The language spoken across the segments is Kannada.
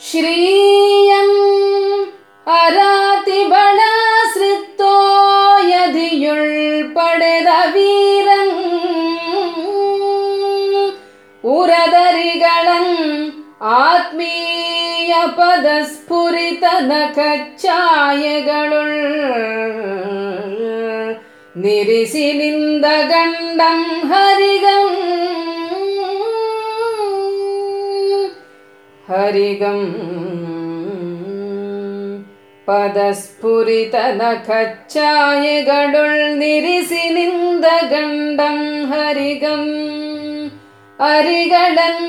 श्रीयम् अरातिबलाश्रितो यदियुल्पडेद वीरन् उरदरिगणन् ആത്മീയ പദസ്ഫുരിതനഖായകളുൾ നിരിസിലിന്ദ ഗണ്ഡം ഹരികം ಗಂಡಂ ಹರಿಗಂ ಹರಿಗಂ ಪದಸ್ಫುರಿತ ನಖಚ್ಛಾಯೆಗಳುಳ್ ನಿರಿಸಿ ನಿಂದ ಗಂಡಂ ಹರಿಗಂ ಅರಿಗಳನ್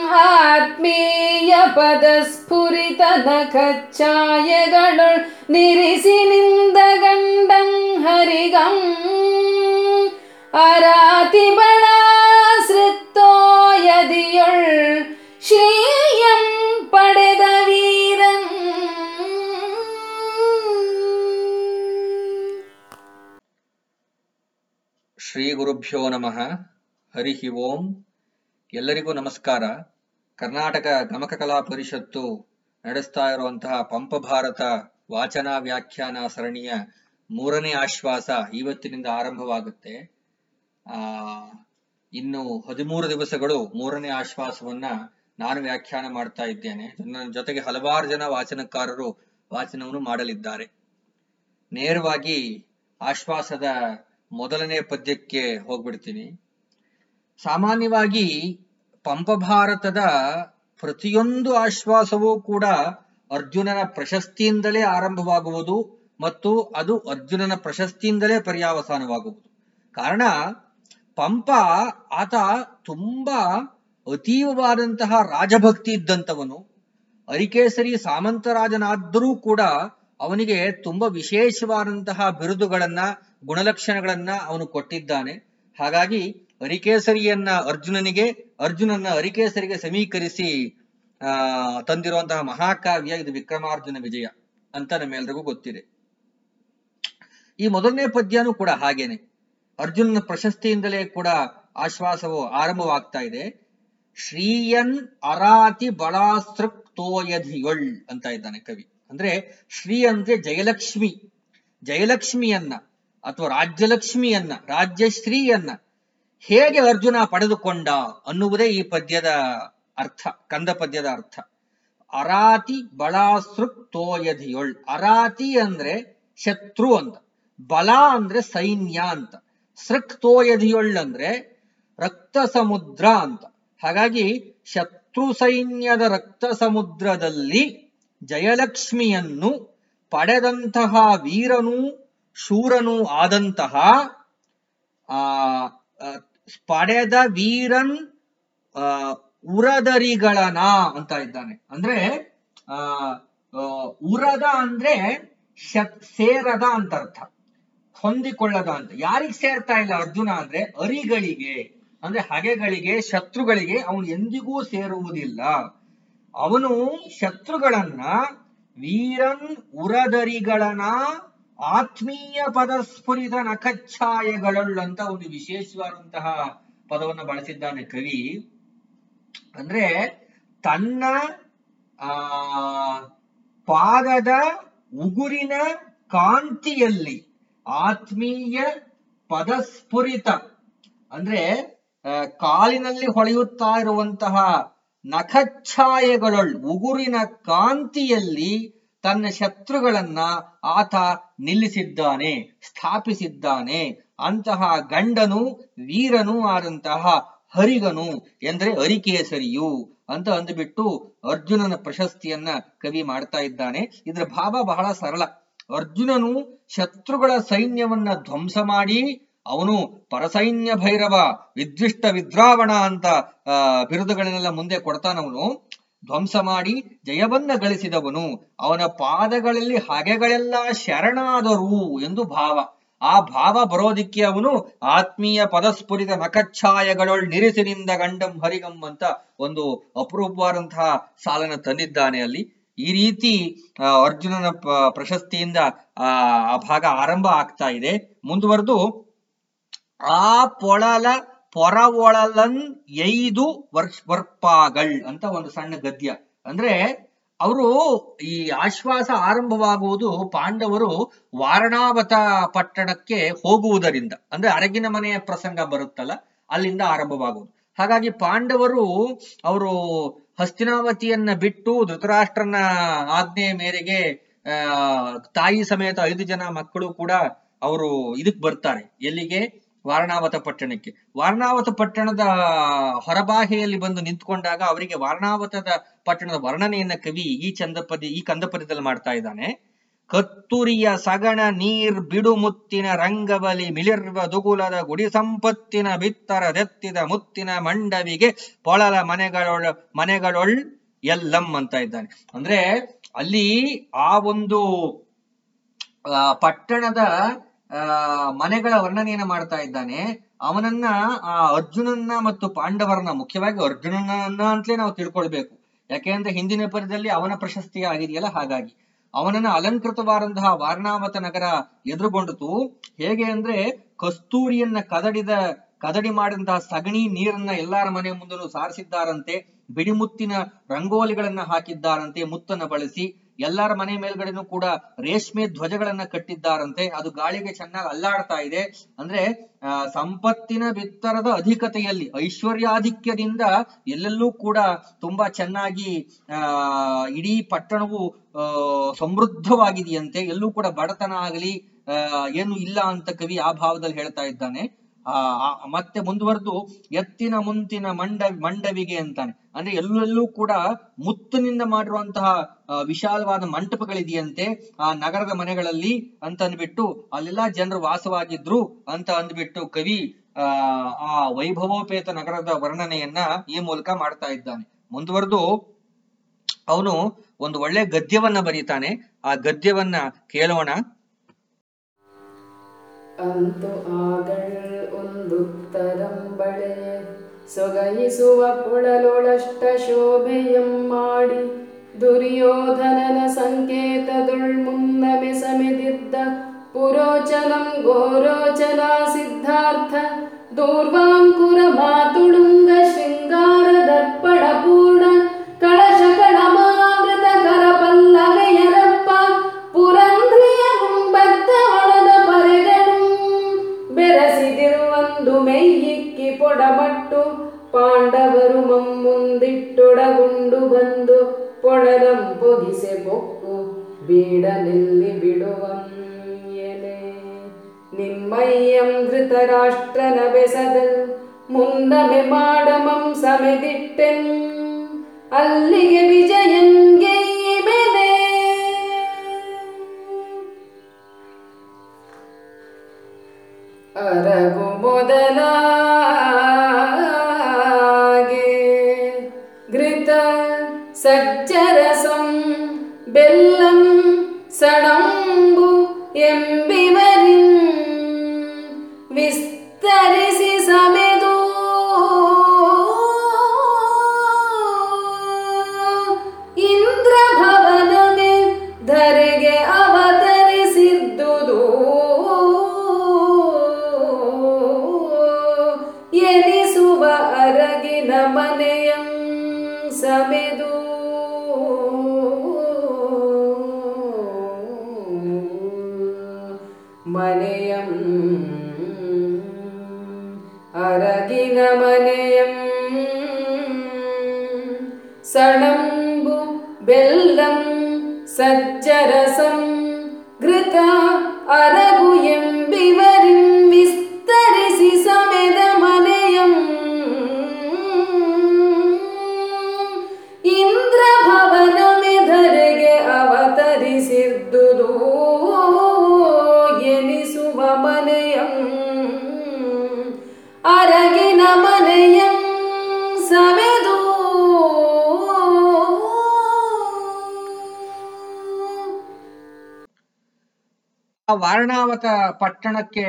ಶ್ರೀ ಗುರುಭ್ಯೋ ನಮಃ. ಹರಿ ಓಂ. ಎಲ್ಲರಿಗೂ ನಮಸ್ಕಾರ. ಕರ್ನಾಟಕ ಗಮಕ ಕಲಾ ಪರಿಷತ್ತು ನಡೆಸ್ತಾ ಇರುವಂತಹ ಪಂಪ ಭಾರತ ವಾಚನ ವ್ಯಾಖ್ಯಾನ ಸರಣಿಯ ಮೂರನೇ ಆಶ್ವಾಸ ಇವತ್ತಿನಿಂದ ಆರಂಭವಾಗುತ್ತೆ. ಆ, ಇನ್ನು ಹದಿಮೂರು ದಿವಸಗಳು ಮೂರನೇ ಆಶ್ವಾಸವನ್ನ ನಾನು ವ್ಯಾಖ್ಯಾನ ಮಾಡ್ತಾ ಇದ್ದೇನೆ. ನನ್ನ ಜೊತೆಗೆ ಹಲವಾರು ಜನ ವಾಚನಕಾರರು ವಾಚನವನ್ನು ಮಾಡಲಿದ್ದಾರೆ. ನೇರವಾಗಿ ಆಶ್ವಾಸದ ಮೊದಲನೇ ಪದ್ಯಕ್ಕೆ ಹೋಗ್ಬಿಡ್ತೀನಿ. ಸಾಮಾನ್ಯವಾಗಿ ಪಂಪ ಭಾರತದ ಪ್ರತಿಯೊಂದು ಆಶ್ವಾಸವೂ ಕೂಡ ಅರ್ಜುನನ ಪ್ರಶಸ್ತಿಯಿಂದಲೇ ಆರಂಭವಾಗುವುದು ಮತ್ತು ಅದು ಅರ್ಜುನನ ಪ್ರಶಸ್ತಿಯಿಂದಲೇ ಪರ್ಯಾವಸಾನವಾಗುವುದು. ಕಾರಣ, ಪಂಪ ಆತ ತುಂಬಾ ಅತೀವವಾದಂತಹ ರಾಜಭಕ್ತಿ ಇದ್ದಂಥವನು. ಅರಿಕೇಸರಿ ಸಾಮಂತರಾಜನಾದರೂ ಕೂಡ ಅವನಿಗೆ ತುಂಬಾ ವಿಶೇಷವಾದಂತಹ ಬಿರುದುಗಳನ್ನ ಗುಣಲಕ್ಷಣಗಳನ್ನ ಅವನು ಕೊಟ್ಟಿದ್ದಾನೆ. ಹಾಗಾಗಿ ಅರಿಕೇಸರಿಯನ್ನ ಅರ್ಜುನನಿಗೆ, ಅರ್ಜುನನ್ನ ಅರಿಕೇಸರಿಗೆ ಸಮೀಕರಿಸಿ, ಆ, ತಂದಿರುವಂತಹ ಮಹಾಕಾವ್ಯ ಇದು ವಿಕ್ರಮಾರ್ಜುನ ವಿಜಯ ಅಂತ ನಮ್ಮೆಲ್ರಿಗೂ ಗೊತ್ತಿದೆ. ಈ ಮೊದಲನೇ ಪದ್ಯನೂ ಕೂಡ ಹಾಗೇನೆ. ಅರ್ಜುನನ ಪ್ರಶಸ್ತಿಯಿಂದಲೇ ಕೂಡ ಆಶ್ವಾಸವು ಆರಂಭವಾಗ್ತಾ ಇದೆ. ಶ್ರೀಯನ್ ಅರಾತಿ ಬಲಾಸೃಕ್ ಅಂತ ಇದ್ದಾನೆ ಕವಿ. ಅಂದ್ರೆ ಶ್ರೀ ಅಂದ್ರೆ ಜಯಲಕ್ಷ್ಮಿ, ಜಯಲಕ್ಷ್ಮಿಯನ್ನ. ಅಥವಾ ರಾಜ್ಯಲಕ್ಷ್ಮಿಯನ್ನ ರಾಜ್ಯಶ್ರೀಯನ್ನ ಹೇಗೆ ಅರ್ಜುನ ಪಡೆದುಕೊಂಡ ಅನ್ನುವುದೇ ಈ ಪದ್ಯದ ಅರ್ಥ, ಕಂದ ಪದ್ಯದ ಅರ್ಥ. ಅರಾತಿ ಬಲಾಸೃಕ್ ತೋಯಧಿಯೊಳ್ ಅರಾತಿ ಅಂದ್ರೆ ಶತ್ರು ಅಂತ. ಬಲ ಅಂದ್ರೆ ಸೈನ್ಯ ಅಂತ. ಸೃಕ್ ತೋಯಧಿಯೊಳ್ ಅಂದ್ರೆ ರಕ್ತ ಸಮುದ್ರ ಅಂತ. ಹಾಗಾಗಿ ಶತ್ರು ಸೈನ್ಯದ ರಕ್ತ ಸಮುದ್ರದಲ್ಲಿ ಜಯಲಕ್ಷ್ಮಿಯನ್ನು ಪಡೆದಂತಹ ವೀರನೂ ಶೂರನೂ ಆದಂತಹ, ಆ ಪಡೆದ ವೀರನ್ ಉರದರಿಗಳನ ಅಂತ ಇದ್ದಾನೆ. ಅಂದ್ರೆ, ಆ ಉರದ ಅಂದ್ರೆ ಸೇರದ ಅಂತ ಅರ್ಥ ಹೊಂದಿಕೊಳ್ಳದ ಅಂತ. ಯಾರಿಗ್ ಸೇರ್ತಾ ಇಲ್ಲ ಅರ್ಜುನ ಅಂದ್ರೆ ಅರಿಗಳಿಗೆ. ಅಂದ್ರೆ ಹಗೆಗಳಿಗೆ, ಶತ್ರುಗಳಿಗೆ ಅವನು ಎಂದಿಗೂ ಸೇರುವುದಿಲ್ಲ. ಅವನು ಶತ್ರುಗಳನ್ನ ವೀರನ್, ಉರದರಿಗಳನ ಆತ್ಮೀಯ ಪದಸ್ಫುರಿತ ನಖಚ್ಛಾಯಗಳಳ್ಳಂತ ಒಂದು ವಿಶೇಷವಾದಂತಹ ಪದವನ್ನು ಬಳಸಿದ್ದಾನೆ ಕವಿ. ಅಂದ್ರೆ ತನ್ನ, ಆ, ಪಾದದ ಉಗುರಿನ ಕಾಂತಿಯಲ್ಲಿ ಆತ್ಮೀಯ ಪದಸ್ಫುರಿತ, ಅಂದ್ರೆ ಕಾಲಿನಲ್ಲಿ ಹೊಳೆಯುತ್ತಾ ಇರುವಂತಹ ನಖಚ್ಛಾಯೆಗಳು ಉಗುರಿನ ಕಾಂತಿಯಲ್ಲಿ ತನ್ನ ಶತ್ರುಗಳನ್ನ ಆತ ನಿಲ್ಲಿಸಿದ್ದಾನೆ, ಸ್ಥಾಪಿಸಿದ್ದಾನೆ. ಅಂತಹ ಗಂಡನು ವೀರನೂ ಆದಂತಹ ಹರಿಗನು ಎಂದ್ರೆ ಅರಿಕೇಸರಿಯು ಅಂತ ಅಂದ್ಬಿಟ್ಟು ಅರ್ಜುನನ ಪ್ರಶಸ್ತಿಯನ್ನ ಕವಿ ಮಾಡ್ತಾ ಇದ್ದಾನೆ. ಇದರ ಭಾವ ಬಹಳ ಸರಳ. ಅರ್ಜುನನು ಶತ್ರುಗಳ ಸೈನ್ಯವನ್ನ ಧ್ವಂಸ ಮಾಡಿ, ಅವನು ಪರಸೈನ್ಯ ಭೈರವ, ವಿದ್ವಿಷ್ಟ ವಿದ್ರಾವಣ ಅಂತ ಬಿರುದುಗಳನ್ನೆಲ್ಲ ಮುಂದೆ ಕೊಡ್ತಾನವನು. ಧ್ವಂಸ ಮಾಡಿ ಜಯವನ್ನ ಗಳಿಸಿದವನು. ಅವನ ಪಾದಗಳಲ್ಲಿ ಹಗೆಗಳೆಲ್ಲ ಶರಣಾದರು ಎಂದು ಭಾವ. ಆ ಭಾವ ಬರೋದಿಕ್ಕೆ ಅವನು ಆತ್ಮೀಯ ಪದಸ್ಫುರಿತ ನಖಚ್ಛಾಯಗಳೊಳ್ ನಿರಿಸಿನಿಂದ ಗಂಡಂ ಹರಿಗಂ ಅಂತ ಒಂದು ಅಪರೂಪವಾದಂತಹ ಸಾಲನ ತಂದಿದ್ದಾನೆ ಅಲ್ಲಿ. ಈ ರೀತಿ ಅರ್ಜುನನ ಪ್ರಶಸ್ತಿಯಿಂದ ಆ ಭಾಗ ಆರಂಭ ಆಗ್ತಾ ಇದೆ. ಮುಂದುವರೆದು, ಆ ಪೊಳಲ ಪೊರವೊಳಲನ್ ಎಯ್ದು ವರ್ಷ, ವರ್ಪಾಗಳ್ ಅಂತ ಒಂದು ಸಣ್ಣ ಗದ್ಯ. ಅಂದ್ರೆ ಅವರು ಈ ಆಶ್ವಾಸ ಆರಂಭವಾಗುವುದು ಪಾಂಡವರು ವಾರಣಾವತ ಪಟ್ಟಣಕ್ಕೆ ಹೋಗುವುದರಿಂದ. ಅಂದ್ರೆ ಅರಗಿನ ಮನೆಯ ಪ್ರಸಂಗ ಬರುತ್ತಲ್ಲ, ಅಲ್ಲಿಂದ ಆರಂಭವಾಗುವುದು. ಹಾಗಾಗಿ ಪಾಂಡವರು ಅವರು ಹಸ್ತಿನಾವತಿಯನ್ನ ಬಿಟ್ಟು ಧೃತರಾಷ್ಟ್ರನ ಆಜ್ಞೆಯ ಮೇರೆಗೆ ತಾಯಿ ಸಮೇತ ಐದು ಜನ ಮಕ್ಕಳು ಕೂಡ ಅವರು ಇದಕ್ ಬರ್ತಾರೆ. ಎಲ್ಲಿಗೆ? ವಾರಣಾವತ ಪಟ್ಟಣಕ್ಕೆ. ವಾರಣಾವತ ಪಟ್ಟಣದ ಹೊರಬಾಹೆಯಲ್ಲಿ ಬಂದು ನಿಂತ್ಕೊಂಡಾಗ ಅವರಿಗೆ ವಾರಣಾವತದ ಪಟ್ಟಣದ ವರ್ಣನೆಯನ್ನ ಕವಿ ಈ ಚಂದಪದಿ, ಈ ಕಂದಪದ್ಯದಲ್ಲಿ ಮಾಡ್ತಾ ಇದ್ದಾನೆ. ಕತ್ತುರಿಯ ಸಗಣ ನೀರ್ ಬಿಡುಮುತ್ತಿನ ಮುತ್ತಿನ ರಂಗಬಲಿ ಮಿಳಿರ್ವ ದುಗುಲದ ಗುಡಿ ಸಂಪತ್ತಿನ ಬಿತ್ತರ ದೆತ್ತಿದ ಮುತ್ತಿನ ಮಂಡವಿಗೆ ಪೊಳಲ ಮನೆಗಳೊಳ, ಮನೆಗಳೊಳ್ ಎಲ್ಲಂ ಅಂತ ಇದ್ದಾನೆ. ಅಂದ್ರೆ ಅಲ್ಲಿ ಆ ಒಂದು ಪಟ್ಟಣದ ಮನೆಗಳ ವರ್ಣನೆಯನ್ನ ಮಾಡ್ತಾ ಇದ್ದಾನೆ. ಅವನನ್ನ, ಆ, ಅರ್ಜುನನ್ನ ಮತ್ತು ಪಾಂಡವರನ್ನ, ಮುಖ್ಯವಾಗಿ ಅರ್ಜುನನನ್ನ ಅಂತಲೇ ನಾವು ತಿಳ್ಕೊಳ್ಬೇಕು. ಯಾಕೆಂದ್ರೆ ಹಿಂದಿನ ಪದ್ಯದಲ್ಲಿ ಅವನ ಪ್ರಶಸ್ತಿ ಆಗಿದೆಯಲ್ಲ ಹಾಗಾಗಿ. ಅವನನ್ನ ಅಲಂಕೃತವಾದಂತಹ ವಾರಣಾವತ ನಗರ ಎದುರುಗೊಂಡಿತು ಹೇಗೆ ಅಂದ್ರೆ ಕಸ್ತೂರಿಯನ್ನ ಕದಡಿದ, ಕದಡಿ ಮಾಡಿದಂತಹ ಸಗಣಿ ನೀರನ್ನ ಎಲ್ಲಾರ ಮನೆ ಮುಂದೂ ಸಾರಿಸಿದ್ದಾರಂತೆ. ಬಿಡಿಮುತ್ತಿನ ರಂಗೋಲಿಗಳನ್ನ ಹಾಕಿದ್ದಾರಂತೆ ಮುತ್ತನ್ನ ಬಳಸಿ. ಎಲ್ಲರ ಮನೆ ಮೇಲ್ಗಡೆನೂ ಕೂಡ ರೇಷ್ಮೆ ಧ್ವಜಗಳನ್ನ ಕಟ್ಟಿದ್ದಾರಂತೆ. ಅದು ಗಾಳಿಗೆ ಚೆನ್ನಾಗಿ ಅಲ್ಲಾಡ್ತಾ ಇದೆ. ಅಂದ್ರೆ ಸಂಪತ್ತಿನ ಬಿತ್ತರದ ಅಧಿಕತೆಯಲ್ಲಿ, ಐಶ್ವರ್ಯಾಧಿಕ್ಯದಿಂದ ಎಲ್ಲೆಲ್ಲೂ ಕೂಡ ತುಂಬಾ ಚೆನ್ನಾಗಿ, ಆ, ಇಡೀ ಪಟ್ಟಣವು ಸಮೃದ್ಧವಾಗಿದೆಯಂತೆ. ಎಲ್ಲೂ ಕೂಡ ಬಡತನ ಆಗಲಿ ಏನು ಇಲ್ಲ ಅಂತ ಕವಿ ಆ ಭಾವದಲ್ಲಿ ಹೇಳ್ತಾ ಇದ್ದಾನೆ. ಮತ್ತೆ ಮುಂದುವರೆದು ಎತ್ತಿನ ಮುಂತಿನ ಮಂಡ ಮಂಡವಿಗೆ ಅಂತಾನೆ. ಅಂದ್ರೆ ಎಲ್ಲೆಲ್ಲೂ ಕೂಡ ಮುತ್ತಿನಿಂದ ಮಾಡಿರುವಂತಹ ಆ, ವಿಶಾಲವಾದ ಮಂಟಪಗಳಿದೆಯಂತೆ ಆ ನಗರದ ಮನೆಗಳಲ್ಲಿ ಅಂತ ಅಂದ್ಬಿಟ್ಟು ಅಲ್ಲೆಲ್ಲಾ ಜನರು ವಾಸವಾಗಿದ್ರು ಅಂತ ಅಂದ್ಬಿಟ್ಟು ಕವಿ ಆ ಆ ವೈಭವೋಪೇತ ನಗರದ ವರ್ಣನೆಯನ್ನ ಈ ಮೂಲಕ ಮಾಡ್ತಾ ಇದ್ದಾನೆ. ಮುಂದುವರೆದು ಅವನು ಒಂದು ಒಳ್ಳೆ ಗದ್ಯವನ್ನ ಬರೀತಾನೆ. ಆ ಗದ್ಯವನ್ನ ಕೇಳೋಣ. ಅಂತು ಆಗಳ್ ಒಂದುತ್ತರಂಬಳೆ ಸೊಗಯಿಸುವ ಪುಳಲೊಳಷ್ಟ ಶೋಭೆಯಂ ಮಾಡಿ ದುರ್ಯೋಧನನ ಸಂಕೇತದೊಳ್ ಮುನ್ನಮೆ ಸಮೆದಿದ್ದ ಪುರೋಚನಂ ಗೋರೋಚನ ಸಿದ್ಧಾರ್ಥ, ದೂರ್ವಾಂಕುರ ಮಾತುಳುಂಗ ಶೃಂಗಾರ ದರ್ಪಣ ಪೂರ್ಣ, ಕಳಶ ಪಾಂಡವರು ಮಮ್ಮುಂದಿಟ್ಟೊಡಗುಂಡು ಬಂದು ಪೊಳಲಂ ಪೊಗಿಸೆ ಬೊಕ್ಕು. ಬೀಡನೆಲ್ಲಿ ಬಿಡುವಂ ನಿಮ್ಮಯ್ಯಂ ಧೃತರಾಷ್ಟ್ರನ ಬೆಸದಲ್ ಮುಂದಮೆ ಮಾಡಮಂ ಸಮೆದಿಟ್ಟೆನ್ ಅಲ್ಲಿಗೆ ವಿಜಯಂಗೆ ಬೆದೆ ಅರಗು ಮೊದಲಾಗೆ ಬೆಲ್ಲಂ ಸಡಂಬು ಎಂಬಿವರಿಂ ವಿಸ್ತರಿಸಿ ಸಮೆದು. ಇಂದ್ರ ಭವನಮೆ ಧರೆಗೆ ಅವತರಿಸಿದ್ದುದು. ಎನಿಸುವ ಅರಗಿನ ಮನೆಯಂ ಸಮೆದು. ಮನೆಯಂ ಅರಗಿನ ಮನೆಯಂ ಸಣಂಬು ಬೆಲ್ಲಂ ಸಜ್ಜರಸಂ ಘೃತ ಅರಗು ಅರಗಿನ ಮನೆಯಂ ಸವೆದು. ವಾರಣಾವತ ಪಟ್ಟಣಕ್ಕೆ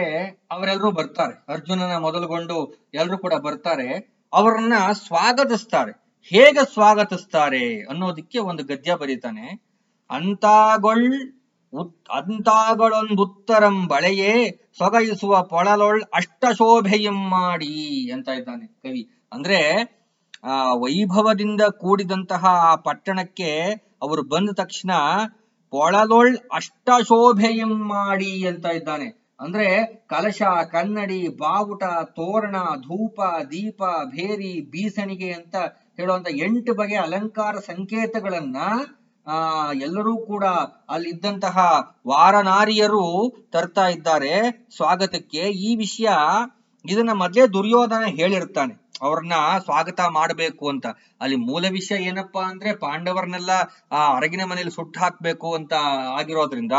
ಅವರೆಲ್ಲರೂ ಬರ್ತಾರೆ. ಅರ್ಜುನನ ಮೊದಲುಗೊಂಡು ಎಲ್ಲರೂ ಕೂಡ ಬರ್ತಾರೆ. ಅವರನ್ನ ಸ್ವಾಗತಿಸ್ತಾರೆ. ಹೇಗೆ ಸ್ವಾಗತಿಸ್ತಾರೆ ಅನ್ನೋದಕ್ಕೆ ಒಂದು ಗದ್ಯ ಬರೀತಾನೆ. ಅಂತಾಗೊಳ್ ಅಂತಾಗಳೊಂದುತ್ತರಂ ಬಳೆಯೇ ಸೊಗಯಿಸುವ ಪೊಳಲೊಳ್ ಅಷ್ಟಶೋಭೆಯಂ ಮಾಡಿ ಅಂತ ಇದ್ದಾನೆ ಕವಿ. ಅಂದ್ರೆ, ಆ, ವೈಭವದಿಂದ ಕೂಡಿದಂತಹ ಆ ಪಟ್ಟಣಕ್ಕೆ ಅವರು ಬಂದ ತಕ್ಷಣ ಪೊಳಲೊಳ್ ಅಷ್ಟಶೋಭೆಯಂ ಮಾಡಿ ಅಂತ ಇದ್ದಾನೆ. ಅಂದ್ರೆ, ಕಲಶ, ಕನ್ನಡಿ, ಬಾವುಟ, ತೋರಣ, ಧೂಪ, ದೀಪ, ಭೇರಿ, ಬೀಸಣಿಗೆ ಅಂತ ಹೇಳುವಂತ ಎಂಟು ಬಗೆಯ ಅಲಂಕಾರ ಸಂಕೇತಗಳನ್ನ ಆ, ಎಲ್ಲರೂ ಕೂಡ ಅಲ್ಲಿದ್ದಂತಹ ವಾರನಾರಿಯರು ತರ್ತಾ ಇದ್ದಾರೆ ಸ್ವಾಗತಕ್ಕೆ. ಈ ವಿಷಯ ಇದನ್ನ ಮೊದ್ಲೇ ದುರ್ಯೋಧನ ಹೇಳಿರ್ತಾನೆ. ಅವ್ರನ್ನ ಸ್ವಾಗತ ಮಾಡಬೇಕು ಅಂತ. ಅಲ್ಲಿ ಮೂಲ ವಿಷಯ ಏನಪ್ಪಾ ಅಂದ್ರೆ ಪಾಂಡವರನ್ನೆಲ್ಲ, ಆ, ಅರಗಿನ ಮನೆಯಲ್ಲಿ ಸುಟ್ಟು ಹಾಕ್ಬೇಕು ಅಂತ ಆಗಿರೋದ್ರಿಂದ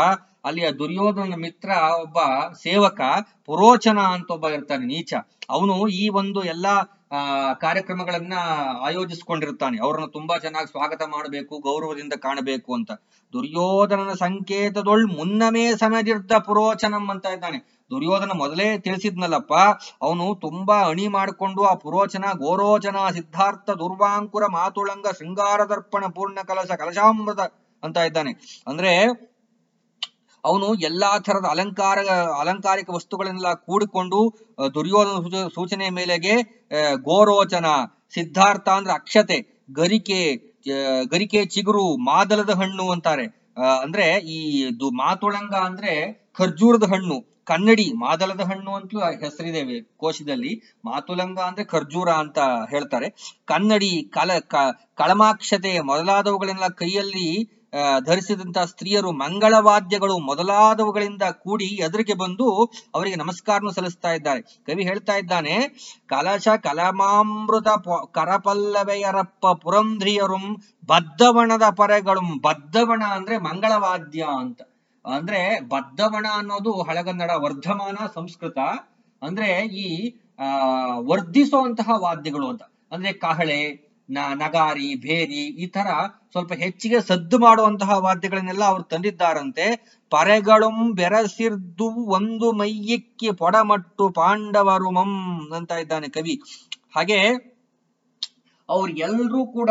ಅಲ್ಲಿ ಆ ದುರ್ಯೋಧನ ಮಿತ್ರ ಒಬ್ಬ ಸೇವಕ ಪುರೋಚನ ಅಂತ ಒಬ್ಬ ಇರ್ತಾನೆ, ನೀಚ. ಅವನು ಈ ಒಂದು ಎಲ್ಲಾ ಆ, ಕಾರ್ಯಕ್ರಮಗಳನ್ನ ಆಯೋಜಿಸ್ಕೊಂಡಿರ್ತಾನೆ. ಅವ್ರನ್ನ ತುಂಬಾ ಚೆನ್ನಾಗಿ ಸ್ವಾಗತ ಮಾಡಬೇಕು, ಗೌರವದಿಂದ ಕಾಣಬೇಕು ಅಂತ. ದುರ್ಯೋಧನನ ಸಂಕೇತದೊಳ್ ಮುನ್ನಮೇ ಸಮದಿರ್ತ ಪುರೋಚನಂ ಅಂತ ಇದ್ದಾನೆ. ದುರ್ಯೋಧನ ಮೊದಲೇ ತಿಳಿಸಿದ್ನಲ್ಲಪ್ಪ, ಅವನು ತುಂಬಾ ಅಣಿ ಮಾಡಿಕೊಂಡು ಆ ಪುರೋಚನ, ಗೋರೋಚನ, ಸಿದ್ಧಾರ್ಥ, ದುರ್ವಾಂಕುರ, ಮಾತುಳಂಗ ಶೃಂಗಾರ ದರ್ಪಣ ಪೂರ್ಣ ಕಲಶ ಕಲಶಾಮೃತ ಅಂತ ಇದ್ದಾನೆ. ಅಂದ್ರೆ ಅವನು ಎಲ್ಲಾ ತರದ ಅಲಂಕಾರ, ಅಲಂಕಾರಿಕ ವಸ್ತುಗಳನ್ನೆಲ್ಲ ಕೂಡಿಕೊಂಡು ದುರ್ಯೋಧನ ಸೂಚ- ಸೂಚನೆ ಮೇಲೆಗೆ ಗೋರೋಚನ, ಸಿದ್ಧಾರ್ಥ ಅಂದ್ರೆ ಅಕ್ಷತೆ, ಗರಿಕೆ ಗರಿಕೆ ಚಿಗುರು, ಮಾದಲದ ಹಣ್ಣು ಅಂತಾರೆ. ಅಂದ್ರೆ ಈ ಮಾತುಳಂಗ ಅಂದ್ರೆ ಖರ್ಜೂರದ ಹಣ್ಣು, ಕನ್ನಡಿ, ಮಾದಲದ ಹಣ್ಣು ಅಂತಲೂ ಹೆಸರಿದೆ ಕೋಶದಲ್ಲಿ. ಮಾತುಲಂಗ ಅಂದ್ರೆ ಖರ್ಜೂರ ಅಂತ ಹೇಳ್ತಾರೆ. ಕನ್ನಡಿ, ಕಲ ಕಳಮಾಕ್ಷತೆ ಮೊದಲಾದವುಗಳನ್ನೆಲ್ಲ ಕೈಯಲ್ಲಿ ಧರಿಸಿದಂತಹ ಸ್ತ್ರೀಯರು ಮಂಗಳವಾದ್ಯಗಳು ಮೊದಲಾದವುಗಳಿಂದ ಕೂಡಿ ಎದುರಿಗೆ ಬಂದು ಅವರಿಗೆ ನಮಸ್ಕಾರನು ಸಲ್ಲಿಸ್ತಾ ಇದ್ದಾರೆ. ಕವಿ ಹೇಳ್ತಾ ಇದ್ದಾನೆ, ಕಲಶ ಕಲಮಾಮೃತ ಕರಪಲ್ಲವೆಯರಪ್ಪ ಪುರಂಧ್ರಿಯರುಂ ಬದ್ಧವಣದ ಪರೆಗಳು ಬದ್ಧವಣ ಅಂದ್ರೆ ಮಂಗಳವಾದ್ಯ ಅಂತ. ಅಂದ್ರೆ ಬದ್ಧವಣ ಅನ್ನೋದು ಹಳಗನ್ನಡ ವರ್ಧಮಾನ ಸಂಸ್ಕೃತ. ಅಂದ್ರೆ ಈ, ಆ, ವರ್ಧಿಸುವಂತಹ ವಾದ್ಯಗಳು ಅಂತ. ಅಂದ್ರೆ ಕಹಳೆ ನಗಾರಿ, ಭೇರಿ ಈ ತರ ಸ್ವಲ್ಪ ಹೆಚ್ಚಿಗೆ ಸದ್ದು ಮಾಡುವಂತಹ ವಾದ್ಯಗಳನ್ನೆಲ್ಲ ಅವ್ರು ತಂದಿದ್ದಾರಂತೆ. ಪರೆಗಳಂ ಬೆರಸಿರ್ದು ಒಂದು ಮೈಯಕ್ಕೆ ಪೊಡಮಟ್ಟು ಪಾಂಡವರು ಮಂ ಅಂತ ಇದ್ದಾನೆ ಕವಿ. ಹಾಗೆ ಅವ್ರು ಎಲ್ರೂ ಕೂಡ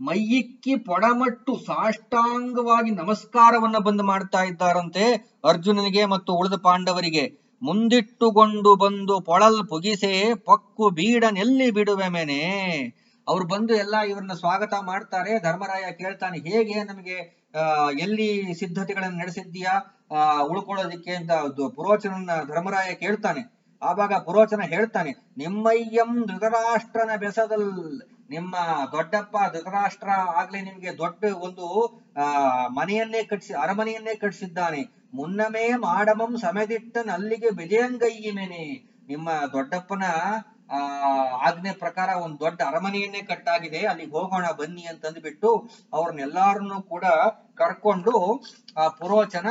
ಮೈಯಿಕ್ಕಿ ಪೊಡಮಟ್ಟು ಸಾಷ್ಟಾಂಗವಾಗಿ ನಮಸ್ಕಾರವನ್ನ ಬಂದು ಮಾಡ್ತಾ ಇದ್ದಾರಂತೆ ಅರ್ಜುನನಿಗೆ ಮತ್ತು ಉಳಿದ ಪಾಂಡವರಿಗೆ. ಮುಂದಿಟ್ಟುಕೊಂಡು ಬಂದು ಪೊಳಲ್ ಪುಗಿಸೆ ಪಕ್ಕು ಬೀಡನೆಲ್ಲಿ ಬಿಡುವೆ ಮೇನೆ ಅವ್ರು ಬಂದು ಎಲ್ಲ ಇವ್ರನ್ನ ಸ್ವಾಗತ ಮಾಡ್ತಾರೆ, ಧರ್ಮರಾಯ ಕೇಳ್ತಾನೆ, ಹೇಗೆ ನಮಗೆ ಎಲ್ಲಿ ಸಿದ್ಧತೆಗಳನ್ನು ನಡೆಸಿದ್ದೀಯಾ, ಆ, ಉಳ್ಕೊಳ್ಳೋದಿಕ್ಕೆ ಅಂತ ಪುರೋಚನನ ಧರ್ಮರಾಯ ಕೇಳ್ತಾನೆ. ಆವಾಗ ಪುರೋಚನ ಹೇಳ್ತಾನೆ, ನಿಮ್ಮಯ್ಯಂ ಧೃತರಾಷ್ಟ್ರನ ಬೆಸದಲ್, ನಿಮ್ಮ ದೊಡ್ಡಪ್ಪ ಧೃತರಾಷ್ಟ್ರ ಆಗ್ಲಿ ನಿಮ್ಗೆ ದೊಡ್ಡ ಒಂದು ಮನೆಯನ್ನೇ ಕಟ್ಸಿ, ಅರಮನೆಯನ್ನೇ ಕಟ್ಸಿದ್ದಾನೆ. ಮುನ್ನಮೇ ಮಾಡಮಂ ಸಮೆದಿಟ್ಟನ್ ಅಲ್ಲಿಗೆ ವಿಜಯಂಗಯ್ಯಿಮೆನೆ ನಿಮ್ಮ ದೊಡ್ಡಪ್ಪನ ಆ, ಆಜ್ಞೆ ಪ್ರಕಾರ ಒಂದ್ ದೊಡ್ಡ ಅರಮನೆಯನ್ನೇ ಕಟ್ಟಾಗಿದೆ. ಅಲ್ಲಿಗೆ ಹೋಗೋಣ, ಬನ್ನಿ ಅಂತಂದ್ಬಿಟ್ಟು ಅವ್ರನ್ನೆಲ್ಲಾರನ್ನು ಕೂಡ ಕರ್ಕೊಂಡು, ಆ, ಪುರೋಚನ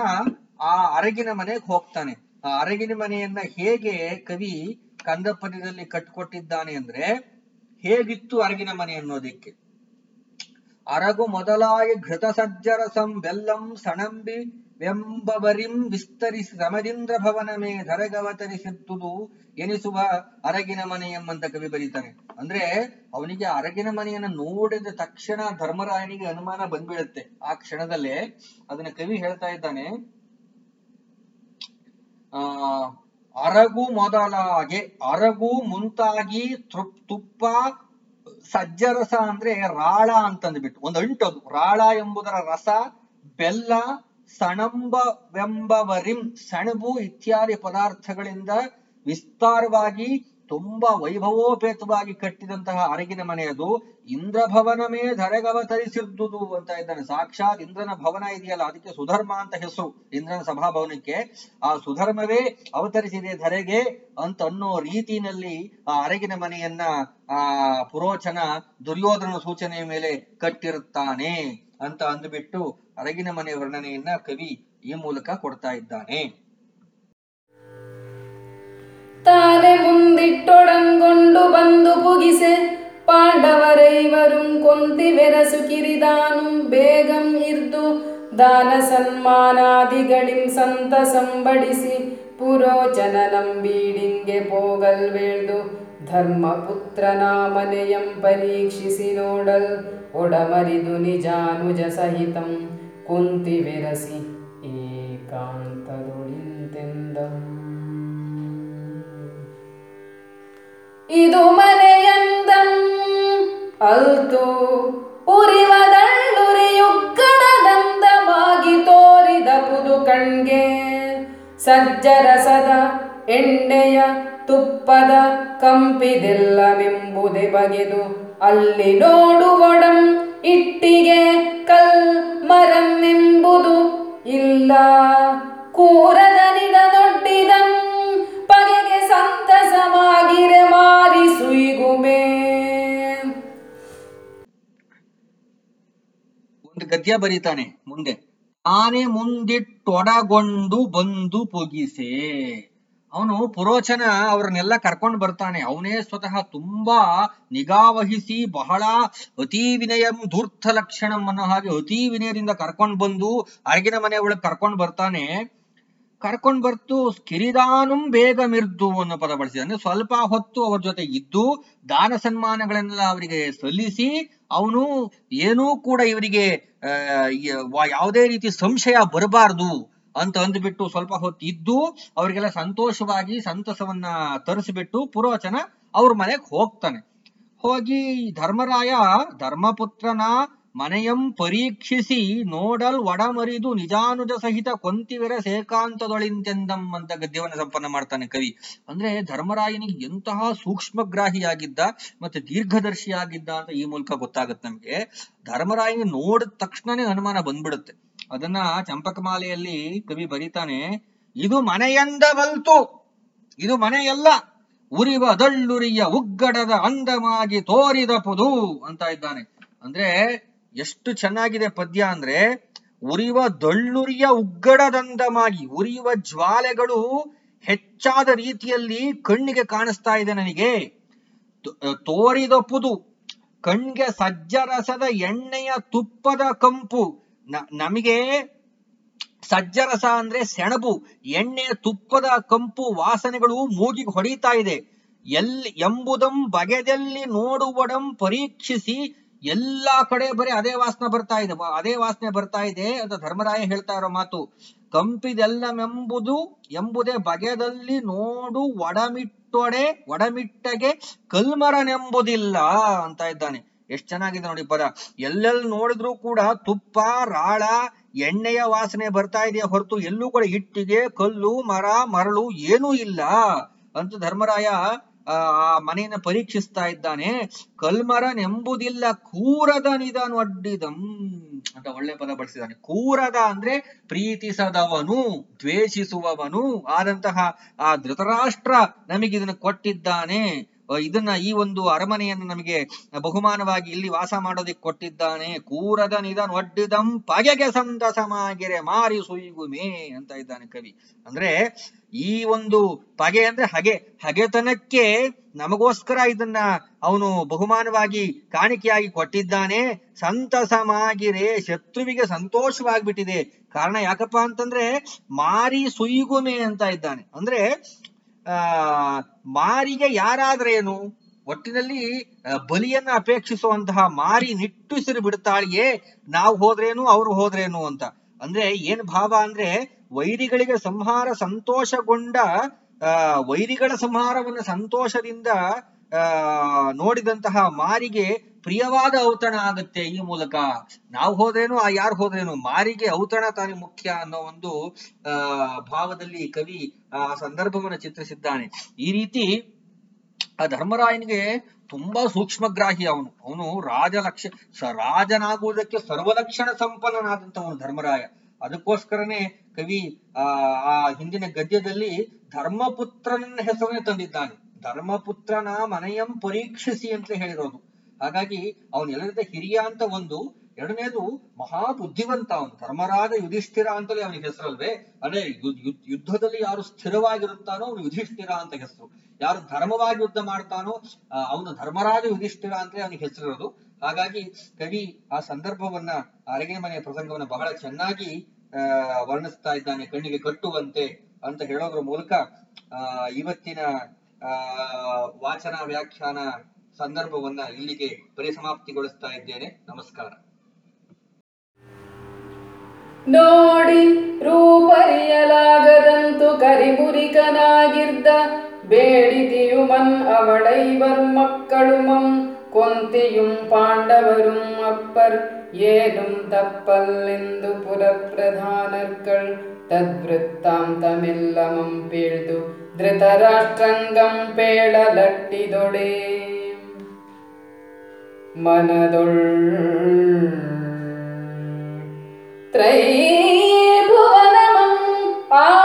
ಆ ಅರಗಿನ ಮನೆಗೆ ಹೋಗ್ತಾನೆ. ಆ ಅರಗಿನ ಮನೆಯನ್ನ ಹೇಗೆ ಕವಿ ಕಂದಪದ್ಯದಲ್ಲಿ ಕಟ್ಕೊಟ್ಟಿದ್ದಾನೆ ಅಂದ್ರೆ, ಹೇಗಿತ್ತು ಅರಗಿನ ಮನೆ ಅನ್ನೋದಿಕ್ಕೆ? ಅರಗು ಮೊದಲಾಗಿ ಘೃತ ಸಜ್ಜರಸಂ ಬೆಲ್ಲಂ ಸಣಂಬಿ ವೆಂಬವರಿಂ ವಿಸ್ತರಿಸಿ ರಮದಿಂದ್ರ ಭವನ ಮೇ ಧರಗವತರಿಸಿದ್ದುದು ಎನಿಸುವ ಅರಗಿನ ಮನೆ ಎಂಬಂತ ಕವಿ ಬರೀತಾನೆ. ಅಂದ್ರೆ ಅವನಿಗೆ ಅರಗಿನ ಮನೆಯನ್ನ ನೋಡಿದ ತಕ್ಷಣ ಧರ್ಮರಾಯನಿಗೆ ಅನುಮಾನ ಬಂದ್ಬಿಡುತ್ತೆ. ಆ ಕ್ಷಣದಲ್ಲೇ ಅದನ್ನ ಕವಿ ಹೇಳ್ತಾ ಇದ್ದಾನೆ, ಆ, ಅರಗು ಮೊದಲಾಗೆ, ಅರಗು ಮುಂತಾಗಿ ತೃಪ್, ತುಪ್ಪ, ಸಜ್ಜರಸ ಅಂದ್ರೆ ರಾಳ ಅಂತಂದ್ಬಿಟ್ಟು ಒಂದು ಅಂಟು ಅದು. ರಾಳ ಎಂಬುದರ ರಸ, ಬೆಲ್ಲ ಸಣಂಬವೆಂಬವರಿಂ ಸೆಣಬು ಇತ್ಯಾದಿ ಪದಾರ್ಥಗಳಿಂದ ವಿಸ್ತಾರವಾಗಿ ತುಂಬಾ ವೈಭವೋಪೇತವಾಗಿ ಕಟ್ಟಿದಂತಹ ಅರಗಿನ ಮನೆಯದು ಇಂದ್ರಭವನಮೇ ಧರೆಗವತರಿಸಿದ್ದುದು ಅಂತ ಇದ್ದಾನೆ. ಸಾಕ್ಷಾತ್ ಇಂದ್ರನ ಭವನ ಇದೆಯಲ್ಲ, ಅದಕ್ಕೆ ಸುಧರ್ಮ ಅಂತ ಹೆಸರು ಇಂದ್ರನ ಸಭಾಭವನಕ್ಕೆ. ಆ ಸುಧರ್ಮವೇ ಅವತರಿಸಿದೆ ಧರೆಗೆ ಅಂತ ಅನ್ನೋ ರೀತಿಯಲ್ಲಿ ಆ ಅರಗಿನ ಮನೆಯನ್ನ ಆ ಪುರೋಚನ ದುರ್ಯೋಧನ ಸೂಚನೆಯ ಮೇಲೆ ಕಟ್ಟಿರುತ್ತಾನೆ. ಅಂತ ಅಂದುಬಿಟ್ಟು ಅರಗಿನ ಮನೆ ವರ್ಣನೆಯನ್ನ ಕವಿ ಈ ಮೂಲಕ ಕೊಡ್ತಾ ಇದ್ದಾನೆ. ತಾನೆ ಮುಂದಿಟ್ಟೊಡಂಗೊಂಡು ಬಂದು ಪುಗಿಸೆ ಪಾಂಡವರೈವರುಂ ಕೊಂತಿವೆರಸು ಕಿರಿದಾನು, ಬೇಗಂ ಇರ್ದು ದಾನ ಸನ್ಮಾನಾದಿಗಳಿಂ ಸಂತ ಸಂಬಡಿಸಿ ಪುರೋಚನ ನಂಬೀಡಿಂಗೆ ಪೋಗಲ್ವೇಳ್ದು ಧರ್ಮಪುತ್ರನ ನಾಮನೆಯಂ ಪರೀಕ್ಷಿಸಿ ನೋಡಲ್ ಒಡಮರಿದು ನಿಜಾನುಜ ಸಹಿತಂ ಕುಂತಿ ವಿರಸಿ ಏಕಾಂತದೊಳಿಂತೆಂದಂ ಇದು ಮನೆಯಂದಂ ಅಲ್ತು ಉರಿವದಳ್ಳುರಿಯುಗ್ಗಡದಂದಮಾಗಿ ತೋರಿದ ಪುದು ಕಣ್ಗೆ ಸಜ್ಜರಸದ ಎಣ್ಣೆಯ ತುಪ್ಪದ ಕಂಪಿದೆಲ್ಲವೆಂಬುದೆ ಬಗೆದು ಅಲ್ಲಿ ನೋಡುವೊಡಂ ಇಟ್ಟಿಗೆ ಕಲ್ ಮರನ್ನೆಂಬುದು ಇಲ್ಲ. ಕೂರದ ನಿಡದೊಡ್ಡಿದಂ ಪಗೆಗೆ ಸಂತಸವಾಗಿರೆ ಮಾರಿ ಸುಯಿಗುಮೆ. ಒಂದು ಗದ್ಯ ಬರೀತಾನೆ ಮುಂದೆ. ಆನೆ ಮುಂದಿಟ್ಟೊಡಗೊಂಡು ಬಂದು ಪೊಗಿಸೆ. ಅವನು ಪುರೋಚನ ಅವ್ರನ್ನೆಲ್ಲ ಕರ್ಕೊಂಡು ಬರ್ತಾನೆ. ಅವನೇ ಸ್ವತಃ ತುಂಬಾ ನಿಗಾವಹಿಸಿ ಬಹಳ ಅತಿ ವಿನಯಂ ಧೂರ್ಥ ಲಕ್ಷಣಂ ಅನ್ನೋ ಹಾಗೆ ಅತಿ ವಿನಯದಿಂದ ಕರ್ಕೊಂಡು ಬಂದು ಅರಗಿನ ಮನೆ ಒಳಗೆ ಕರ್ಕೊಂಡು ಬರ್ತಾನೆ. ಕರ್ಕೊಂಡ್ ಬರ್ತು, ಕಿರಿದಾನುಂ ಬೇಗ ಮಿರ್ದು ಅನ್ನೋ ಪದ ಬಳಸಿದ. ಅಂದ್ರೆ ಸ್ವಲ್ಪ ಹೊತ್ತು ಅವ್ರ ಜೊತೆ ಇದ್ದು ದಾನ ಸನ್ಮಾನಗಳನ್ನೆಲ್ಲ ಅವರಿಗೆ ಸಲ್ಲಿಸಿ ಅವನು ಏನೂ ಕೂಡ ಇವರಿಗೆ ಯಾವುದೇ ರೀತಿ ಸಂಶಯ ಬರಬಾರ್ದು. ಅಂತ ಅಂದ್ಬಿಟ್ಟು ಸ್ವಲ್ಪ ಹೊತ್ತು ಇದ್ದು ಅವರಿಗೆಲ್ಲ ಸಂತೋಷವಾಗಿ ಸಂತಸವನ್ನ ತರಿಸ್ಬಿಟ್ಟು ಪುರೋಚನ ಅವ್ರ ಮನೆಗೆ ಹೋಗ್ತಾನೆ. ಹೋಗಿ ಧರ್ಮರಾಯ ಧರ್ಮಪುತ್ರನ ಮನೆಯಂ ಪರೀಕ್ಷಿಸಿ ನೋಡಲ್ ಒಡಮರಿದು ನಿಜಾನುಜ ಸಹಿತ ಕೊಂತಿವೆರ ಸೇಕಾಂತದೊಳಿಂತೆಂದಂ ಅಂತ ಗದ್ಯವನ್ನ ಸಂಪನ್ನ ಮಾಡ್ತಾನೆ ಕವಿ. ಅಂದ್ರೆ ಧರ್ಮರಾಯನಿಗೆ ಎಂತಹ ಸೂಕ್ಷ್ಮಗ್ರಾಹಿಯಾಗಿದ್ದ ಮತ್ತೆ ದೀರ್ಘದರ್ಶಿಯಾಗಿದ್ದ ಅಂತ ಈ ಮೂಲಕ ಗೊತ್ತಾಗುತ್ತೆ ನಮ್ಗೆ. ಧರ್ಮರಾಯನ ನೋಡಿದ ತಕ್ಷಣನೇ ಅನುಮಾನ ಬಂದ್ಬಿಡುತ್ತೆ. ಅದನ್ನ ಚಂಪಕಮಾಲೆಯಲ್ಲಿ ಕವಿ ಬರೀತಾನೆ, ಇದು ಮನೆಯಂದ ಬಲ್ತು ಇದು ಮನೆಯಲ್ಲ, ಉರಿವ ದಳ್ಳುರಿಯ ಉಗ್ಗಡದ ಅಂದಮಾಗಿ ತೋರಿದ ಪುದು ಅಂತ ಇದ್ದಾನೆ. ಅಂದ್ರೆ ಎಷ್ಟು ಚೆನ್ನಾಗಿದೆ ಪದ್ಯ ಅಂದ್ರೆ, ಉರಿವ ದಳ್ಳುರಿಯ ಉಗ್ಗಡದಂದಮಾಗಿ ಉರಿಯುವ ಜ್ವಾಲೆಗಳು ಹೆಚ್ಚಾದ ರೀತಿಯಲ್ಲಿ ಕಣ್ಣಿಗೆ ಕಾಣಿಸ್ತಾ ಇದೆ ನನಗೆ. ತೋರಿದ ಪುದು, ಕಣ್ಗೆ ಸಜ್ಜರಸದ ಎಣ್ಣೆಯ ತುಪ್ಪದ ಕಂಪು ನಮಗೆ ಸಜ್ಜರಸ ಅಂದ್ರೆ ಸೆಣಬು, ಎಣ್ಣೆ, ತುಪ್ಪದ ಕಂಪು, ವಾಸನೆಗಳು ಮೂಗಿಗೆ ಹೊಡಿತಾ ಇದೆ. ಎಲ್ಲಿ ಎಂಬುದಂ ಬಗೆದಲ್ಲಿ ನೋಡುವಡಂ ಪರೀಕ್ಷಿಸಿ ಎಲ್ಲಾ ಕಡೆ ಬರೀ ಅದೇ ವಾಸನೆ ಬರ್ತಾ ಇದೆ. ಅದೇ ವಾಸನೆ ಬರ್ತಾ ಇದೆ ಅಂತ ಧರ್ಮರಾಯ ಹೇಳ್ತಾ ಇರೋ ಮಾತು. ಕಂಪಿದೆಲ್ಲಮೆಂಬುದು, ಎಂಬುದೇ ಬಗೆದಲ್ಲಿ ನೋಡು, ಒಡಮಿಟ್ಟೊಡೆ, ಒಡಮಿಟ್ಟಗೆ ಕಲ್ಮರನೆಂಬುದಿಲ್ಲ ಅಂತ ಇದ್ದಾನೆ. ಎಷ್ಟ್ ಚೆನ್ನಾಗಿದೆ ನೋಡಿ ಪದ. ಎಲ್ಲೆಲ್ಲಿ ನೋಡಿದ್ರು ಕೂಡ ತುಪ್ಪ, ರಾಳ, ಎಣ್ಣೆಯ ವಾಸನೆ ಬರ್ತಾ ಇದೆಯಾ ಹೊರತು ಎಲ್ಲೂ ಕೂಡ ಇಟ್ಟಿಗೆ ಕಲ್ಲು, ಮರ, ಮರಳು ಏನೂ ಇಲ್ಲ ಅಂತ ಧರ್ಮರಾಯ, ಆ ಮನೆಯನ್ನ ಪರೀಕ್ಷಿಸ್ತಾ ಇದ್ದಾನೆ. ಕಲ್ಮರನೆಂಬುದಿಲ್ಲ ಕೂರದ ನಿಧನು ಅಡ್ಡಿದಂ ಅಂತ ಒಳ್ಳೆ ಪದ ಬಳಸಿದ್ದಾನೆ. ಕೂರದ ಅಂದ್ರೆ ಪ್ರೀತಿಸದವನು, ದ್ವೇಷಿಸುವವನು ಆದಂತಹ ಆ ಧೃತರಾಷ್ಟ್ರ ನಮಗಿದನ್ನು ಕೊಟ್ಟಿದ್ದಾನೆ. ಇದನ್ನ ಈ ಒಂದು ಅರಮನೆಯನ್ನು ನಮಗೆ ಬಹುಮಾನವಾಗಿ ಇಲ್ಲಿ ವಾಸ ಮಾಡೋದಕ್ಕೆ ಕೊಟ್ಟಿದ್ದಾನೆ. ಕೂರದ ನಿಧನ್ ಒಡ್ಡಿದಂ ಪಗೆಗೆ ಸಂತಸಮಾಗಿರೆ ಮಾರಿ ಸುಯ್ಗುಮೆ ಅಂತ ಇದ್ದಾನೆ ಕವಿ. ಅಂದ್ರೆ ಈ ಒಂದು ಪಗೆ ಅಂದ್ರೆ ಹಗೆ, ಹಗೆತನಕ್ಕೆ ನಮಗೋಸ್ಕರ ಇದನ್ನ ಅವನು ಬಹುಮಾನವಾಗಿ ಕಾಣಿಕೆಯಾಗಿ ಕೊಟ್ಟಿದ್ದಾನೆ. ಸಂತಸಮಾಗಿರೆ ಶತ್ರುವಿಗೆ ಸಂತೋಷವಾಗ್ಬಿಟ್ಟಿದೆ. ಕಾರಣ ಯಾಕಪ್ಪ ಅಂತಂದ್ರೆ ಮಾರಿ ಸುಯಿಗುಮೆ ಅಂತ ಇದ್ದಾನೆ. ಅಂದ್ರೆ ಆ, ಮಾರಿಗೆ ಯಾರಾದ್ರೇನು ಒಟ್ಟಿನಲ್ಲಿ ಬಲಿಯನ್ನ ಅಪೇಕ್ಷಿಸುವಂತಹ ಮಾರಿ ನಿಟ್ಟುಸಿರು ಬಿಡ್ತಾಳಿಯೇ ನಾವು ಹೋದ್ರೇನು, ಅವ್ರು ಹೋದ್ರೇನು ಅಂತ. ಅಂದ್ರೆ ಏನ್ ಭಾವ ಅಂದ್ರೆ, ವೈರಿಗಳಿಗೆ ಸಂಹಾರ ಸಂತೋಷಗೊಂಡ ವೈರಿಗಳ ಸಂಹಾರವನ್ನು ಸಂತೋಷದಿಂದ ಆ, ನೋಡಿದಂತಹ ಮಾರಿಗೆ ಪ್ರಿಯವಾದ ಔತಣ ಆಗುತ್ತೆ ಈ ಮೂಲಕ. ನಾವು ಹೋದ್ರೇನು, ಆ ಯಾರು ಹೋದ್ರೇನು, ಮಾರಿಗೆ ಔತಣ ತಾನೇ ಮುಖ್ಯ ಅನ್ನೋ ಒಂದು ಭಾವದಲ್ಲಿ ಕವಿ ಆ ಸಂದರ್ಭವನ್ನು ಚಿತ್ರಿಸಿದ್ದಾನೆ. ಈ ರೀತಿ ಆ ಧರ್ಮರಾಯನಿಗೆ ತುಂಬಾ ಸೂಕ್ಷ್ಮಗ್ರಾಹಿ ಅವನು. ಅವನು ರಾಜಲಕ್ಷ ರಾಜನಾಗುವುದಕ್ಕೆ ಸರ್ವಲಕ್ಷಣ ಸಂಪನ್ನನಾದಂತವನು ಧರ್ಮರಾಯ. ಅದಕ್ಕೋಸ್ಕರನೇ ಕವಿ ಆ ಹಿಂದಿನ ಗದ್ಯದಲ್ಲಿ ಧರ್ಮಪುತ್ರನ ಹೆಸರನ್ನೇ ತಂದಿದ್ದಾನೆ. ಧರ್ಮಪುತ್ರನ ಮನೆಯಂ ಪರೀಕ್ಷಿಸಿ ಅಂತ ಹೇಳಿರೋದು. ಹಾಗಾಗಿ ಅವನು ಎಲ್ಲರಿಂದ ಹಿರಿಯ ಅಂತ ಒಂದು, ಎರಡನೇದು ಮಹಾ ಬುದ್ಧಿವಂತ ಅವನು. ಧರ್ಮರಾಜ ಯುಧಿಷ್ಠಿರ ಅಂತಲೇ ಅವನಿಗೆ ಹೆಸರಲ್ವೇ? ಅದೇ ಯುದ್ಧದಲ್ಲಿ ಯಾರು ಸ್ಥಿರವಾಗಿರುತ್ತಾನೋ ಅವನು ಯುಧಿಷ್ಠಿರ ಅಂತ ಹೆಸರು. ಯಾರು ಧರ್ಮವಾಗಿ ಯುದ್ಧ ಮಾಡ್ತಾನೋ ಅವನು ಧರ್ಮರಾಜ ಯುಧಿಷ್ಠಿರ ಅಂತಲೇ ಅವನಿಗೆ ಹೆಸರಿರೋದು. ಹಾಗಾಗಿ ಕವಿ ಆ ಸಂದರ್ಭವನ್ನ ಅರಗಿನ ಮನೆಯ ಪ್ರಸಂಗವನ್ನ ಬಹಳ ಚೆನ್ನಾಗಿ ವರ್ಣಿಸ್ತಾ ಇದ್ದಾನೆ. ಕಣ್ಣಿಗೆ ಕಟ್ಟುವಂತೆ ಅಂತ ಹೇಳೋದ್ರ ಮೂಲಕ ಇವತ್ತಿನ ವಾಚನ ವ್ಯಾಖ್ಯಾನ ಸಂದರ್ಭವನ್ನ ಇಲ್ಲಿಗೆ ಪರಿಸಮಾಪ್ತಿಗೊಳಿಸ್ತಾ ಇದ್ದೇನೆ ನಮಸ್ಕಾರ ನೋಡಿ ರೂಪರಿಯಲಾಗದಂತು ಕರಿಬುರಿಕನಾಗಿರ್ದ ಬೇಡಿದಿಯು ಮನ್ ಅವಳೈವರ್ ಮಕ್ಕಳು ಮಂ കൊന്തിയും പാണ്ഡവരും അപ്പർ ഏതും തപ്പല്ലെന്തു പുരപ്രധാനർക്കൾ തദ്വൃത്താന്തമെല്ലമം പേഴ്തു ധൃതരാഷ്ട്രംഗം പേളലട്ടിതൊടേ മനതൊൾ ത്രൈഭുവനമം ആഴ്തനിതുവരം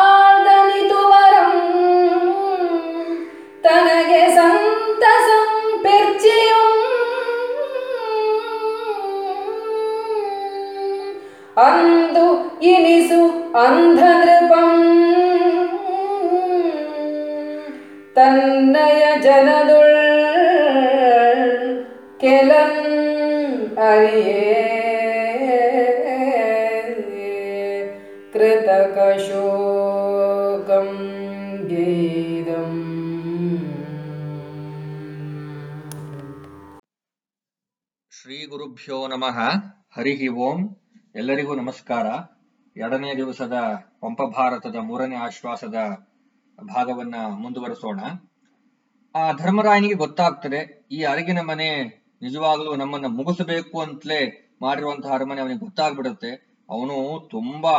ಗುರುಭ್ಯೋ ನಮಃ. ಹರಿ ಓಂ. ಎಲ್ಲರಿಗೂ ನಮಸ್ಕಾರ. ಎರಡನೇ ದಿವಸದ ಪಂಪ ಭಾರತದ ಮೂರನೇ ಆಶ್ವಾಸದ ಭಾಗವನ್ನ ಮುಂದುವರಿಸೋಣ. ಆ ಧರ್ಮರಾಯನಿಗೆ ಗೊತ್ತಾಗ್ತದೆ, ಈ ಅರಗಿನ ಮನೆ ನಿಜವಾಗ್ಲೂ ನಮ್ಮನ್ನ ಮುಗಿಸಬೇಕು ಅಂತಲೇ ಮಾಡಿರುವಂತಹ ಅರಮನೆ ಅವನಿಗೆ ಗೊತ್ತಾಗ್ಬಿಡುತ್ತೆ. ಅವನು ತುಂಬಾ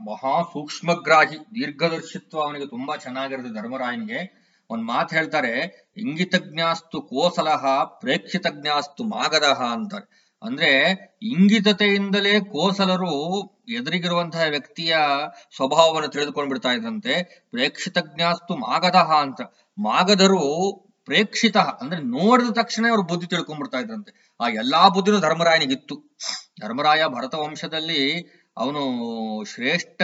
ಮಹಾ ಸೂಕ್ಷ್ಮಗ್ರಾಹಿ, ದೀರ್ಘದರ್ಶಿತ್ವ ಅವನಿಗೆ ತುಂಬಾ ಚೆನ್ನಾಗಿರುತ್ತೆ ಧರ್ಮರಾಯನಿಗೆ. ಒಂದ್ ಮಾತು ಹೇಳ್ತಾರೆ, ಇಂಗಿತಜ್ಞಾಸ್ತು ಕೋಸಲಹ ಪ್ರೇಕ್ಷಿತಜ್ಞಾಸ್ತು ಮಾಗದಹ ಅಂತಾರೆ. ಅಂದ್ರೆ ಇಂಗಿತತೆಯಿಂದಲೇ ಕೋಸಲರು ಎದುರಿಗಿರುವಂತಹ ವ್ಯಕ್ತಿಯ ಸ್ವಭಾವವನ್ನು ತಿಳಿದುಕೊಂಡು ಬಿಡ್ತಾ ಇದ್ದಂತೆ ಪ್ರೇಕ್ಷಿತಜ್ಞಾಸ್ತು ಮಾಗದಹ ಅಂತ. ಮಾಗದರು ಪ್ರೇಕ್ಷಿತ ಅಂದ್ರೆ ನೋಡಿದ ತಕ್ಷಣ ಅವ್ರ ಬುದ್ಧಿ ತಿಳ್ಕೊಂಡ್ಬಿಡ್ತಾ ಇದ್ರಂತೆ. ಆ ಎಲ್ಲಾ ಬುದ್ಧಿನೂ ಧರ್ಮರಾಯನಿಗಿತ್ತು. ಧರ್ಮರಾಯ ಭರತ ವಂಶದಲ್ಲಿ ಅವನು ಶ್ರೇಷ್ಠ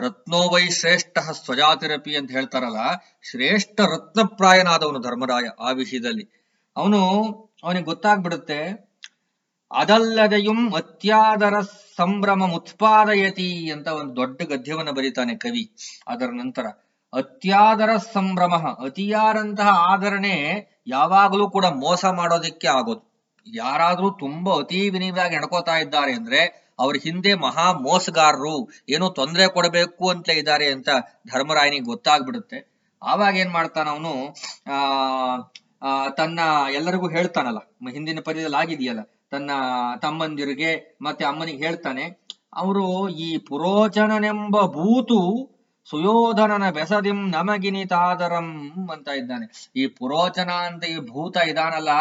ರತ್ನೋವೈ ಶ್ರೇಷ್ಠ ಸ್ವಜಾತಿರಪಿ ಅಂತ ಹೇಳ್ತಾರಲ್ಲ, ಶ್ರೇಷ್ಠ ರತ್ನಪ್ರಾಯನಾದವನು ಧರ್ಮರಾಯ ಆ ವಿಷಯದಲ್ಲಿ. ಅವನು, ಅವನಿಗೆ ಗೊತ್ತಾಗ್ಬಿಡುತ್ತೆ ಅದಲ್ಲದೆಯುಂ ಅತ್ಯಾದರ ಸಂಭ್ರಮ ಉತ್ಪಾದಯತಿ ಅಂತ ಒಂದು ದೊಡ್ಡ ಗದ್ಯವನ್ನ ಬರೀತಾನೆ ಕವಿ. ಅದರ ನಂತರ ಅತ್ಯಾದರ ಸಂಭ್ರಮ, ಅತಿಯಾದಂತಹ ಆದರಣೆ ಯಾವಾಗಲೂ ಕೂಡ ಮೋಸ ಮಾಡೋದಿಕ್ಕೆ ಆಗೋದು. ಯಾರಾದ್ರೂ ತುಂಬಾ ಅತಿ ವಿನಯವಾಗಿ ನಡ್ಕೋತಾ ಇದ್ದಾರೆ ಅಂದ್ರೆ ಅವ್ರ ಹಿಂದೆ ಮಹಾ ಮೋಸಗಾರರು, ಏನೋ ತೊಂದರೆ ಕೊಡಬೇಕು ಅಂತ ಇದ್ದಾರೆ ಅಂತ ಧರ್ಮರಾಯನಿಗೆ ಗೊತ್ತಾಗ್ಬಿಡುತ್ತೆ. ಆವಾಗ ಏನ್ ಮಾಡ್ತಾನ ಅವನು? ಆ ತನ್ನ ಎಲ್ಲರಿಗೂ ಹೇಳ್ತಾನಲ್ಲ, ಹಿಂದಿನ ಪದ್ಯದಲ್ಲಿ ಆಗಿದೆಯಲ್ಲ ತನ್ನ ತಮ್ಮಂದಿರಿಗೆ ಮತ್ತೆ ಅಮ್ಮನಿಗೆ ಹೇಳ್ತಾನೆ, ಅವರು ಈ ಪುರೋಚನನೆಂಬ ಭೂತು ಸುಯೋಧನನ ಬೆಸದಿಂ ನಮಗಿನಿತಾದರಂ ಅಂತ ಇದ್ದಾನೆ. ಈ ಪುರೋಚನ ಅಂತ ಈ ಭೂತ ಇದಾನಲ್ಲ,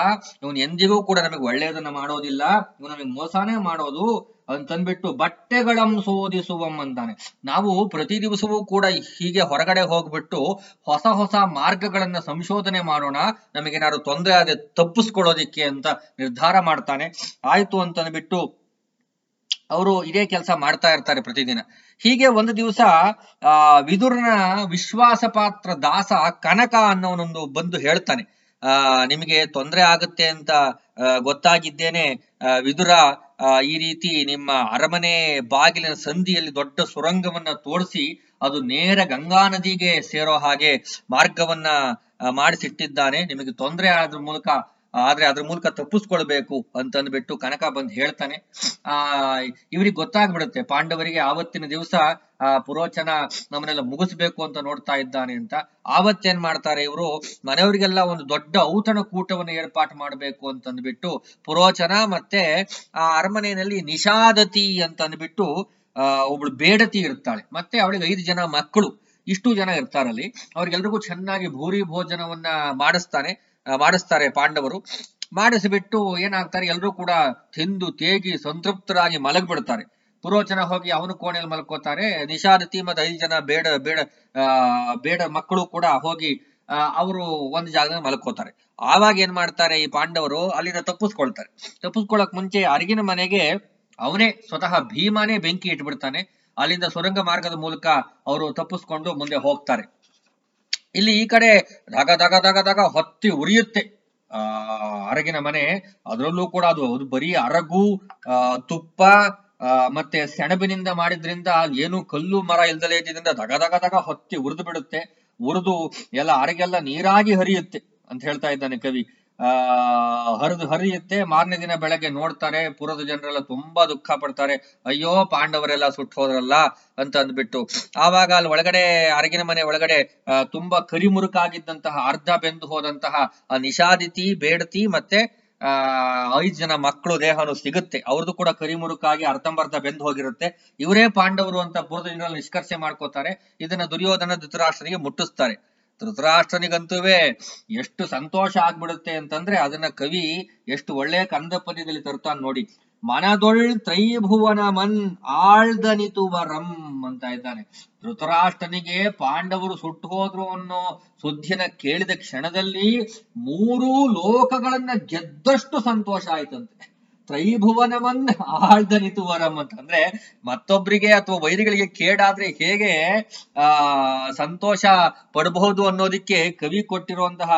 ಇವನು ಎಂದಿಗೂ ಕೂಡ ನಮಗೆ ಒಳ್ಳೆಯದನ್ನ ಮಾಡೋದಿಲ್ಲ, ಇವನು ನಮಗೆ ಮೋಸಾನೇ ಮಾಡೋದು. ಅಂತಂದ್ಬಿಟ್ಟು ಬಟ್ಟೆಗಳನ್ನು ಶೋಧಿಸುವಂತಾನೆ ನಾವು ಪ್ರತಿ ದಿವಸವೂ ಕೂಡ ಹೀಗೆ ಹೊರಗಡೆ ಹೋಗ್ಬಿಟ್ಟು ಹೊಸ ಹೊಸ ಮಾರ್ಗಗಳನ್ನ ಸಂಶೋಧನೆ ಮಾಡೋಣ, ನಮಗೇನಾದ್ರು ತೊಂದರೆ ಆದ್ರೆ ತಪ್ಪಿಸ್ಕೊಳ್ಳೋದಿಕ್ಕೆ ಅಂತ ನಿರ್ಧಾರ ಮಾಡ್ತಾನೆ. ಆಯ್ತು ಅಂತಂದ್ಬಿಟ್ಟು ಅವರು ಇದೇ ಕೆಲಸ ಮಾಡ್ತಾ ಇರ್ತಾರೆ ಪ್ರತಿದಿನ. ಹೀಗೆ ಒಂದು ದಿವಸ, ಆ, ವಿದುರ್ನ ವಿಶ್ವಾಸ ಪಾತ್ರ ದಾಸ ಕನಕ ಅನ್ನೋನೊಂದು ಬಂದು ಹೇಳ್ತಾನೆ. ಆ, ನಿಮಗೆ ತೊಂದರೆ ಆಗುತ್ತೆ ಅಂತ ಗೊತ್ತಾಗಿದ್ದೇನೆ ವಿದುರ ಈ ರೀತಿ ನಿಮ್ಮ ಅರಮನೆ ಬಾಗಿಲಿನ ಸಂಧಿಯಲ್ಲಿ ದೊಡ್ಡ ಸುರಂಗವನ್ನ ತೋರಿಸಿ ಅದು ನೇರ ಗಂಗಾ ನದಿಗೆ ಸೇರೋ ಹಾಗೆ ಮಾರ್ಗವನ್ನ ಮಾಡಿಸಿಟ್ಟಿದ್ದಾನೆ. ನಿಮಗೆ ತೊಂದರೆ ಆದ್ರ ಮೂಲಕ, ಆದ್ರೆ ಅದ್ರ ಮೂಲಕ ತಪ್ಪಿಸ್ಕೊಳ್ಬೇಕು ಅಂತಂದ್ಬಿಟ್ಟು ಕನಕ ಬಂದ್ ಹೇಳ್ತಾನೆ. ಆ, ಇವ್ರಿಗೆ ಗೊತ್ತಾಗ್ಬಿಡುತ್ತೆ. ಪಾಂಡವರಿಗೆ ಆವತ್ತಿನ ದಿವಸ ಆ ಪುರೋಚನ ನಮ್ಮನ್ನೆಲ್ಲ ಮುಗಿಸ್ಬೇಕು ಅಂತ ನೋಡ್ತಾ ಇದ್ದಾನೆ ಅಂತ. ಆವತ್ತೇನ್ ಮಾಡ್ತಾರೆ ಇವರು? ಮನೆಯವರಿಗೆಲ್ಲ ಒಂದು ದೊಡ್ಡ ಔತಣ ಕೂಟವನ್ನು ಏರ್ಪಾಟ್ ಮಾಡ್ಬೇಕು ಅಂತಂದ್ಬಿಟ್ಟು ಪುರೋಚನ ಮತ್ತೆ ಆ ಅರಮನೆಯಲ್ಲಿ ನಿಷಾದತಿ ಅಂತ ಅಂದ್ಬಿಟ್ಟು ಆ, ಒಬ್ಳು ಬೇಡತಿ ಇರ್ತಾಳೆ. ಮತ್ತೆ ಅವಳಿಗೆ ಐದು ಜನ ಮಕ್ಕಳು. ಇಷ್ಟು ಜನ ಇರ್ತಾರಲ್ಲಿ. ಅವ್ರಿಗೆಲ್ರಿಗೂ ಚೆನ್ನಾಗಿ ಭೂರಿ ಭೋಜನವನ್ನ ಮಾಡಿಸ್ತಾನೆ ಮಾಡಿಸ್ತಾರೆ ಪಾಂಡವರು. ಮಾಡಿಸಿಬಿಟ್ಟು ಏನಾಗ್ತಾರೆ? ಎಲ್ಲರೂ ಕೂಡ ತಿಂದು ತೇಗಿ ಸಂತೃಪ್ತರಾಗಿ ಮಲಗ್ಬಿಡ್ತಾರೆ. ಪುರೋಚನ ಹೋಗಿ ಅವನು ಕೋಣೆಯಲ್ಲಿ ಮಲ್ಕೋತಾರೆ. ನಿಷಾದ ಮತ್ತೆ ಐದು ಜನ ಬೇಡ ಬೇಡ ಬೇಡ ಮಕ್ಕಳು ಕೂಡ ಹೋಗಿ ಅವರು ಒಂದು ಜಾಗದಲ್ಲಿ ಮಲ್ಕೋತಾರೆ. ಆವಾಗ ಏನ್ ಮಾಡ್ತಾರೆ ಈ ಪಾಂಡವರು? ಅಲ್ಲಿಂದ ತಪ್ಪಿಸ್ಕೊಳ್ತಾರೆ. ತಪ್ಪಿಸ್ಕೊಳಕ್ ಮುಂಚೆ ಅರಿಗಿನ ಮನೆಗೆ ಅವನೇ ಸ್ವತಃ ಭೀಮಾನೇ ಬೆಂಕಿ ಇಟ್ಬಿಡ್ತಾನೆ. ಅಲ್ಲಿಂದ ಸುರಂಗ ಮಾರ್ಗದ ಮೂಲಕ ಅವರು ತಪ್ಪಿಸ್ಕೊಂಡು ಮುಂದೆ ಹೋಗ್ತಾರೆ. ಇಲ್ಲಿ ಈ ಕಡೆ ದಗ ದಗ ದಗ ದಗ ಹೊತ್ತಿ ಉರಿಯುತ್ತೆ. ಆ, ಅರಗಿನ ಮನೆ. ಅದರಲ್ಲೂ ಕೂಡ ಅದು ಅದು ಬರೀ ಅರಗು ತುಪ್ಪ ಆ, ಮತ್ತೆ ಸೆಣಬಿನಿಂದ ಮಾಡಿದ್ರಿಂದ ಏನು ಕಲ್ಲು ಮರ ಇಲ್ದಲೇ ಇದ್ದಿದ್ರಿಂದ ದಗ ದಗ ದಗ ಹೊತ್ತಿ ಉರಿದು ಬಿಡುತ್ತೆ. ಉರಿದು ಎಲ್ಲ ಅರಗೆಲ್ಲ ನೀರಾಗಿ ಹರಿಯುತ್ತೆ ಅಂತ ಹೇಳ್ತಾ ಇದ್ದಾನೆ ಕವಿ. ಆ, ಹರಿದು ಹರಿಯುತ್ತೆ. ಮಾರನೇ ದಿನ ಬೆಳಗ್ಗೆ ನೋಡ್ತಾರೆ. ಪುರದ ಜನರೆಲ್ಲ ತುಂಬಾ ದುಃಖ ಪಡ್ತಾರೆ. ಅಯ್ಯೋ, ಪಾಂಡವರೆಲ್ಲ ಸುಟ್ಟು ಹೋದ್ರಲ್ಲ ಅಂತ ಅಂದ್ಬಿಟ್ಟು. ಆವಾಗ ಅಲ್ಲಿ ಒಳಗಡೆ, ಅರಗಿನ ಮನೆ ಒಳಗಡೆ ತುಂಬಾ ಕರಿಮುರುಕಾಗಿದ್ದಂತಹ ಅರ್ಧ ಬೆಂದು ಹೋದಂತಹ ನಿಷಾದಿತಿ, ಬೇಡತಿ ಮತ್ತೆ ಆ, ಐದ್ ಜನ ಮಕ್ಕಳು ದೇಹನು ಸಿಗುತ್ತೆ. ಅವ್ರದ್ದು ಕೂಡ ಕರಿಮುರುಕಾಗಿ ಅರ್ಧಂಬರ್ಧ ಬೆಂದು ಹೋಗಿರುತ್ತೆ. ಇವರೇ ಪಾಂಡವರು ಅಂತ ಬುರದ ಜನರಲ್ಲಿ ನಿಷ್ಕರ್ಷೆ ಮಾಡ್ಕೋತಾರೆ. ಇದನ್ನ ದುರ್ಯೋಧನ ಧೃತರಾಷ್ಟ್ರನಿಗೆ ಮುಟ್ಟಿಸ್ತಾರೆ. ಧೃತರಾಷ್ಟ್ರನಿಗಂತೂ ಎಷ್ಟು ಸಂತೋಷ ಆಗ್ಬಿಡುತ್ತೆ ಅಂತಂದ್ರೆ ಅದನ್ನ ಕವಿ ಎಷ್ಟು ಒಳ್ಳೆಯ ಕಂದ ಪದ್ಯದಲ್ಲಿ ತರ್ತಾನೆ ನೋಡಿ. ಮನದೊಳ್ ತ್ರೈಭುವನ ಮನ್ ಆಳ್ದನಿತು ವರಂ ಅಂತ ಇದ್ದಾನೆ. ಧೃತರಾಷ್ಟ್ರನಿಗೆ ಪಾಂಡವರು ಸುಟ್ಟು ಹೋದ್ರು ಅನ್ನೋ ಸುದ್ದಿನ ಕೇಳಿದ ಕ್ಷಣದಲ್ಲಿ ಮೂರೂ ಲೋಕಗಳನ್ನ ಗೆದ್ದಷ್ಟು ಸಂತೋಷ ಆಯ್ತಂತೆ. ತ್ರೈಭುವನವನ್ ಆಳ್ದನಿತು ವರಂ ಅಂತ ಅಂದ್ರೆ ಮತ್ತೊಬ್ಬರಿಗೆ ಅಥವಾ ವೈರಿಗಳಿಗೆ ಕೇಡಾದ್ರೆ ಹೇಗೆ, ಆ, ಸಂತೋಷ ಪಡಬಹುದು ಅನ್ನೋದಿಕ್ಕೆ ಕವಿ ಕೊಟ್ಟಿರುವಂತಹ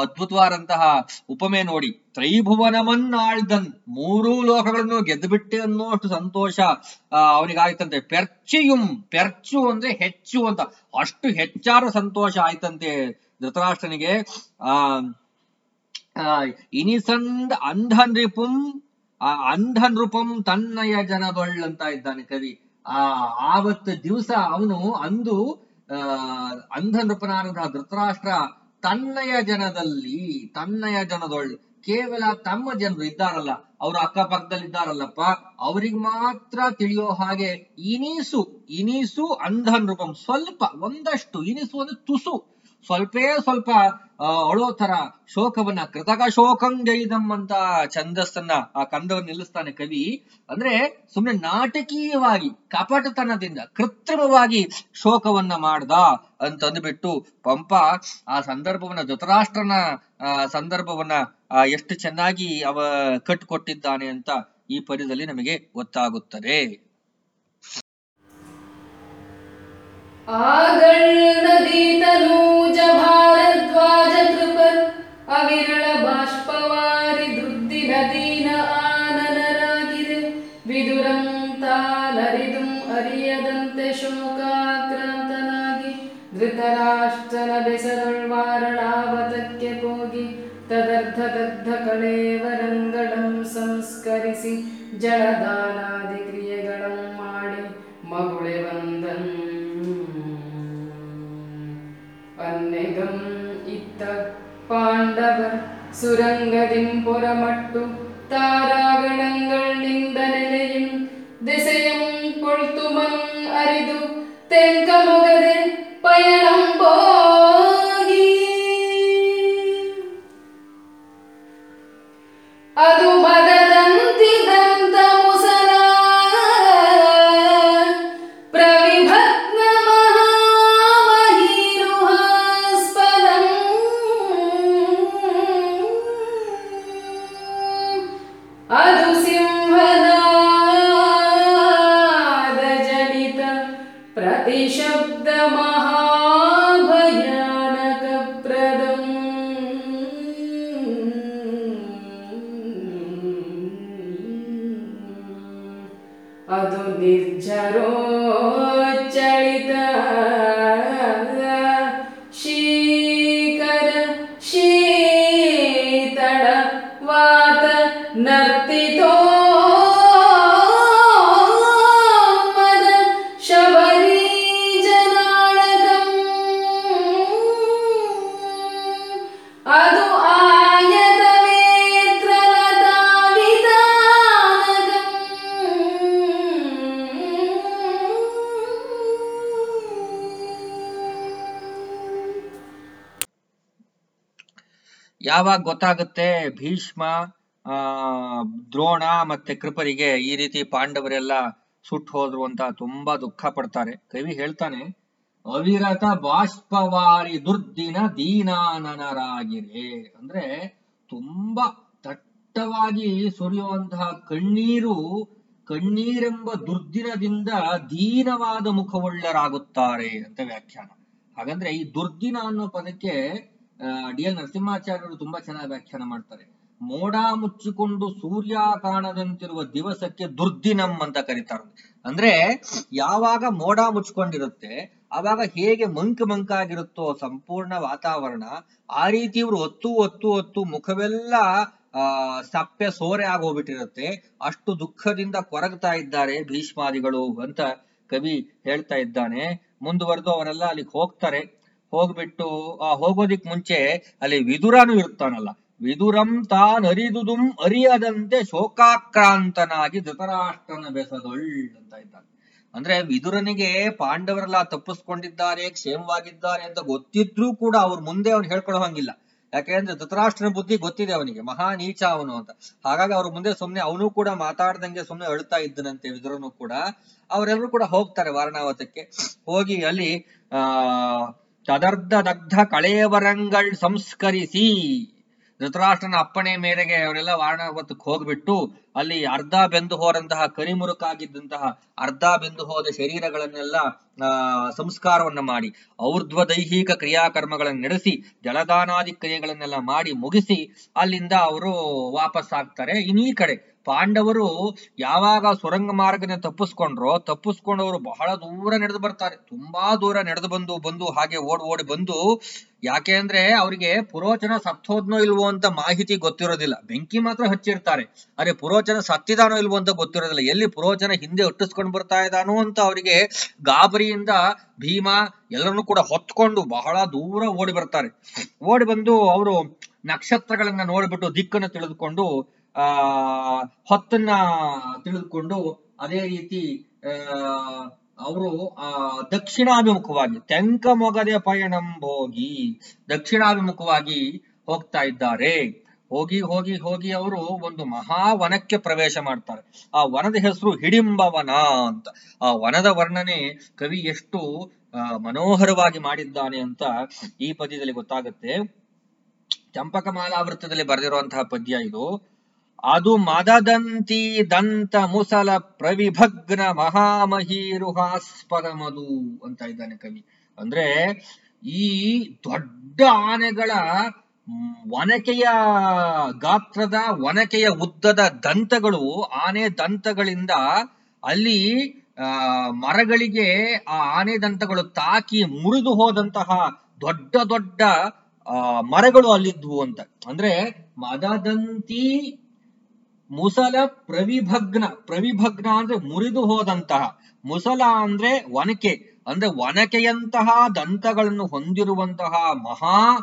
ಅದ್ಭುತವಾದಂತಹ ಉಪಮೆ ನೋಡಿ. ತ್ರೈಭುವನಮನ್ ಆಳ್ದನ್ ಮೂರೂ ಲೋಕಗಳನ್ನು ಗೆದ್ದುಬಿಟ್ಟೆ ಅನ್ನೋಷ್ಟು ಸಂತೋಷ ಅವನಿಗಾಯ್ತಂತೆ. ಪೆರ್ಚಿಯುಂ, ಪೆರ್ಚು ಅಂದ್ರೆ ಹೆಚ್ಚು ಅಂತ. ಅಷ್ಟು ಹೆಚ್ಚಾರ ಸಂತೋಷ ಆಯ್ತಂತೆ ಧೃತರಾಷ್ಟ್ರನಿಗೆ. ಆ ಇನಿಸಂದ್ ಅಂಧ ನೃಪುಂ ಆ ಅಂಧ ನೃಪಂ ತನ್ನಯ ಜನದೊಳ್ ಅಂತ ಇದ್ದಾನೆ ಕವಿ. ಆ ಆವತ್ತು ದಿವಸ ಅವನು ಅಂದು, ಆ ಅಂಧ ನೃಪನಾದಂತಹ ಧೃತರಾಷ್ಟ್ರ ತನ್ನಯ ಜನದಲ್ಲಿ, ತನ್ನಯ ಜನದೊಳ್, ಕೇವಲ ತಮ್ಮ ಜನರು ಇದ್ದಾರಲ್ಲ, ಅವ್ರ ಅಕ್ಕಪಕ್ಕದಲ್ಲಿ ಇದ್ದಾರಲ್ಲಪ್ಪ ಅವ್ರಿಗೆ ಮಾತ್ರ ತಿಳಿಯೋ ಹಾಗೆ ಇನೀಸು, ಇನಿಸು ಅಂಧ ನೃಪಂ ಸ್ವಲ್ಪ, ಒಂದಷ್ಟು, ಇನಿಸು ಅಂದ್ರೆ ತುಸು. ಸ್ವಲ್ಪೇ ಸ್ವಲ್ಪ ಅಳೋ ತರ ಶೋಕವನ್ನ ಕೃತಕ ಶೋಕಂ ಜೈದಂ ಅಂತ ಛಂದಸ್ಸನ್ನ, ಆ ಕಂದವನ್ನು ನಿಲ್ಲಿಸ್ತಾನೆ ಕವಿ. ಅಂದ್ರೆ ಸುಮ್ನೆ ನಾಟಕೀಯವಾಗಿ, ಕಪಟತನದಿಂದ, ಕೃತ್ರಿಮವಾಗಿ ಶೋಕವನ್ನ ಮಾಡ್ದ ಅಂತಂದ್ಬಿಟ್ಟು ಪಂಪ ಆ ಸಂದರ್ಭವನ್ನ, ಧೃತರಾಷ್ಟ್ರನ ಸಂದರ್ಭವನ್ನ ಎಷ್ಟು ಚೆನ್ನಾಗಿ ಅವ ಕಟ್ಟಿಕೊಟ್ಟಿದ್ದಾನೆ ಅಂತ ಈ ಪದ್ಯದಲ್ಲಿ ನಮಗೆ ಗೊತ್ತಾಗುತ್ತದೆ. ಆಗಳನದೀತನೂಜ ಭಾರದ್ವಾಜ ಕೃಪ ಅವಿರಳ ಬಾಷ್ಪವಾರಿ ದುರ್ದಿ ನದೀನ ಆನನರಾಗಿದೆ ವಿದುರಂ ತಾನರಿದುಂ ಅರಿಯದಂತೆ ಶೋಕಾಕ್ರಾಂತನಾಗಿ, ಧೃತರಾಷ್ಟ್ರನ ಬೆಸರಳ್ವಾರಣಾವತಕ್ಕೆ ಹೋಗಿ ತದರ್ಧ ದಗ್ಧ ಕಳೇವರಂಗಳಂ ಸಂಸ್ಕರಿಸಿ ಜಳದಾನಾದಿ സുരങ്കതിൻ പുറമട്ടു. താരാഗണങ്ങൾ നിന്ത നിലയും ദിശയും പൊൾത്തുമം അരിതു. തെങ്കമുകതിൽ ಯಾವಾಗ ಗೊತ್ತಾಗುತ್ತೆ ಭೀಷ್ಮ, ಆ, ದ್ರೋಣ ಮತ್ತೆ ಕೃಪರಿಗೆ ಈ ರೀತಿ ಪಾಂಡವರೆಲ್ಲ ಸುಟ್ಟು ಹೋದ್ರು ಅಂತ ತುಂಬಾ ದುಃಖ ಪಡ್ತಾರೆ. ಕವಿ ಹೇಳ್ತಾನೆ, ಅವಿರತ ಬಾಷ್ಪವಾರಿ ದುರ್ದಿನ ದೀನಾನನರಾಗಿರೆ. ಅಂದ್ರೆ ತುಂಬಾ ದಟ್ಟವಾಗಿ ಸುರಿಯುವಂತಹ ಕಣ್ಣೀರು ಕಣ್ಣೀರೆಂಬ ದುರ್ದಿನದಿಂದ ದೀನವಾದ ಮುಖವುಳ್ಳರಾಗುತ್ತಾರೆ ಅಂತ ವ್ಯಾಖ್ಯಾನ. ಹಾಗಂದ್ರೆ ಈ ದುರ್ದಿನ ಅನ್ನೋ ಪದಕ್ಕೆ ಡಿ ಎಲ್ ನರಸಿಂಹಾಚಾರ್ಯರು ತುಂಬಾ ಚೆನ್ನಾಗಿ ವ್ಯಾಖ್ಯಾನ ಮಾಡ್ತಾರೆ. ಮೋಡ ಮುಚ್ಚಿಕೊಂಡು ಸೂರ್ಯ ಕಾಣದಂತಿರುವ ದಿವಸಕ್ಕೆ ದುರ್ದಿನಂ ಅಂತ ಕರೀತಾರೆ. ಅಂದ್ರೆ ಯಾವಾಗ ಮೋಡ ಮುಚ್ಕೊಂಡಿರುತ್ತೆ, ಆವಾಗ ಹೇಗೆ ಮಂಕ್ ಮಂಕಾಗಿರುತ್ತೋ ಸಂಪೂರ್ಣ ವಾತಾವರಣ, ಆ ರೀತಿ ಇವರು ಒತ್ತು ಹೊತ್ತು ಹೊತ್ತು ಮುಖವೆಲ್ಲ, ಆ, ಸಪ್ಪೆ ಸೋರೆ ಆಗೋಗ್ಬಿಟ್ಟಿರುತ್ತೆ. ಅಷ್ಟು ದುಃಖದಿಂದ ಕೊರಗ್ತಾ ಇದ್ದಾರೆ ಭೀಷ್ಮಾದಿಗಳು ಅಂತ ಕವಿ ಹೇಳ್ತಾ ಇದ್ದಾನೆ. ಮುಂದುವರೆದು ಅವರೆಲ್ಲ ಅಲ್ಲಿಗೆ ಹೋಗ್ತಾರೆ. ಹೋಗ್ಬಿಟ್ಟು, ಆ ಹೋಗೋದಿಕ್ ಮುಂಚೆ ಅಲ್ಲಿ ವಿದುರನು ಇರ್ತಾನಲ್ಲ ವಿದುರಂ ತಾನರಿದುದುಂ ಅರಿಯದಂತೆ ಶೋಕಾಕ್ರಾಂತನಾಗಿ ಧೃತರಾಷ್ಟ್ರನ ಬೆಸದೊಳ್ ಅಂತ ಇದ್ದಾನೆ. ಅಂದ್ರೆ ವಿದುರನಿಗೆ ಪಾಂಡವರೆಲ್ಲ ತಪ್ಪಿಸ್ಕೊಂಡಿದ್ದಾರೆ, ಕ್ಷೇಮವಾಗಿದ್ದಾರೆ ಅಂತ ಗೊತ್ತಿದ್ರೂ ಕೂಡ ಅವ್ರ ಮುಂದೆ ಅವ್ನು ಹೇಳ್ಕೊಳ್ಳೋ ಹಂಗಿಲ್ಲ. ಯಾಕೆಂದ್ರೆ ಧೃತರಾಷ್ಟ್ರನ ಬುದ್ಧಿ ಗೊತ್ತಿದೆ ಅವನಿಗೆ. ಮಹಾ ನೀಚ ಅವನು ಅಂತ. ಹಾಗಾಗಿ ಅವ್ರ ಮುಂದೆ ಸುಮ್ನೆ ಅವನು ಕೂಡ ಮಾತಾಡ್ದಂಗೆ ಸುಮ್ನೆ ಅಳ್ತಾ ಇದ್ದನಂತೆ ವಿದುರನು ಕೂಡ. ಅವರೆಲ್ಲರೂ ಕೂಡ ಹೋಗ್ತಾರೆ ವಾರಣಾವತಕ್ಕೆ. ಹೋಗಿ ಅಲ್ಲಿ, ಆ ತದರ್ಧ ದಗ್ಧ ಕಳೆಯವರಂಗಳ್ ಸಂಸ್ಕರಿಸಿ. ಧೃತರಾಷ್ಟ್ರನ ಅಪ್ಪಣೆ ಮೇರೆಗೆ ಅವರೆಲ್ಲ ವಾರಣಾವತಕ್ಕೆ ಹೋಗ್ಬಿಟ್ಟು ಅಲ್ಲಿ ಅರ್ಧ ಬೆಂದು ಹೋದಂತಹ ಕರಿಮುರುಕಾಗಿದ್ದಂತಹ ಅರ್ಧ ಬೆಂದು ಹೋದ ಶರೀರಗಳನ್ನೆಲ್ಲ ಸಂಸ್ಕಾರವನ್ನ ಮಾಡಿ ಔರ್ಧ್ವ ದೈಹಿಕ ಕ್ರಿಯಾಕರ್ಮಗಳನ್ನು ನಡೆಸಿ ಜಲದಾನಾದಿ ಕ್ರಿಯೆಗಳನ್ನೆಲ್ಲ ಮಾಡಿ ಮುಗಿಸಿ ಅಲ್ಲಿಂದ ಅವರು ವಾಪಸ್ ಆಗ್ತಾರೆ ಇನ್ನೀ ಕಡೆ ಪಾಂಡವರು ಯಾವಾಗ ಸುರಂಗ ಮಾರ್ಗನ ತಪ್ಪಿಸ್ಕೊಂಡ್ರೋ, ತಪ್ಪಿಸ್ಕೊಂಡವರು ಬಹಳ ದೂರ ನಡೆದು ಬರ್ತಾರೆ. ತುಂಬಾ ದೂರ ನಡೆದು ಬಂದು ಬಂದು ಹಾಗೆ ಓಡ್, ಓಡಿ ಬಂದು, ಯಾಕೆ ಅಂದ್ರೆ ಅವರಿಗೆ ಪುರೋಚನ ಸತ್ತೋದ್ನೋ ಇಲ್ವೋ ಅಂತ ಮಾಹಿತಿ ಗೊತ್ತಿರೋದಿಲ್ಲ. ಬೆಂಕಿ ಮಾತ್ರ ಹಚ್ಚಿರ್ತಾರೆ. ಅರೆ, ಪುರೋಚನ ಸತ್ತಿದಾನೋ ಇಲ್ವೋ ಅಂತ ಗೊತ್ತಿರೋದಿಲ್ಲ. ಎಲ್ಲಿ ಪುರೋಚನ ಹಿಂದೆ ಒಟ್ಟಿಸ್ಕೊಂಡು ಬರ್ತಾ ಇದ್ದಾನೋ ಅಂತ ಅವರಿಗೆ ಗಾಬರಿಯಿಂದ ಭೀಮ ಎಲ್ಲರನ್ನೂ ಕೂಡ ಹೊತ್ಕೊಂಡು ಬಹಳ ದೂರ ಓಡಿ ಬರ್ತಾರೆ. ಓಡಿ ಬಂದು ಅವರು ನಕ್ಷತ್ರಗಳನ್ನ ನೋಡ್ಬಿಟ್ಟು ದಿಕ್ಕನ್ನು ತಿಳಿದುಕೊಂಡು ಆ, ಹೊತ್ತನ್ನ ತಿಳಿದುಕೊಂಡು ಅದೇ ರೀತಿ ಅವರು, ಆ, ದಕ್ಷಿಣಾಭಿಮುಖವಾಗಿ ತೆಂಕ ಮೊಗದೆ ಪಯಣಂ ಹೋಗಿ ದಕ್ಷಿಣಾಭಿಮುಖವಾಗಿ ಹೋಗ್ತಾ ಇದ್ದಾರೆ. ಹೋಗಿ ಹೋಗಿ ಹೋಗಿ ಅವರು ಒಂದು ಮಹಾ ವನಕ್ಕೆ ಪ್ರವೇಶ ಮಾಡ್ತಾರೆ. ಆ ವನದ ಹೆಸರು ಹಿಡಿಂಬ ವನ ಅಂತ. ಆ ವನದ ವರ್ಣನೆ ಕವಿ ಎಷ್ಟು ಮನೋಹರವಾಗಿ ಮಾಡಿದ್ದಾನೆ ಅಂತ ಈ ಪದ್ಯದಲ್ಲಿ ಗೊತ್ತಾಗುತ್ತೆ. ಚಂಪಕಮಾಲಾವೃತ್ತದಲ್ಲಿ ಬರೆದಿರುವಂತಹ ಪದ್ಯ ಇದು. ಅದು ಮದದಂತಿ ದಂತ ಮುಸಲ ಪ್ರವಿಭಗ್ನ ಮಹಾಮಹೀರುಹಾಸ್ಪದ ಮಧು ಅಂತ ಇದ್ದಾನೆ ಕವಿ. ಅಂದ್ರೆ ಈ ದೊಡ್ಡ ಆನೆಗಳ ಒನಕೆಯ ಗಾತ್ರದ, ಒನಕೆಯ ಉದ್ದದ ದಂತಗಳು, ಆನೆ ದಂತಗಳಿಂದ ಅಲ್ಲಿ ಮರಗಳಿಗೆ ಆ ಆನೆ ದಂತಗಳು ತಾಕಿ ಮುರಿದು ಹೋದಂತಹ ದೊಡ್ಡ ದೊಡ್ಡ ಮರಗಳು ಅಲ್ಲಿದ್ವು ಅಂತ. ಅಂದ್ರೆ ಮದದಂತಿ ಮುಸಲ ಪ್ರವಿಭಗ್ನ ಪ್ರವಿಭಗ್ನ ಅಂದ್ರೆ ಮುರಿದು ಹೋದಂತಹ. ಮುಸಲ ಅಂದ್ರೆ ಒನಕೆ, ಅಂದ್ರೆ ಒನಕೆಯಂತಹ ದಂತಗಳನ್ನು ಹೊಂದಿರುವಂತಹ ಮಹಾ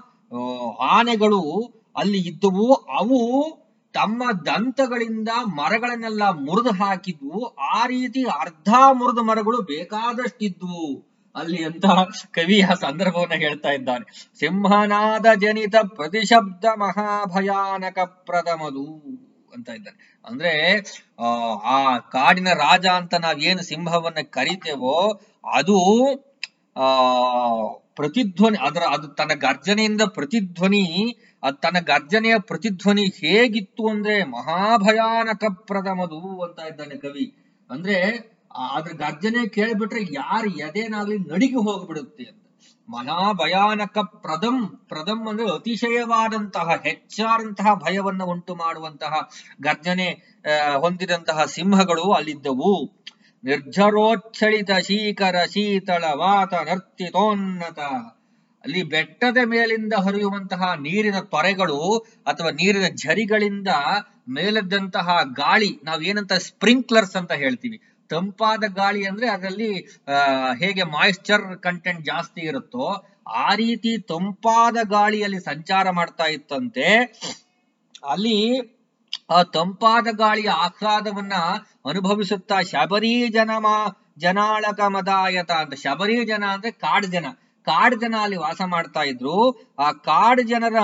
ಆನೆಗಳು ಅಲ್ಲಿ ಇದ್ದವು. ಅವು ತಮ್ಮ ದಂತಗಳಿಂದ ಮರಗಳನ್ನೆಲ್ಲ ಮುರಿದು ಹಾಕಿದ್ವು. ಆ ರೀತಿ ಅರ್ಧ ಮುರಿದ ಮರಗಳು ಬೇಕಾದಷ್ಟಿದ್ವು. ಅಲ್ಲಿ ಅಂತ ಕವಿ ಆ ಸಂದರ್ಭವನ್ನ ಹೇಳ್ತಾ ಇದ್ದಾನೆ. ಸಿಂಹನಾದ ಜನಿತ ಪ್ರತಿಶಬ್ದ ಮಹಾಭಯಾನಕ ಪ್ರಥಮದು ಅಂತ ಇದ್ದಾನೆ ಅಂದ್ರೆ, ಆ ಕಾಡಿನ ರಾಜ ಅಂತ ನಾವೇನು ಸಿಂಹವನ್ನ ಕರಿತೇವೋ, ಅದು, ಆ, ಪ್ರತಿಧ್ವನಿ, ಅದರ, ಅದು ತನ್ನ ಗರ್ಜನೆಯಿಂದ ಪ್ರತಿಧ್ವನಿ, ಅದ್ ತನ್ನ ಗರ್ಜನೆಯ ಪ್ರತಿಧ್ವನಿ ಹೇಗಿತ್ತು ಅಂದ್ರೆ ಮಹಾಭಯಾನಕ ಪ್ರದಮದು ಅಂತ ಇದ್ದಾನೆ ಕವಿ. ಅಂದ್ರೆ ಅದ್ರ ಗರ್ಜನೆ ಕೇಳ್ಬಿಟ್ರೆ ಯಾರು ಎದೆನಾಗ್ಲಿ ನಡಿಗೆ ಹೋಗ್ಬಿಡುತ್ತೆ ಮಹಾಭಯಾನಕ ಪ್ರದಂ ಪ್ರದಂ ಅಂದ್ರೆ ಅತಿಶಯವಾದಂತಹ, ಹೆಚ್ಚಾದಂತಹ ಭಯವನ್ನು ಉಂಟು ಮಾಡುವಂತಹ, ಗರ್ಜನೆ ಹೊಂದಿದಂತಹ ಸಿಂಹಗಳು ಅಲ್ಲಿದ್ದವು. ನಿರ್ಜರೋಚ್ಛಳಿತ ಶೀಕರ ಶೀತಳ ವಾತ ನರ್ತಿತೋನ್ನತ. ಅಲ್ಲಿ ಬೆಟ್ಟದ ಮೇಲಿಂದ ಹರಿಯುವಂತಹ ನೀರಿನ ತೊರೆಗಳು ಅಥವಾ ನೀರಿನ ಝರಿಗಳಿಂದ ಮೇಲೆದ್ದಂತಹ ಗಾಳಿ, ನಾವೇನಂತ ಸ್ಪ್ರಿಂಕ್ಲರ್ಸ್ ಅಂತ ಹೇಳ್ತೀವಿ. ತಂಪಾದ ಗಾಳಿ ಅಂದ್ರೆ ಅದರಲ್ಲಿ ಹೇಗೆ ಮಾಯಿಶ್ಚರ್ ಕಂಟೆಂಟ್ ಜಾಸ್ತಿ ಇರುತ್ತೋ, ಆ ರೀತಿ ತಂಪಾದ ಗಾಳಿಯಲ್ಲಿ ಸಂಚಾರ ಮಾಡ್ತಾ ಇತ್ತಂತೆ, ಅಲ್ಲಿ ಆ ತಂಪಾದ ಗಾಳಿಯ ಆಹ್ಲಾದವನ್ನ ಅನುಭವಿಸುತ್ತಾ ಶಬರಿ ಜನಮ, ಜನಾಳಕ ಮದಾಯತ ಅಂತ, ಶಬರಿ ಜನ ಅಂದ್ರೆ ಕಾಡು ಜನ ಕಾಡು ಜನ ಅಲ್ಲಿ ವಾಸ ಮಾಡ್ತಾ ಇದ್ರು, ಆ ಕಾಡು ಜನರ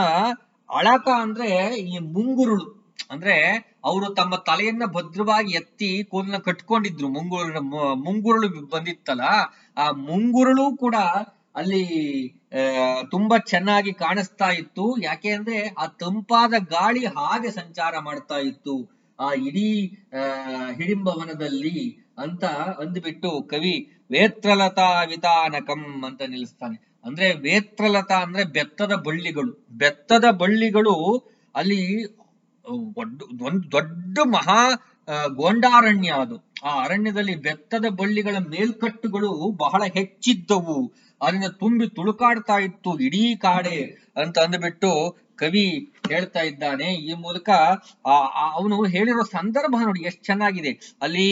ಅಳಕ ಅಂದ್ರೆ ಈ ಮುಂಗುರುಳು. ಅಂದ್ರೆ ಅವರು ತಮ್ಮ ತಲೆಯನ್ನ ಭದ್ರವಾಗಿ ಎತ್ತಿ ಕೂದಲನ್ನ ಕಟ್ಕೊಂಡಿದ್ರು. ಮುಂಗುರುಳು, ಮು- ಮುಂಗುರುಳು ಬಂದಿತ್ತಲ್ಲ, ಆ ಮುಂಗುರುಳು ಕೂಡ ಅಲ್ಲಿ ತುಂಬಾ ಚೆನ್ನಾಗಿ ಕಾಣಿಸ್ತಾ ಇತ್ತು. ಯಾಕೆ ಅಂದ್ರೆ ಆ ತಂಪಾದ ಗಾಳಿ ಹಾಗೆ ಸಂಚಾರ ಮಾಡ್ತಾ ಇತ್ತು. ಆ ಇಡೀ ಹಿಡಿಂಬವನದಲ್ಲಿ ಅಂತ ಅಂದ್ಬಿಟ್ಟು ಕವಿ ವೇತ್ರಲತಾ ವಿತಾನಕಂ ಅಂತ ನಿಲ್ಲಿಸ್ತಾನೆ. ಅಂದ್ರೆ ವೇತ್ರಲತಾ ಅಂದ್ರೆ ಬೆತ್ತದ ಬಳ್ಳಿಗಳು. ಬೆತ್ತದ ಬಳ್ಳಿಗಳು ಅಲ್ಲಿ ಒಂದು ದೊಡ್ಡ ಮಹಾ ಗೊಂಡಾರಣ್ಯ ಅದು. ಆ ಅರಣ್ಯದಲ್ಲಿ ಬೆತ್ತದ ಬಳ್ಳಿಗಳ ಮೇಲ್ಕಟ್ಟುಗಳು ಬಹಳ ಹೆಚ್ಚಿದ್ದವು. ಅದನ್ನ ತುಂಬಿ ತುಳುಕಾಡ್ತಾ ಇತ್ತು ಇಡೀ ಕಾಡೆ ಅಂತ ಅಂದ್ಬಿಟ್ಟು ಕವಿ ಹೇಳ್ತಾ ಇದ್ದಾನೆ. ಈ ಮೂಲಕ, ಆ ಅವನು ಹೇಳಿರೋ ಸಂದರ್ಭ ನೋಡಿ ಎಷ್ಟು ಚೆನ್ನಾಗಿದೆ. ಅಲ್ಲಿ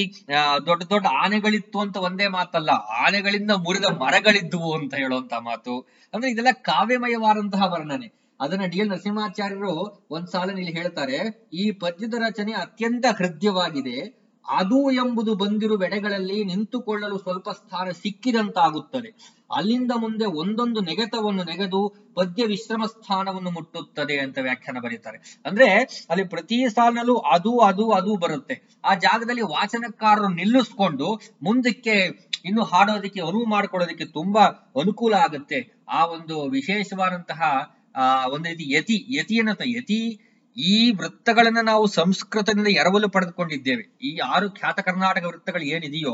ದೊಡ್ಡ ದೊಡ್ಡ ಆನೆಗಳಿತ್ತು ಅಂತ ಒಂದೇ ಮಾತಲ್ಲ, ಆನೆಗಳಿಂದ ಮುರಿದ ಮರಗಳಿದ್ದುವು ಅಂತ ಹೇಳುವಂತ ಮಾತು. ಅಂದ್ರೆ ಇದೆಲ್ಲ ಕಾವ್ಯಮಯವಾದಂತಹ ವರ್ಣನೆ. ಅದನ್ನ ಡಿ ಎಲ್ ನರಸಿಂಹಾಚಾರ್ಯರು ಒಂದ್ ಸಾಲ ಇಲ್ಲಿ ಹೇಳ್ತಾರೆ, ಈ ಪದ್ಯದ ರಚನೆ ಅತ್ಯಂತ ಹೃದಯವಾಗಿದೆ. ಅದು ಎಂಬುದು ಬಂದಿರುವ ಎಡೆಗಳಲ್ಲಿ ನಿಂತುಕೊಳ್ಳಲು ಸ್ವಲ್ಪ ಸ್ಥಾನ ಸಿಕ್ಕಿದಂತಾಗುತ್ತದೆ. ಅಲ್ಲಿಂದ ಮುಂದೆ ಒಂದೊಂದು ನೆಗೆತವನ್ನು ನೆಗೆದು ಪದ್ಯ ವಿಶ್ರಮ ಸ್ಥಾನವನ್ನು ಮುಟ್ಟುತ್ತದೆ ಅಂತ ವ್ಯಾಖ್ಯಾನ ಬರೀತಾರೆ. ಅಂದ್ರೆ ಅಲ್ಲಿ ಪ್ರತಿ ಸಾಲಿನಲ್ಲೂ ಅದು ಅದು ಅದು ಬರುತ್ತೆ. ಆ ಜಾಗದಲ್ಲಿ ವಾಚನಕಾರರು ನಿಲ್ಲಿಸ್ಕೊಂಡು ಮುಂದಕ್ಕೆ ಇನ್ನು ಹಾಡೋದಕ್ಕೆ ಅನುವು ಮಾಡ್ಕೊಳ್ಳೋದಕ್ಕೆ ತುಂಬಾ ಅನುಕೂಲ ಆಗುತ್ತೆ. ಆ ಒಂದು ವಿಶೇಷವಾದಂತಹ ಆ, ಒಂದು ರೀತಿ ಯತಿ ಯತಿ ಏನಂತ, ಯತಿ ಈ ವೃತ್ತಗಳನ್ನ ನಾವು ಸಂಸ್ಕೃತದಿಂದ ಎರವಲು ಪಡೆದುಕೊಂಡಿದ್ದೇವೆ. ಈ ಆರು ಖ್ಯಾತ ಕರ್ನಾಟಕ ವೃತ್ತಗಳು ಏನಿದೆಯೋ,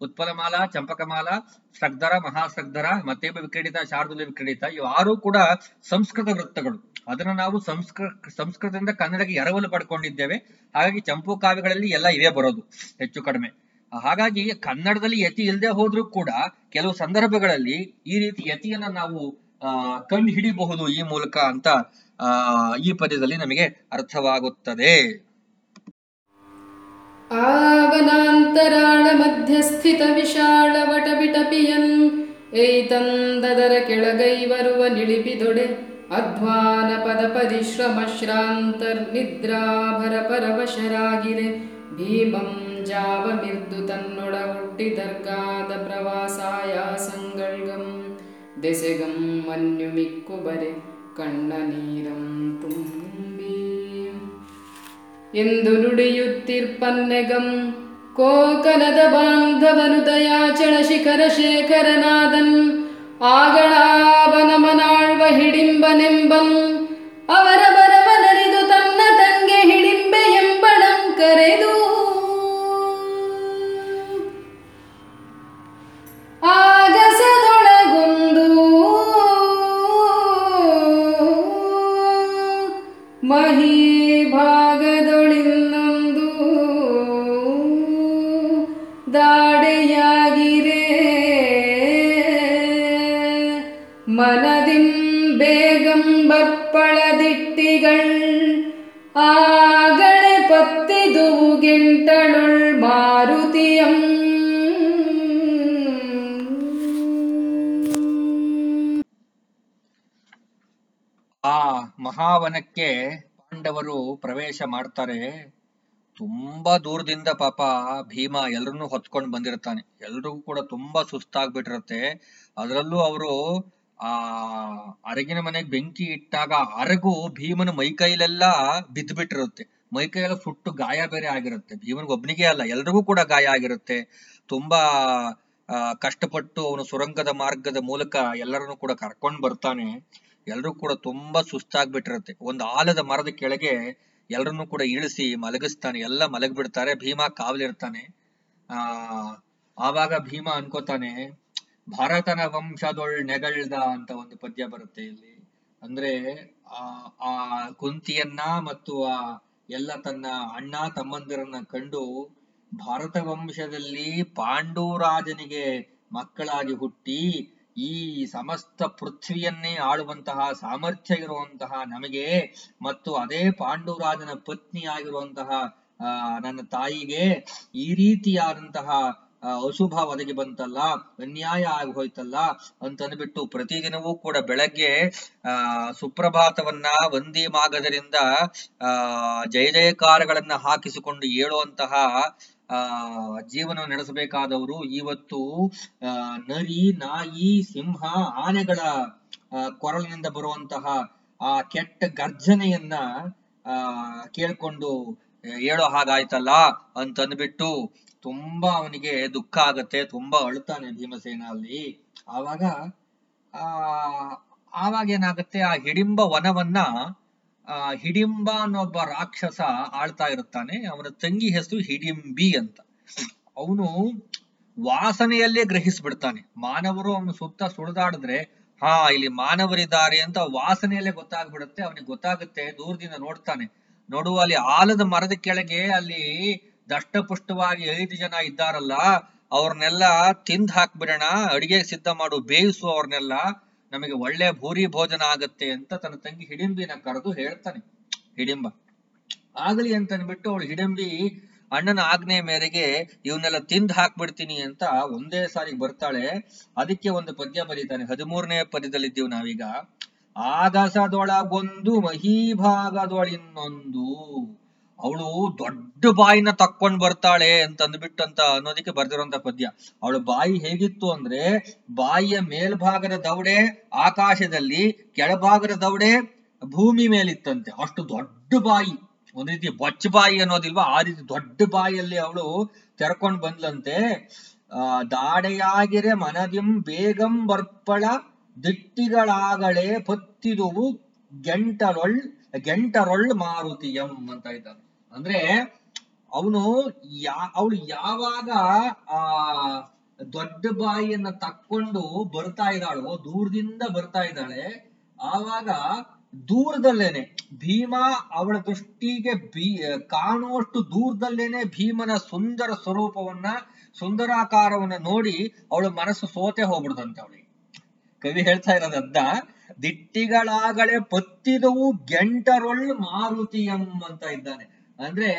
ಉತ್ಪಲಮಾಲಾ, ಚಂಪಕಮಾಲಾ, ಶ್ರಗ್ಧರ, ಮಹಾಶ್ರಗ್ಧರ ಮತ್ತೆ ವಿಕ್ರೀಡಿತ ಶಾರ್ದೂಲ ವಿಕ್ರೀಡಿತ, ಇವು ಆರು ಕೂಡ ಸಂಸ್ಕೃತ ವೃತ್ತಗಳು. ಅದನ್ನ ನಾವು ಸಂಸ್ಕೃ, ಸಂಸ್ಕೃತದಿಂದ ಕನ್ನಡಕ್ಕೆ ಎರವಲು ಪಡ್ಕೊಂಡಿದ್ದೇವೆ. ಹಾಗಾಗಿ ಚಂಪು ಕಾವ್ಯಗಳಲ್ಲಿ ಎಲ್ಲ ಇವೇ ಬರೋದು, ಹೆಚ್ಚು ಕಡಿಮೆ. ಹಾಗಾಗಿ ಕನ್ನಡದಲ್ಲಿ ಯತಿ ಇಲ್ಲದೆ ಹೋದ್ರೂ ಕೂಡ ಕೆಲವು ಸಂದರ್ಭಗಳಲ್ಲಿ ಈ ರೀತಿ ಯತಿಯನ್ನ ನಾವು ಕಂಡು ಹಿಡಿಯಬಹುದು ಈ ಮೂಲಕ ಅಂತ ಈ ಪದ್ಯದಲ್ಲಿ ನಮಗೆ ಅರ್ಥವಾಗುತ್ತದೆ. ಆವನಾಂತರಾಳ ಮಧ್ಯಸ್ಥಿತ ವಿಶಾಲ ವಟಬಿಟಪಿಯನ್ ಏತಂದದರ ಕೆಳಗೈ ಬರುವ ನಿಳಿಪಿದೊಡೆ, ಅಧ್ವಾನ ಪದ ಪರಿಶ್ರಮ ಶ್ರಾಂತರ್ ನಿದ್ರಾಭರ ಪರವಶರಾಗಿರೆ, ಭೀಮಂ ಜಾವ ಮಿರ್ದು ತನ್ನೊಳ ಹುಟ್ಟಿ ದರ್ಗಾದ ಪ್ರವಾಸಾಯ ಮನ್ಯು ಮಿಕ್ಕು ಬರೆ ಕಣ್ಣ ನೀರಂ ತುಂಬಿ. ಎಂದು ನುಡಿಯುತ್ತಿರ್ಪನ್ನೆಗಂ ಕೋಕನದ ಬಾಂಧವನು ದಯಾಚಳ ಶಿಖರ ಶೇಖರನಾದನ್. ಆಗಳಾವನಮನಾಳ್ವ ಹಿಡಿಂಬನೆಂಬಂ ಅವರ ಬರವನರಿದು ತನ್ನ ತಂಗೆ ಹಿಡಿಂಬೆ ಎಂಬಳಂ ಕರೆದು ಮನದಿಂ ಬೇಗಂ ಬರ್ಪಳದಿಟ್ಟಿಗಳ್ ಆಗಳೆ ಪತ್ತಿದುವು ಗೆಂಟಳೊಳ್ ಮಾರುತಿಯಂ. ಆ ಮಹಾವನಕ್ಕೆ ಪಾಂಡವರು ಪ್ರವೇಶ ಮಾಡ್ತಾರೆ. ತುಂಬಾ ದೂರದಿಂದ ಪಾಪ ಭೀಮ ಎಲ್ರನ್ನೂ ಹೊತ್ಕೊಂಡು ಬಂದಿರ್ತಾನೆ. ಎಲ್ರಿಗೂ ಕೂಡ ತುಂಬಾ ಸುಸ್ತಾಗ್ಬಿಟ್ಟಿರುತ್ತೆ. ಅದರಲ್ಲೂ ಅವರು ಆ, ಅರಗಿನ ಮನೆಗೆ ಬೆಂಕಿ ಇಟ್ಟಾಗ ಅರಗು ಭೀಮನ ಮೈಕೈಲೆಲ್ಲ ಬಿದ್ದ್ಬಿಟ್ಟಿರುತ್ತೆ ಮೈಕೈಲ ಸುಟ್ಟು ಗಾಯ ಬೇರೆ ಆಗಿರುತ್ತೆ. ಭೀಮನಿಗೆ ಒಬ್ನಿಗೆ ಅಲ್ಲ, ಎಲ್ರಿಗೂ ಕೂಡ ಗಾಯ ಆಗಿರುತ್ತೆ. ತುಂಬಾ ಕಷ್ಟಪಟ್ಟು ಅವನು ಸುರಂಗದ ಮಾರ್ಗದ ಮೂಲಕ ಎಲ್ಲರನ್ನು ಕೂಡ ಕರ್ಕೊಂಡ್ ಬರ್ತಾನೆ. ಎಲ್ರೂ ಕೂಡ ತುಂಬಾ ಸುಸ್ತಾಗ್ಬಿಟ್ಟಿರುತ್ತೆ. ಒಂದು ಆಲದ ಮರದ ಕೆಳಗೆ ಎಲ್ಲರನ್ನೂ ಕೂಡ ಇಳಿಸಿ ಮಲಗಿಸ್ತಾನೆ. ಎಲ್ಲ ಮಲಗ್ಬಿಡ್ತಾರೆ. ಭೀಮ ಕಾವಲಿರ್ತಾನೆ. ಆ, ಆವಾಗ ಭೀಮ ಅನ್ಕೋತಾನೆ ಭಾರತನ ವಂಶದೊಳ್ ನೆಗಳ್ದ ಅಂತ ಒಂದು ಪದ್ಯ ಬರುತ್ತೆ ಇಲ್ಲಿ. ಅಂದ್ರೆ ಆ ಆ ಕುಂತಿಯನ್ನ ಮತ್ತು ಆ ಎಲ್ಲ ತನ್ನ ಅಣ್ಣ ತಮ್ಮಂದಿರನ್ನ ಕಂಡು ಭಾರತ ವಂಶದಲ್ಲಿ ಪಾಂಡುರಾಜನಿಗೆ ಮಕ್ಕಳಾಗಿ ಹುಟ್ಟಿ ಈ ಸಮಸ್ತ ಪೃಥ್ವಿಯನ್ನೇ ಆಳುವಂತಹ ಸಾಮರ್ಥ್ಯ ಇರುವಂತಹ ನಮಗೆ ಮತ್ತು ಅದೇ ಪಾಂಡುರಾಜನ ಪತ್ನಿಯಾಗಿರುವಂತಹ, ಆ, ನನ್ನ ತಾಯಿಗೆ ಈ ರೀತಿಯಾದಂತಹ ಅಶುಭ ಒದಗಿ ಬಂತಲ್ಲ, ಅನ್ಯಾಯ ಆಗಿ ಹೋಯ್ತಲ್ಲ ಅಂತ ಅಂದ್ಬಿಟ್ಟು ಪ್ರತಿದಿನವೂ ಕೂಡ ಬೆಳಗ್ಗೆ, ಆ, ಸುಪ್ರಭಾತವನ್ನ ವಂದಿ ಮಾಗದರಿಂದ ಆ, ಜಯ ಜಯಕಾರಗಳನ್ನ ಹಾಕಿಸಿಕೊಂಡು ಹೇಳುವಂತಹ ಆ, ಜೀವನ ನಡೆಸಬೇಕಾದವರು ಇವತ್ತು ನರಿ, ನಾಯಿ, ಸಿಂಹ, ಆನೆಗಳ ಕೊರಳಿನಿಂದ ಬರುವಂತಹ ಆ ಕೆಟ್ಟ ಗರ್ಜನೆಯನ್ನ, ಆ, ಕೇಳ್ಕೊಂಡು ಹೇಳೋ ಹಾಗಾಯ್ತಲ್ಲ ಅಂತಂದ್ಬಿಟ್ಟು ತುಂಬಾ ಅವನಿಗೆ ದುಃಖ ಆಗತ್ತೆ, ತುಂಬಾ ಅಳ್ತಾನೆ ಭೀಮಸೇನ ಅಲ್ಲಿ ಆವಾಗ, ಆ, ಆವಾಗ ಏನಾಗುತ್ತೆ, ಆ ಹಿಡಿಂಬ ವನವನ್ನ, ಆ, ಹಿಡಿಂಬ ಅನ್ನೊಬ್ಬ ರಾಕ್ಷಸ ಆಳ್ತಾ ಇರುತ್ತಾನೆ. ಅವನ ತಂಗಿ ಹೆಸರು ಹಿಡಿಂಬಿ ಅಂತ. ಅವನು ವಾಸನೆಯಲ್ಲೇ ಗ್ರಹಿಸ್ಬಿಡ್ತಾನೆ. ಮಾನವರು ಅವನು ಸುತ್ತ ಸುಳಿದಾಡಿದ್ರೆ, ಹಾ, ಇಲ್ಲಿ ಮಾನವರಿದ್ದಾರೆ ಅಂತ ವಾಸನೆಯಲ್ಲೇ ಗೊತ್ತಾಗ್ಬಿಡುತ್ತೆ, ಅವನಿಗೆ ಗೊತ್ತಾಗುತ್ತೆ, ದೂರದಿಂದ ನೋಡ್ತಾನೆ. ನೋಡುವ ಅಲ್ಲಿ ಆಲದ ಮರದ ಕೆಳಗೆ ಅಲ್ಲಿ ದಷ್ಟಪುಷ್ಟವಾಗಿ ಐದು ಜನ ಇದ್ದಾರಲ್ಲ, ಅವ್ರನ್ನೆಲ್ಲ ತಿಂದ್ ಹಾಕ್ಬಿಡೋಣ, ಅಡಿಗೆ ಸಿದ್ಧ ಮಾಡು, ಬೇಯಿಸು ಅವ್ರನ್ನೆಲ್ಲ. ನಮಗೆ ಒಳ್ಳೆ ಭೂರಿ ಭೋಜನ ಆಗತ್ತೆ ಅಂತ ತನ್ನ ತಂಗಿ ಹಿಡಿಂಬಿನ ಕರೆದು ಹೇಳ್ತಾನೆ. ಹಿಡಿಂಬ. ಆಗಲಿ ಅಂತ ಅಂದ್ಬಿಟ್ಟು ಅವಳು ಹಿಡಿಂಬಿ ಅಣ್ಣನ ಆಜ್ಞೆ ಮೇರೆಗೆ ಇವನ್ನೆಲ್ಲ ತಿಂದ್ ಹಾಕ್ಬಿಡ್ತೀನಿ ಅಂತ ಒಂದೇ ಸಾರಿ ಬರ್ತಾಳೆ. ಅದಕ್ಕೆ ಒಂದು ಪದ್ಯ ಬರೀತಾನೆ. ಹದಿಮೂರನೇ ಪದ್ಯದಲ್ಲಿದ್ದೀವಿ ನಾವೀಗ. ಆಗಸದೊಳಗೊಂದು ಮಹೀಭಾಗದೊಳಿನ್ನೊಂದು. ಅವಳು ದೊಡ್ಡ ಬಾಯಿನ ತಕ್ಕೊಂಡ್ ಬರ್ತಾಳೆ ಅಂತ ಅಂದ್ಬಿಟ್ಟಂತ ಅನ್ನೋದಕ್ಕೆ ಬರ್ದಿರೋಂತ ಪದ್ಯ. ಅವಳು ಬಾಯಿ ಹೇಗಿತ್ತು ಅಂದ್ರೆ ಬಾಯಿಯ ಮೇಲ್ಭಾಗದ ದವಡೆ ಆಕಾಶದಲ್ಲಿ, ಕೆಳಭಾಗದ ದವಡೆ ಭೂಮಿ ಮೇಲಿತ್ತಂತೆ. ಅಷ್ಟು ದೊಡ್ಡ ಬಾಯಿ. ಒಂದ್ ರೀತಿ ಬೊಚ್ಚ ಬಾಯಿ ಅನ್ನೋದಿಲ್ವಾ? ಆ ರೀತಿ ದೊಡ್ಡ ಬಾಯಿಯಲ್ಲಿ ಅವಳು ತೆರ್ಕೊಂಡ್ ಬಂದ್ಲಂತೆ. ಆ, ದಾಡೆಯಾಗಿರೆ ಮನದಿಂ ಬೇಗಂ ಬರ್ಪಳ, ದಿಟ್ಟಿಗಳಾಗಳೆ ಪತ್ತಿದುವು, ಗೆಂಟರೊಳ್ ಗೆಂಟರೊಳ್ ಮಾರುತಿಯಂ ಅಂತ ಇದ್ದಾನೆ ಅಂದ್ರೆ ಅವನು ಯಾ, ಅವಳು ಯಾವಾಗ ಆ ದೊಡ್ಡ ಬಾಯಿಯನ್ನ ತಕ್ಕೊಂಡು ಬರ್ತಾ ಇದ್ದಾಳೋ, ದೂರದಿಂದ ಬರ್ತಾ ಇದ್ದಾಳೆ, ಆವಾಗ ದೂರದಲ್ಲೇನೆ, ಭೀಮ ಅವಳ ದೃಷ್ಟಿಗೆ ಬೀ ಕಾಣುವಷ್ಟು ದೂರದಲ್ಲೇನೆ ಭೀಮನ ಸುಂದರ ಸ್ವರೂಪವನ್ನ, ಸುಂದರಾಕಾರವನ್ನ ನೋಡಿ ಅವಳ ಮನಸ್ಸು ಸೋತೆ ಹೋಗ್ಬಿಡ್ದಂತೆ ಅವಳಿಗೆ. ಕವಿ ಹೇಳ್ತಾ ಇರೋದದ್ದ ದಿಟ್ಟಿಗಳಾಗಳೆ ಪತ್ತಿದವು ಗೆಂಟರೊಳ್ ಮಾರುತಿಯಂ ಅಂತ ಇದ್ದಾನೆ. ಅಂದ್ರೆ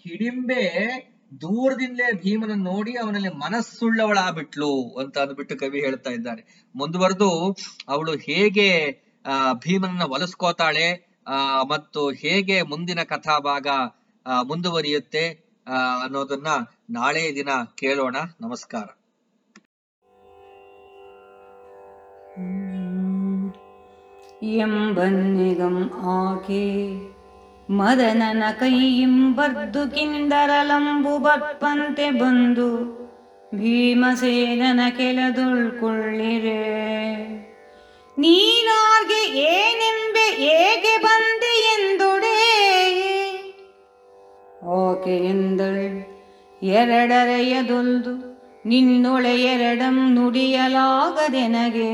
ಹಿಡಿಂಬೆ ದೂರದಿಂದಲೇ ಭೀಮನ ನೋಡಿ ಅವನಲ್ಲಿ ಮನಸ್ಸುಳ್ಳವಳಾಗ್ಬಿಟ್ಲು ಅಂತ ಅಂದ್ಬಿಟ್ಟು ಕವಿ ಹೇಳ್ತಾ ಇದ್ದಾರೆ. ಮುಂದುವರೆದು ಅವಳು ಹೇಗೆ, ಆ, ಭೀಮನನ್ನ ಒಲಿಸ್ಕೋತಾಳೆ, ಆ, ಮತ್ತು ಹೇಗೆ ಮುಂದಿನ ಕಥಾಭಾಗ ಮುಂದುವರಿಯುತ್ತೆ, ಆ, ಅನ್ನೋದನ್ನ ನಾಳೆ ದಿನ ಕೇಳೋಣ. ನಮಸ್ಕಾರ. ಎಂಬನ್ನಿಗಂ ಆಕೆ ಮದನನ ಕೈಯಿಂಬರ್ದು ಕಿಂದರಲಂಬು ಬರ್ಪಂತೆ ಬಂದು, ಭೀಮಸೇನನ ಕೆಲದುಳ್ಕೊಳ್ಳಿರೆ ನೀನಾಗೆ ಏನೆಂಬೆ ಹೇಗೆ ಬಂದೆ ಎಂದೊಡೆ. ಓಕೆ ಎಂದಳು. ಎರಡರೆಯದೊಂದು, ನಿನ್ನೊಳೆ ಎರಡಂ ನುಡಿಯಲಾಗದೆನಗೆ.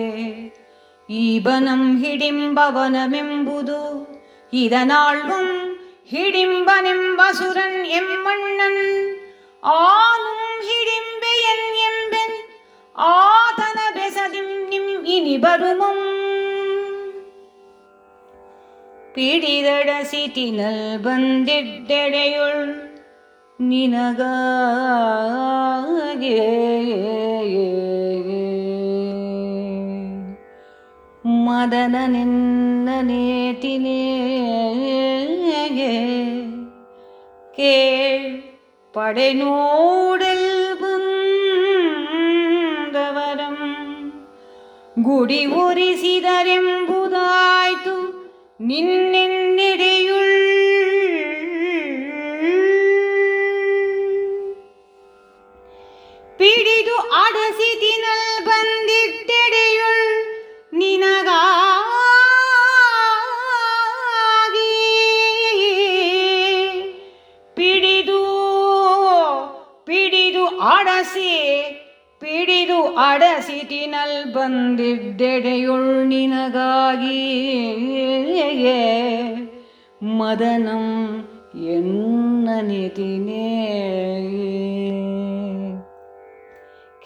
ಈಬನಂ ಹಿಡಿಂಬವನಮೆಂಬುದು இதனாழ்வும் எம் மண்ணன் ஆனும் ஹிடிம்பெயன் எம்பென் ஆதன பெசதிம் நிம் இனிபருமம் ಪಿಡಿದಡ ಸಿಟಿನಲ್ ಬಂದಿದ್ದೆಡೆಯುಳ್ ನಿನಗಾಗೆ മദന നിന്ന മദനനെന്നേറ്റിനേ കേൾ പടനോടൽ വൃന്ദവരം ഗുടി ഒരു സിതരെമ്പുതായ്തു നിന്നെന്നിടയുൾ. പിടിതു അടസി തിനൽ ബന്ധിട്ടെടയുൾ ನಿನಗಾಗಿ ಪಿಡಿದು ಪಿಡಿದು ಅಡಸಿ ಪಿಡಿದು ಅಡಸಿಟಿನಲ್ ಬಂದಿದ್ದೆಡೆಯುಳ್ ನಿನಗಾಗಿ. ಮದನಂ ಎನ್ನ ನಿತಿನೇ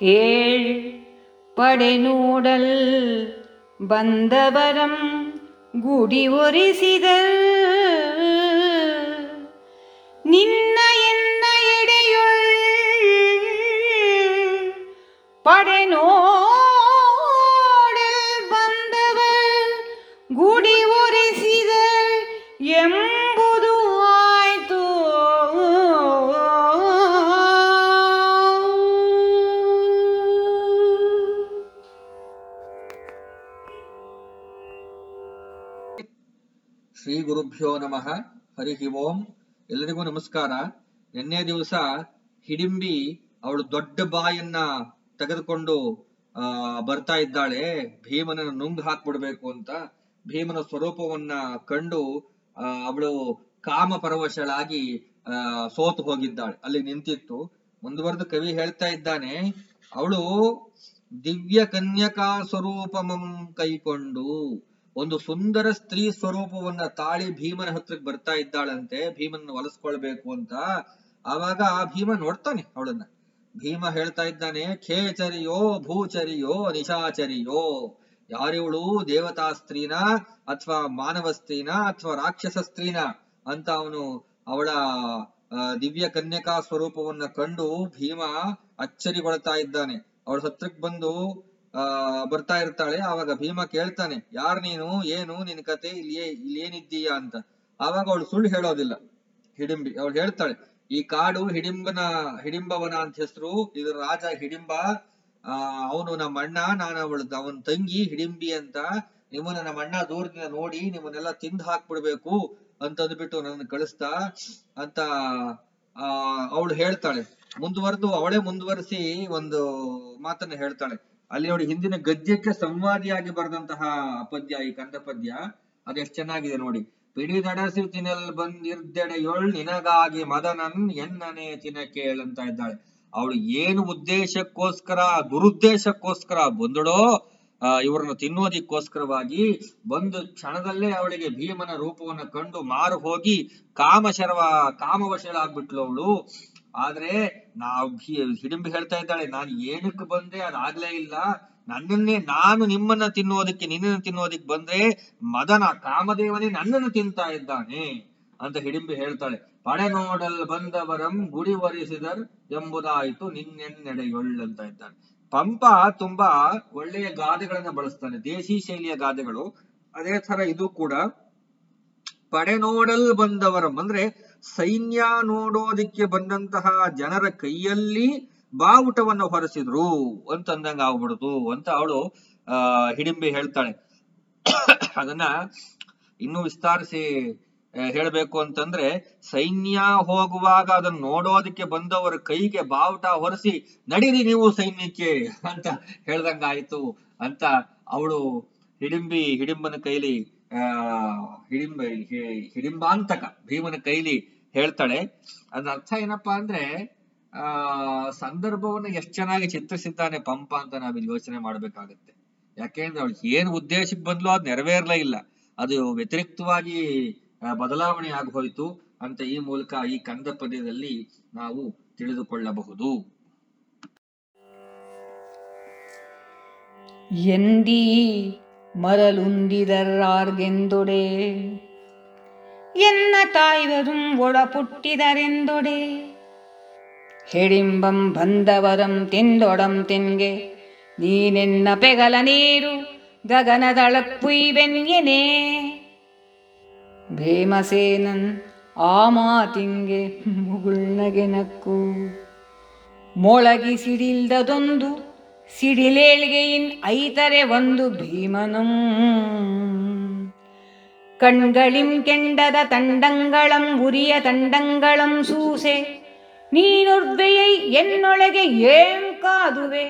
ಕೇಳ್ ಪಡೆ ನೋಡಲ್ ಬಂದವರಂ ಗುಡಿ ಒರಿಸಿದ ನಿನ್ನ ಎನ್ನ ಎಡೆಯುಳ್ ಪಡೆ ಗುರುಭ್ಯೋ ನಮಃ. ಹರಿ ಓಂ. ಎಲ್ಲರಿಗೂ ನಮಸ್ಕಾರ. ನಿನ್ನೆ ದಿವಸ ಹಿಡಿಂಬಿ ಅವಳು ದೊಡ್ಡ ಬಾಯನ್ನ ತೆಗೆದುಕೊಂಡು, ಆ, ಬರ್ತಾ ಇದ್ದಾಳೆ. ಭೀಮನ ನುಂಗ್ ಹಾಕ್ಬಿಡ್ಬೇಕು ಅಂತ ಭೀಮನ ಸ್ವರೂಪವನ್ನ ಕಂಡು ಅವಳು ಕಾಮ ಪರವಶಳಾಗಿ ಸೋತು ಹೋಗಿದ್ದಾಳೆ. ಅಲ್ಲಿ ನಿಂತಿತ್ತು. ಮುಂದುವರೆದು ಕವಿ ಹೇಳ್ತಾ ಇದ್ದಾನೆ, ಅವಳು ದಿವ್ಯ ಕನ್ಯಕಾ ಸ್ವರೂಪಮಂ ಕೈಕೊಂಡು ಒಂದು ಸುಂದರ ಸ್ತ್ರೀ ಸ್ವರೂಪವನ್ನ ತಾಳಿ ಭೀಮನ ಹತ್ರಕ್ಕೆ ಬರ್ತಾ ಇದ್ದಾಳಂತೆ ಭೀಮನ್ ಒಲಿಸ್ಕೊಳ್ಬೇಕು ಅಂತ. ಆವಾಗ ಭೀಮ ನೋಡ್ತಾನೆ ಅವಳನ್ನ. ಭೀಮ ಹೇಳ್ತಾ ಇದ್ದಾನೆ ಖೇಚರಿಯೋ ಭೂಚರಿಯೋ ನಿಶಾಚರಿಯೋ ಯಾರಿವಳು ದೇವತಾ ಸ್ತ್ರೀನ ಅಥವಾ ಮಾನವ ಸ್ತ್ರೀನ ಅಥವಾ ರಾಕ್ಷಸ ಸ್ತ್ರೀನ? ಅಂತ ಅವನು ಅವಳ ಆ, ದಿವ್ಯ ಕನ್ಯಕಾ ಸ್ವರೂಪವನ್ನ ಕಂಡು ಭೀಮ ಅಚ್ಚರಿಗೊಳ್ತಾ ಇದ್ದಾನೆ. ಅವಳ ಹತ್ರಕ್ ಬಂದು ಆ, ಬರ್ತಾ ಇರ್ತಾಳೆ. ಆವಾಗ ಭೀಮ ಕೇಳ್ತಾನೆ, ಯಾರ್ ನೀನು? ಏನು? ನಿನ್ ಕತೆ ಇಲ್ಲಿ ಇಲ್ಲಿ ಏನಿದ್ದೀಯಾ ಅಂತ. ಆವಾಗ ಅವಳು ಸುಳ್ಳು ಹೇಳೋದಿಲ್ಲ. ಹಿಡಿಂಬಿ, ಅವಳು ಹೇಳ್ತಾಳೆ, ಈ ಕಾಡು ಹಿಡಿಂಬನ, ಹಿಡಿಂಬವನ ಅಂತ ಹೆಸರು ಇದ್ರ ರಾಜ ಹಿಡಿಂಬ, ಆ, ಅವನು ನಮ್ಮ ಅಣ್ಣ, ನಾನು ಅವಳು ಅವನ ತಂಗಿ ಹಿಡಿಂಬಿ ಅಂತ ನಿಮ್ಮನ್ನ ನಮ್ಮ ಅಣ್ಣ ದೂರದಿಂದ ನೋಡಿ, ನಿಮ್ಮನ್ನೆಲ್ಲ ತಿಂದು ಹಾಕ್ಬಿಡ್ಬೇಕು ಅಂತಂದ್ಬಿಟ್ಟು ನನ್ನ ಕಳಿಸ್ತಾ ಅಂತ, ಆ, ಅವಳು ಹೇಳ್ತಾಳೆ. ಮುಂದುವರೆದು, ಅವಳೇ ಮುಂದುವರಿಸಿ ಒಂದು ಮಾತನ್ನ ಹೇಳ್ತಾಳೆ. ಅಲ್ಲಿ ನೋಡಿ ಹಿಂದಿನ ಗದ್ಯಕ್ಕೆ ಸಂವಾದಿಯಾಗಿ ಬರೆದಂತಹ ಪದ್ಯ, ಈ ಕಂದ ಪದ್ಯ ಅದೆಷ್ಟು ಚೆನ್ನಾಗಿದೆ ನೋಡಿ. ಪಿಡಿ ನಡಸಿ ತಿನ್ನಲ್ ಬಂದಿರ್ದೆಡೆಯೊಳ್ ನಿನಗಾಗಿ ಮದನನ್ ಎನ್ನನೆ ತಿನ ಕೇಳಂತ ಇದ್ದಾಳೆ. ಅವಳು ಏನು ಉದ್ದೇಶಕ್ಕೋಸ್ಕರ, ದುರುದ್ದೇಶಕ್ಕೋಸ್ಕರ ಬಂದಳೋ ಇವ್ರನ್ನ ತಿನ್ನೋದಿಕ್ಕೋಸ್ಕರವಾಗಿ ಬಂದು ಕ್ಷಣದಲ್ಲೇ ಅವಳಿಗೆ ಭೀಮನ ರೂಪವನ್ನ ಕಂಡು ಮಾರು ಹೋಗಿ ಕಾಮಶರವ, ಕಾಮವಶಳಾಗ್ಬಿಟ್ಲು ಅವಳು. ಆದ್ರೆ ನಾವ್ ಹಿಡಿಂಬಿ ಹೇಳ್ತಾ ಇದ್ದಾಳೆ, ನಾನು ಏನಕ್ಕೆ ಬಂದೆ, ಅದಾಗ್ಲೇ ಇಲ್ಲ. ನನ್ನನ್ನೇ ನಾನು ನಿಮ್ಮನ್ನ ತಿನ್ನೋದಕ್ಕೆ, ನಿನ್ನನ್ನು ತಿನ್ನೋದಕ್ಕೆ ಬಂದ್ರೆ ಮದನ ಕಾಮದೇವನೇ ನನ್ನನ್ನು ತಿಂತಾ ಇದ್ದಾನೆ ಅಂತ ಹಿಡಿಂಬಿ ಹೇಳ್ತಾಳೆ. ಪಡೆ ನೋಡಲ್ ಬಂದವರಂ ಗುಡಿ ವರಿಸಿದರ್ ಎಂಬುದಾಯ್ತು ನಿನ್ನೆನ್ನೆಡೆಯೊಳ್ ಅಂತ ಇದ್ದಾನೆ. ಪಂಪ ತುಂಬಾ ಒಳ್ಳೆಯ ಗಾದೆಗಳನ್ನ ಬಳಸ್ತಾನೆ, ದೇಶಿ ಶೈಲಿಯ ಗಾದೆಗಳು. ಅದೇ ತರ ಇದು ಕೂಡ. ಪಡೆ ನೋಡಲ್ ಬಂದವರಂ ಅಂದ್ರೆ ಸೈನ್ಯ ನೋಡೋದಿಕ್ಕೆ ಬಂದಂತಹ ಜನರ ಕೈಯಲ್ಲಿ ಬಾವುಟವನ್ನು ಹೊರಸಿದ್ರು ಅಂತ ಅಂದಂಗ ಆಗ್ಬಿಡುದು ಅಂತ ಅವಳು, ಆ, ಹಿಡಿಂಬಿ ಹೇಳ್ತಾಳೆ. ಅದನ್ನ ಇನ್ನೂ ವಿಸ್ತಾರಿಸಿ ಹೇಳಬೇಕು ಅಂತಂದ್ರೆ ಸೈನ್ಯ ಹೋಗುವಾಗ ಅದನ್ನ ನೋಡೋದಕ್ಕೆ ಬಂದವರ ಕೈಗೆ ಬಾವುಟ ಹೊರಿಸಿ ನಡೀರಿ ನೀವು ಸೈನ್ಯಕ್ಕೆ ಅಂತ ಹೇಳ್ದಂಗಾಯ್ತು ಅಂತ ಅವಳು ಹಿಡಿಂಬಿ ಹಿಡಿಂಬನ ಕೈಲಿ ಹಿಡಿಂಬ ಹಿಡಿಂಬಾಂತಕ, ಭೀಮನ ಕೈಲಿ ಹೇಳ್ತಾಳೆ. ಅದ್ರ ಅರ್ಥ ಏನಪ್ಪಾ ಅಂದ್ರೆ, ಆ, ಸಂದರ್ಭವನ್ನ ಎಷ್ಟ್ ಚೆನ್ನಾಗಿ ಚಿತ್ರಿಸಿದ್ದಾನೆ ಪಂಪ ಅಂತ ನಾವಿಲ್ಲಿ ಯೋಚನೆ ಮಾಡ್ಬೇಕಾಗತ್ತೆ. ಯಾಕೆಂದ್ರೆ ಅವ್ಳು ಏನ್ ಉದ್ದೇಶಕ್ಕೆ ಬಂದ್ಲು ಅದ್ ನೆರವೇರ್ಲೇ ಇಲ್ಲ. ಅದು ವ್ಯತಿರಿಕ್ತವಾಗಿ ಬದಲಾವಣೆ ಆಗಿ ಹೋಯ್ತು ಅಂತ ಈ ಮೂಲಕ ಈ ಕಂದ ಪದ್ಯದಲ್ಲಿ ನಾವು ತಿಳಿದುಕೊಳ್ಳಬಹುದು. ಎಂದೀ மரலுந்திதர்ஆர்கெந்தொடே ಎನ್ನ தாய்வரும் ಪುಟ್ಟಿದರೆಂದೊಡೆ ಹೆಡಿಂಬಂ ಬಂದವರಂ ತಿಂದೊಡಂ ತಿನ್ಗೆ. ನೀನೆನ್ನ ಪೆಗಲ ನೀರು ಗಗನದಳಕ್ಕುಯ್ವೆನ್ಯೆನೇ ಭೀಮಸೇನನ್ ಆ ಮಾತಿಂಗೆ ಮುಗುಳ್ನಗೆ ನಕ್ಕು ಮೊಳಗಿಸಿಡಿಲ್ದದೊಂದು ಸಿಡಿಲೇಳ್ಗೆಯಿನ್ ಐತರೆ ಒಂದು ಭೀಮನಂ. ಕಣ್ಗಳಿಂ ಕೆಂಡದ ತಂಡಂಗಳಂ, ಉರಿಯ ತಂಡಂಗಳಂ ಸೂಸೆ. ನೀನುರ್ವೆಯೈ ಎನ್ನೊಳಗೆ ಏಂ ಕಾದುವೆ.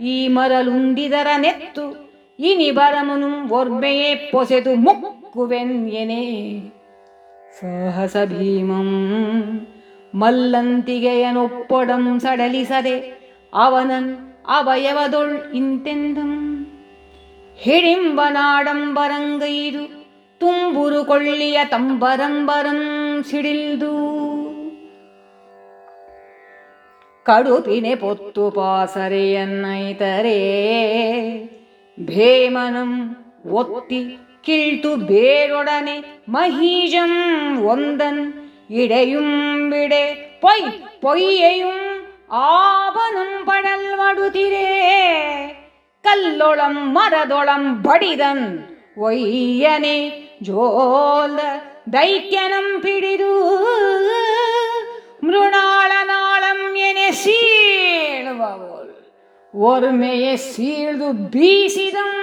ಈ ಮರಲುಂದಿದರ ನೆತ್ತು, ಇನಿ ಬರಮನು ಒರ್ಬೆಯೇ ಪೊಸೆದು ಮುಕ್ಕುವೆನ್ ಎನೆ. ಸಹಸ ಭೀಮಂ, ಮಲ್ಲಂತಿಗೆಯನೊಪ್ಪೊಡಂ ಸಡಲಿಸದೆ ಅವನನ್ ಅವಯವದೊಳ್ ಇಂತೆಂದಂ ಹಿಡಿಂಬನಾಡಂಬರಂಗೈದು ತುಂಬುರು ಕೊಳ್ಳಿಯ ತಂಬರಂಬರಂ ಸಿಡಿಲ್ದು ಕಡುಪಿನೆ ಪೊತ್ತು ಪಾಸರೆಯನ್ನೈತರೇ ಭೇಮನಂ ಒತ್ತಿ ಕಿಳ್ತು ಬೇರೊಡನೆ ಮಹೀಜಂ ಒಂದನ್ இடையும் விடே பொய் பொய்யையும் ஆவனும் படல் வடுதிரே கல்லொளம் மரதொளம் படிதன் ஒய்யனே ஜோல்த தைக்கனம் பிடிது மிருணாள நாளம் என சீழ்வவோல் ஒருமையை சீழ்து பீசிதம்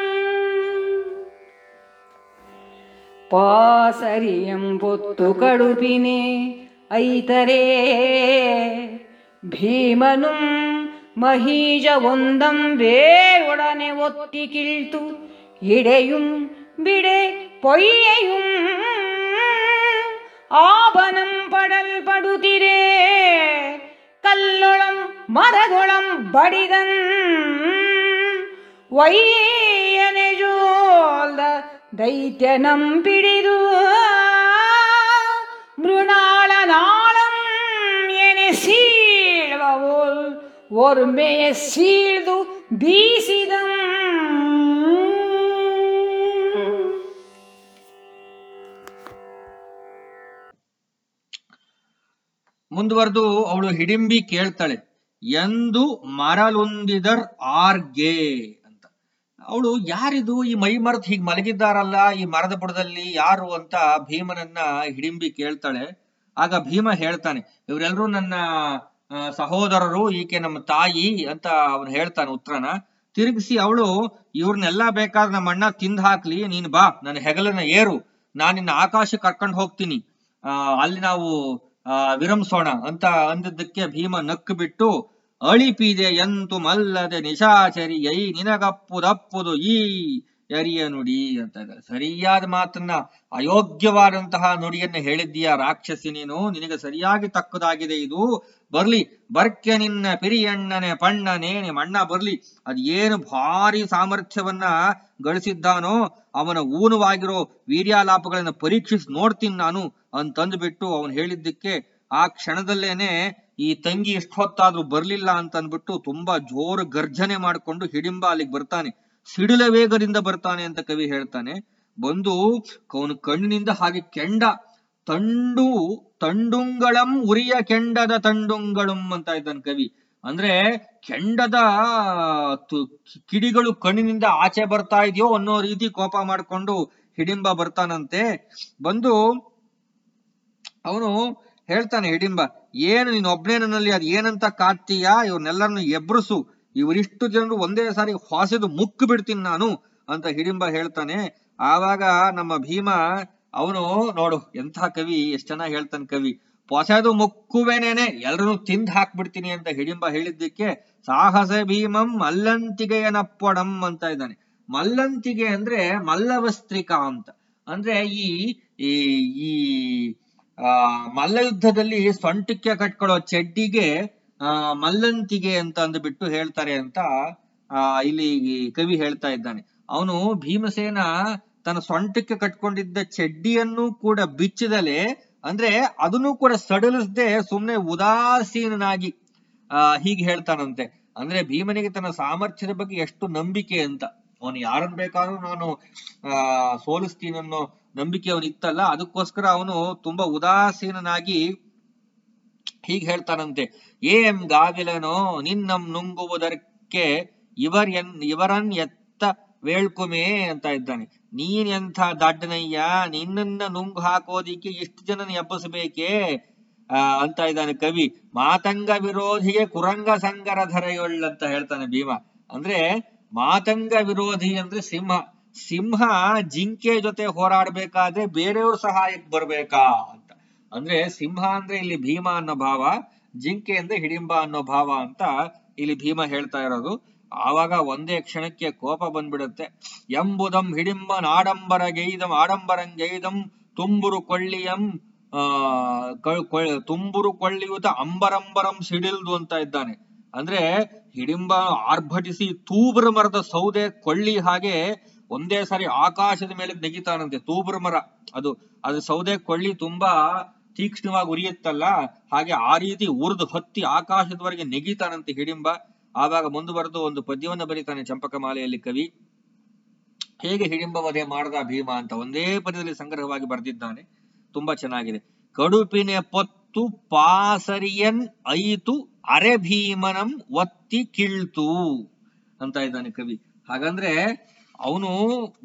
ಪಾಸರಿಯಂ ಬೊತ್ತು ಕಡುಪಿನೇ ಐತರೇ ಭೀಮನುಂ മഹീജവൊന്തം വേയുടനെ ഒത്തി കിഴ്ത്തു ഇടയും വിടെ പൊയ്യയും ആപനം പടൽ പടുതിരേ കല്ലുളം മരകുളം ബടിതൻ വയ്യനെ ജോൽത ദൈത്യനം പിടിതു മൃണാളനാളം എനെ സീ ಸೀಳ್ವವೋಲ್ ಒರ್ಮೆಯ ಸೀಳ್ದು ಬೀಸಿದ. ಮುಂದುವರೆದು ಅವಳು ಹಿಡಿಂಬಿ ಕೇಳ್ತಾಳೆ, ಎಂದು ಮರಲುಂದಿದರ್ ಆರ್ಗೆ ಅಂತ. ಅವಳು, ಯಾರಿದು? ಈ ಮೈ ಮರೆತು ಹೀಗೆ ಮಲಗಿದ್ದಾರಲ್ಲ, ಈ ಮರದ ಬುಡದಲ್ಲಿ ಯಾರು? ಅಂತ ಭೀಮನನ್ನ ಹಿಡಿಂಬಿ ಕೇಳ್ತಾಳೆ. ಆಗ ಭೀಮ ಹೇಳ್ತಾನೆ ಇವರೆಲ್ಲರೂ ನನ್ನ ಸಹೋದರರು, ಈಕೆ ನಮ್ಮ ತಾಯಿ ಅಂತ ಅವನು ಹೇಳ್ತಾನೆ ಉತ್ತರನ. ತಿರುಗಿಸಿ ಅವಳು, ಇವ್ರನ್ನೆಲ್ಲ ಬೇಕಾದ್ರೆ ನಮ್ಮ ಅಣ್ಣ ತಿಂದ್ ಹಾಕ್ಲಿ, ನೀನ್ ಬಾ, ನನ್ನ ಹೆಗಲನ್ನ ಏರು, ನಾನು ನಿನ್ನ ಆಕಾಶ ಕರ್ಕೊಂಡು ಹೋಗ್ತೀನಿ. ಅಲ್ಲಿ ನಾವು ವಿರಮಿಸೋಣ, ಅಂತ ಅಂದಿದ್ದಕ್ಕೆ ಭೀಮ ನಕ್ಕು ಬಿಟ್ಟು ಅಳಿಪಿದೆ ಎಂತು ಮಲ್ಲದೆ ನಿಶಾಚರಿ ಐ ನಿನಗಪ್ಪುದಪ್ಪುದು ಈ ಯರಿಯ ನುಡಿ, ಅಂತ. ಸರಿಯಾದ ಮಾತನ್ನ, ಅಯೋಗ್ಯವಾದಂತಹ ನುಡಿಯನ್ನ ಹೇಳಿದ್ದೀಯ ರಾಕ್ಷಸಿ ನೀನು? ನಿನಗೆ ಸರಿಯಾಗಿ ತಕ್ಕದಾಗಿದೆ ಇದು. ಬರ್ಲಿ ಬರ್ಕೆ ನಿನ್ನ ಪಿರಿಯಣ್ಣನೆ ಪಣ್ಣನೇನೆ ಮಣ್ಣ ಬರ್ಲಿ. ಅದ್ ಏನು ಭಾರಿ ಸಾಮರ್ಥ್ಯವನ್ನ ಗಳಿಸಿದ್ದಾನೋ, ಅವನ ಊನವಾಗಿರೋ ವೀರ್ಯಾಲಾಪಗಳನ್ನ ಪರೀಕ್ಷಿಸಿ ನೋಡ್ತೀನಿ ನಾನು ಅಂತಂದ್ಬಿಟ್ಟು ಅವನು ಹೇಳಿದ್ದಕ್ಕೆ ಆ ಕ್ಷಣದಲ್ಲೇನೆ ಈ ತಂಗಿ ಎಷ್ಟೊತ್ತಾದ್ರೂ ಬರ್ಲಿಲ್ಲ ಅಂತ ಅಂದ್ಬಿಟ್ಟು ತುಂಬಾ ಜೋರು ಗರ್ಜನೆ ಮಾಡ್ಕೊಂಡು ಹಿಡಿಂಬ ಅಲ್ಲಿಗೆ ಬರ್ತಾನೆ. ಸಿಡಿಲ ವೇಗದಿಂದ ಬರ್ತಾನೆ ಅಂತ ಕವಿ ಹೇಳ್ತಾನೆ. ಬಂದು ಅವನ ಕಣ್ಣಿನಿಂದ ಹಾಗೆ ಕೆಂಡ ತಂಡು ತಂಡುಂಗಳಂ ಉರಿಯ ಕೆಂಡದ ತಂಡುಂಗಳಂ ಅಂತ ಇದ್ದಾನೆ ಕವಿ. ಅಂದ್ರೆ ಕೆಂಡದ ಕಿಡಿಗಳು ಕಣ್ಣಿನಿಂದ ಆಚೆ ಬರ್ತಾ ಇದೆಯೋ ಅನ್ನೋ ರೀತಿ ಕೋಪ ಮಾಡ್ಕೊಂಡು ಹಿಡಿಂಬ ಬರ್ತಾನಂತೆ. ಬಂದು ಅವನು ಹೇಳ್ತಾನೆ, ಹಿಡಿಂಬ, ಏನು ನೀನ್ ಒಬ್ನೇ ನನ್ನಲ್ಲಿ ಅದ್ ಏನಂತ ಕಾಡ್ತೀಯಾ ಇವ್ರನ್ನೆಲ್ಲರನ್ನು ಎಬ್ರಸು. ಇವರಿಷ್ಟು ಜನರು ಒಂದೇ ಸಾರಿ ಹೊಸದು ಮುಕ್ಕು ಬಿಡ್ತೀನಿ ನಾನು ಅಂತ ಹಿಡಿಂಬ ಹೇಳ್ತಾನೆ. ಆವಾಗ ನಮ್ಮ ಭೀಮ ಅವನು ನೋಡು, ಎಂಥ ಕವಿ, ಎಷ್ಟ್ ಚೆನ್ನಾಗಿ ಹೇಳ್ತಾನೆ ಕವಿ. ಪೊಸೆದು ಮುಕ್ಕುವೆನೇನೆ ಎಲ್ರು ತಿಂದ್ ಹಾಕ್ಬಿಡ್ತೀನಿ ಅಂತ ಹಿಡಿಂಬ ಹೇಳಿದ್ದಕ್ಕೆ ಸಾಹಸ ಭೀಮಂ ಮಲ್ಲಂತಿಗೆಯನಪ್ಪಡಂ ಅಂತ ಇದ್ದಾನೆ. ಮಲ್ಲಂತಿಗೆ ಅಂದ್ರೆ ಮಲ್ಲವಸ್ತ್ರಿಕಾ ಅಂತ. ಅಂದ್ರೆ ಈ ಈ ಆ ಮಲ್ಲ ಯುದ್ಧದಲ್ಲಿ ಸೊಂಟಕ್ಕೆ ಕಟ್ಕೊಳ್ಳೋ ಚಡ್ಡಿಗೆ, ಆ, ಮಲ್ಲಂತಿಗೆ ಅಂತ ಅಂದ್ಬಿಟ್ಟು ಹೇಳ್ತಾರೆ ಅಂತ, ಆ, ಇಲ್ಲಿ ಕವಿ ಹೇಳ್ತಾ ಇದ್ದಾನೆ. ಅವನು ಭೀಮಸೇನ ತನ್ನ ಸೊಂಟಕ್ಕೆ ಕಟ್ಕೊಂಡಿದ್ದ ಚಡ್ಡಿಯನ್ನು ಕೂಡ ಬಿಚ್ಚದಲೆ, ಅಂದ್ರೆ ಅದನ್ನು ಕೂಡ ಸಡಲಿಸದೆ ಸುಮ್ನೆ ಉದಾಸೀನನಾಗಿ, ಆ, ಹೀಗೆ ಹೇಳ್ತಾನಂತೆ. ಅಂದ್ರೆ ಭೀಮನಿಗೆ ತನ್ನ ಸಾಮರ್ಥ್ಯದ ಬಗ್ಗೆ ಎಷ್ಟು ನಂಬಿಕೆ ಅಂತ. ಅವನು ಯಾರನ್ನ ಬೇಕಾದ್ರೂ ನಾನು, ಆ ಸೋಲಿಸ್ತೀನಿ ಅನ್ನೋ ನಂಬಿಕೆ ಅವನು ಇತ್ತಲ್ಲ, ಅದಕ್ಕೋಸ್ಕರ ಅವನು ತುಂಬಾ ಉದಾಸೀನನಾಗಿ ಹೀಗೆ ಹೇಳ್ತಾನಂತೆ. ಏಂ ಗಾವಿಲನೋ ನಿನ್ನಂ ನುಂಗುವುದಕ್ಕೆ ಇವರ್ ಎನ್ ಇವರನ್ ಎತ್ತ ವೇಳ್ಕುಮೇ ಅಂತ ಇದ್ದಾನೆ. ನೀನ್ ಎಂಥ ದಡ್ಡನಯ್ಯ, ನಿನ್ನನ್ನ ನುಂಗು ಹಾಕೋದಿಕ್ಕೆ ಎಷ್ಟು ಜನನ ಎಬ್ಬಸಬೇಕೇ? ಅಂತ ಇದ್ದಾನೆ ಕವಿ. ಮಾತಂಗ ವಿರೋಧಿಗೆ ಕುರಂಗ ಸಂಗರ ಧರೆಯೊಳ್ ಅಂತ ಹೇಳ್ತಾನೆ ಭೀಮ. ಅಂದ್ರೆ ಮಾತಂಗ ವಿರೋಧಿ ಅಂದ್ರೆ ಸಿಂಹ. ಸಿಂಹ ಜಿಂಕೆ ಜೊತೆ ಹೋರಾಡ್ಬೇಕಾದ್ರೆ ಬೇರೆಯವ್ರ ಸಹಾಯಕ್ಕೆ ಬರ್ಬೇಕಾ ಅಂತ. ಅಂದ್ರೆ ಸಿಂಹ ಅಂದ್ರೆ ಇಲ್ಲಿ ಭೀಮ ಅನ್ನೋ ಭಾವ, ಜಿಂಕೆ ಅಂದ್ರೆ ಹಿಡಿಂಬ ಅನ್ನೋ ಭಾವ ಅಂತ ಇಲ್ಲಿ ಭೀಮ ಹೇಳ್ತಾ ಇರೋದು. ಆವಾಗ ಒಂದೇ ಕ್ಷಣಕ್ಕೆ ಕೋಪ ಬಂದ್ಬಿಡುತ್ತೆ. ಎಂಬುದಂ ಹಿಡಿಂಬ ಆಡಂಬರ ಗೈದಂ, ಆಡಂಬರಂ ಗೈದಂ, ತುಂಬುರು ಕೊಳ್ಳಿಯಂ ತುಂಬುರು ಕೊಳ್ಳಿಯುತ ಅಂಬರಂಬರಂ ಸಿಡಿಲ್ದು ಅಂತ ಇದ್ದಾನೆ. ಅಂದ್ರೆ ಹಿಡಿಂಬ ಆರ್ಭಟಿಸಿ ತೂಬ್ರ ಮರದ ಸೌದೆ ಕೊಳ್ಳಿ ಹಾಗೆ ಒಂದೇ ಸಾರಿ ಆಕಾಶದ ಮೇಲೆ ನೆಗಿತಾನಂತೆ, ತೂಬ್ರ ಮರ. ಅದು ಅದು ಸೌದೆ ಕೊಳ್ಳಿ ತುಂಬಾ ತೀಕ್ಷ್ಣವಾಗಿ ಉರಿಯುತ್ತಲ್ಲ, ಹಾಗೆ ಆ ರೀತಿ ಉರಿದು ಹತ್ತಿ ಆಕಾಶದವರೆಗೆ ನೆಗಿತಾನಂತೆ ಹಿಡಿಂಬ. ಆವಾಗ ಮುಂದುವರೆದು ಒಂದು ಪದ್ಯವನ್ನು ಬರೀತಾನೆ ಚಂಪಕಮಾಲೆಯಲ್ಲಿ ಕವಿ. ಹೇಗೆ ಹಿಡಿಂಬವಧೆ ಮಾಡದ ಭೀಮ ಅಂತ ಒಂದೇ ಪದ್ಯದಲ್ಲಿ ಸಂಗ್ರಹವಾಗಿ ಬರೆದಿದ್ದಾನೆ. ತುಂಬಾ ಚೆನ್ನಾಗಿದೆ. ಕಡುಪಿನ ಪತ್ತು ಪಾಸರಿಯನ್ ಐತು ಅರೆ ಭೀಮನಂ ಒತ್ತಿ ಕಿಳ್ತು ಅಂತ ಇದ್ದಾನೆ ಕವಿ. ಹಾಗಂದ್ರೆ ಅವನು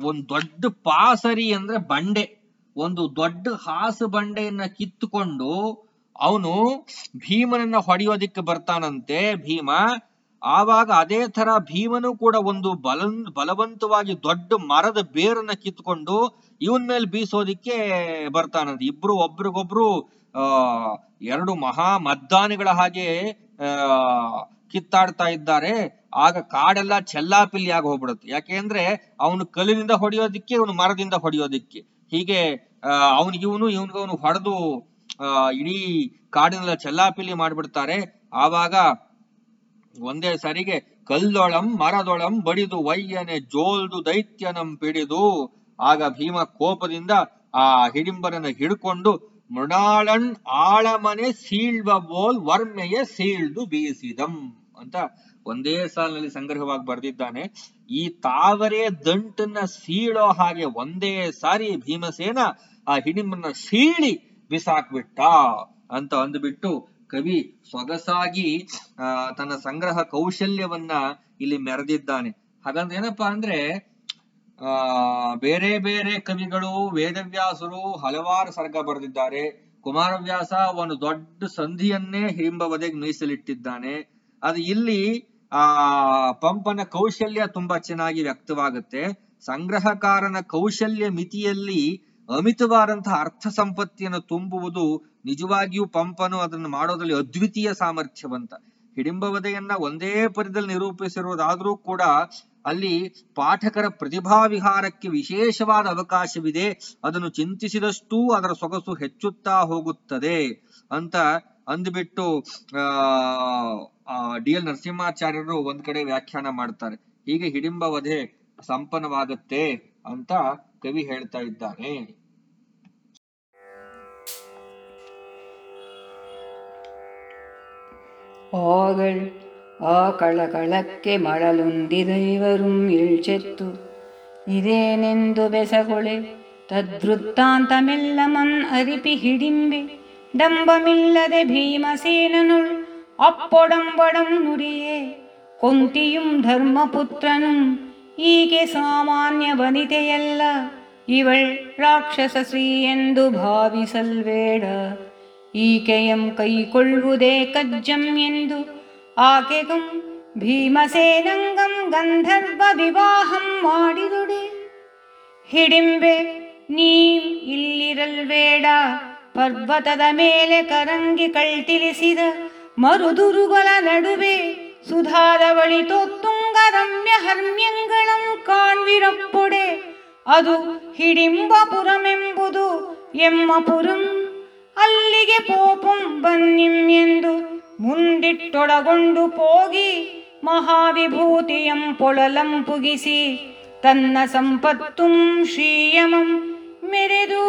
ಒಂದ್ ದೊಡ್ಡ ಪಾಸರಿ ಅಂದ್ರೆ ಬಂಡೆ, ಒಂದು ದೊಡ್ಡ ಹಾಸು ಬಂಡೆಯನ್ನ ಕಿತ್ತುಕೊಂಡು ಅವನು ಭೀಮನನ್ನ ಹೊಡೆಯೋದಿಕ್ಕೆ ಬರ್ತಾನಂತೆ. ಭೀಮ ಆವಾಗ ಅದೇ ತರ ಭೀಮನು ಕೂಡ ಒಂದು ಬಲ ಬಲವಂತವಾಗಿ ದೊಡ್ಡ ಮರದ ಬೇರನ್ನ ಕಿತ್ಕೊಂಡು ಇವನ್ ಮೇಲೆ ಬೀಸೋದಿಕ್ಕೆ ಬರ್ತಾನಂತೆ ಇಬ್ರು ಒಬ್ರಿಗೊಬ್ರು, ಆ, ಎರಡು ಮಹಾ ಮದ್ದಾನಿಗಳ ಹಾಗೆ, ಆ, ಕಿತ್ತಾಡ್ತಾ ಇದ್ದಾರೆ. ಆಗ ಕಾಡೆಲ್ಲ ಚೆಲ್ಲಾಪಿಲ್ಲಿ ಆಗಿ ಹೋಗ್ಬಿಡುತ್ತೆ. ಯಾಕೆಂದ್ರೆ ಅವನು ಕಲ್ಲಿನಿಂದ ಹೊಡೆಯೋದಿಕ್ಕೆ, ಇವನು ಮರದಿಂದ ಹೊಡೆಯೋದಿಕ್ಕೆ. ಹೀಗೆ ಅಹ್ ಇವನು ಇವನಿಗವನು ಹೊಡೆದು ಇಡೀ ಕಾಡಿನೆಲ್ಲ ಚೆಲ್ಲಾಪಿಲ್ಲಿ ಮಾಡ್ಬಿಡ್ತಾರೆ. ಆವಾಗ ಒಂದೇ ಸರಿಗೆ ಕಲ್ಲೊಳಂ ಮರದೊಳಂ ಬಡಿದು ವಯ್ಯನೆ ಜೋಲ್ದು ದೈತ್ಯನಂ ಪಿಡಿದು. ಆಗ ಭೀಮ ಕೋಪದಿಂದ ಆ ಹಿಡಿಂಬರನ್ನ ಹಿಡ್ಕೊಂಡು ಮೃಣಾಳನ್ ಆಳಮನೆ ಸೀಳ್ವ ಬೋಲ್ ವರ್ಮೆಯ ಸೀಳ್ದು ಬೀಸಿದಂ ಅಂತ ಒಂದೇ ಸಾಲಿನಲ್ಲಿ ಸಂಗ್ರಹವಾಗಿ ಬರೆದಿದ್ದಾನೆ. ಈ ತಾವರೆ ದಂಟನ್ನ ಸೀಳೋ ಹಾಗೆ ಒಂದೇ ಸಾರಿ ಭೀಮಸೇನ ಆ ಹಿಡಿಂಬರನ್ನ ಸೀಳಿ ಬಿಸಾಕ್ಬಿಟ್ಟ ಅಂತ ಅಂದ್ಬಿಟ್ಟು ಕವಿ ಸೊಗಸಾಗಿ ತನ್ನ ಸಂಗ್ರಹ ಕೌಶಲ್ಯವನ್ನ ಇಲ್ಲಿ ಮೆರೆದಿದ್ದಾನೆ. ಹಾಗಂದ್ರೆ ಏನಪ್ಪಾ ಅಂದ್ರೆ, ಆ, ಬೇರೆ ಬೇರೆ ಕವಿಗಳು, ವೇದವ್ಯಾಸರು ಹಲವಾರು ಸರ್ಗ ಬರೆದಿದ್ದಾರೆ. ಕುಮಾರವ್ಯಾಸ ಒಂದು ದೊಡ್ಡ ಸಂಧಿಯನ್ನೇ ಹಿಂಬವದೆಗೆ ಮೀಸಲಿಟ್ಟಿದ್ದಾನೆ. ಅದು ಇಲ್ಲಿ, ಆ, ಪಂಪನ ಕೌಶಲ್ಯ ತುಂಬಾ ಚೆನ್ನಾಗಿ ವ್ಯಕ್ತವಾಗುತ್ತೆ. ಸಂಗ್ರಹಕಾರನ ಕೌಶಲ್ಯ ಮಿತಿಯಲ್ಲಿ ಅಮಿತವಾದಂತಹ ಅರ್ಥ ಸಂಪತ್ತಿಯನ್ನು ತುಂಬುವುದು ನಿಜವಾಗಿಯೂ ಪಂಪನು ಅದನ್ನು ಮಾಡೋದ್ರಲ್ಲಿ ಅದ್ವಿತೀಯ ಸಾಮರ್ಥ್ಯವಂತ. ಹಿಡಿಂಬವದೆಯನ್ನ ಒಂದೇ ಪರಿದಲ್ಲಿ ನಿರೂಪಿಸಿರುವುದಾದ್ರೂ ಕೂಡ ಅಲ್ಲಿ ಪಾಠಕರ ಪ್ರತಿಭಾ ವಿಹಾರಕ್ಕೆ ವಿಶೇಷವಾದ ಅವಕಾಶವಿದೆ. ಅದನ್ನು ಚಿಂತಿಸಿದಷ್ಟೂ ಅದರ ಸೊಗಸು ಹೆಚ್ಚುತ್ತಾ ಹೋಗುತ್ತದೆ ಅಂತ ಅಂದ್ಬಿಟ್ಟು, ಆ ಡಿ ಎಲ್ ನರಸಿಂಹಾಚಾರ್ಯರು ಒಂದ್ ಕಡೆ ವ್ಯಾಖ್ಯಾನ ಮಾಡ್ತಾರೆ. ಹೀಗೆ ಹಿಡಿಂಬವಧೆ ಸಂಪನ್ನವಾಗುತ್ತೆ ಅಂತ ಕವಿ ಹೇಳ್ತಾ ಇದ್ದಾನೆ ஆகள் ஆ களகளಕ್ಕೆ ಮಳಲುಂದಿದೈವರುಂ ಇಳ್ಚೆತ್ತು ಇದೇನೆಂದು ಬೆಸಗೊಳೆ ತದ್ವೃತ್ತಾಂತಮೆಲ್ಲ ಮನ್ ಅರಿಪಿ ಹಿಡಿಂಬೆ ಡಂಬಮಿಲ್ಲದೆ ಭೀಮಸೇನನುಳ್ അപ്പൊടമ്പടം നുടിയെ കൊന്തിയും ധർമ്മപുത്രനും ഈകെ സാമാന്യ വനിതയല്ല ഇവൾ രാക്ഷസ സ്ത്രീ എന്തു ഭാവിസൽവേട ಈಕೆಯಂ ಕೈಕೊಳ್ಳುವುದೇ ಕಜ್ಜಂ ಎಂದು. ಆಕೆಗಂ ಭೀಮಸೇನಂಗಂ ಗಂಧರ್ವ ವಿವಾಹಂ ಮಾಡಿದುಡೆ. ಹಿಡಿಂಬೆ, ನೀಂ ಇಲ್ಲಿರಲ್ಬೇಡ ಪರ್ವತದ ಮೇಲೆ ಕರಂಗಿ ಕಳ್ತಿಲಿಸಿದ ಮರುದುರುಗಳ ನಡುವೆ ಸುಧಾದ ಬಳಿ ತೊತ್ತುಂಗ ರಮ್ಯ ಹರ್ಮ್ಯಂಗಳಂ ಕಾಣ್ವಿರಪ್ಪೊಡೆ. ಅದು ಹಿಡಿಂಬಪುರಮೆಂಬುದು ಎಮ್ಮಪುರಂ ಅಲ್ಲಿಗೆ ಪೋಪುಂ ಬನ್ನಿಂ ಎಂದು ಮುಂದಿಟ್ಟೊಳಗೊಂಡು ಪೋಗಿ ಮಹಾವಿಭೂತಿಯಂ ಪೊಳಲಂ ಪುಗಿಸಿ ತನ್ನ ಸಂಪತ್ತುಂ ಶ್ರೀಯಮಂ ಮೆರೆದು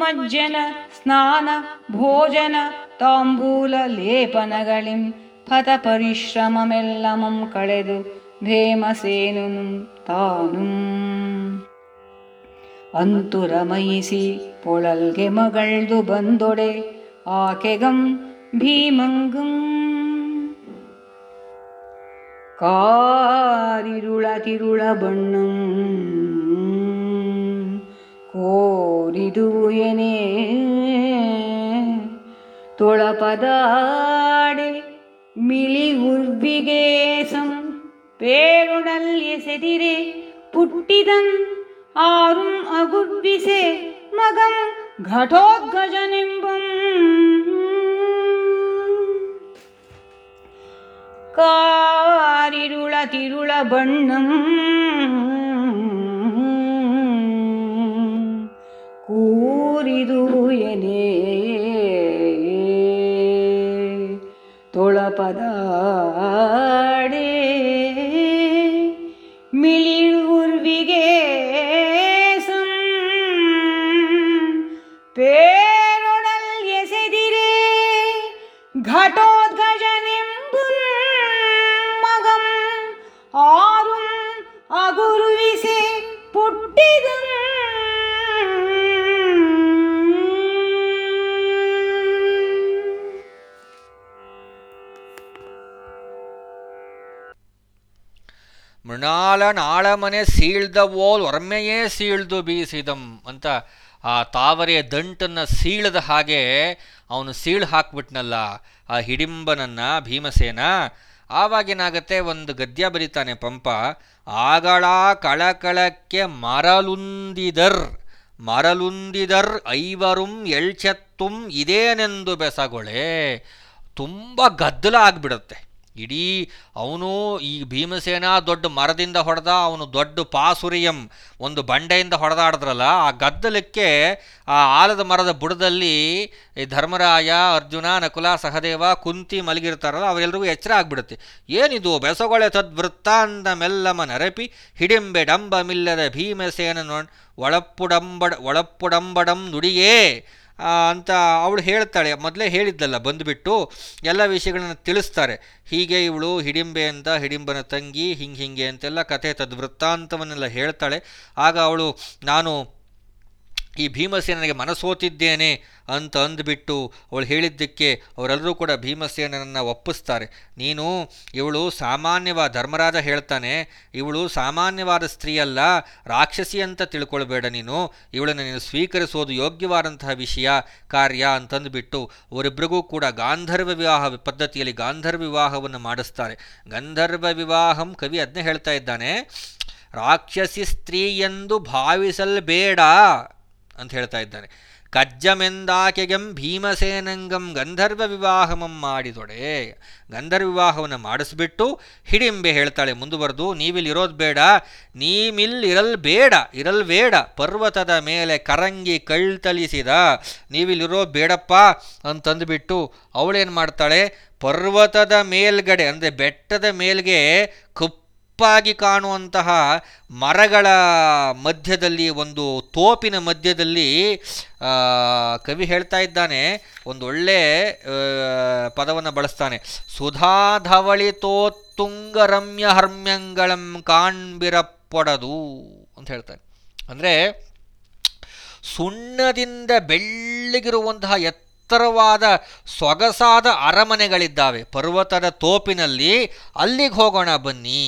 ಮಜ್ಜನ ಸ್ನಾನ ಭೋಜನ ತಾಂಬೂಲ ಲೇಪನಗಳಿಂ ಪಥ ಪರಿಶ್ರಮಮೆಲ್ಲಮಂ ಕಳೆದು ಭೇಮಸೇನು ತಾನು. ಅಂತು ರಮಯಿಸಿ ಪೊಳಲ್ಗೆ ಮಗಳ್ದು ಬಂದೊಡೆ, ಆಕೆಗಂ ಭೀಮಂಗಂ. ಕಾರಿರುಳ ತಿರುಳ ಬಣ್ಣಂ. ಕೋರಿದು ಎನೆ. ತೊಳಪದಾಡೆ ಮಿಳಿ ಉರ್ಬಿಗೆ ಸಂ. ಪೇರುಣಲ್ಲಿ ಎಸೆದಿರೆ ಪುಟ್ಟಿದಂ ಆರುಂ ಅಗುರ್ವಿಸೆ ಮಗಂ ಘಟೋದ್ಗಜನೆಂಬಂ. ಕಾರಿರುಳ ತಿರುಳ ಬಣ್ಣಂ. ಕೂರಿದು ಎನೆ ತೊಳಪದಾಡೆ. ಮಿಳಿಯುರ್ವಿಗೆ ಮೃಣಾಲ ನಾಳಮನೆ ಸೀಳ್ದವೋಲ್ ಒರ್ಮೆಯೇ ಸೀಳ್ದು ಬೀಸಿದಂ ಅಂತ ಆ ತಾವರೆಯ ದಂಟನ್ನು ಸೀಳದ ಹಾಗೆ ಅವನು ಸೀಳು ಹಾಕ್ಬಿಟ್ನಲ್ಲ, ಆ ಹಿಡಿಂಬನನ್ನ, ಭೀಮಸೇನ. ಆವಾಗೇನಾಗತ್ತೆ ಒಂದು ಗದ್ಯ ಬರೀತಾನೆ ಪಂಪ. ಆಗಳ ಕಳಕಳಕ್ಕೆ ಮರಲುಂದಿದರ್ ಮರಲುಂದಿದರ್ ಐವರುಂ ಎಳ್ಚೆತ್ತುಂ ಇದೇನೆಂದು ಬೆಸಗೊಳೆ. ತುಂಬ ಗದ್ದಲ ಆಗ್ಬಿಡುತ್ತೆ. ಇಡೀ ಅವನು ಈ ಭೀಮಸೇನ ದೊಡ್ಡ ಮರದಿಂದ ಹೊಡೆದ ಅವನು ದೊಡ್ಡ ಪಾಸುರಿಯಂ ಒಂದು ಬಂಡೆಯಿಂದ ಹೊಡೆದಾಡಿದ್ರಲ್ಲ, ಆ ಗದ್ದಲಕ್ಕೆ ಆ ಆಲದ ಮರದ ಬುಡದಲ್ಲಿ ಈ ಧರ್ಮರಾಯ, ಅರ್ಜುನ, ನಕುಲ, ಸಹದೇವ ಕುಂತಿ ಮಲಗಿರ್ತಾರಲ್ಲ ಅವರೆಲ್ಲರಿಗೂ ಎಚ್ಚರ ಆಗ್ಬಿಡುತ್ತೆ. ಏನಿದು ಬೆಸಗೊಳೆ ತದ್ವೃತ್ತಾಂತ ಮೆಲ್ಲಮ ನರಪಿ, ಹಿಡಿಂಬೆ ಡಂಬಮಿಲ್ಲದ ಭೀಮಸೇನ ಒಳಪ್ಪುಡಂಬಡ, ಒಳಪ್ಪುಡಂಬಡಂ ನುಡಿಯೇ ಅಂತ ಅವಳು ಹೇಳ್ತಾಳೆ. ಮೊದಲೇ ಹೇಳಿದ್ದಲ್ಲ ಬಂದುಬಿಟ್ಟು ಎಲ್ಲ ವಿಷಯಗಳನ್ನು ತಿಳಿಸ್ತಾರೆ. ಹೀಗೆ ಇವಳು ಹಿಡಿಂಬೆ ಅಂತ, ಹಿಡಿಂಬನ ತಂಗಿ, ಹಿಂಗೆ ಹಿಂಗೆ ಅಂತೆಲ್ಲ ಕಥೆ ತದ್ವೃತ್ತಾಂತವನ್ನೆಲ್ಲ ಹೇಳ್ತಾಳೆ. ಆಗ ಅವಳು, ನಾನು ಈ ಭೀಮಸೇನನಿಗೆ ಮನಸೋತಿದ್ದೇನೆ ಅಂತ ಅಂದ್ಬಿಟ್ಟು ಅವಳು ಹೇಳಿದ್ದಕ್ಕೆ ಅವರೆಲ್ಲರೂ ಕೂಡ ಭೀಮಸೇನನನ್ನು ಒಪ್ಪಿಸ್ತಾರೆ. ನೀನು ಇವಳು ಸಾಮಾನ್ಯವಾದ ಧರ್ಮರಾಜ ಹೇಳ್ತಾನೆ, ಇವಳು ಸಾಮಾನ್ಯವಾದ ಸ್ತ್ರೀಯಲ್ಲ, ರಾಕ್ಷಸಿ ಅಂತ ತಿಳ್ಕೊಳ್ಬೇಡ ನೀನು, ಇವಳನ್ನು ನೀನು ಸ್ವೀಕರಿಸೋದು ಯೋಗ್ಯವಾದಂತಹ ವಿಷಯ, ಕಾರ್ಯ ಅಂತಂದುಬಿಟ್ಟು ಅವರಿಬ್ಬರಿಗೂ ಕೂಡ ಗಾಂಧರ್ವ ವಿವಾಹ ಪದ್ಧತಿಯಲ್ಲಿ ಗಾಂಧರ್ವ ವಿವಾಹವನ್ನು ಮಾಡಿಸ್ತಾರೆ. ಗಂಧರ್ವ ವಿವಾಹಂ ಕವಿ ಅದನ್ನೇ ಹೇಳ್ತಾ ಇದ್ದಾನೆ, ರಾಕ್ಷಸಿ ಸ್ತ್ರೀ ಎಂದು ಭಾವಿಸಲ್ಬೇಡ. ಅಂತ ಹೇಳ್ತಾ ಇದ್ದಾನೆ. ಕಜ್ಜಮೆಂದಾಕೆಗೆಂ ಭೀಮಸೇನಂಗಂ ಗಂಧರ್ವ ವಿವಾಹಮಂ ಮಾಡಿದೊಡೆ. ಗಂಧರ್ವ ವಿವಾಹವನ್ನು ಮಾಡಿಸ್ಬಿಟ್ಟು ಹಿಡಿಂಬೆ ಹೇಳ್ತಾಳೆ ಮುಂದುವರೆದು, ನೀವಿಲ್ಲಿ ಇರೋದು ಬೇಡ, ನೀವಿಲ್ಲಿರಲ್ ಬೇಡ, ಇರಲ್ ಬೇಡ, ಪರ್ವತದ ಮೇಲೆ ಕರಂಗಿ ಕಳ್ತಳಿಸಿದ ನೀವಿಲ್ಲಿರೋ ಬೇಡಪ್ಪ ಅಂತಂದುಬಿಟ್ಟು ಅವಳೇನು ಮಾಡ್ತಾಳೆ, ಪರ್ವತದ ಮೇಲ್ಗಡೆ, ಅಂದರೆ ಬೆಟ್ಟದ ಮೇಲ್ಗೆ ಕಪ್ಪು ಕಪ್ಪಾಗಿ ಕಾಣುವಂತಹ ಮರಗಳ ಮಧ್ಯದಲ್ಲಿ, ಒಂದು ತೋಪಿನ ಮಧ್ಯದಲ್ಲಿ ಕವಿ ಹೇಳ್ತಾ ಇದ್ದಾನೆ, ಒಂದು ಒಳ್ಳೆ ಪದವನ್ನು ಬಳಸ್ತಾನೆ. ಸುಧಾಧವಳಿ ತೋತ್ತುಂಗ ರಮ್ಯ ಹರ್ಮ್ಯಂಗಳಂ ಕಾಣ್ಬಿರಪ್ಪಡದು ಅಂತ ಹೇಳ್ತಾನೆ. ಅಂದರೆ, ಸುಣ್ಣದಿಂದ ಬೆಳ್ಳಗಿರುವಂತಹ ಎತ್ತರವಾದ ಸೊಗಸಾದ ಅರಮನೆಗಳಿದ್ದಾವೆ. ಪರ್ವತದ ತೋಪಿನಲ್ಲಿ ಅಲ್ಲಿಗೆ ಹೋಗೋಣ ಬನ್ನಿ.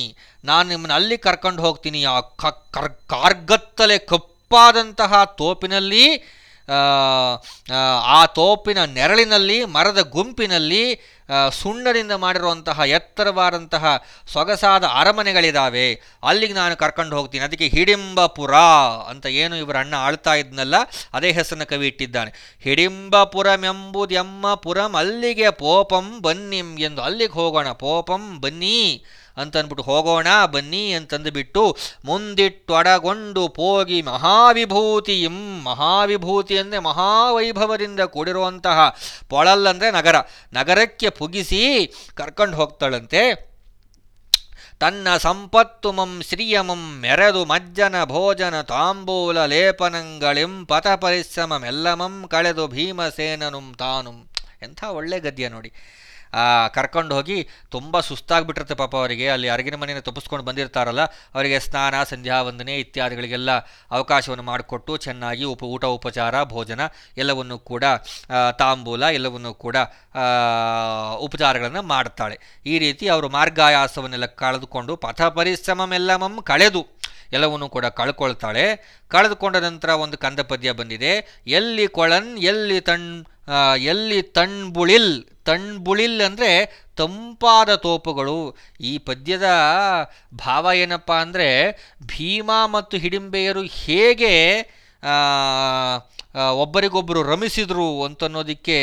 ನಾನು ನಿಮ್ಮನ್ನು ಅಲ್ಲಿ ಕರ್ಕೊಂಡು ಹೋಗ್ತೀನಿ. ಆ ಕರ್ ಕಾರ್ಗತ್ತಲೆ ಕಪ್ಪಾದಂತಹ ತೋಪಿನಲ್ಲಿ ಆ, ತೋಪಿನ ನೆರಳಿನಲ್ಲಿ ಮರದ ಗುಂಪಿನಲ್ಲಿ ಸುಣ್ಣದಿಂದ ಮಾಡಿರುವಂತಹ ಎತ್ತರವಾದಂತಹ ಸೊಗಸಾದ ಅರಮನೆಗಳಿದ್ದಾವೆ ಅಲ್ಲಿಗೆ ನಾನು ಕರ್ಕೊಂಡು ಹೋಗ್ತೀನಿ. ಅದಕ್ಕೆ ಹಿಡಿಂಬಪುರ ಅಂತ ಏನು ಇವರ ಅಣ್ಣ ಆಳ್ತಾ ಇದ್ನಲ್ಲ, ಅದೇ ಹೆಸರನ್ನು ಕವಿ ಇಟ್ಟಿದ್ದಾನೆ. ಹಿಡಿಂಬಪುರಮೆಂಬುದೆಮ್ಮ ಪುರಂ, ಅಲ್ಲಿಗೆ ಪೋಪಂ ಬನ್ನಿಂ ಎಂದು. ಅಲ್ಲಿಗೆ ಹೋಗೋಣ, ಪೋಪಂ ಬನ್ನಿ. ಅಂತಂದ್ಬಿಟ್ಟು ಹೋಗೋಣ, ಬನ್ನಿ ಅಂತಂದುಬಿಟ್ಟು ಮುಂದಿಟ್ಟೊಡಗೊಂಡು ಹೋಗಿ ಮಹಾವಿಭೂತಿಯಂ ಮಹಾವಿಭೂತಿ ಅಂದರೆ ಮಹಾವೈಭವದಿಂದ ಕೂಡಿರುವಂತಹ ಪೊಳಲ್ ಅಂದರೆ ನಗರ. ನಗರಕ್ಕೆ ಪುಗಿಸಿ ಕರ್ಕೊಂಡು ಹೋಗ್ತಾಳಂತೆ. ತನ್ನ ಸಂಪತ್ತು ಮಂ ಶ್ರೀಯಮಂ ಮೆರೆದು ಮಜ್ಜನ ಭೋಜನ ತಾಂಬೂಲ ಲೇಪನಂಗಳಿಂ ಪಥ ಪರಿಶ್ರಮಮೆಲ್ಲಮಂ ಕಳೆದು ಭೀಮಸೇನನುಂ ತಾನುಂ. ಎಂಥ ಒಳ್ಳೆ ಗದ್ಯ ನೋಡಿ. ಕರ್ಕೊಂಡು ಹೋಗಿ ತುಂಬ ಸುಸ್ತಾಗ್ಬಿಟ್ಟಿರುತ್ತೆ ಪಾಪ ಅವರಿಗೆ. ಅಲ್ಲಿ ಅರಗಿನ ಮನೆಯನ್ನು ತಪ್ಪಿಸ್ಕೊಂಡು ಬಂದಿರ್ತಾರಲ್ಲ, ಅವರಿಗೆ ಸ್ನಾನ ಸಂಧ್ಯಾ ವಂದನೆ ಇತ್ಯಾದಿಗಳಿಗೆಲ್ಲ ಅವಕಾಶವನ್ನು ಮಾಡಿಕೊಟ್ಟು ಚೆನ್ನಾಗಿ ಉಪ, ಊಟ, ಉಪಚಾರ, ಭೋಜನ ಎಲ್ಲವನ್ನು ಕೂಡ ತಾಂಬೂಲ ಎಲ್ಲವನ್ನು ಕೂಡ ಉಪಚಾರಗಳನ್ನು ಮಾಡ್ತಾಳೆ. ಈ ರೀತಿ ಅವರು ಮಾರ್ಗಾಯಾಸವನ್ನೆಲ್ಲ ಕಳೆದುಕೊಂಡು ಪಥ ಪರಿಶ್ರಮಮೆಲ್ಲಮಂ ಕಳೆದು ಎಲ್ಲವನ್ನು ಕೂಡ ಕಳ್ಕೊಳ್ತಾಳೆ. ಕಳೆದುಕೊಂಡ ನಂತರ ಒಂದು ಕಂದ ಪದ್ಯ ಬಂದಿದೆ. ಎಲ್ಲಿ ಕೊಳನ್, ಎಲ್ಲಿ ತಣ್ ಎಲ್ಲಿ ತಣ್ಬುಳಿಲ್ ತಣ್ಬುಳಿಲ್ ಅಂದರೆ ತಂಪಾದ ತೋಪುಗಳು. ಈ ಪದ್ಯದ ಭಾವ ಏನಪ್ಪ ಅಂದರೆ ಭೀಮಾ ಮತ್ತು ಹಿಡಿಂಬೆಯರು ಹೇಗೆ ಒಬ್ಬರಿಗೊಬ್ಬರು ರಮಿಸಿದರು ಅಂತನ್ನೋದಕ್ಕೆ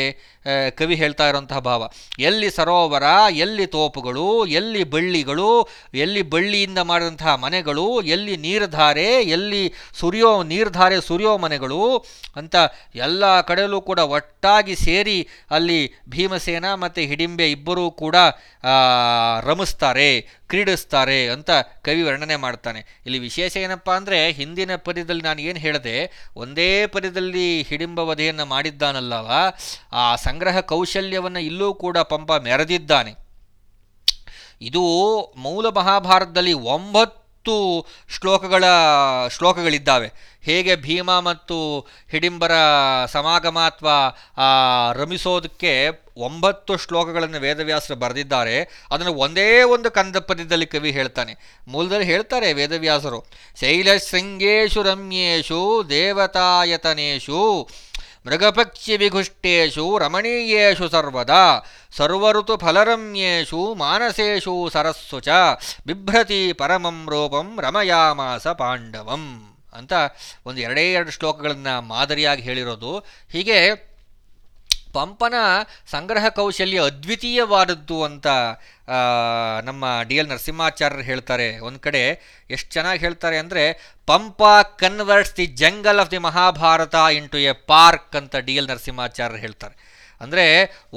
ಕವಿ ಹೇಳ್ತಾ ಇರೋಂತಹ ಭಾವ. ಎಲ್ಲಿ ಸರೋವರ, ಎಲ್ಲಿ ತೋಪುಗಳು, ಎಲ್ಲಿ ಬಳ್ಳಿಗಳು, ಎಲ್ಲಿ ಬಳ್ಳಿಯಿಂದ ಮಾಡಿದಂತಹ ಮನೆಗಳು, ಎಲ್ಲಿ ನೀರ್ಧಾರೆ, ಎಲ್ಲಿ ಸುರಿಯೋ ನೀರ್ಧಾರೆ, ಸುರಿಯೋ ಮನೆಗಳು ಅಂತ ಎಲ್ಲ ಕಡೆಯಲ್ಲೂ ಕೂಡ ಒಟ್ಟಾಗಿ ಸೇರಿ ಅಲ್ಲಿ ಭೀಮಸೇನ ಮತ್ತು ಹಿಡಿಂಬೆ ಇಬ್ಬರೂ ಕೂಡ ರಮಿಸ್ತಾರೆ, ಕ್ರೀಡಿಸ್ತಾರೆ ಅಂತ ಕವಿ ವರ್ಣನೆ ಮಾಡ್ತಾನೆ. ಇಲ್ಲಿ ವಿಶೇಷ ಏನಪ್ಪ ಅಂದರೆ ಹಿಂದಿನ ಪದ್ಯದಲ್ಲಿ ನಾನು ಏನು ಹೇಳಿದೆ, ಒಂದೇ ಪದ್ಯದಲ್ಲಿ ಹಿಡಿಂಬ ವಧೆಯನ್ನು ಮಾಡಿದ್ದಾನಲ್ಲವ, ಆ ಸಂಗ್ರಹ ಕೌಶಲ್ಯವನ್ನು ಇಲ್ಲೂ ಕೂಡ ಪಂಪ ಮೆರೆದಿದ್ದಾನೆ. ಇದು ಮೂಲ ಮಹಾಭಾರತದಲ್ಲಿ ಒಂಬತ್ತು ಶ್ಲೋಕಗಳ, ಶ್ಲೋಕಗಳಿದ್ದಾವೆ. ಹೇಗೆ ಭೀಮ ಮತ್ತು ಹಿಡಿಂಬರ ಸಮಾಗಮ ಅಥವಾ ರಮಿಸೋದಕ್ಕೆ ಒಂಬತ್ತು ಶ್ಲೋಕಗಳನ್ನು ವೇದವ್ಯಾಸರು ಬರೆದಿದ್ದಾರೆ. ಅದನ್ನು ಒಂದೇ ಒಂದು ಕಂದ ಪದ್ಯದಲ್ಲಿ ಕವಿ ಹೇಳ್ತಾನೆ. ಮೂಲದಲ್ಲಿ ಹೇಳ್ತಾರೆ ವೇದವ್ಯಾಸರು, ಶೈಲಶೃಂಗೇಶು ರಮ್ಯೇಶು ದೇವತಾಯತನೇಶು ಮೃಗಪಕ್ಷಿ ವಿಘುಷ್ಟೇಶು ರಮಣೀಯೇಷು ಸರ್ವದಾ, ಸರ್ವಋತು ಫಲರಮ್ಯೇಷು ಮಾನಸೇಷು ಸರಸ್ಸು ಚ, ಬಿಭ್ರತಿ ಪರಮಂ ರೂಪಂ ರಮಯಾಮಾಸ ಪಾಂಡವಂ ಅಂತ ಒಂದು ಎರಡೇ ಎರಡು ಶ್ಲೋಕಗಳನ್ನು ಮಾದರಿಯಾಗಿ ಹೇಳಿರೋದು. ಹೀಗೆ ಪಂಪನ ಸಂಗ್ರಹ ಕೌಶಲ್ಯ ಅದ್ವಿತೀಯವಾದದ್ದು ಅಂತ ನಮ್ಮ ಡಿ ಎಲ್ ನರಸಿಂಹಾಚಾರ್ಯರು ಹೇಳ್ತಾರೆ. ಒಂದು ಕಡೆ ಎಷ್ಟು ಚೆನ್ನಾಗಿ ಹೇಳ್ತಾರೆ ಅಂದರೆ, Pampa converts the jungle of the Mahabharata into a park ಅಂತ ಡಿ ಎಲ್ ನರಸಿಂಹಾಚಾರ್ಯರು ಹೇಳ್ತಾರೆ. ಅಂದರೆ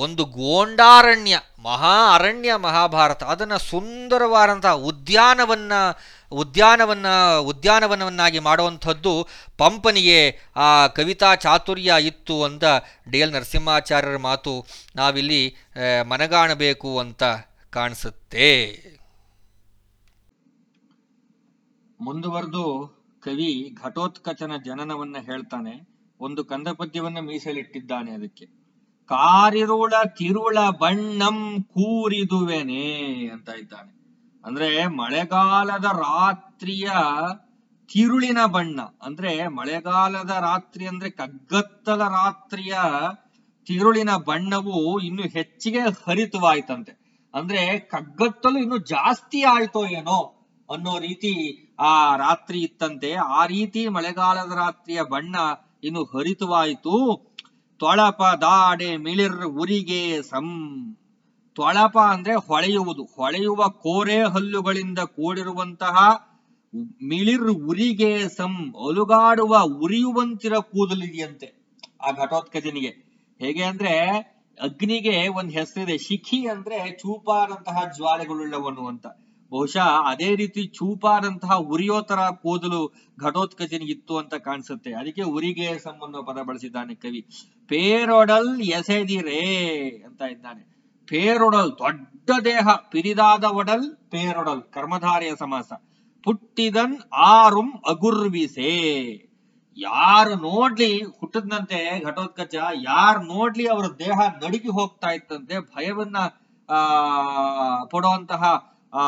ಒಂದು ಗೋಂಡಾರಣ್ಯ, ಮಹಾ ಅರಣ್ಯ ಮಹಾಭಾರತ, ಅದನ್ನು ಸುಂದರವಾದಂಥ ಉದ್ಯಾನವನ್ನು ಉದ್ಯಾನವನ್ನು, ಉದ್ಯಾನವನವನ್ನಾಗಿ ಮಾಡುವಂಥದ್ದು ಪಂಪನಿಗೆ ಆ ಕವಿತಾ ಚಾತುರ್ಯ ಇತ್ತು ಅಂತ ಡಿ ಎಲ್ ನರಸಿಂಹಾಚಾರ್ಯರ ಮಾತು ನಾವಿಲ್ಲಿ ಮನಗಾಣಬೇಕು ಅಂತ ಕಾಣಿಸುತ್ತೆ. ಮುಂದುವರೆದು ಕವಿ ಘಟೋತ್ಕಚನ ಜನನವನ್ನ ಹೇಳ್ತಾನೆ. ಒಂದು ಕಂದ ಪದ್ಯವನ್ನ ಮೀಸಲಿಟ್ಟಿದ್ದಾನೆ ಅದಕ್ಕೆ. ಕಾರಿರುಳ ತಿರುಳ ಬಣ್ಣಂ ಕೂರಿದುವೆನೆ ಅಂತ ಇದ್ದಾನೆ. ಅಂದ್ರೆ ಮಳೆಗಾಲದ ರಾತ್ರಿಯ ತಿರುಳಿನ ಬಣ್ಣ, ಅಂದ್ರೆ ಮಳೆಗಾಲದ ರಾತ್ರಿ ಅಂದ್ರೆ ಕಗ್ಗತ್ತಲ ರಾತ್ರಿಯ ತಿರುಳಿನ ಬಣ್ಣವು ಇನ್ನು ಹೆಚ್ಚಿಗೆ ಹರಿತವಾಯ್ತಂತೆ. ಅಂದ್ರೆ ಕಗ್ಗತ್ತಲು ಇನ್ನು ಜಾಸ್ತಿ ಆಯ್ತೋ ಏನೋ ಅನ್ನೋ ರೀತಿ ಆ ರಾತ್ರಿ ಇತ್ತಂತೆ. ಆ ರೀತಿ ಮಳೆಗಾಲದ ರಾತ್ರಿಯ ಬಣ್ಣ ಇನ್ನು ಹರಿತವಾಯಿತು. ತೊಳಪ ದಾಡೆ ಮಿಳಿರ್ ಉರಿಗೆ ಸಂ ತೊಳಪ ಅಂದ್ರೆ ಹೊಳೆಯುವುದು. ಹೊಳೆಯುವ ಕೋರೆ ಹಲ್ಲುಗಳಿಂದ ಕೂಡಿರುವಂತಹ ಮಿಳಿರ್ ಉರಿಗೆ ಸಂ ಅಲುಗಾಡುವ ಉರಿಯುವಂತಿರ ಕೂದಲಿದೆಯಂತೆ ಆ ಘಟೋತ್ಕಜನಿಗೆ ಹೇಗೆ ಅಂದ್ರೆ ಅಗ್ನಿಗೆ ಒಂದ್ ಹೆಸರಿದೆ. ಶಿಖಿ ಅಂದ್ರೆ ಚೂಪಾದಂತಹ ಜ್ವಾಲೆಗಳುಳ್ಳವನು ಅಂತ. ಬಹುಶಃ ಅದೇ ರೀತಿ ಚೂಪಾದಂತಹ ಉರಿಯೋ ತರ ಕೂದಲು ಘಟೋತ್ಕಜನಿಗಿತ್ತು ಅಂತ ಕಾಣಿಸುತ್ತೆ. ಅದಕ್ಕೆ ಉರಿಗೆ ಸಂ ಅನ್ನೋ ಪದ ಬಳಸಿದ್ದಾನೆ ಕವಿ. ಪೇರೊಡಲ್ ಎಸೆದಿರೇ ಅಂತ ಇದ್ದಾನೆ. ಪೇರೊಡಲ್, ದೊಡ್ಡ ದೇಹ, ಪಿರಿದಾದ ಒಡಲ್, ಪೇರೊಡಲ್, ಕರ್ಮಧಾರಿಯ ಸಮಾಸ. ಪುಟ್ಟಿದನ್ ಆರುಂ ಅಗುರ್ವಿಸೆ ಯಾರು ನೋಡ್ಲಿ, ಹುಟ್ಟದ್ನಂತೆ ಘಟೋತ್ಕಚ, ಯಾರು ನೋಡ್ಲಿ ಅವರ ದೇಹ ನಡುಗಿ ಹೋಗ್ತಾ ಇತ್ತಂತೆ, ಭಯವನ್ನ, ಆ ಪಡುವಂತಹ ಆ,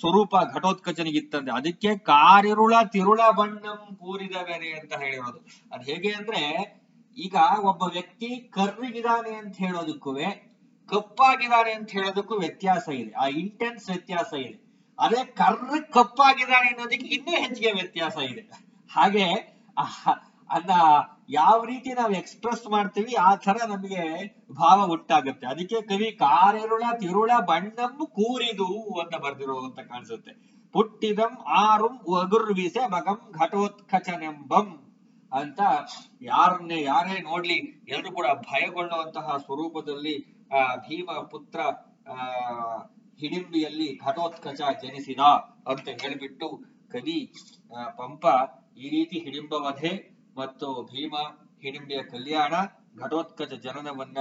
ಸ್ವರೂಪ ಘಟೋತ್ಕಚನಿಗಿತ್ತಂತೆ. ಅದಕ್ಕೆ ಕಾರಿರುಳ ತಿರುಳ ಬಣ್ಣಂ ಕೂರಿದವೆನೆ ಅಂತ ಹೇಳಿರೋದು. ಅದ್ ಹೇಗೆ ಅಂದ್ರೆ, ಈಗ ಒಬ್ಬ ವ್ಯಕ್ತಿ ಕರ್ರಿಗಿದಾನೆ ಅಂತ ಹೇಳೋದಕ್ಕೂ ಕಪ್ಪಾಗಿದ್ದಾನೆ ಅಂತ ಹೇಳೋದಕ್ಕೂ ವ್ಯತ್ಯಾಸ ಇದೆ. ಆ ಇಂಟೆನ್ಸ್ ವ್ಯತ್ಯಾಸ ಇದೆ. ಅದೇ ಕರ್ರ ಕಪ್ಪಾಗಿದ್ದಾನೆ ಅನ್ನೋದಕ್ಕೆ ಇನ್ನೂ ಹೆಚ್ಚಿಗೆ ವ್ಯತ್ಯಾಸ ಇದೆ. ಹಾಗೆ ಅನ್ನ ಯಾವ ರೀತಿ ನಾವು ಎಕ್ಸ್ಪ್ರೆಸ್ ಮಾಡ್ತೀವಿ, ಆ ತರ ನಮಗೆ ಭಾವ ಉಂಟಾಗುತ್ತೆ ಅದಕ್ಕೆ ಕವಿ ಕಾರೆರುಳ, ತಿರುಳ, ಬಣ್ಣಂ, ಕೂರಿದು ಅಂತ ಬರ್ದಿರೋ ಅಂತ ಕಾಣಿಸುತ್ತೆ. ಪುಟ್ಟಿದಂ, ಆರುಂ ಒಗುರ್ವಿಸೆ ಮಗಂ, ಘಟೋತ್ಕಚನೆಂಬಂ ಅಂತ ಯಾರನ್ನೇ, ಯಾರೇ ನೋಡ್ಲಿ ಎಲ್ರು ಕೂಡ ಭಯಗೊಳ್ಳುವಂತಹ ಸ್ವರೂಪದಲ್ಲಿ ಭೀಮ ಪುತ್ರ ಹಿಡಿಂಬಿಯಲ್ಲಿ ಘಟೋತ್ಕಚ ಜನಿಸಿದ ಅಂತ ಹೇಳಿಬಿಟ್ಟು ಕವಿ ಪಂಪ, ಈ ರೀತಿ ಹಿಡಿಂಬ ವಧೆ ಮತ್ತು ಭೀಮ ಹಿಡಿಂಬಿಯ ಕಲ್ಯಾಣ ಘಟೋತ್ಕಚ ಜನನವನ್ನ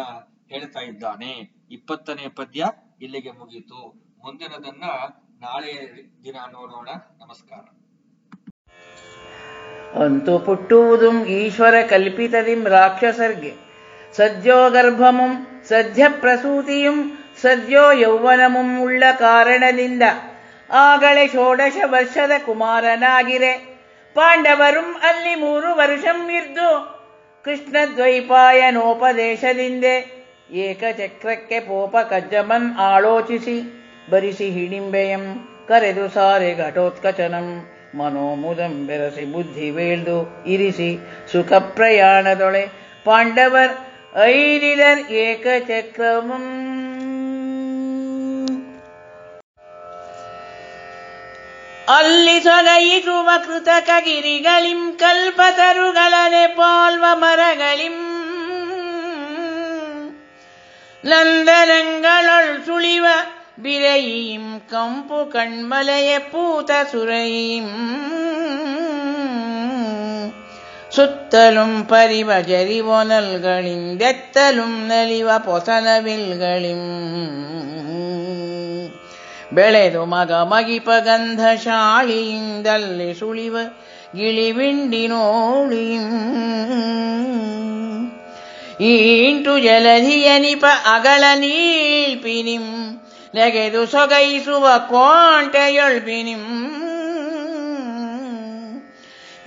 ಹೇಳ್ತಾ ಇದ್ದಾನೆ. ಇಪ್ಪತ್ತನೇ ಪದ್ಯ ಇಲ್ಲಿಗೆ ಮುಗೀತು. ಮುಂದಿನದನ್ನ ನಾಳೆ ದಿನ ನೋಡೋಣ. ನಮಸ್ಕಾರ. ಅಂತು ಪುಟ್ಟುವುದುಂ ಈಶ್ವರ ಕಲ್ಪಿತದಿಂ ರಾಕ್ಷಸರ್ಗೆ. ಗರ್ಭಮುಂ, ಸದ್ಯ ಪ್ರಸೂತಿಯು, ಸದ್ಯೋ ಯೌವನಮುಂ ಉಳ್ಳ ಕಾರಣದಿಂದ. ಆಗಲೇ ಷೋಡಶ ವರ್ಷದ ಕುಮಾರನಾಗಿರೆ. ಪಾಂಡವರುಂ ಅಲ್ಲಿ ಮೂರು ವರ್ಷಂ ಇರ್ದು. ಕೃಷ್ಣ ದ್ವೈಪಾಯನೋಪದೇಶದಿಂದೆ ಏಕಚಕ್ರಕ್ಕೆ ಪೋಪ ಕಜ್ಜಮನ್ ಆಲೋಚಿಸಿ. ಬರಿಸಿ ಹಿಡಿಂಬೆಯಂ, ಕರೆದು ಸಾರೆ ಘಟೋತ್ಕಚನಂ. ಮನೋಮುದಂ ಬೆರಸಿ ಬುದ್ಧಿ ವೇಳ್ದು ಇರಿಸಿ ಸುಖ ಪ್ರಯಾಣದೊಳೆ ಪಾಂಡವರ್ ಐದಿದರ್ ಏಕಚಕ್ರಮಂ ಅಲ್ಲಿ ಸೊಗಯಿಸುವ ಕೃತಕ ಗಿರಿಗಳಿಂ ಕಲ್ಪತರುಗಳನೆ ಪಾಲ್ವ ಮರಗಳಿಂ ನಂದನಗಳೊಳ್ ಸುಳಿವ ಬಿರೆಯಿಂ ಕಂಪು ಕಣ್ಮಲೆಯ ಪೂತ ಸುರಯಿಂ ಪರಿವ ಜರಿವೊನಲ್ಗಳಿಂದೆತ್ತಲುಂ ನಲಿವ ಪೊಸನವಿಲ್ಗಳಿಂ ಬೆಳೆದು ಮಗ ಮಗಿಪ ಗಂಧ ಶಾಳಿಯಿಂದಲ್ಲಿ ಸುಳಿವ ಗಿಳಿವಿಂಡಿನೋಳಿಂ ಈಂಟು ಜಲಧಿಯನಿಪ ಅಗಳ ನೀಳ್ಪಿನಿಂ. ನೆಗೆದು ಸೊಗೈಸುವ ಕೋಂಟೆಯೊಳ್ಪಿನಿಂ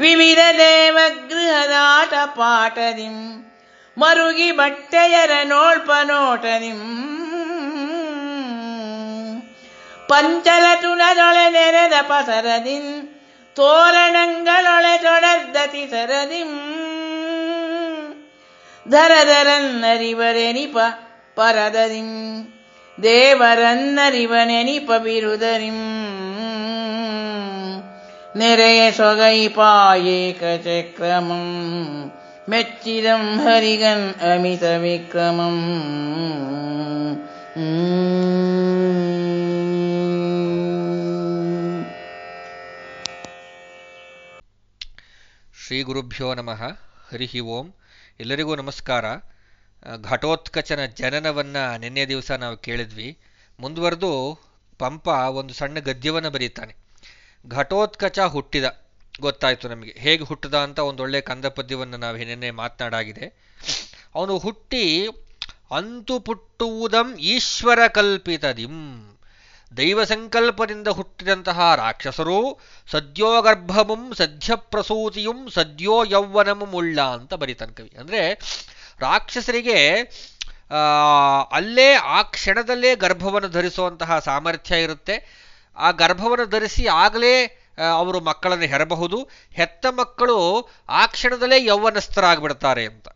ವಿವಿಧ ದೇವಗೃಹದಾಟ ಪಾಠದಿಂ, ಮರುಗಿ ಬಟ್ಟೆಯರ ನೋಳ್ಪ ಪಂಚಲ ತುಣದೊಳೆ ನೆರೆದ ಪಸರದಿಂ, ತೋರಣಗಳೊಳೆ ತೊಡರ್ದತಿ ಸರದಿಂ. ಧರಧರನ್ನರಿವರೆನಿಪ ಪರದರಿಂ ದೇವರನ್ನರಿವನೆನಿಪ ಬಿರುದರಿಂ. ನೆರೆಯ ಸೊಗೈಪಾಯೇಕ ಚಕ್ರಮಂ ಮೆಚ್ಚಿದಂ ಹರಿಗನ್ ಅಮಿತ ವಿಕ್ರಮಂ ಶ್ರೀ ಗುರುಭ್ಯೋ ನಮಃ ಹರಿ ಓಂ ಎಲ್ಲರಿಗೂ ನಮಸ್ಕಾರ. ಘಟೋತ್ಕಚನ ಜನನವನ್ನ ನಿನ್ನೆ ದಿವಸ ನಾವು ಕೇಳಿದ್ವಿ. ಮುಂದುವರೆದು ಪಂಪ ಒಂದು ಸಣ್ಣ ಗದ್ಯವನ್ನು ಬರೀತಾನೆ. ಘಟೋತ್ಕಚ ಹುಟ್ಟಿದ. ಗೊತ್ತಾಯಿತು ನಮಗೆ. ಹೇಗೆ ಹುಟ್ಟದ ಅಂತ ಒಂದು ಒಳ್ಳೆ ಕಂದ ಪದ್ಯವನ್ನು ನಾವು ನಿನ್ನೆ ಮಾತನಾಡಾಗಿದೆ. ಅವನು ಹುಟ್ಟಿ ಅಂತು ಪುಟ್ಟುವುದಂ ಈಶ್ವರ ಕಲ್ಪಿತದಿಂ. ದೈವ ಸಂಕಲ್ಪದಿಂದ ಹುಟ್ಟಿದಂತಹ ರಾಕ್ಷಸರು ಸದ್ಯೋ ಗರ್ಭಮುಂ ಸದ್ಯ ಪ್ರಸೂತಿಯುಂ ಸದ್ಯೋ ಯೌವನಮುಳ್ಳ ಅಂತ ಬರೀತಾನೆ ಕವಿ. ಅಂದರೆ ರಾಕ್ಷಸರಿಗೆ ಅಲ್ಲೇ ಆ ಕ್ಷಣದಲ್ಲೇ ಗರ್ಭವನ್ನು ಧರಿಸುವಂತಹ ಸಾಮರ್ಥ್ಯ ಇರುತ್ತೆ. ಆ ಗರ್ಭವನ್ನು ಧರಿಸಿ ಆಗಲೇ ಅವರು ಮಕ್ಕಳನ್ನು ಹೆರಬಹುದು. ಹೆತ್ತ ಮಕ್ಕಳು ಆ ಕ್ಷಣದಲ್ಲೇ ಯೌವನಸ್ಥರಾಗ್ಬಿಡ್ತಾರೆ ಅಂತ.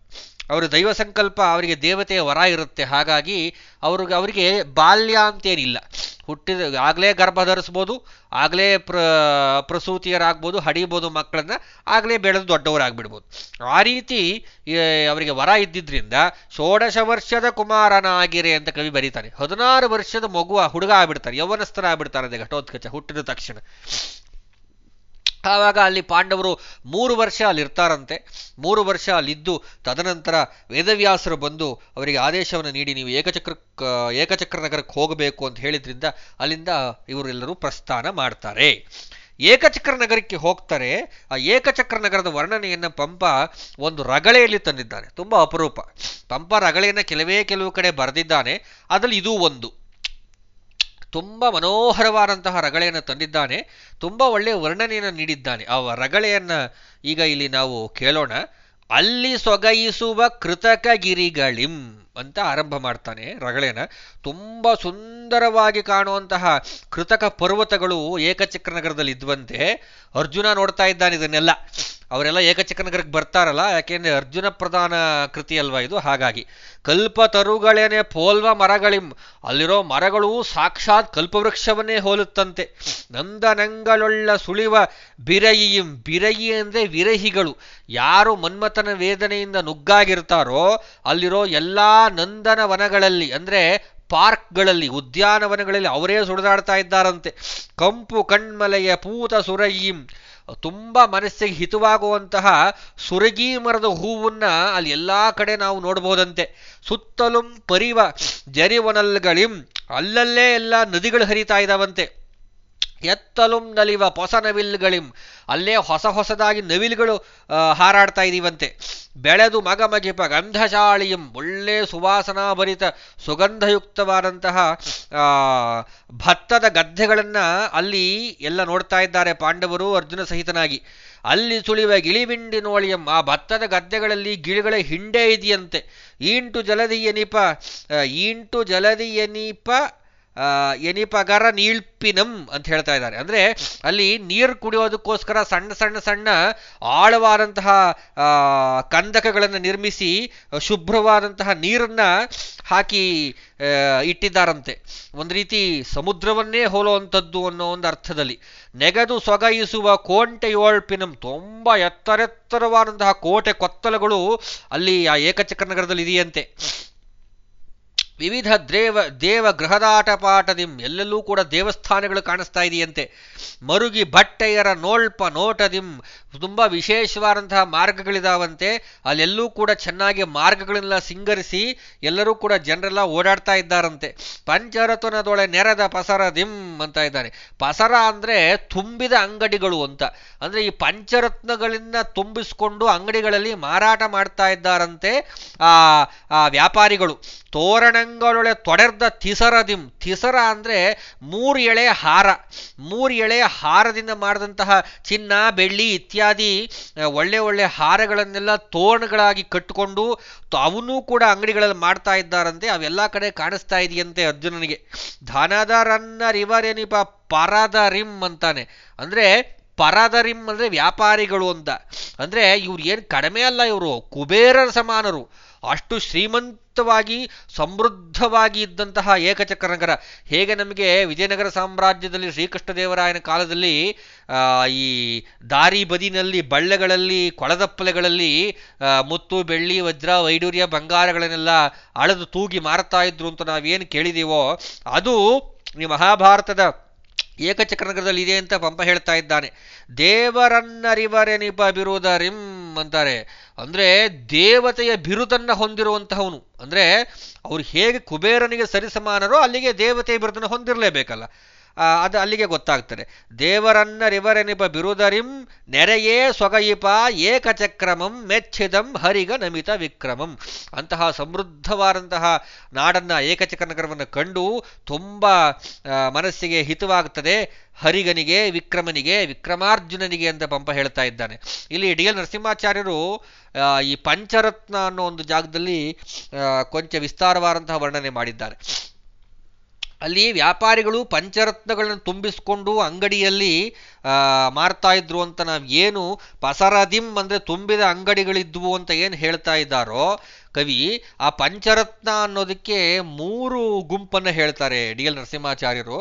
ಅವರ ದೈವ ಸಂಕಲ್ಪ, ಅವರಿಗೆ ದೇವತೆಯ ವರ ಇರುತ್ತೆ. ಹಾಗಾಗಿ ಅವ್ರಿಗೆ, ಅವರಿಗೆ ಬಾಲ್ಯ ಅಂತೇನಿಲ್ಲ. ಹುಟ್ಟಿದ ಆಗಲೇ ಗರ್ಭ ಧರಿಸ್ಬೋದು, ಆಗಲೇ ಪ್ರ, ಪ್ರಸೂತಿಯರಾಗ್ಬೋದು, ಹಡಿಬೋದು ಮಕ್ಕಳನ್ನ, ಆಗಲೇ ಬೆಳೆದು ದೊಡ್ಡವರಾಗ್ಬಿಡ್ಬೋದು. ಆ ರೀತಿ ಅವರಿಗೆ ವರ ಇದ್ದಿದ್ರಿಂದ ಷೋಡಶ ವರ್ಷದ ಕುಮಾರನಾಗಿರೆ ಅಂತ ಕವಿ ಬರೀತಾನೆ. ಹದಿನಾರು ವರ್ಷದ ಮಗುವ ಹುಡುಗ ಆಗ್ಬಿಡ್ತಾರೆ ಯೌವನಸ್ಥರ ಆಗ್ಬಿಡ್ತಾರೆ ಅದೇ ಘಟೋತ್ಕಚ ಹುಟ್ಟಿದ ತಕ್ಷಣ. ಆವಾಗ ಅಲ್ಲಿ ಪಾಂಡವರು ಮೂರು ವರ್ಷ ಅಲ್ಲಿರ್ತಾರಂತೆ. ಮೂರು ವರ್ಷ ಅಲ್ಲಿದ್ದು ತದನಂತರ ವೇದವ್ಯಾಸರು ಬಂದು ಅವರಿಗೆ ಆದೇಶವನ್ನು ನೀಡಿ, ನೀವು ಏಕಚಕ್ರ ಏಕಚಕ್ರ ನಗರಕ್ಕೆ ಹೋಗಬೇಕು ಅಂತ ಹೇಳಿದ್ರಿಂದ ಅಲ್ಲಿಂದ ಇವರೆಲ್ಲರೂ ಪ್ರಸ್ಥಾನ ಮಾಡ್ತಾರೆ. ಏಕಚಕ್ರ ನಗರಕ್ಕೆ ಹೋಗ್ತಾರೆ. ಆ ಏಕಚಕ್ರ ನಗರದ ವರ್ಣನೆಯನ್ನು ಪಂಪ ಒಂದು ರಗಳೆಯಲ್ಲಿ ತಂದಿದ್ದಾನೆ. ತುಂಬ ಅಪರೂಪ. ಪಂಪ ರಗಳೆಯನ್ನು ಕೆಲವೇ ಕೆಲವು ಕಡೆ ಬರೆದಿದ್ದಾನೆ. ಅದರಲ್ಲಿ ಇದೂ ಒಂದು. ತುಂಬ ಮನೋಹರವಾದಂತಹ ರಗಳೆಯನ್ನು ತಂದಿದ್ದಾನೆ. ತುಂಬ ಒಳ್ಳೆಯ ವರ್ಣನೆಯನ್ನು ನೀಡಿದ್ದಾನೆ. ಆ ರಗಳೆಯನ್ನು ಈಗ ಇಲ್ಲಿ ನಾವು ಕೇಳೋಣ. ಅಲ್ಲಿ ಸೊಗಯಿಸುವ ಕೃತಕ ಗಿರಿಗಳಿಂ ಅಂತ ಆರಂಭ ಮಾಡ್ತಾನೆ ರಗಳೆನ. ತುಂಬ ಸುಂದರವಾಗಿ ಕಾಣುವಂತಹ ಕೃತಕ ಪರ್ವತಗಳು ಏಕಚಕ್ರ ನಗರದಲ್ಲಿ ಇದ್ವಂತೆ. ಅರ್ಜುನ ನೋಡ್ತಾ ಇದ್ದಾನೆ ಇದನ್ನೆಲ್ಲ. ಅವರೆಲ್ಲ ಏಕಚಕನಗರಕ್ಕೆ ಬರ್ತಾರಲ್ಲ, ಯಾಕೆಂದ್ರೆ ಅರ್ಜುನ ಪ್ರಧಾನ ಕೃತಿ ಅಲ್ವಾ ಇದು? ಹಾಗಾಗಿ. ಕಲ್ಪ ತರುಗಳೇನೆ ಪೋಲ್ವ ಮರಗಳಿಂ ಅಲ್ಲಿರೋ ಮರಗಳು ಸಾಕ್ಷಾತ್ ಕಲ್ಪವೃಕ್ಷವನ್ನೇ ಹೋಲುತ್ತಂತೆ. ನಂದನಂಗಳೊಳ್ಳ ಸುಳಿವ ಬಿರಯಿಂ ಬಿರಯಿ ಅಂದರೆ ವಿರಹಿಗಳು. ಯಾರು ಮನ್ಮಥನ ವೇದನೆಯಿಂದ ನುಗ್ಗಾಗಿರ್ತಾರೋ, ಅಲ್ಲಿರೋ ಎಲ್ಲ ನಂದನ ವನಗಳಲ್ಲಿ ಅಂದರೆ ಪಾರ್ಕ್ಗಳಲ್ಲಿ, ಉದ್ಯಾನವನಗಳಲ್ಲಿ ಅವರೇ ಸುಡಿದಾಡ್ತಾ ಇದ್ದಾರಂತೆ. ಕಂಪು ಕಣ್ಮಲೆಯ ಪೂತ ಸುರಯಿಂ ತುಂಬ ಮನಸ್ಸಿಗೆ ಹಿತವಾಗುವಂತಹ ಸುರಗಿ ಮರದ ಹೂವನ್ನ ಅಲ್ಲಿ ಎಲ್ಲಾ ಕಡೆ ನಾವು ನೋಡಬಹುದಂತೆ ಸುತ್ತಲೂ ಪರಿವ ಜರಿವನಲ್ಗಳಿಂ, ಅಲ್ಲಲ್ಲೇ ಎಲ್ಲ ನದಿಗಳು ಹರಿತಾ ಇದ್ದಾವಂತೆ ಎತ್ತಲುಂ ನಲಿವ ಹೊಸ ನವಿಲುಗಳಿಂ ಅಲ್ಲೇ ಹೊಸ ಹೊಸದಾಗಿ ನವಿಲುಗಳು ಹಾರಾಡ್ತಾ ಇದೀವಂತೆ. ಬೆಳೆದು ಮಗಮಗಿಪ ಗಂಧಶಾಳಿಯಂ. ಒಳ್ಳೆ ಸುವಾಸನಾಭರಿತ ಸುಗಂಧಯುಕ್ತವಾದಂತಹ ಭತ್ತದ ಗದ್ದೆಗಳನ್ನ ಅಲ್ಲಿ ಎಲ್ಲ ನೋಡ್ತಾ ಇದ್ದಾರೆ ಪಾಂಡವರು ಅರ್ಜುನ ಸಹಿತನಾಗಿ. ಅಲ್ಲಿ ಸುಳಿವ ಗಿಳಿಬಿಂಡಿನೋಳಿಯಂ ಆ ಭತ್ತದ ಗದ್ದೆಗಳಲ್ಲಿ ಗಿಳಿಗಳ ಹಿಂಡೆ ಇದೆಯಂತೆ. ಈಂಟು ಜಲದಿಯನಿಪ ಈಂಟು ಜಲದಿ ಎನಿಪ ಆ, ಎನಿಪಗರ ನೀಳ್ಪಿನಂ ಅಂತ ಹೇಳ್ತಾ ಇದ್ದಾರೆ. ಅಂದ್ರೆ ಅಲ್ಲಿ ನೀರು ಕುಡಿಯೋದಕ್ಕೋಸ್ಕರ ಸಣ್ಣ ಸಣ್ಣ ಸಣ್ಣ ಆಳವಾದಂತಹ ಕಂದಕಗಳನ್ನು ನಿರ್ಮಿಸಿ ಶುಭ್ರವಾದಂತಹ ನೀರನ್ನ ಹಾಕಿ ಇಟ್ಟಿದ್ದಾರಂತೆ. ಒಂದು ರೀತಿ ಸಮುದ್ರವನ್ನೇ ಹೋಲುವಂಥದ್ದು ಅನ್ನೋ ಒಂದು ಅರ್ಥದಲ್ಲಿ. ನೆಗೆದು ಸೊಗಯಿಸುವ ಕೋಂಟೆಯೋಳ್ಪಿನಂ ತುಂಬ ಎತ್ತರೆತ್ತರವಾದಂತಹ ಕೋಟೆ ಕೊತ್ತಲಗಳು ಅಲ್ಲಿ ಆ ಏಕಚಕ್ರ ನಗರದಲ್ಲಿ ಇದೆಯಂತೆ. ವಿವಿಧ ದೇವ ದೇವ ಗೃಹದಾಟಪಾಟದಿಂ ಎಲ್ಲೆಲ್ಲೂ ಕೂಡ ದೇವಸ್ಥಾನಗಳು ಕಾಣಿಸ್ತಾ ಇದೆಯಂತೆ. ಮರುಗಿ ಬಟ್ಟೆಯರ ನೋಳ್ಪ ನೋಟದಿಂ ತುಂಬ ವಿಶೇಷವಾದಂತಹ ಮಾರ್ಗಗಳಿದಾವಂತೆ. ಅಲ್ಲೆಲ್ಲೂ ಕೂಡ ಚೆನ್ನಾಗಿ ಮಾರ್ಗಗಳನ್ನೆಲ್ಲ ಸಿಂಗರಿಸಿ ಎಲ್ಲರೂ ಕೂಡ ಜನರೆಲ್ಲ ಓಡಾಡ್ತಾ ಇದ್ದಾರಂತೆ. ಪಂಚರತ್ನದೊಳೆ ನೆರೆದ ಪಸರ ದಿಂ ಅಂತ ಇದ್ದಾರೆ. ಪಸರ ಅಂದರೆ ತುಂಬಿದ ಅಂಗಡಿಗಳು ಅಂತ. ಅಂದರೆ ಈ ಪಂಚರತ್ನಗಳನ್ನ ತುಂಬಿಸ್ಕೊಂಡು ಅಂಗಡಿಗಳಲ್ಲಿ ಮಾರಾಟ ಮಾಡ್ತಾ ಇದ್ದಾರಂತೆ ಆ ವ್ಯಾಪಾರಿಗಳು. ವ್ಯಾಪಾರಿಗಳು ತೋರಣಗಳೊಳೆ ತೊಡೆರ್ದ ತಿಸರದಿಂ ತಿಸರ ಅಂದ್ರೆ ಮೂರು ಎಳೆ ಹಾರ. ಮೂರು ಎಳೆ ಹಾರದಿಂದ ಮಾಡಿದಂತಹ ಚಿನ್ನ, ಬೆಳ್ಳಿ ಇತ್ಯಾದಿ ಒಳ್ಳೆ ಒಳ್ಳೆ ಹಾರಗಳನ್ನೆಲ್ಲ ತೋರಣಗಳಾಗಿ ಕಟ್ಟಿಕೊಂಡು ಅವನ್ನೂ ಕೂಡ ಅಂಗಡಿಗಳಲ್ಲಿ ಮಾಡ್ತಾ ಇದ್ದಾರಂತೆ. ಅವೆಲ್ಲ ಕಡೆ ಕಾಣಿಸ್ತಾ ಇದೆಯಂತೆ ಅರ್ಜುನನಿಗೆ. ಧನದರನ್ನ ರಿವರೆನಿಪ ಪರದ ರಿಮ್ ಅಂತಾನೆ. ಅಂದ್ರೆ ರಿಮ್ ಅಂದ್ರೆ ವ್ಯಾಪಾರಿಗಳು ಅಂತ. ಅಂದ್ರೆ ಇವ್ರು ಏನು ಕಡಿಮೆ ಅಲ್ಲ ಇವರು, ಕುಬೇರರ ಸಮಾನರು. ಅಷ್ಟು ಶ್ರೀಮಂತವಾಗಿ ಸಮೃದ್ಧವಾಗಿ ಇದ್ದಂತಹ ಏಕಚಕ್ರ ನಗರ ಹೇಗೆ ನಮಗೆ ವಿಜಯನಗರ ಸಾಮ್ರಾಜ್ಯದಲ್ಲಿ ಶ್ರೀಕೃಷ್ಣದೇವರಾಯನ ಕಾಲದಲ್ಲಿ ಈ ದಾರಿ ಬದಿನಲ್ಲಿ, ಬಳ್ಳೆಗಳಲ್ಲಿ, ಕೊಳದಪ್ಪಲೆಗಳಲ್ಲಿ ಮುತ್ತು, ಬೆಳ್ಳಿ, ವಜ್ರ, ವೈಡೂರ್ಯ, ಬಂಗಾರಗಳನ್ನೆಲ್ಲ ಅಳೆದು ತೂಗಿ ಮಾರುತ್ತಾ ಇದ್ರು ಅಂತ ನಾವೇನು ಕೇಳಿದೀವೋ, ಅದು ಈ ಮಹಾಭಾರತದ ಏಕಚಕ್ರನಗರದಲ್ಲಿ ಇದೆ ಅಂತ ಪಂಪ ಹೇಳ್ತಾ ಇದ್ದಾನೆ. ದೇವರನ್ನರಿವರೆನಿಪ ಬಿರುದರಿಂ ಅಂತಾರೆ. ಅಂದ್ರೆ ದೇವತೆಯ ಬಿರುದನ್ನು ಹೊಂದಿರುವಂತಹವನು. ಅಂದ್ರೆ ಅವ್ರು ಹೇಗೆ ಕುಬೇರನಿಗೆ ಸರಿಸಮಾನರೋ ಅಲ್ಲಿಗೆ ದೇವತೆಯ ಬಿರುದನ್ನು ಹೊಂದಿರಲೇಬೇಕಲ್ಲ. ಅದು ಅಲ್ಲಿಗೆ ಗೊತ್ತಾಗ್ತದೆ. ದೇವರನ್ನರಿವರೆನಿಪ ಬಿರುದರಿಂ, ನೆರೆಯೇ ಸೊಗಯಿಪ ಏಕಚಕ್ರಮಂ ಮೆಚ್ಚಿದಂ ಹರಿಗ ನಮಿತ ವಿಕ್ರಮಂ. ಅಂತಹ ಸಮೃದ್ಧವಾದಂತಹ ನಾಡನ್ನ ಏಕಚಕ್ರ ನಗರವನ್ನು ಕಂಡು ತುಂಬ ಮನಸ್ಸಿಗೆ ಹಿತವಾಗ್ತದೆ. ಹರಿಗನಿಗೆ, ವಿಕ್ರಮನಿಗೆ, ವಿಕ್ರಮಾರ್ಜುನನಿಗೆ ಅಂತ ಪಂಪ ಹೇಳ್ತಾ ಇದ್ದಾನೆ. ಇಲ್ಲಿ ಡಿ ಎಲ್ ನರಸಿಂಹಾಚಾರ್ಯರು ಈ ಪಂಚರತ್ನ ಅನ್ನೋ ಒಂದು ಜಾಗದಲ್ಲಿ ಕೊಂಚ ವಿಸ್ತಾರವಾದಂತಹ ವರ್ಣನೆ ಮಾಡಿದ್ದಾರೆ. ಅಲ್ಲಿ ವ್ಯಾಪಾರಿಗಳು ಪಂಚರತ್ನಗಳನ್ನು ತುಂಬಿಸಿಕೊಂಡು ಅಂಗಡಿಯಲ್ಲಿ ಮಾರ್ತಾ ಇದ್ರು ಅಂತ ನಾವು ಏನು ಪಸರದಿಂ ಅಂದರೆ ತುಂಬಿದ ಅಂಗಡಿಗಳಿದ್ವು ಅಂತ ಏನು ಹೇಳ್ತಾ ಇದ್ದಾರೋ, ಕವಿ, ಆ ಪಂಚರತ್ನ ಅನ್ನೋದಕ್ಕೆ ಮೂರು ಗುಂಪನ್ನು ಹೇಳ್ತಾರೆ ಡಿ ಎಲ್ ನರಸಿಂಹಾಚಾರ್ಯರು.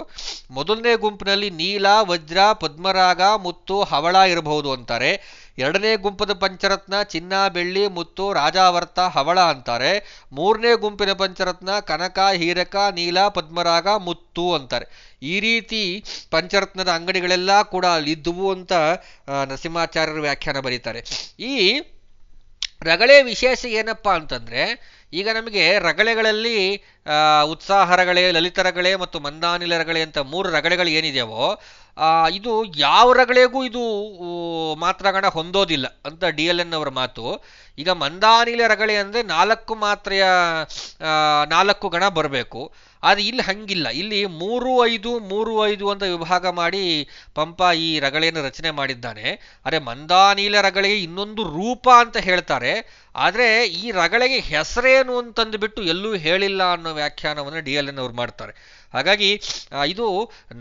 ಮೊದಲನೇ ಗುಂಪಿನಲ್ಲಿ ನೀಲ, ವಜ್ರ, ಪದ್ಮರಾಗ, ಮುತ್ತು, ಹವಳ ಇರಬಹುದು ಅಂತಾರೆ. ಎರಡನೇ ಗುಂಪದ ಪಂಚರತ್ನ ಚಿನ್ನ, ಬೆಳ್ಳಿ, ಮುತ್ತು, ರಾಜಾವರ್ತ, ಹವಳ ಅಂತಾರೆ. ಮೂರನೇ ಗುಂಪಿನ ಪಂಚರತ್ನ ಕನಕ, ಹೀರಕ, ನೀಲ, ಪದ್ಮರಾಗ, ಮುತ್ತು ಅಂತಾರೆ. ಈ ರೀತಿ ಪಂಚರತ್ನದ ಅಂಗಡಿಗಳೆಲ್ಲ ಕೂಡ ಅಲ್ಲಿ ಇದ್ದುವು ಅಂತ ನರಸಿಂಹಾಚಾರ್ಯರು ವ್ಯಾಖ್ಯಾನ ಬರೀತಾರೆ. ಈ ರಗಳೆ ವಿಶೇಷ ಏನಪ್ಪಾ ಅಂತಂದ್ರೆ, ಈಗ ನಮಗೆ ರಗಳೆಗಳಲ್ಲಿ ಆ, ಲಲಿತರಗಳೇ ರಗಳೆ ಲಲಿತ ರಗಳೆ ಮತ್ತು ಮಂದಾನಿಲ ರಗಳೆ ಅಂತ ಮೂರು ರಗಳೆಗಳು ಏನಿದೆಯೋ ಇದು ಯಾವ ರಗಳೆಗೂ ಇದು ಮಾತ್ರಗಣ ಹೊಂದೋದಿಲ್ಲ ಅಂತ ಡಿ ಎಲ್ ಎನ್ ಅವರ ಮಾತು. ಈಗ ಮಂದಾನಿಲ ರಗಳೆ ಅಂದರೆ ನಾಲ್ಕು ಮಾತ್ರೆಯ ನಾಲ್ಕು ಗಣ ಬರಬೇಕು. ಆದರೆ ಇಲ್ಲಿ ಹಂಗಿಲ್ಲ. ಇಲ್ಲಿ ಮೂರು ಐದು ಮೂರು ಐದು ಅಂತ ವಿಭಾಗ ಮಾಡಿ ಪಂಪ ಈ ರಗಳೆಯನ್ನು ರಚನೆ ಮಾಡಿದ್ದಾನೆ. ಅರೆ ಮಂದಾನೀಲ ರಗಳೆಗೆ ಇನ್ನೊಂದು ರೂಪ ಅಂತ ಹೇಳ್ತಾರೆ. ಆದರೆ ಈ ರಗಳೆಗೆ ಹೆಸರೇನು ಅಂತಂದುಬಿಟ್ಟು ಎಲ್ಲೂ ಹೇಳಿಲ್ಲ ಅನ್ನೋ ವ್ಯಾಖ್ಯಾನವನ್ನು ಡಿ ಎಲ್ ಎನ್ ಅವ್ರು ಮಾಡ್ತಾರೆ. ಹಾಗಾಗಿ ಇದು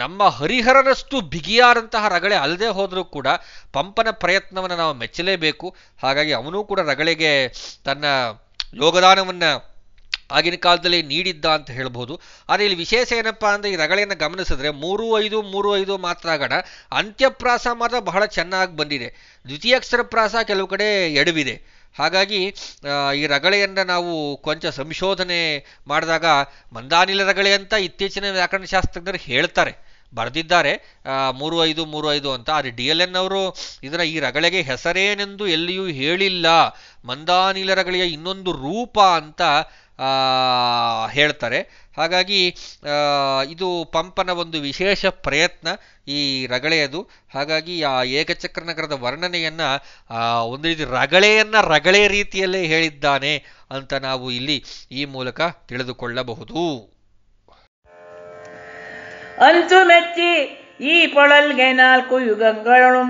ನಮ್ಮ ಹರಿಹರನಷ್ಟು ಬಿಗಿಯಾದಂತಹ ರಗಳೆ ಅಲ್ಲದೆ ಹೋದರೂ ಕೂಡ ಪಂಪನ ಪ್ರಯತ್ನವನ್ನು ನಾವು ಮೆಚ್ಚಲೇಬೇಕು. ಹಾಗಾಗಿ ಅವನೂ ಕೂಡ ರಗಳೆಗೆ ತನ್ನ ಯೋಗದಾನವನ್ನು ಆಗಿನ ಕಾಲದಲ್ಲಿ ನೀಡಿದ್ದ ಅಂತ ಹೇಳ್ಬೋದು. ಆದರೆ ಇಲ್ಲಿ ವಿಶೇಷ ಏನಪ್ಪಾ ಅಂದರೆ ಈ ರಗಳೆಯನ್ನು ಗಮನಿಸಿದ್ರೆ ಮೂರು ಐದು ಮೂರು ಐದು ಮಾತ್ರ ಆಗೋಣ. ಅಂತ್ಯಪ್ರಾಸ ಮಾತ್ರ ಬಹಳ ಚೆನ್ನಾಗಿ ಬಂದಿದೆ. ದ್ವಿತೀಯಾಕ್ಷರ ಪ್ರಾಸ ಕೆಲವು ಕಡೆ ಎಡವಿದೆ. ಹಾಗಾಗಿ ಈ ರಗಳೆಯನ್ನು ನಾವು ಕೊಂಚ ಸಂಶೋಧನೆ ಮಾಡಿದಾಗ ಮಂದಾನಿಲ ರಗಳೆ ಅಂತ ಇತ್ತೀಚಿನ ವ್ಯಾಕರಣಶಾಸ್ತ್ರಜ್ಞರು ಹೇಳ್ತಾರೆ. ಬರೆದಿದ್ದಾರೆ ಮೂರು ಐದು ಮೂರು ಐದು ಅಂತ. ಆದರೆ ಡಿ ಎಲ್ ಎನ್ ಅವರು ಇದರ ಈ ರಗಳೆಗೆ ಹೆಸರೇನೆಂದು ಎಲ್ಲಿಯೂ ಹೇಳಿಲ್ಲ. ಮಂದಾನಿಲ ರಗಳೆಯ ಇನ್ನೊಂದು ರೂಪ ಅಂತ ಹೇಳ್ತಾರೆ. ಹಾಗಾಗಿ ಇದು ಪಂಪನ ಒಂದು ವಿಶೇಷ ಪ್ರಯತ್ನ ಈ ರಗಳೆಯದು. ಹಾಗಾಗಿ ಆ ಏಕಚಕ್ರ ನಗರದ ವರ್ಣನೆಯನ್ನ ಒಂದು ರೀತಿ ರಗಳೆಯನ್ನ ರಗಳೆ ರೀತಿಯಲ್ಲೇ ಹೇಳಿದ್ದಾನೆ ಅಂತ ನಾವು ಇಲ್ಲಿ ಈ ಮೂಲಕ ತಿಳಿದುಕೊಳ್ಳಬಹುದು. ಅಂತು ಮೆಚ್ಚಿ ಈ ಪೊಳಲ್ಗೆ ನಾಲ್ಕು ಯುಗಗಳು.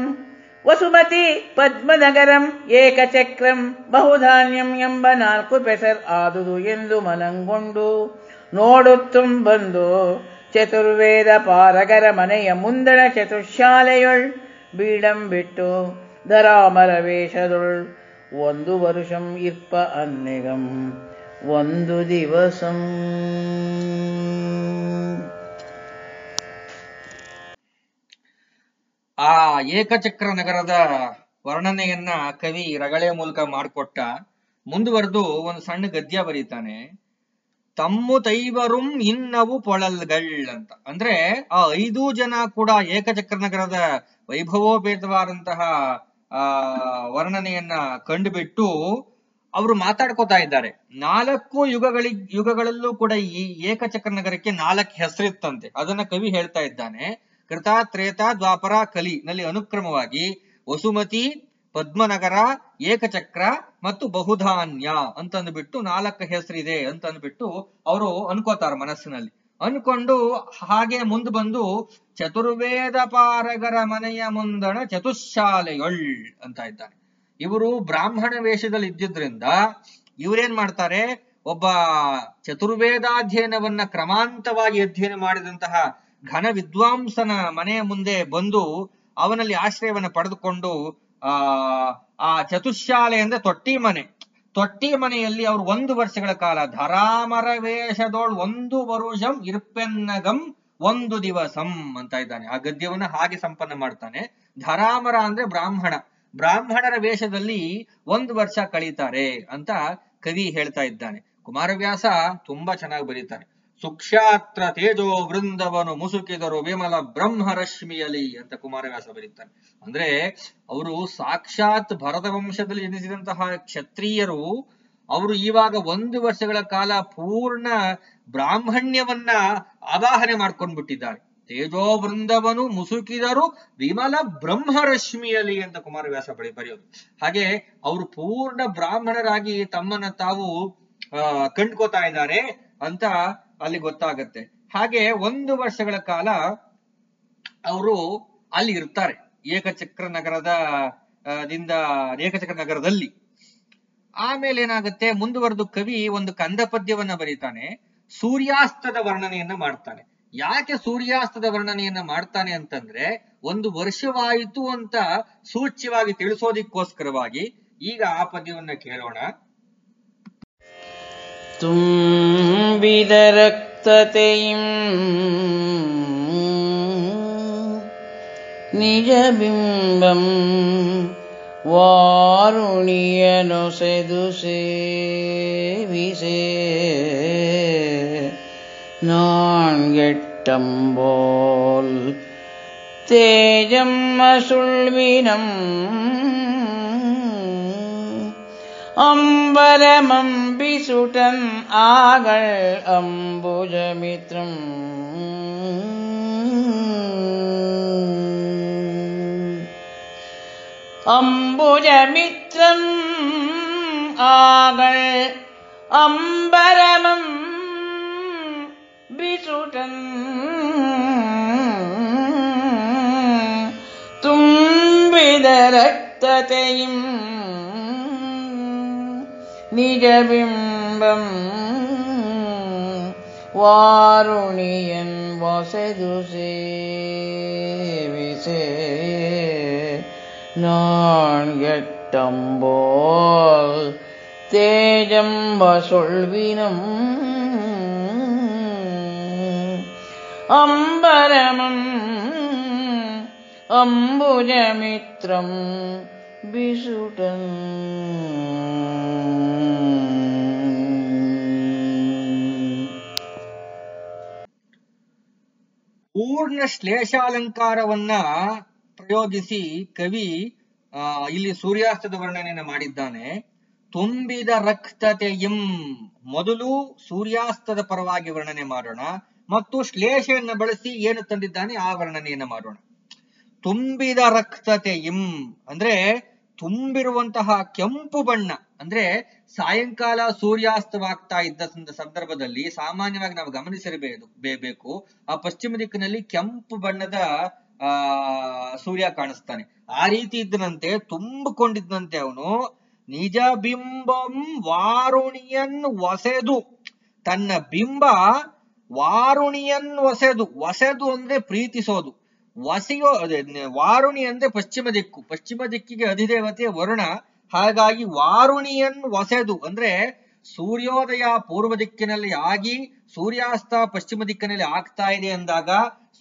ವಸುಮತಿ ಪದ್ಮನಗರಂ ಏಕಚಕ್ರಂ ಬಹುಧಾನ್ಯಂ ಎಂಬ ನಾಲ್ಕು ಪೆಸರ್ ಆದುದು ಎಂದು ಮನಂಗೊಂಡು ನೋಡುತ್ತುಂ ಬಂದು ಚತುರ್ವೇದ ಪಾರಗರ ಮನೆಯ ಮುಂದಣ ಚತುಶಾಲೆಯೊಳ್ ಬೀಡಂ ಬಿಟ್ಟು ಧರಾಮರ ವೇಷದೊಳ್ ಒಂದು ವರುಷಂ ಇರ್ಪ ಅನ್ನಿಗಂ. ಒಂದು ದಿವಸಂ. ಆ ಏಕಚಕ್ರ ನಗರದ ವರ್ಣನೆಯನ್ನ ಕವಿ ರಗಳೆ ಮೂಲಕ ಮಾಡಿಕೊಟ್ಟ ಮುಂದುವರೆದು ಒಂದು ಸಣ್ಣ ಗದ್ಯ ಬರೀತಾನೆ. ತಮ್ಮು ತೈವರುಂ ಇನ್ನವು ಪೊಳಲ್ಗಳ್ ಅಂತ. ಅಂದ್ರೆ ಆ ಐದು ಜನ ಕೂಡ ಏಕಚಕ್ರ ನಗರದ ವೈಭವೋಪೇತವಾದಂತಹ, ಆ, ವರ್ಣನೆಯನ್ನ ಕಂಡುಬಿಟ್ಟು ಅವರು ಮಾತಾಡ್ಕೋತಾ ಇದ್ದಾರೆ. ನಾಲ್ಕು ಯುಗಗಳಿ ಯುಗಗಳಲ್ಲೂ ಕೂಡ ಈ ಏಕಚಕ್ರ ನಗರಕ್ಕೆ ನಾಲ್ಕು ಹೆಸರಿತ್ತಂತೆ. ಅದನ್ನ ಕವಿ ಹೇಳ್ತಾ ಇದ್ದಾನೆ. ಕೃತ ತ್ರೇತ ದ್ವಾಪರ ಕಲಿ ನಲ್ಲಿ ಅನುಕ್ರಮವಾಗಿ ವಸುಮತಿ, ಪದ್ಮನಗರ, ಏಕಚಕ್ರ ಮತ್ತು ಬಹುಧಾನ್ಯ ಅಂತಂದ್ಬಿಟ್ಟು ನಾಲ್ಕು ಹೆಸರಿದೆ ಅಂತಂದ್ಬಿಟ್ಟು ಅವರು ಅನ್ಕೋತಾರ ಮನಸ್ಸಿನಲ್ಲಿ. ಅನ್ಕೊಂಡು ಹಾಗೆ ಮುಂದ್ ಬಂದು ಚತುರ್ವೇದ ಪಾರಗರ ಮನೆಯ ಮುಂದಣ ಚತುಶಾಲೆಯೊಳ್ ಅಂತ ಇದ್ದಾನೆ. ಇವರು ಬ್ರಾಹ್ಮಣ ವೇಷದಲ್ಲಿ ಇದ್ದಿದ್ರಿಂದ ಇವರೇನ್ ಮಾಡ್ತಾರೆ? ಒಬ್ಬ ಚತುರ್ವೇದಾಧ್ಯಯನವನ್ನ ಕ್ರಮಾಂತವಾಗಿ ಅಧ್ಯಯನ ಮಾಡಿದಂತಹ ಘನ ವಿದ್ವಾಂಸನ ಮನೆಯ ಮುಂದೆ ಬಂದು ಅವನಲ್ಲಿ ಆಶ್ರಯವನ್ನು ಪಡೆದುಕೊಂಡು, ಆ ಆ ಚತುಶಾಲೆ ಅಂದ್ರೆ ತೊಟ್ಟಿ ಮನೆ ತೊಟ್ಟಿ ಮನೆಯಲ್ಲಿ ಅವರು ಒಂದು ವರ್ಷಗಳ ಕಾಲ ಧರಾಮರ ವೇಷದೋಳ್ ಒಂದು ವರುಷಂ ಇರ್ಪೆನ್ನಗಂ ಒಂದು ದಿವಸಂ ಅಂತ ಇದ್ದಾನೆ. ಆ ಗದ್ಯವನ್ನ ಹಾಗೆ ಸಂಪನ್ನ ಮಾಡ್ತಾನೆ. ಧರಾಮರ ಅಂದ್ರೆ ಬ್ರಾಹ್ಮಣ. ಬ್ರಾಹ್ಮಣರ ವೇಷದಲ್ಲಿ ಒಂದು ವರ್ಷ ಕಳೀತಾರೆ ಅಂತ ಕವಿ ಹೇಳ್ತಾ ಇದ್ದಾನೆ. ಕುಮಾರವ್ಯಾಸ ತುಂಬಾ ಚೆನ್ನಾಗಿ ಬರೀತಾನೆ. ಸುಕ್ಷಾತ್ರ ತೇಜೋ ವೃಂದವನು ಮುಸುಕಿದರು ವಿಮಲ ಬ್ರಹ್ಮರಶ್ಮಿಯಲಿ ಅಂತ ಕುಮಾರವ್ಯಾಸ ಬರೀತಾನೆ. ಅಂದ್ರೆ ಅವರು ಸಾಕ್ಷಾತ್ ಭರತ ವಂಶದಲ್ಲಿ ಜನಿಸಿದಂತಹ ಕ್ಷತ್ರಿಯರು, ಅವರು ಇವಾಗ ಒಂದು ವರ್ಷಗಳ ಕಾಲ ಪೂರ್ಣ ಬ್ರಾಹ್ಮಣ್ಯವನ್ನ ಆವಾಹನೆ ಮಾಡ್ಕೊಂಡ್ಬಿಟ್ಟಿದ್ದಾರೆ. ತೇಜೋ ವೃಂದವನು ಮುಸುಕಿದರು ವಿಮಲ ಬ್ರಹ್ಮರಶ್ಮಿಯಲಿ ಅಂತ ಕುಮಾರವ್ಯಾಸ ಬಳಿ ಬರೆಯೋದು. ಹಾಗೆ ಅವರು ಪೂರ್ಣ ಬ್ರಾಹ್ಮಣರಾಗಿ ತಮ್ಮನ್ನ ತಾವು ಕಂಡ್ಕೋತಾ ಇದ್ದಾರೆ ಅಂತ ಅಲ್ಲಿ ಗೊತ್ತಾಗತ್ತೆ. ಹಾಗೆ ಒಂದು ವರ್ಷಗಳ ಕಾಲ ಅವರು ಅಲ್ಲಿ ಇರ್ತಾರೆ. ಏಕಚಕ್ರ ನಗರದ ದಿಂದ ಏಕಚಕ್ರ ನಗರದಲ್ಲಿ. ಆಮೇಲೆ ಏನಾಗುತ್ತೆ, ಮುಂದುವರೆದು ಕವಿ ಒಂದು ಕಂದ ಪದ್ಯವನ್ನ ಬರೀತಾನೆ, ಸೂರ್ಯಾಸ್ತದ ವರ್ಣನೆಯನ್ನ ಮಾಡ್ತಾನೆ. ಯಾಕೆ ಸೂರ್ಯಾಸ್ತದ ವರ್ಣನೆಯನ್ನ ಮಾಡ್ತಾನೆ ಅಂತಂದ್ರೆ, ಒಂದು ವರ್ಷವಾಯಿತು ಅಂತ ಸೂಚ್ಯವಾಗಿ ತಿಳಿಸೋದಿಕ್ಕೋಸ್ಕರವಾಗಿ ಈಗ ಆ ಪದ್ಯವನ್ನ ಕೇಳೋಣ. रक्तम् निजबिम्बं वारुण्यनुसे दुसे विसे नाण्टम् तेजम् असुल्विनम् അമ്പരമമ്പിസുട്ടൻ ആകൾ അമ്പുജമിത്രം. അമ്പുജമിത്രം ആകൾ അമ്പരമം ബിസുട്ടൻ തുമ്പിത രക്തത്തെയും നിജബിംബം വാരുണിയൻ വസതുസേ സേവിസേ നാൺകെട്ടമ്പോൾ തേജം വസൊൾവിനും അമ്പരമം അംബുജമിത്രം ಬಿಸುಟನ್ ಪೂರ್ಣ ಶ್ಲೇಷಾಲಂಕಾರವನ್ನ ಪ್ರಯೋಗಿಸಿ ಕವಿ ಇಲ್ಲಿ ಸೂರ್ಯಾಸ್ತದ ವರ್ಣನೆಯನ್ನು ಮಾಡಿದ್ದಾನೆ. ತುಂಬಿದ ರಕ್ತತೆ ಎಂ ಮೊದಲು ಸೂರ್ಯಾಸ್ತದ ಪರವಾಗಿ ವರ್ಣನೆ ಮಾಡೋಣ, ಮತ್ತು ಶ್ಲೇಷೆಯನ್ನು ಬಳಸಿ ಏನು ತಂದಿದ್ದಾನೆ, ಆ ವರ್ಣನೆಯನ್ನು ಮಾಡೋಣ. ತುಂಬಿದ ರಕ್ತತೆ ಎಂ ಅಂದ್ರೆ ತುಂಬಿರುವಂತಹ ಕೆಂಪು ಬಣ್ಣ, ಅಂದ್ರೆ ಸಾಯಂಕಾಲ ಸೂರ್ಯಾಸ್ತವಾಗ್ತಾ ಇದ್ದ ಸಂದರ್ಭದಲ್ಲಿ ಸಾಮಾನ್ಯವಾಗಿ ನಾವು ಗಮನಿಸಿರಬೇಕು ಬೇಕು ಆ ಪಶ್ಚಿಮ ದಿಕ್ಕಿನಲ್ಲಿ ಕೆಂಪು ಬಣ್ಣದ, ಆ, ಸೂರ್ಯ ಕಾಣಿಸ್ತಾನೆ. ಆ ರೀತಿ ಇದ್ದನಂತೆ ತುಂಬಿಕೊಂಡಿದ್ದಂತೆ ಅವನು, ನಿಜ ಬಿಂಬಂ ವಾರುಣಿಯನ್ ಒಸೆದು ತನ್ನ ಬಿಂಬ ವಾರುಣಿಯನ್ ಒಸೆದು ಒಸೆದು ಅಂದ್ರೆ ಪ್ರೀತಿಸೋದು. ವಸಿಯೋ, ಅದೇ ವಾರುಣಿ ಅಂದ್ರೆ ಪಶ್ಚಿಮ ದಿಕ್ಕು. ಪಶ್ಚಿಮ ದಿಕ್ಕಿಗೆ ಅಧಿದೇವತೆ ವರುಣ, ಹಾಗಾಗಿ ವಾರುಣಿಯನ್ ವಸೆದು ಅಂದ್ರೆ ಸೂರ್ಯೋದಯ ಪೂರ್ವ ದಿಕ್ಕಿನಲ್ಲಿ ಆಗಿ ಸೂರ್ಯಾಸ್ತ ಪಶ್ಚಿಮ ದಿಕ್ಕಿನಲ್ಲಿ ಆಗ್ತಾ ಇದೆ ಅಂದಾಗ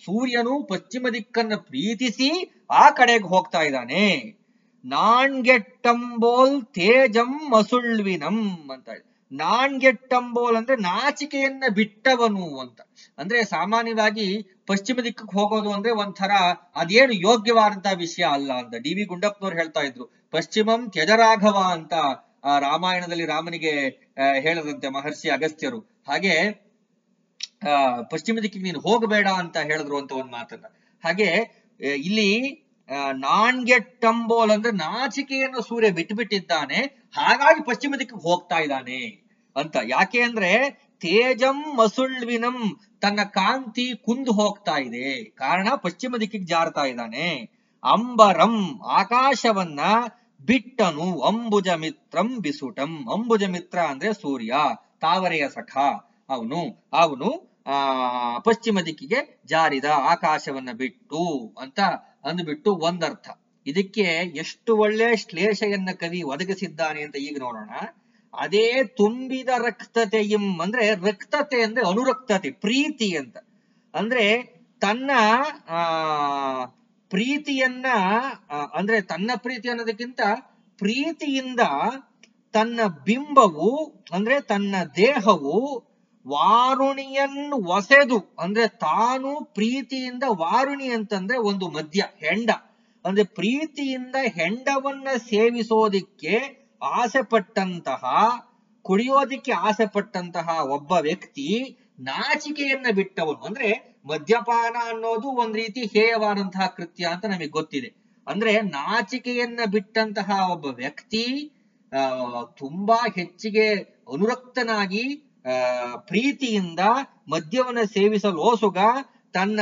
ಸೂರ್ಯನು ಪಶ್ಚಿಮ ದಿಕ್ಕನ್ನು ಪ್ರೀತಿಸಿ ಆ ಕಡೆಗೆ ಹೋಗ್ತಾ ಇದ್ದಾನೆ. ನಾಣ್ಗೆಟ್ಟಂಬೋಲ್ ತೇಜಂ ಮಸುಳ್ವಿನಂ ಅಂತ ನಾಣ್ಗೆಟ್ಟಂಬೋಲ್ ಅಂದ್ರೆ ನಾಚಿಕೆಯನ್ನ ಬಿಟ್ಟವನು ಅಂತ. ಅಂದ್ರೆ ಸಾಮಾನ್ಯವಾಗಿ ಪಶ್ಚಿಮ ದಿಕ್ಕಕ್ಕೆ ಹೋಗೋದು ಅಂದ್ರೆ ಒಂಥರ ಅದೇನು ಯೋಗ್ಯವಾದಂತಹ ವಿಷಯ ಅಲ್ಲ ಅಂತ ಡಿ ವಿ ಗುಂಡಪ್ಪನವ್ರು ಹೇಳ್ತಾ ಇದ್ರು. ಪಶ್ಚಿಮಂ ತ್ಯಜರಾಘವ ಅಂತ ರಾಮಾಯಣದಲ್ಲಿ ರಾಮನಿಗೆ ಹೇಳದಂತೆ ಮಹರ್ಷಿ ಅಗಸ್ತ್ಯರು. ಹಾಗೆ, ಆ, ಪಶ್ಚಿಮ ದಿಕ್ಕಿಗೆ ನೀನು ಹೋಗಬೇಡ ಅಂತ ಹೇಳಿದ್ರು ಅಂತ ಒಂದ್ ಮಾತನ್ನ. ಹಾಗೆ ಇಲ್ಲಿ ನಾಣ್ಗೆಟ್ಟಂಬೋಲ್ ಅಂದ್ರೆ ನಾಚಿಕೆಯನ್ನು ಸೂರ್ಯ ಬಿಟ್ಟುಬಿಟ್ಟಿದ್ದಾನೆ ಹಾಗಾಗಿ ಪಶ್ಚಿಮ ದಿಕ್ಕಿಗೆ ಹೋಗ್ತಾ ಇದ್ದಾನೆ ಅಂತ. ಯಾಕೆ ಅಂದ್ರೆ ತೇಜಂ ಮಸುಳ್ವಿನಂ ತನ್ನ ಕಾಂತಿ ಕುಂದು ಹೋಗ್ತಾ ಇದೆ. ಕಾರಣ ಪಶ್ಚಿಮ ದಿಕ್ಕಿಗೆ ಜಾರ್ತಾ ಇದ್ದಾನೆ. ಅಂಬರಂ ಆಕಾಶವನ್ನ ಬಿಟ್ಟನು. ಅಂಬುಜ ಮಿತ್ರಂ ಬಿಸುಟಂ. ಅಂಬುಜ ಮಿತ್ರ ಅಂದ್ರೆ ಸೂರ್ಯ, ತಾವರೆಯ ಸಖ. ಅವನು ಅವನು, ಆ, ಪಶ್ಚಿಮ ದಿಕ್ಕಿಗೆ ಜಾರಿದ ಆಕಾಶವನ್ನ ಬಿಟ್ಟು ಅಂತ ಅಂದ್ಬಿಟ್ಟು ಒಂದರ್ಥ. ಇದಕ್ಕೆ ಎಷ್ಟು ಒಳ್ಳೆ ಶ್ಲೇಷೆಯನ್ನ ಕವಿ ಒದಗಿಸಿದ್ದಾನೆ ಅಂತ ಈಗ ನೋಡೋಣ. ಅದೇ ತುಂಬಿದ ರಕ್ತತೆಯ ಅಂದ್ರೆ ರಕ್ತತೆ ಅಂದ್ರೆ ಅನುರಕ್ತತೆ, ಪ್ರೀತಿ ಅಂತ. ಅಂದ್ರೆ ತನ್ನ, ಆ, ಪ್ರೀತಿಯನ್ನ ಅಂದ್ರೆ ತನ್ನ ಪ್ರೀತಿ ಅನ್ನೋದಕ್ಕಿಂತ ಪ್ರೀತಿಯಿಂದ ತನ್ನ ಬಿಂಬವು, ಅಂದ್ರೆ ತನ್ನ ದೇಹವು ವಾರುಣಿಯನ್ ಒಸೆದು ಅಂದ್ರೆ ತಾನು ಪ್ರೀತಿಯಿಂದ ವಾರುಣಿ ಅಂತಂದ್ರೆ ಒಂದು ಮದ್ಯ ಹೆಂಡ. ಅಂದ್ರೆ ಪ್ರೀತಿಯಿಂದ ಹೆಂಡವನ್ನ ಸೇವಿಸೋದಿಕ್ಕೆ ಆಸೆ ಪಟ್ಟಂತಹ ಕುಡಿಯೋದಿಕ್ಕೆ ಆಸೆ ಪಟ್ಟಂತಹ ಒಬ್ಬ ವ್ಯಕ್ತಿ ನಾಚಿಕೆಯನ್ನ ಬಿಟ್ಟವನು. ಅಂದ್ರೆ ಮದ್ಯಪಾನ ಅನ್ನೋದು ಒಂದ್ ರೀತಿ ಹೇಯವಾದಂತಹ ಕೃತ್ಯ ಅಂತ ನಮಗೆ ಗೊತ್ತಿದೆ. ಅಂದ್ರೆ ನಾಚಿಕೆಯನ್ನ ಬಿಟ್ಟಂತಹ ಒಬ್ಬ ವ್ಯಕ್ತಿ ತುಂಬಾ ಹೆಚ್ಚಿಗೆ ಅನುರಕ್ತನಾಗಿ ಪ್ರೀತಿಯಿಂದ ಮದ್ಯವನ್ನ ಸೇವಿಸಲು ಓಸುಗ ತನ್ನ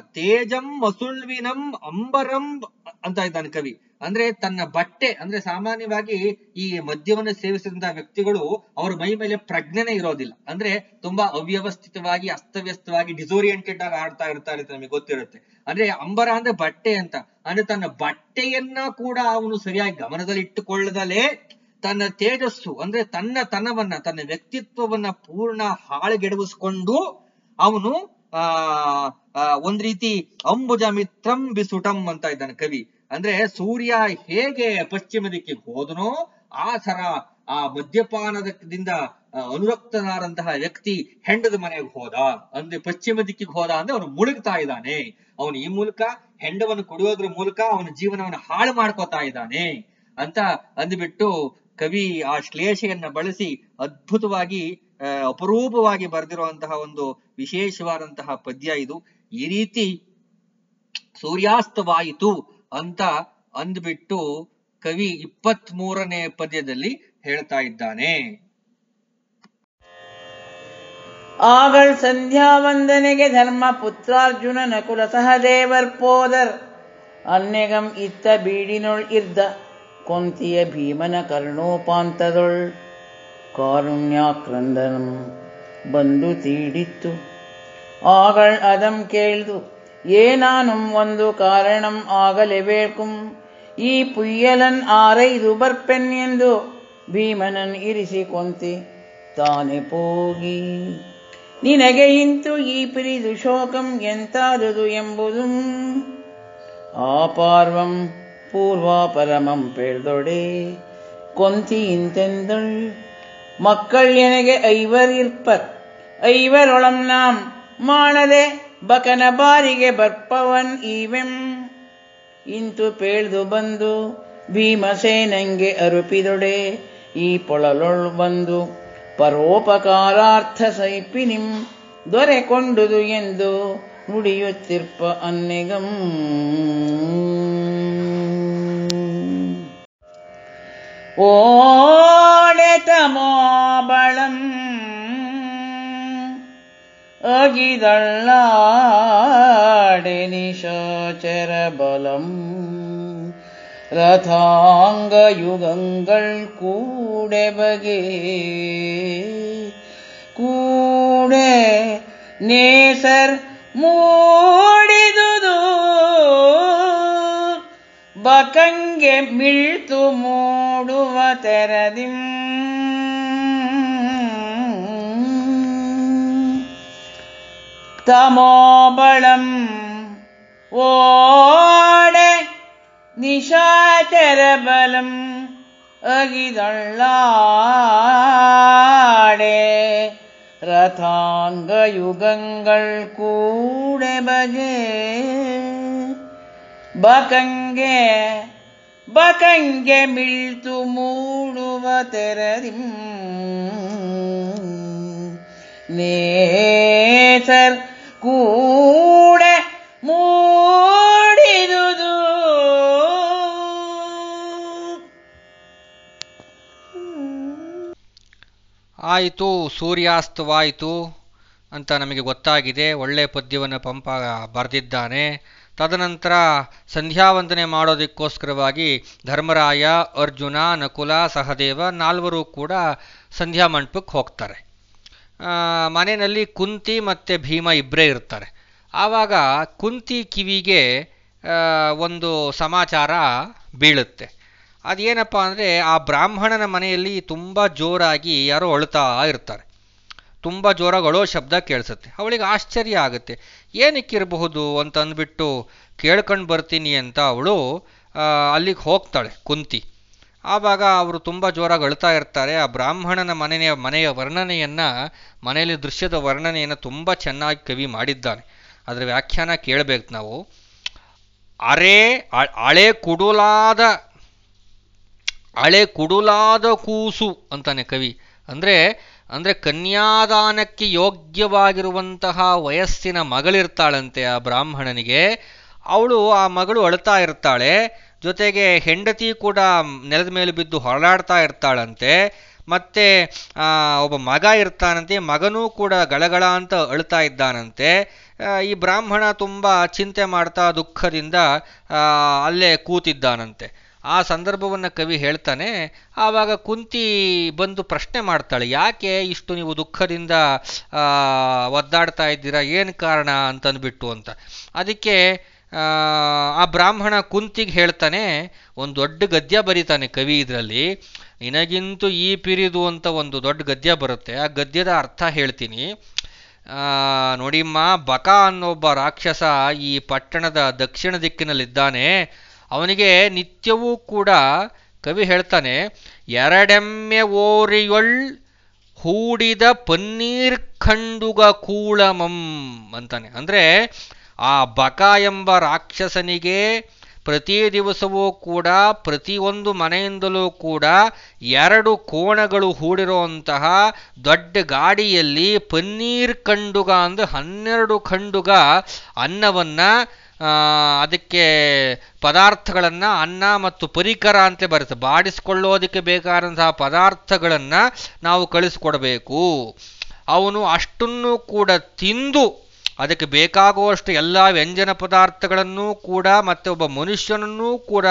ತೇಜಂ ಮಸುಳ್ವಿನಂ ಅಂಬರಂ ಅಂತ ಇದ್ದಾನೆ ಕವಿ. ಅಂದ್ರೆ ತನ್ನ ಬಟ್ಟೆ, ಅಂದ್ರೆ ಸಾಮಾನ್ಯವಾಗಿ ಈ ಮದ್ಯವನ್ನು ಸೇವಿಸಿದಂತಹ ವ್ಯಕ್ತಿಗಳು ಅವರ ಮೈ ಮೇಲೆ ಪ್ರಜ್ಞೆನೇ ಇರೋದಿಲ್ಲ. ಅಂದ್ರೆ ತುಂಬಾ ಅವ್ಯವಸ್ಥಿತವಾಗಿ, ಅಸ್ತವ್ಯಸ್ತವಾಗಿ ಡಿಸೋರಿಯೆಂಟೆಡ್ ಆಗಿ ಆಡ್ತಾ ಇರ್ತಾರೆ ಅಂತ ನಮಗೆ ಗೊತ್ತಿರುತ್ತೆ. ಅಂದ್ರೆ ಅಂಬರ ಅಂದ್ರೆ ಬಟ್ಟೆ ಅಂತ. ಅಂದ್ರೆ ತನ್ನ ಬಟ್ಟೆಯನ್ನ ಕೂಡ ಅವನು ಸರಿಯಾಗಿ ಗಮನದಲ್ಲಿ ಇಟ್ಟುಕೊಳ್ಳದಲೇ ತನ್ನ ತೇಜಸ್ಸು, ಅಂದ್ರೆ ತನ್ನ ತನವನ್ನ, ತನ್ನ ವ್ಯಕ್ತಿತ್ವವನ್ನ ಪೂರ್ಣ ಹಾಳುಗೆಡವಿಸ್ಕೊಂಡು ಅವನು, ಆ ಒಂದ್ ರೀತಿ ಅಂಬುಜ ಮಿತ್ರಂ ಬಿಸುಟಂ ಅಂತ ಇದ್ದಾನೆ ಕವಿ. ಅಂದ್ರೆ ಸೂರ್ಯ ಹೇಗೆ ಪಶ್ಚಿಮ ದಿಕ್ಕಿಗೆ ಹೋದನೋ ಆ ಸರ ಆ ಮದ್ಯಪಾನದಿಂದ ಅನುರಕ್ತನಾದಂತಹ ವ್ಯಕ್ತಿ ಹೆಂಡದ ಮನೆಗೆ ಹೋದ. ಅಂದ್ರೆ ಪಶ್ಚಿಮ ದಿಕ್ಕಿಗೆ ಹೋದ ಅಂದ್ರೆ ಅವನು ಮುಳುಗ್ತಾ ಇದ್ದಾನೆ. ಅವನು ಈ ಮೂಲಕ ಹೆಂಡವನ್ನು ಕೊಡುವುದ್ರ ಮೂಲಕ ಅವನ ಜೀವನವನ್ನು ಹಾಳು ಮಾಡ್ಕೋತಾ ಇದ್ದಾನೆ ಅಂತ ಅಂದ್ಬಿಟ್ಟು ಕವಿ ಆ ಶ್ಲೇಷೆಯನ್ನ ಬಳಸಿ ಅದ್ಭುತವಾಗಿ ಅಪರೂಪವಾಗಿ ಬರೆದಿರುವಂತಹ ಒಂದು ವಿಶೇಷವಾದಂತಹ ಪದ್ಯ ಇದು. ಈ ರೀತಿ ಸೂರ್ಯಾಸ್ತವಾಯಿತು. ಅಂತ ಅಂದ್ಬಿಟ್ಟು ಕವಿ ಇಪ್ಪತ್ತ್ ಮೂರನೇ ಪದ್ಯದಲ್ಲಿ ಹೇಳ್ತಾ ಇದ್ದಾನೆ. ಆಗಳ್ ಸಂಧ್ಯಾವಂದನೆಗೆ ಧರ್ಮ ಪುತ್ರಾರ್ಜುನ ನಕುಲ ಸಹದೇವರ್ ಪೋದರ್. ಅನ್ನೆಗಂ ಇತ್ತ ಬೀಡಿನೊಳ್ ಇರ್ದ ಕೊಂತಿಯ ಭೀಮನ ಕರ್ಣೋಪಾಂತದೊಳ್. ಕಾರುಣ್ಯಾಕ್ರಂದನಂ ಬಂದು ತೀಡಿತ್ತು. ಆಗಳ್ ಅದಂ ಕೇಳ್ದು ಏನಾನು ಒಂದು ಕಾರಣಂ ಆಗಲೆಬೇಕು ಈ ಪುಯ್ಯಲನ್ ಆರೈದು ಬರ್ಪೆನ್ ಎಂದು ಭೀಮನನ್ ಇರಿಸಿ ಕೊಂತಿ ತಾನೆ ಪೋಗಿ. ನಿನಗೆ ಇಂತು ಈ ಪರಿ ಶೋಕಂ ಎಂತಾದುದು ಎಂಬುದು. ಆ ಪಾರ್ವಂ ಪೂರ್ವಾಪರಮಂ ಪೇಳ್ದೊಡೆ. ಕೊಂತಿ ಇಂತೆಂದು ಮಕ್ಕಳ್ ಎನಗೆ ஐவர் இருப்பர் ஐவரொளம் நாம் ಬಕನ ಬಾರಿಗೆ ಬರ್ಪವನ್ ಈವೆಂ. ಇಂತು ಪೇಳ್ದು ಬಂದು ಭೀಮಸೇನಂಗೆ ಅರುಪಿದೊಡೆ ಈ ಪೊಳಲೊಳ್ ಬಂದು ಪರೋಪಕಾರಾರ್ಥ ಸೈಪಿ ನಿಮ್ ದೊರೆಕೊಂಡುದು ಎಂದು ನುಡಿಯುತ್ತಿರ್ಪ ಅನ್ನೆಗಂ. ಓಡೆತಮೋಬಳಂ அகிதள்ளாடெனிஷாச்சரபலம் ரதாங்கயுகங்கள் கூடபகே கூட நேசர் ಮೂಡಿದುದು ಬಕಂಗೆ ಮಿಳ್ತು ಮೂಡುವ ತೆರದಿಂ തമോബളം. ഓടെ നിശാചരബലം അകിതള്ളാടെ. രഥാംഗയുഗങ്ങൾ കൂടെ ബജേ ബകಂಗೆ ബകങ്കെ മിഴ്ത്തു മൂടുവ ತೆರರಿಂ നേ ಕೂಡ ಮೂಡಿದುದು. ಆಯಿತು, ಸೂರ್ಯಾಸ್ತವಾಯಿತು ಅಂತ ನಮಗೆ ಗೊತ್ತಾಗಿದೆ. ಒಳ್ಳೆ ಪದ್ಯವನ್ನು ಪಂಪ ಬರೆದಿದ್ದಾನೆ. ತದನಂತರ ಸಂಧ್ಯಾವಂದನೆ ಮಾಡೋದಕ್ಕೋಸ್ಕರವಾಗಿ ಧರ್ಮರಾಯ, ಅರ್ಜುನ, ನಕುಲ, ಸಹದೇವ ನಾಲ್ವರು ಕೂಡ ಸಂಧ್ಯಾ ಮಂಟಪಕ್ಕೆ ಹೋಗ್ತಾರೆ. ಮನೆಯಲ್ಲಿ ಕುಂತಿ ಮತ್ತು ಭೀಮ ಇಬ್ಬರೇ ಇರ್ತಾರೆ. ಆವಾಗ ಕುಂತಿ ಕಿವಿಗೆ ಒಂದು ಸಮಾಚಾರ ಬೀಳುತ್ತೆ. ಅದೇನಪ್ಪ ಅಂದರೆ ಆ ಬ್ರಾಹ್ಮಣನ ಮನೆಯಲ್ಲಿ ತುಂಬ ಜೋರಾಗಿ ಯಾರೋ ಅಳ್ತಾ ಇರ್ತಾರೆ. ತುಂಬ ಜೋರಾಗಿ ಅಳೋ ಶಬ್ದ ಕೇಳಿಸುತ್ತೆ. ಅವಳಿಗೆ ಆಶ್ಚರ್ಯ ಆಗುತ್ತೆ. ಏನಕ್ಕಿರಬಹುದು ಅಂತ ಅಂದ್ಬಿಟ್ಟು ಕೇಳ್ಕೊಂಡು ಬರ್ತೀನಿ ಅಂತ ಅವಳು ಅಲ್ಲಿಗೆ ಹೋಗ್ತಾಳೆ ಕುಂತಿ. ಆವಾಗ ಅವರು ತುಂಬ ಜೋರಾಗಿ ಅಳ್ತಾ ಇರ್ತಾರೆ. ಆ ಬ್ರಾಹ್ಮಣನ ಮನೆಯ ಮನೆಯ ವರ್ಣನೆಯನ್ನು, ಮನೆಯಲ್ಲಿ ದೃಶ್ಯದ ವರ್ಣನೆಯನ್ನು ತುಂಬ ಚೆನ್ನಾಗಿ ಕವಿ ಮಾಡಿದ್ದಾನೆ. ಅದರ ವ್ಯಾಖ್ಯಾನ ಕೇಳಬೇಕು ನಾವು. ಅರೆ ಅಳೆ ಕುಡುಲಾದ ಹಳೆ ಕುಡುಲಾದ ಕೂಸು ಅಂತಾನೆ ಕವಿ. ಅಂದರೆ ಅಂದರೆ ಕನ್ಯಾದಾನಕ್ಕೆ ಯೋಗ್ಯವಾಗಿರುವಂತಹ ವಯಸ್ಸಿನ ಮಗಳಿರ್ತಾಳಂತೆ ಆ ಬ್ರಾಹ್ಮಣನಿಗೆ. ಅವಳು ಆ ಮಗಳು ಅಳ್ತಾ ಇರ್ತಾಳೆ. ಜೊತೆಗೆ ಹೆಂಡತಿ ಕೂಡ ನೆಲದ ಮೇಲೆ ಬಿದ್ದು ಹೊರಳಾಡ್ತಾ ಇರ್ತಾಳಂತೆ, ಮತ್ತೆ ಒಬ್ಬ ಮಗ ಇರ್ತಾನಂತೆ, ಮಗನೂ ಕೂಡ ಗಳಗಳ ಅಂತ ಅಳ್ತಾ ಇದ್ದಾನಂತೆ. ಈ ಬ್ರಾಹ್ಮಣ ತುಂಬ ಚಿಂತೆ ಮಾಡ್ತಾ ದುಃಖದಿಂದ ಅಲ್ಲೇ ಕೂತಿದ್ದಾನಂತೆ. ಆ ಸಂದರ್ಭವನ್ನು ಕವಿ ಹೇಳ್ತಾನೆ, ಆವಾಗ ಕುಂತಿ ಬಂದು ಪ್ರಶ್ನೆ ಮಾಡ್ತಾಳೆ, ಯಾಕೆ ಇಷ್ಟು ನೀವು ದುಃಖದಿಂದ ಒದ್ದಾಡ್ತಾ ಇದ್ದೀರಾ? ಏನು ಕಾರಣ? ಅಂತಂದ್ಬಿಟ್ಟು ಅಂತ. ಅದಕ್ಕೆ ಆ, ಬ್ರಾಹ್ಮಣ ಕುಂತಿಗೆ ಹೇಳ್ತಾನೆ ಒಂದು ದೊಡ್ಡ ಗದ್ಯ ಬರೀತಾನೆ ಕವಿ ಇದರಲ್ಲಿ. ನಿನಗಿಂತೂ ಈ ಪಿರಿದು ಅಂತ ಒಂದು ದೊಡ್ಡ ಗದ್ಯ ಬರುತ್ತೆ. ಆ ಗದ್ಯದ ಅರ್ಥ ಹೇಳ್ತೀನಿ. ನೋಡಿಮ್ಮ ಬಕ ಅನ್ನೊಬ್ಬ ರಾಕ್ಷಸ ಈ ಪಟ್ಟಣದ ದಕ್ಷಿಣ ದಿಕ್ಕಿನಲ್ಲಿದ್ದಾನೆ. ಅವನಿಗೆ ನಿತ್ಯವೂ ಕೂಡ ಕವಿ ಹೇಳ್ತಾನೆ ಎರಡೆಮ್ಮೆ ಓರಿಯೊಳ್ ಹೂಡಿದ ಪನ್ನೀರ್ ಖಂಡುಗ ಕೂಳಮಂ ಅಂತಾನೆ. ಅಂದರೆ ಆ ಬಕ ಎಂಬ ರಾಕ್ಷಸನಿಗೆ ಪ್ರತಿ ದಿವಸವೂ ಕೂಡ ಪ್ರತಿಯೊಂದು ಮನೆಯಿಂದಲೂ ಕೂಡ ಎರಡು ಕೋಣಗಳು ಹೂಡಿರುವಂತಹ ದೊಡ್ಡ ಗಾಡಿಯಲ್ಲಿ ಪನ್ನೀರ್ ಖಂಡುಗ ಅಂದರೆ ಹನ್ನೆರಡು ಖಂಡುಗ ಅನ್ನವನ್ನು ಅದಕ್ಕೆ ಪದಾರ್ಥಗಳನ್ನು ಅನ್ನ ಮತ್ತು ಪರಿಕರ ಅಂತ ಬರುತ್ತೆ. ಬಾಡಿಸ್ಕೊಳ್ಳೋದಕ್ಕೆ ಬೇಕಾದಂತಹ ಪದಾರ್ಥಗಳನ್ನು ನಾವು ಕಳಿಸ್ಕೊಡ್ಬೇಕು. ಅವನು ಅಷ್ಟನ್ನು ಕೂಡ ತಿಂದು ಅದಕ್ಕೆ ಬೇಕಾಗುವಷ್ಟು ಎಲ್ಲ ವ್ಯಂಜನ ಪದಾರ್ಥಗಳನ್ನೂ ಕೂಡ ಮತ್ತೆ ಒಬ್ಬ ಮನುಷ್ಯನನ್ನೂ ಕೂಡ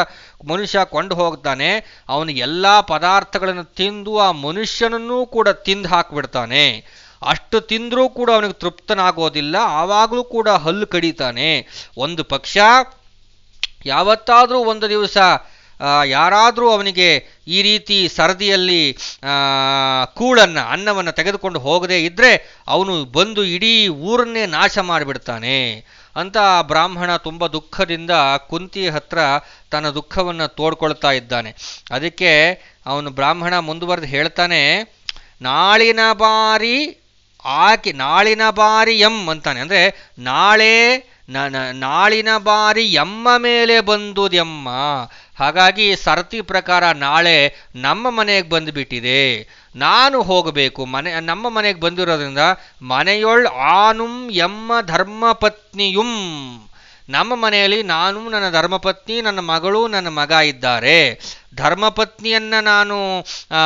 ಮನುಷ್ಯ ಕೊಂಡು ಹೋಗ್ತಾನೆ. ಅವನು ಎಲ್ಲ ಪದಾರ್ಥಗಳನ್ನು ತಿಂದು ಆ ಮನುಷ್ಯನನ್ನೂ ಕೂಡ ತಿಂದು ಹಾಕಿಬಿಡ್ತಾನೆ. ಅಷ್ಟು ತಿಂದರೂ ಕೂಡ ಅವನಿಗೆ ತೃಪ್ತನಾಗೋದಿಲ್ಲ. ಆವಾಗಲೂ ಕೂಡ ಹಲ್ಲು ಕಡಿತಾನೆ. ಒಂದು ಪಕ್ಷ, ಯಾವತ್ತಾದರೂ ಒಂದು ದಿವಸ ಯಾರಾದರೂ ಅವನಿಗೆ ಈ ರೀತಿ ಸರದಿಯಲ್ಲಿ ಕೂಳನ್ನು, ಅನ್ನವನ್ನು ತೆಗೆದುಕೊಂಡು ಹೋಗದೇ ಇದ್ದರೆ ಅವನು ಬಂದು ಇಡೀ ಊರನ್ನೇ ನಾಶ ಮಾಡಿಬಿಡ್ತಾನೆ ಅಂತ ಆ ಬ್ರಾಹ್ಮಣ ತುಂಬ ದುಃಖದಿಂದ ಕುಂತಿ ಹತ್ರ ತನ್ನ ದುಃಖವನ್ನು ತೋಡ್ಕೊಳ್ತಾ ಇದ್ದಾನೆ. ಅದಕ್ಕೆ ಅವನು ಬ್ರಾಹ್ಮಣ ಮುಂದುವರೆದು ಹೇಳ್ತಾನೆ, ನಾಳಿನ ಬಾರಿ ಆಕೆ, ನಾಳಿನ ಬಾರಿ ಎಂ ಅಂತಾನೆ. ಅಂದರೆ ನಾಳೆ ನಾಳಿನ ಬಾರಿ ಎಮ್ಮ ಮೇಲೆ ಬಂದುದೆಮ್ಮ ಹಾಗಾಗಿ ಸರತಿ ಪ್ರಕಾರ ನಾಳೆ ನಮ್ಮ ಮನೆಗೆ ಬಂದುಬಿಟ್ಟಿದೆ. ನಾನು ಹೋಗಬೇಕು. ಮನೆ, ನಮ್ಮ ಮನೆಗೆ ಬಂದಿರೋದ್ರಿಂದ ಮನೆಯೊಳ್ ಆನುಂ ಎಮ್ಮ ಧರ್ಮಪತ್ನಿಯುಂ. ನಮ್ಮ ಮನೆಯಲ್ಲಿ ನಾನು ನನ್ನ ಧರ್ಮಪತ್ನಿ, ನನ್ನ ಮಗಳು, ನನ್ನ ಮಗ ಇದ್ದಾರೆ. ಧರ್ಮಪತ್ನಿಯನ್ನ ನಾನು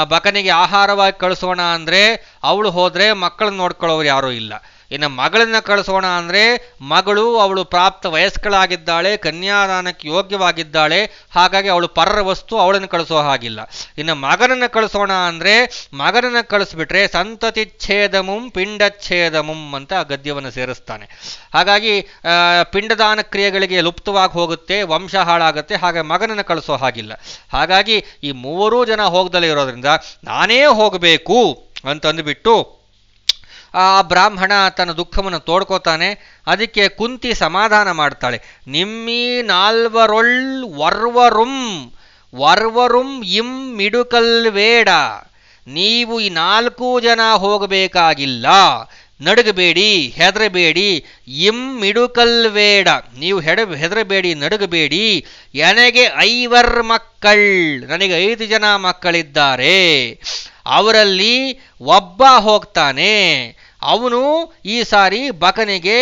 ಬಕನಿಗೆ ಆಹಾರವಾಗಿ ಕಳಿಸೋಣ ಅಂದರೆ ಅವಳು ಹೋದರೆ ಮಕ್ಕಳನ್ನ ನೋಡ್ಕೊಳ್ಳೋರು ಯಾರೂ ಇಲ್ಲ. ಇನ್ನು ಮಗಳನ್ನ ಕಳಿಸೋಣ ಅಂದರೆ ಮಗಳು ಅವಳು ಪ್ರಾಪ್ತ ವಯಸ್ಕಳಾಗಿದ್ದಾಳೆ, ಕನ್ಯಾದಾನಕ್ಕೆ ಯೋಗ್ಯವಾಗಿದ್ದಾಳೆ, ಹಾಗಾಗಿ ಅವಳು ಪರರ ವಸ್ತು ಅವಳನ್ನು ಕಳಿಸೋ ಹಾಗಿಲ್ಲ. ಇನ್ನು ಮಗನನ್ನು ಕಳಿಸೋಣ ಅಂದರೆ ಮಗನನ್ನು ಕಳಿಸ್ಬಿಟ್ರೆ ಸಂತತಿ ಛೇದಮುಂ ಪಿಂಡಚ್ಛೇದಮುಂ ಅಂತ ಗದ್ಯವನ್ನು ಸೇರಿಸ್ತಾನೆ. ಹಾಗಾಗಿ ಪಿಂಡದಾನ ಕ್ರಿಯೆಗಳಿಗೆ ಲುಪ್ತವಾಗಿ ಹೋಗುತ್ತೆ, ವಂಶ ಹಾಳಾಗುತ್ತೆ, ಹಾಗೆ ಮಗನನ್ನು ಕಳಿಸೋ ಹಾಗಿಲ್ಲ. ಹಾಗಾಗಿ ಈ ಮೂವರೂ ಜನ ಹೋಗ್ದಲೇ ಇರೋದ್ರಿಂದ ನಾನೇ ಹೋಗಬೇಕು ಅಂತಂದುಬಿಟ್ಟು ಆ ಬ್ರಾಹ್ಮಣ ತನ್ನ ದುಃಖವನ್ನು ತೋಡ್ಕೋತಾನೆ, ಅದಕ್ಕೆ ಕುಂತಿ ಸಮಾಧಾನ ಮಾಡ್ತಾಳೆ. ನಿಮ್ಮಿ ನಾಲ್ವರೊಳ್ ವರ್ವರುಂ ವರ್ವರುಂ ಇಂ ಮಿಡುಕಲ್ವೇಡ ನೀವು ಈ ನಾಲ್ಕು ಜನ ಹೋಗಬೇಕಾಗಿಲ್ಲ. ನಡುಗಬೇಡಿ, ಹೆದರಬೇಡಿ, ಇಂ ಮಿಡುಕಲ್ವೇಡ ನೀವು ಹೆಡ, ಹೆದರಬೇಡಿ, ನಡುಗಬೇಡಿ. ನನಗೆ ಐವರ್ ಮಕ್ಕಳ್, ನನಗೆ ಐದು ಜನ ಮಕ್ಕಳಿದ್ದಾರೆ. ಅವರಲ್ಲಿ ಒಬ್ಬ ಹೋಗ್ತಾನೆ. ಅವನು ಈ ಸಾರಿ ಬಕನಿಗೆ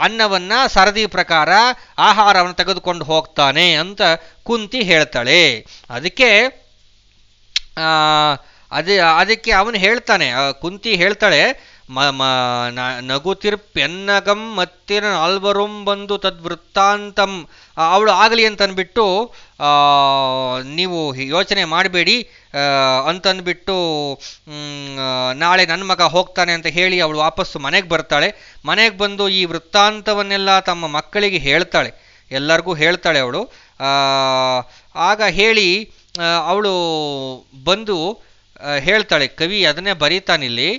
ಅನ್ನವನ್ನು ಸರದಿ ಪ್ರಕಾರ ಆಹಾರವನ್ನು ತೆಗೆದುಕೊಂಡು ಹೋಗ್ತಾನೆ ಅಂತ ಕುಂತಿ ಹೇಳ್ತಾಳೆ. ಅದಕ್ಕೆ ಅದೇ, ಅದಕ್ಕೆ ಅವನು ಹೇಳ್ತಾನೆ. ಕುಂತಿ ಹೇಳ್ತಾಳೆ, ಮ ಮ ನಗುತಿರ್ಪೆನ್ನಗಂ ಮತ್ತಿನ ನಾಲ್ವರುಂ ಬಂದು ತದ್ವೃತ್ತಾಂತಂ. ಅವಳು ಆಗಲಿ ಅಂತನ್ಬಿಟ್ಟು ನೀವು ಯೋಚನೆ ಮಾಡಬೇಡಿ ಅಂತಂದ್ಬಿಟ್ಟು ನಾಳೆ ನನ್ನ ಮಗ ಹೋಗ್ತಾನೆ ಅಂತ ಹೇಳಿ ಅವಳು ವಾಪಸ್ಸು ಮನೆಗೆ ಬರ್ತಾಳೆ. ಮನೆಗೆ ಬಂದು ಈ ವೃತ್ತಾಂತವನ್ನೆಲ್ಲ ತಮ್ಮ ಮಕ್ಕಳಿಗೆ ಹೇಳ್ತಾಳೆ. ಎಲ್ಲರಿಗೂ ಹೇಳ್ತಾಳೆ ಅವಳು. ಆಗ ಹೇಳಿ ಅವಳು ಬಂದು ಹೇಳ್ತಾಳೆ, ಕವಿ, ಅದನ್ನೇ ಬರೀತಾನಿಲ್ಲಿ.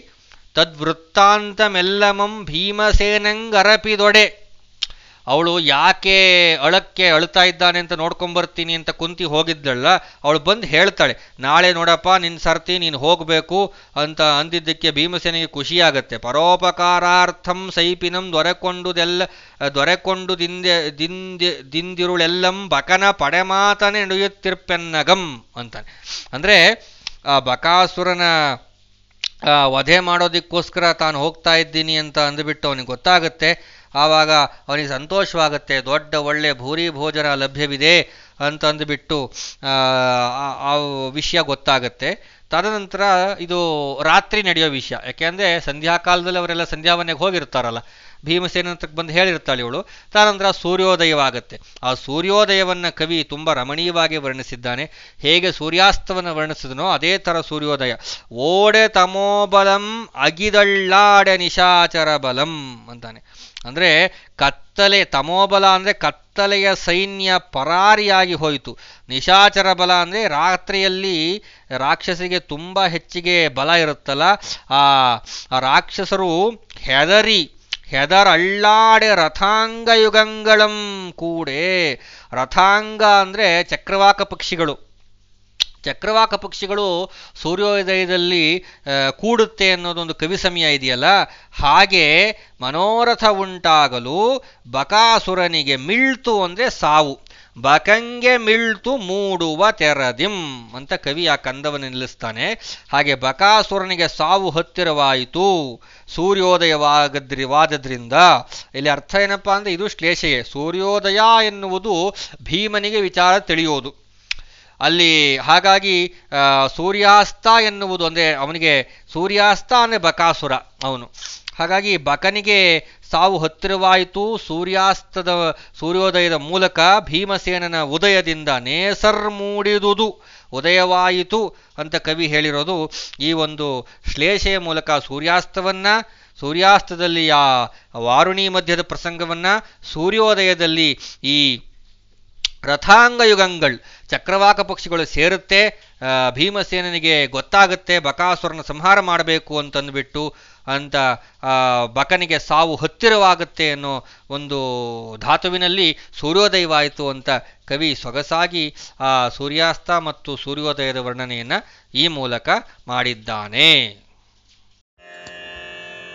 ತದ್ವೃತ್ತಾಂತಮೆಲ್ಲಮಂ ಭೀಮಸೇನಂಗರಪಿದೊಡೆ. ಅವಳು ಯಾಕೆ ಅಳಕ್ಕೆ ಅಳ್ತಾ ಇದ್ದಾನೆ ಅಂತ ನೋಡ್ಕೊಂಬರ್ತೀನಿ ಅಂತ ಕುಂತಿ ಹೋಗಿದ್ದಳಲ್ಲ, ಅವಳು ಬಂದು ಹೇಳ್ತಾಳೆ, ನಾಳೆ ನೋಡಪ್ಪ ನಿನ್ನ ಸರ್ತಿ ನೀನು ಹೋಗಬೇಕು ಅಂತ ಅಂದಿದ್ದಕ್ಕೆ ಭೀಮಸೇನಿಗೆ ಖುಷಿಯಾಗತ್ತೆ. ಪರೋಪಕಾರಾರ್ಥಂ ಸೈಪಿನಂ ದೊರೆಕೊಂಡುದೆಲ್ಲ, ದೊರೆಕೊಂಡು ದಿಂದೆ ದಿಂದೆ, ದಿಂದಿರುಳೆಲ್ಲಂ ಬಕನ ಪಡೆಮಾತನೆ ನಡೆಯುತ್ತಿರ್ಪೆನ್ನಗಂ ಅಂತಾನೆ. ಅಂದರೆ ಆ ಬಕಾಸುರನ ವಧೆ ಮಾಡೋದಕ್ಕೋಸ್ಕರ ತಾನು ಹೋಗ್ತಾ ಇದ್ದೀನಿ ಅಂತ ಅಂದುಬಿಟ್ಟು ಅವನಿಗೆ ಗೊತ್ತಾಗುತ್ತೆ. ಆವಾಗ ಅವನಿಗೆ ಸಂತೋಷವಾಗುತ್ತೆ ದೊಡ್ಡ ಒಳ್ಳೆ ಭೂರಿ ಭೋಜನ ಲಭ್ಯವಿದೆ ಅಂತಂದುಬಿಟ್ಟು ಆ, ವಿಷಯ ಗೊತ್ತಾಗುತ್ತೆ. ತದನಂತರ ಇದು ರಾತ್ರಿ ನಡೆಯೋ ವಿಷಯ. ಯಾಕೆಂದರೆ ಸಂಧ್ಯಾಕಾಲದಲ್ಲಿ ಅವರೆಲ್ಲ ಸಂಧ್ಯಾವನೆಗೆ ಹೋಗಿರ್ತಾರಲ್ಲ ಭೀಮಸೇನ ಅಂತಕ್ಕೆ ಬಂದು ಹೇಳಿರ್ತಾಳೆ ಇವಳು. ತದನಂತರ ಸೂರ್ಯೋದಯವಾಗುತ್ತೆ. ಆ ಸೂರ್ಯೋದಯವನ್ನು ಕವಿ ತುಂಬ ರಮಣೀಯವಾಗಿ ವರ್ಣಿಸಿದ್ದಾನೆ. ಹೇಗೆ ಸೂರ್ಯಾಸ್ತವನ್ನು ವರ್ಣಿಸಿದನೋ ಅದೇ ಥರ ಸೂರ್ಯೋದಯ. ಓಡೆ ತಮೋಬಲಂ ಅಗಿದಳ್ಳಾಡೆ ನಿಶಾಚರ ಬಲಂ ಅಂತಾನೆ. ಅಂದರೆ ಕತ್ತಲೆ, ತಮೋಬಲ ಅಂದರೆ ಕತ್ತಲೆಯ ಸೈನ್ಯ ಪರಾರಿಯಾಗಿ ಹೋಯಿತು. ನಿಶಾಚರ ಬಲ ಅಂದರೆ ರಾತ್ರಿಯಲ್ಲಿ ರಾಕ್ಷಸಿಗೆ ತುಂಬ ಹೆಚ್ಚಿಗೆ ಬಲ ಇರುತ್ತಲ್ಲ, ಆ ರಾಕ್ಷಸರು ಹೆದರಿ, ಹೆದರಳ್ಳಾಡೆ ರಥಾಂಗ ಯುಗಂಗಳಂ ಕೂಡೆ. ರಥಾಂಗ ಅಂದರೆ ಚಕ್ರವಾಕ ಪಕ್ಷಿಗಳು. ಚಕ್ರವಾಕ ಪಕ್ಷಿಗಳು ಸೂರ್ಯೋದಯದಲ್ಲಿ ಕೂಡುತ್ತೆ ಅನ್ನೋದೊಂದು ಕವಿ ಸಮಯ ಇದೆಯಲ್ಲ? ಹಾಗೆ ಮನೋರಥ ಉಂಟಾಗಲು ಬಕಾಸುರನಿಗೆ ಮಿಳ್ತು ಅಂದರೆ ಸಾವು. ಬಕಂಗೆ ಮಿಳ್ತು ಮೂಡುವ ತೆರದಿಂ ಅಂತ ಕವಿ ಆ ಕಂದವನ್ನು ನಿಲ್ಲಿಸ್ತಾನೆ. ಹಾಗೆ ಬಕಾಸುರನಿಗೆ ಸಾವು ಹತ್ತಿರವಾಯಿತು, ಸೂರ್ಯೋದಯವಾಗದ್ರಿವಾದದ್ರಿಂದ. ಇಲ್ಲಿ ಅರ್ಥ ಏನಪ್ಪಾ ಅಂದರೆ ಇದು ಶ್ಲೇಷೆಯೇ. ಸೂರ್ಯೋದಯ ಎನ್ನುವುದು ಭೀಮನಿಗೆ ವಿಚಾರ ತಿಳಿಯೋದು. ಅಲ್ಲಿ ಹಾಗಾಗಿ ಸೂರ್ಯಾಸ್ತ ಎನ್ನುವುದು ಅಂದರೆ ಅವನಿಗೆ ಸೂರ್ಯಾಸ್ತ ಅಂದರೆ ಬಕಾಸುರ, ಅವನು. ಹಾಗಾಗಿ ಬಕನಿಗೆ ಸಾವು ಹತ್ತಿರವಾಯಿತು, ಸೂರ್ಯಾಸ್ತದ, ಸೂರ್ಯೋದಯದ ಮೂಲಕ ಭೀಮಸೇನನ ಉದಯದಿಂದ ನೇಸರ್ ಮೂಡಿದುದು. ಉದಯವಾಯಿತು ಅಂತ ಕವಿ ಹೇಳಿರೋದು ಈ ಒಂದು ಶ್ಲೇಷೆಯ ಮೂಲಕ. ಸೂರ್ಯಾಸ್ತವನ್ನ, ಸೂರ್ಯಾಸ್ತದಲ್ಲಿ ಆ ವಾರುಣಿ ಮಧ್ಯದ ಪ್ರಸಂಗವನ್ನು, ಸೂರ್ಯೋದಯದಲ್ಲಿ ಈ ರಥಾಂಗ ಯುಗಂಗಳ್ ಚಕ್ರವಾಕ ಪಕ್ಷಿಗಳು ಸೇರುತ್ತೆ ಭೀಮಸೇನನಿಗೆ ಗೊತ್ತಾಗುತ್ತೆ, ಬಕಾಸುರನ ಸಂಹಾರ ಮಾಡಬೇಕು ಅಂತಂದ್ಬಿಟ್ಟು ಅಂತ ಬಕನಿಗೆ ಸಾವು ಹತ್ತಿರವಾಗುತ್ತೆ ಅನ್ನೋ ಒಂದು ಧಾತುವಿನಲ್ಲಿ ಸೂರ್ಯೋದಯವಾಯಿತು ಅಂತ ಕವಿ ಸೊಗಸಾಗಿ, ಆ, ಸೂರ್ಯಾಸ್ತ ಮತ್ತು ಸೂರ್ಯೋದಯದ ವರ್ಣನೆಯನ್ನ ಈ ಮೂಲಕ ಮಾಡಿದ್ದಾನೆ.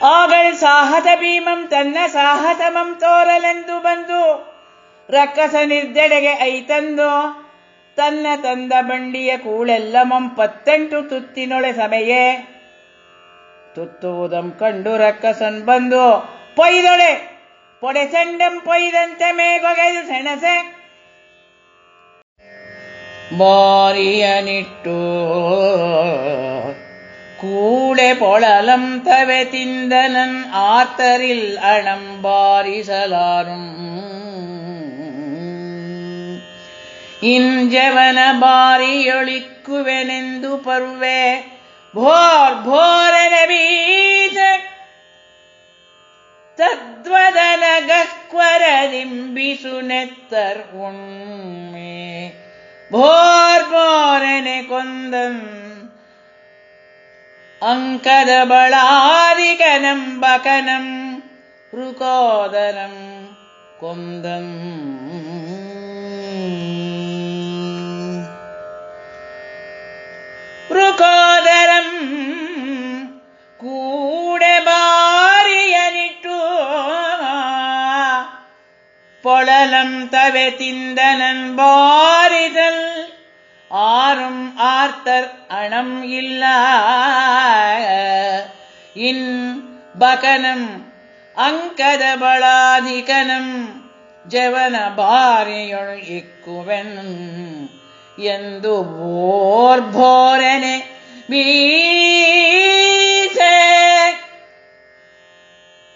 ಆಗಲ್ ಸಾಹತ ಭೀಮಂ ತನ್ನ ಸಾಹತಮಂ ತೋರಲೆಂದು ಬಂದು ರಕ್ಕಸ ನಿರ್ದೆಡೆಗೆ ಐತಂದೋ? ತನ್ನ ತಂದ ಬಂಡಿಯ ಕೂಳೆಲ್ಲ ಮಂಪತ್ತೆಂಟು ತುತ್ತಿನೊಳೆ ಸಮಯೇ? ತುತ್ತುವುದಂ ಕಂಡು ರಕ್ಕಸನ್ ಬಂದು, ಪೊಯ್ದೊಳೆ, ಪೊಡೆ ಸಂಡಂ ಪೊಯ್ದಂತೆ ಮೇಗೊಗೆದು ಸೆಣಸೆ. ಮಾರಿಯನಿಟ್ಟು ಕೂಳೆ ಪೊಳಲಂ ತವೆ ತಿಂದನನ್ ಆತರಿಲ್ ಅಣಂ ಬಾರಿಸಲಾರು ಇಂಜವನ ಬಾರಿಯೊಳಿಕ್ಕುವೆನೆಂದು ಪರ್ವೆ. ಭೋರ್ ಭೋರನ ಬೀಜ. ತದ್ವದನ ಗಹ್ವರದಿಂಬಿಸು ನೆತ್ತರ್ ಉಣ್ಮೆ ಭೋರ್ ಭೋರನೆ ಕೊಂದನ್ ಅಂಕದ ಬಳಾದಿಕನಂ ಬಕನಂ ರುಕೋದನಂ ಕೊಂದಂ ருகோதரம் கூடபாரியனிட்டு பொழலம் தவே திந்தனன் பாரிதல் ஆறும் ஆர்த்தர் அணம் இல்ல இன் பகனம் அங்கதபளாதிகனம் ஜவன பாரியொள் இக்குவன் ಎಂದು ಬೋರ್ಭೋರನೆ ಬೀಸೆ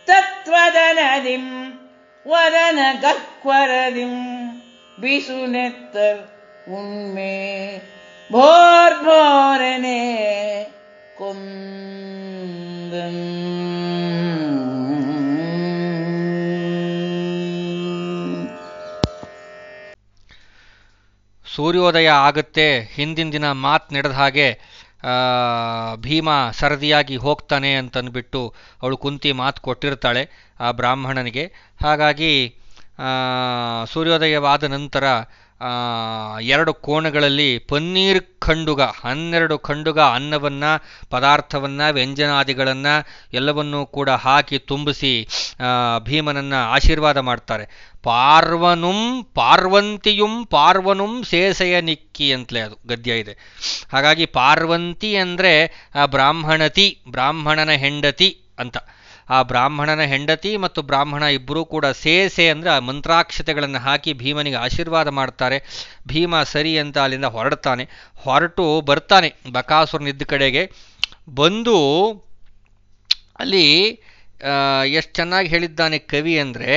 ತತ್ವದನದಿಂ ವರನ ಗಕ್ವರದಿಂ ಬಿಸುನೆತ್ತರ್ ಉಣ್ಮೆ. ಭೋರ್ಭೋರನೆ ಕೊಂದಂ ಸೂರ್ಯೋದಯ ಆಗುತ್ತೆ, ಹಿಂದಿನ ದಿನ ಮಾತು ನಡೆದ ಹಾಗೆ ಭೀಮ ಸರದಿಯಾಗಿ ಹೋಗ್ತಾನೆ ಅಂತಂದ್ಬಿಟ್ಟು ಅವಳು ಕುಂತಿ ಮಾತು ಕೊಟ್ಟಿರ್ತಾಳೆ ಆ ಬ್ರಾಹ್ಮಣನಿಗೆ. ಹಾಗಾಗಿ ಸೂರ್ಯೋದಯವಾದ ನಂತರ ಎರಡು ಕೋಣಗಳಲ್ಲಿ ಪನ್ನೀರ್ ಖಂಡುಗ, ಹನ್ನೆರಡು ಖಂಡುಗ ಅನ್ನವನ್ನು, ಪದಾರ್ಥವನ್ನು, ವ್ಯಂಜನಾದಿಗಳನ್ನು ಎಲ್ಲವನ್ನೂ ಕೂಡ ಹಾಕಿ ತುಂಬಿಸಿ ಭೀಮನನ್ನು ಆಶೀರ್ವಾದ ಮಾಡ್ತಾರೆ. ಪಾರ್ವನುಂ ಪಾರ್ವಂತಿಯುಂ ಪಾರ್ವನುಂ ಸೇಸೆಯ ನಿಕ್ಕಿ ಅಂತಲೇ ಅದು ಗದ್ಯ ಇದೆ. ಹಾಗಾಗಿ ಪಾರ್ವಂತಿ ಅಂದರೆ, ಆ ಬ್ರಾಹ್ಮಣತಿ, ಬ್ರಾಹ್ಮಣನ ಹೆಂಡತಿ ಅಂತ. ಆ ಬ್ರಾಹ್ಮಣನ ಹೆಂಡತಿ ಮತ್ತು ಬ್ರಾಹ್ಮಣ ಇಬ್ಬರೂ ಕೂಡ ಸೇಸೆ ಅಂದರೆ ಆ ಮಂತ್ರಾಕ್ಷತೆಗಳನ್ನು ಹಾಕಿ ಭೀಮನಿಗೆ ಆಶೀರ್ವಾದ ಮಾಡ್ತಾರೆ. ಭೀಮ ಸರಿ ಅಂತ ಅಲ್ಲಿಂದ ಹೊರಡ್ತಾನೆ. ಹೊರಟು ಬರ್ತಾನೆ ಬಕಾಸುರನಿದ್ದ ಕಡೆಗೆ. ಬಂದು ಅಲ್ಲಿ ಎಷ್ಟು ಚೆನ್ನಾಗಿ ಹೇಳಿದ್ದಾನೆ ಕವಿ ಅಂದರೆ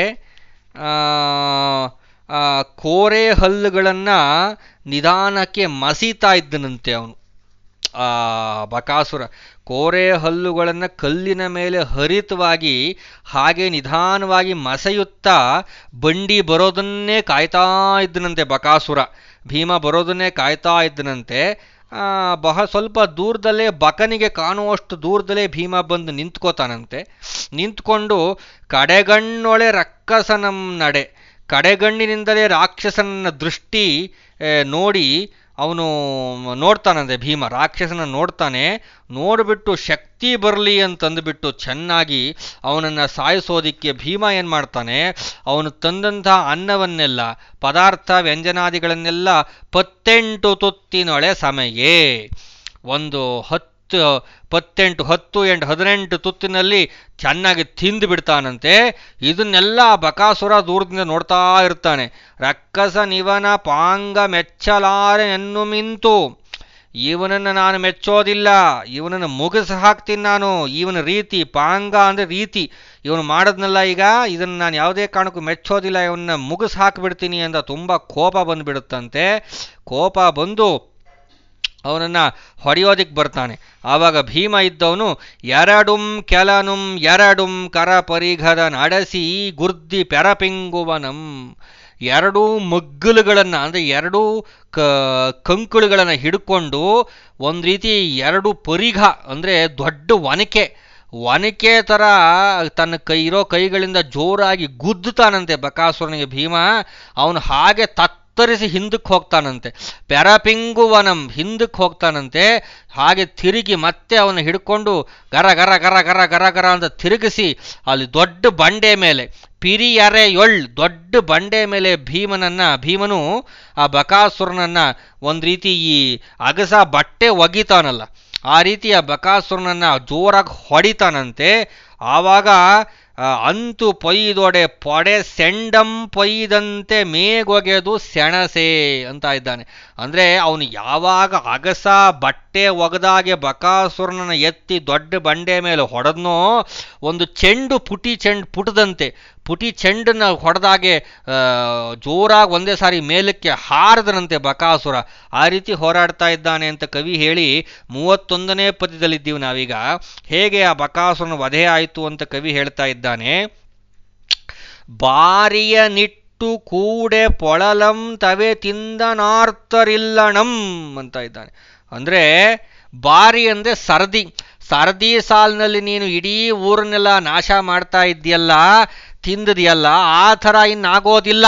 ಕೋರೆ ಹಲ್ಲುಗಳನ್ನು ನಿಧಾನಕ್ಕೆ ಮಸೀತಾ ಇದ್ದನಂತೆ ಅವನು. ಆ, ಬಕಾಸುರ. ಕೋರೆ ಹಲ್ಲುಗಳನ್ನು ಕಲ್ಲಿನ ಮೇಲೆ ಹರಿತವಾಗಿ ಹಾಗೆ ನಿಧಾನವಾಗಿ ಮಸೆಯುತ್ತಾ ಬಂಡಿ ಬರೋದನ್ನೇ ಕಾಯ್ತಾ ಇದ್ದನಂತೆ ಬಕಾಸುರ. ಭೀಮ ಬರೋದನ್ನೇ ಕಾಯ್ತಾ ಇದ್ದನಂತೆ. ಬಹ ಸ್ವಲ್ಪ ದೂರದಲ್ಲೇ ಬಕನಿಗೆ ಕಾಣುವಷ್ಟು ದೂರದಲ್ಲೇ ಭೀಮ ಬಂದು ನಿಂತ್ಕೋತಾನಂತೆ. ನಿಂತ್ಕೊಂಡು ಕಡೆಗಣ್ಣೊಳೆ ರಕ್ಕಸನಂ ನಡೆ. ಕಡೆಗಣ್ಣಿನಿಂದಲೇ ರಾಕ್ಷಸನ ದೃಷ್ಟಿ ನೋಡಿ ಅವನು ನೋಡ್ತಾನಂತೆ ಭೀಮ, ರಾಕ್ಷಸನ ನೋಡ್ತಾನೆ, ನೋಡಿಬಿಟ್ಟು ಶಕ್ತಿ ಬರಲಿ ಅಂತಂದುಬಿಟ್ಟು ಚೆನ್ನಾಗಿ ಅವನನ್ನು ಸಾಯಿಸೋದಿಕ್ಕೆ ಭೀಮ ಏನು ಮಾಡ್ತಾನೆ, ಅವನು ತಂದಂಥ ಅನ್ನವನ್ನೆಲ್ಲ, ಪದಾರ್ಥ ವ್ಯಂಜನಾದಿಗಳನ್ನೆಲ್ಲ ಪತ್ತೆಂಟು ತುತ್ತಿನೊಳೆ ಸಮಯೇ, ಒಂದು ಹತ್ತು ಪತ್ತೆಂಟು, ಹತ್ತು ಎಂಟು, ಹದಿನೆಂಟು ತುತ್ತಿನಲ್ಲಿ ಚೆನ್ನಾಗಿ ತಿಂದು ಬಿಡ್ತಾನಂತೆ. ಇದನ್ನೆಲ್ಲ ಬಕಾಸುರ ದೂರದಿಂದ ನೋಡ್ತಾ ಇರ್ತಾನೆ. ರಕ್ಕಸ ನಿವನ ಪಾಂಗ ಮೆಚ್ಚಲಾರೆ ಎನ್ನು ಮಿಂತು. ಇವನನ್ನು ನಾನು ಮೆಚ್ಚೋದಿಲ್ಲ. ಇವನನ್ನು ಮುಗಿಸಿ ಹಾಕ್ತೀನಿ ನಾನು. ಇವನ ರೀತಿ, ಪಾಂಗ ಅಂದರೆ ರೀತಿ. ಇವನು ಮಾಡೋದ್ನಲ್ಲ ಈಗ. ಇದನ್ನು ನಾನು ಯಾವುದೇ ಕಾರಣಕ್ಕೂ ಮೆಚ್ಚೋದಿಲ್ಲ. ಇವನ್ನ ಮುಗಿಸಿ ಹಾಕಿಬಿಡ್ತೀನಿ ಅಂತ ತುಂಬ ಕೋಪ ಬಂದುಬಿಡುತ್ತಂತೆ. ಕೋಪ ಬಂದು ಅವನನ್ನು ಹೊಡೆಯೋದಕ್ಕೆ ಬರ್ತಾನೆ. ಆವಾಗ ಭೀಮ ಇದ್ದವನು ಎರಡುಂ ಕೆಲನುಂ ಎರಡುಂ ಕರ ಪರಿಘದ ನಡೆಸಿ ಗುರ್ದಿ ಪೆರಪಿಂಗುವನಂ. ಎರಡೂ ಮಗ್ಗಲುಗಳನ್ನು, ಅಂದರೆ ಎರಡೂ ಕ, ಕಂಕುಳುಗಳನ್ನು ಹಿಡ್ಕೊಂಡು ಒಂದು ರೀತಿ ಎರಡು ಪರಿಘ, ಅಂದರೆ ದೊಡ್ಡ ಒನಕೆ. ಒನಕೆ ಥರ ತನ್ನ ಕೈ, ಇರೋ ಕೈಗಳಿಂದ ಜೋರಾಗಿ ಗುದ್ದುತ್ತಾನಂತೆ ಬಕಾಸುರನಿಗೆ ಭೀಮ. ಅವನು ಹಾಗೆ ತತ್ ತತ್ತರಿಸಿ ಹಿಂದಕ್ಕೆ ಹೋಗ್ತಾನಂತೆ. ಪೆರಪಿಂಗುವನಂ ಹಿಂದಕ್ಕೆ ಹೋಗ್ತಾನಂತೆ. ಹಾಗೆ ತಿರುಗಿ ಮತ್ತೆ ಅವನು ಹಿಡ್ಕೊಂಡು ಗರ ಗರ ಗರ ಗರ ಗರ ಗರ ಅಂತ ತಿರುಗಿಸಿ ಅಲ್ಲಿ ದೊಡ್ಡ ಬಂಡೆ ಮೇಲೆ ಪಿರಿಯರೆ ಯೊಳ್ ದೊಡ್ಡ ಬಂಡೆ ಮೇಲೆ ಭೀಮನನ್ನ, ಭೀಮನು ಆ ಬಕಾಸುರನನ್ನ ಒಂದು ರೀತಿ ಈ ಅಗಸ ಬಟ್ಟೆ ಒಗಿತಾನಲ್ಲ. ಆ ರೀತಿ ಆ ಬಕಾಸುರನನ್ನ ಜೋರಾಗಿ ಹೊಡಿತಾನಂತೆ. ಆವಾಗ ಅಂತು ಪೊಯ್ದೊಡೆ ಪೊಡೆ ಸೆಂಡಂ ಪೊಯ್ದಂತೆ ಮೇಗೊಗೆದು ಸೆಣಸೆ ಅಂತ ಇದ್ದಾನೆ. ಅಂದರೆ ಅವನು ಯಾವಾಗ ಅಗಸ ಬಟ್ಟೆ ಒಗದಾಗೆ ಬಕಾಸುರನನ್ನು ಎತ್ತಿ ದೊಡ್ಡ ಬಂಡೆ ಮೇಲೆ ಹೊಡೆದ್ನೋ, ಒಂದು ಚೆಂಡು ಪುಟಿ ಚೆಂಡು ಪುಟದಂತೆ ಪುಟಿ ಚೆಂಡನ್ನ ಹೊಡೆದಾಗೆ ಜೋರಾಗಿ ಒಂದೇ ಸಾರಿ ಮೇಲಕ್ಕೆ ಹಾರದನಂತೆ ಬಕಾಸುರ. ಆ ರೀತಿ ಹೋರಾಡ್ತಾ ಇದ್ದಾನೆ ಅಂತ ಕವಿ ಹೇಳಿ ಮೂವತ್ತೊಂದನೇ ಪದ್ಯದಲ್ಲಿದ್ದೀವಿ ನಾವೀಗ. ಹೇಗೆ ಆ ಬಕಾಸುರನ ವಧೆ ಆಯಿತು ಅಂತ ಕವಿ ಹೇಳ್ತಾ ಇದ್ದಾನೆ. ಬಾರಿಯ ನಿಟ್ಟು ಕೂಡೆ ಪೊಳಲಂ ತವೆ ತಿಂದನಾರ್ತರಿಲ್ಲಣಂ ಅಂತ ಇದ್ದಾನೆ. ಅಂದರೆ ಬಾರಿ ಅಂದರೆ ಸರದಿ. ಸರದಿ ಸಾಲಿನಲ್ಲಿ ನೀನು ಇಡೀ ಊರನ್ನೆಲ್ಲ ನಾಶ ಮಾಡ್ತಾ ಇದ್ದೀಯಲ್ಲ ತಿಂದದಿಯಲ್ಲ, ಆ ಥರ ಇನ್ನಾಗೋದಿಲ್ಲ.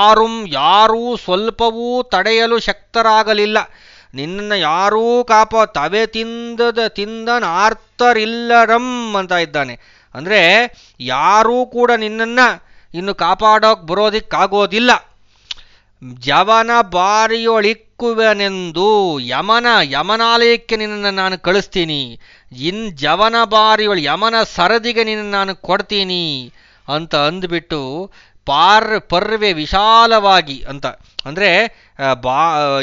ಆರುಂ ಯಾರೂ ಸ್ವಲ್ಪವೂ ತಡೆಯಲು ಶಕ್ತರಾಗಲಿಲ್ಲ. ನಿನ್ನನ್ನು ಯಾರೂ ಕಾಪ, ತವೆ ತಿಂದದ ತಿಂದನ ಆರ್ತರಿಲ್ಲರಂ ಅಂತ ಇದ್ದಾನೆ. ಅಂದರೆ ಯಾರೂ ಕೂಡ ನಿನ್ನನ್ನು ಇನ್ನು ಕಾಪಾಡೋಕೆ ಬರೋದಿಕ್ಕಾಗೋದಿಲ್ಲ. ಜವನ ಬಾರಿಯೊಳಿಕ್ಕುವೆನೆಂದು ಯಮನ, ಯಮನಾಲಯಕ್ಕೆ ನಿನ್ನನ್ನು ನಾನು ಕಳಿಸ್ತೀನಿ. ಇನ್ ಜವನ ಬಾರಿಯೊಳ, ಯಮನ ಸರದಿಗೆ ನಿನ್ನನ್ನು ನಾನು ಕೊಡ್ತೀನಿ. ಅಂತ ಅಂದ್ಬಿಟ್ಟು ಪಾರ್ ಪರ್ವೆ ವಿಶಾಲವಾಗಿ ಅಂತ. ಅಂದರೆ ಬಾ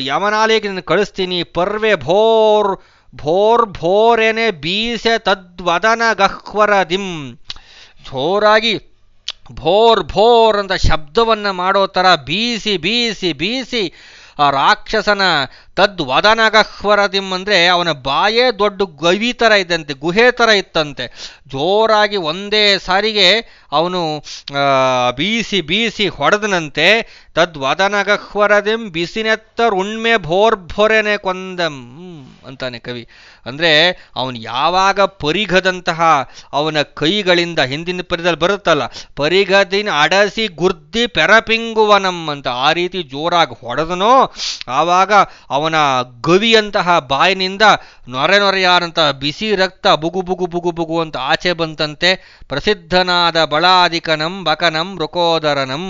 ಯಮನಾಲಯಕ್ಕೆ ನಿನ್ನ ಕಳಿಸ್ತೀನಿ, ಪರ್ವೆ ಭೋರ್ ಭೋರ್ ಭೋರೆನೆ ಬೀಸೆ ತದ್ವದನ ಗಹ್ವರ ದಿಂ. ಜೋರಾಗಿ ಭೋರ್ ಭೋರ್ ಅಂತ ಶಬ್ದವನ್ನು ಮಾಡೋ ಥರ ಬೀಸಿ ಬೀಸಿ ಬೀಸಿ ಆ ರಾಕ್ಷಸನ ತದ್ವದನಗಹ್ವರದಿಂ ಅಂದರೆ ಅವನ ಬಾಯೇ ದೊಡ್ಡ ಗವಿ ಥರ ಇದ್ದಂತೆ, ಗುಹೆ ಥರ ಇತ್ತಂತೆ. ಜೋರಾಗಿ ಒಂದೇ ಸಾರಿಗೆ ಅವನು ಬೀಸಿ ಬೀಸಿ ಹೊಡೆದನಂತೆ ತದ್ವದನಗಹ್ವರದಿಂ ಬಿಸಿನೆತ್ತರ್ ಉಣ್ಮೆ ಭೋರ್ ಭೊರೆನೆ ಕೊಂದಂ ಅಂತಾನೆ ಕವಿ. ಅಂದರೆ ಅವನು ಯಾವಾಗ ಪರಿಘದಂತಹ ಅವನ ಕೈಗಳಿಂದ ಹಿಂದಿನ ಪರಿದಲ್ಲಿ ಬರುತ್ತಲ್ಲ, ಪರಿಘದಿನ ಅಡಸಿ ಗುರ್ದಿ ಪೆರಪಿಂಗುವನಂ ಅಂತ ಆ ರೀತಿ ಜೋರಾಗಿ ಹೊಡೆದನೋ, ಆವಾಗ ಅವನ ಗವಿಯಂತಹ ಬಾಯಿನಿಂದ ನೊರೆ ನೊರೆಯಾದಂತಹ ಬಿಸಿ ರಕ್ತ ಬುಗು ಬುಗು ಬುಗು ಬುಗು ಅಂತ ಆಚೆ ಬಂತಂತೆ ಪ್ರಸಿದ್ಧನಾದ ಬಳಾದಿಕನಂ ಬಕನಂ ರುಕೋದರನಂ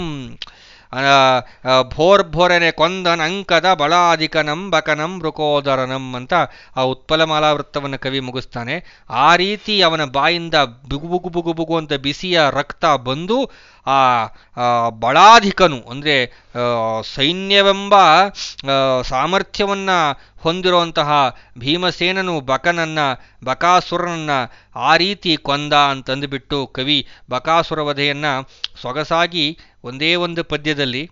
ಭೋರ್ಭೋರನೆ ಕೊಂದನ ಅಂಕದ ಬಳಾದಿಕನಂ ಬಕನಂ ಮೃಕೋದರನಂ ಅಂತ ಆ ಉತ್ಪಲಮಾಲಾ ವೃತ್ತವನ್ನು ಕವಿ ಮುಗಿಸ್ತಾನೆ. ಆ ರೀತಿ ಅವನ ಬಾಯಿಂದ ಬುಗು ಬುಗು ಅಂತ ಬಿಸಿಯ ರಕ್ತ ಬಂದು ಆ ಬಳಾಧಿಕನು ಅಂದರೆ ಸೈನ್ಯವೆಂಬ ಸಾಮರ್ಥ್ಯವನ್ನ ಹೊಂದಿರುವಂತಹ ಭೀಮಸೇನನು ಬಕನನ್ನ, ಬಕಾಸುರನನ್ನ ಆ ರೀತಿ ಕೊಂದ ಅಂತಂದುಬಿಟ್ಟು ಕವಿ ಬಕಾಸುರ ವಧೆಯನ್ನ ಸೊಗಸಾಗಿ ಒಂದೇ ಒಂದು ಪದ್ಯದಲ್ಲಿ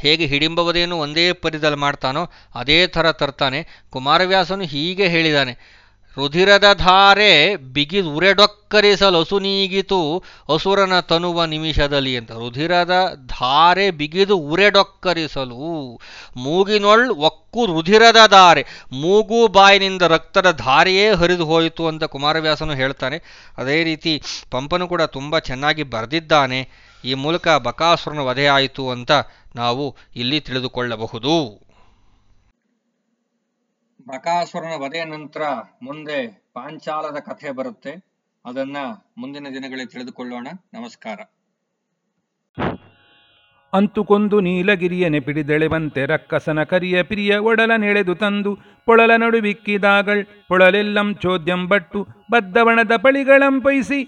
ಹೇಗೆ ಹಿಡಿಂಬವದೆಯನ್ನು ಒಂದೇ ಪದ್ಯದಲ್ಲಿ ಮಾಡ್ತಾನೋ ಅದೇ ಥರ ತರ್ತಾನೆ. ಕುಮಾರವ್ಯಾಸನು ಹೀಗೆ ಹೇಳಿದಾನೆ. ರುಧಿರದ ಧಾರೆ ಬಿಗಿ ಉರೆಡೊಕ್ಕರಿಸಲು ಅಸುನೀಗಿತು ಅಸುರನ ತನುವ ನಿಮಿಷದಲ್ಲಿ ಅಂತ. ರುಧಿರದ ಧಾರೆ ಬಿಗಿದು ಉರೆಡೊಕ್ಕರಿಸಲು ಮೂಗಿನೊಳ್ ಒಕ್ಕು ರುಧಿರದ ಧಾರೆ, ಮೂಗು ಬಾಯಿನಿಂದ ರಕ್ತದ ಧಾರೆಯೇ ಹರಿದು ಹೋಯಿತು ಅಂತ ಕುಮಾರವ್ಯಾಸನು ಹೇಳ್ತಾನೆ. ಅದೇ ರೀತಿ ಪಂಪನು ಕೂಡ ತುಂಬ ಚೆನ್ನಾಗಿ ಬರೆದಿದ್ದಾನೆ. ಈ ಮೂಲಕ ಬಕಾಸುರನ ವಧೆಯಾಯಿತು ಅಂತ ನಾವು ಇಲ್ಲಿ ತಿಳಿದುಕೊಳ್ಳಬಹುದು. ಬಕಾಸುರನ ವಧೆಯ ನಂತರ ಮುಂದೆ ಪಾಂಚಾಲದ ಕಥೆ ಬರುತ್ತೆ. ಅದನ್ನ ಮುಂದಿನ ದಿನಗಳಲ್ಲಿ ತಿಳಿದುಕೊಳ್ಳೋಣ. ನಮಸ್ಕಾರ. ಅಂತುಕೊಂದು ನೀಲಗಿರಿಯನೆ ಪಿಡಿದೆಳೆವಂತೆ ರಕ್ಕಸನ ಕರಿಯ ಪಿರಿಯ ಒಡಲ ನೆಳೆದು ತಂದು ಪೊಳಲ ನಡುವಿಕ್ಕಿದಾಗಳ್ ಪೊಳಲೆಲ್ಲಂ ಚೋದ್ಯಂ ಬಟ್ಟು ಬದ್ದವಣದ ಪಳಿಗಳಂ ಪೊಯ್ಸಿ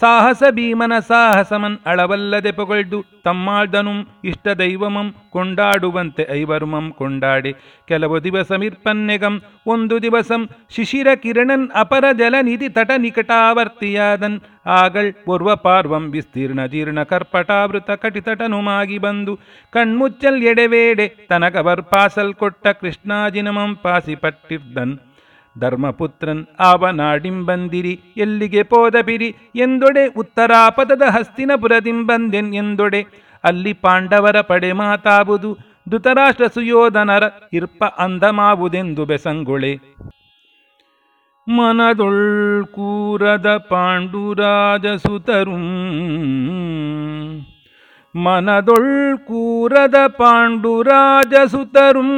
ಸಾಹಸ ಭೀಮನ ಸಾಹಸಮನ್ ಅಳವಲ್ಲದೆ ಪೊಗಳ್ದು ತಮ್ಮಾಳ್ದನುಂ ಇಷ್ಟ ದೈವಮಂ ಕೊಂಡಾಡುವಂತೆ ಐವರುಮಂ ಕೊಂಡಾಡಿ. ಕೆಲವು ದಿವಸಮಿರ್ಪನ್ನೆಗಂ ಒಂದು ದಿವಸಂ ಶಿಶಿರ ಕಿರಣನ್ ಅಪರ ಜಲನಿಧಿ ತಟ ನಿಕಟಾವರ್ತಿಯಾದನ್. ಆಗಳ್ ಪೂರ್ವ ಪಾರ್ವಂ ವಿಸ್ತೀರ್ಣ ಜೀರ್ಣ ಕರ್ಪಟಾವೃತ ಕಟಿತಟನುಮಾಗಿ ಬಂದು. ಕಣ್ಮುಚ್ಚಲ್ ಎಡೆವೇಡೆ ತನಕವರ್ ಪಾಸಲ್ ಕೊಟ್ಟ ಕೃಷ್ಣಾಜಿನಮಂ ಪಾಸಿ ಪಟ್ಟಿರ್ದನ್. ಧರ್ಮಪುತ್ರನ್ ಆವನಾಡಿಂಬಂದಿರಿ, ಎಲ್ಲಿಗೆ ಪೋದಬಿರಿ? ಎಂದೊಡೆ ಉತ್ತರಾಪದದ ಹಸ್ತಿನಪುರದಿಂಬಂದೆನ್ ಎಂದೊಡೆ? ಅಲ್ಲಿ ಪಾಂಡವರ ಪಡೆ ಮಾತಾವುದು, ಧೃತರಾಷ್ಟ್ರ ಸುಯೋಧನರ ಇರ್ಪ ಅಂದಮಾವುದೆಂದು ಬೆಸಂಗೊಳೆ. ಮನದೊಳ್ಕೂರದ ಪಾಂಡುರಾಜಸುತರು, ಮನದೊಳ್ಕೂರದ ಪಾಂಡುರಾಜಸುತರುಂ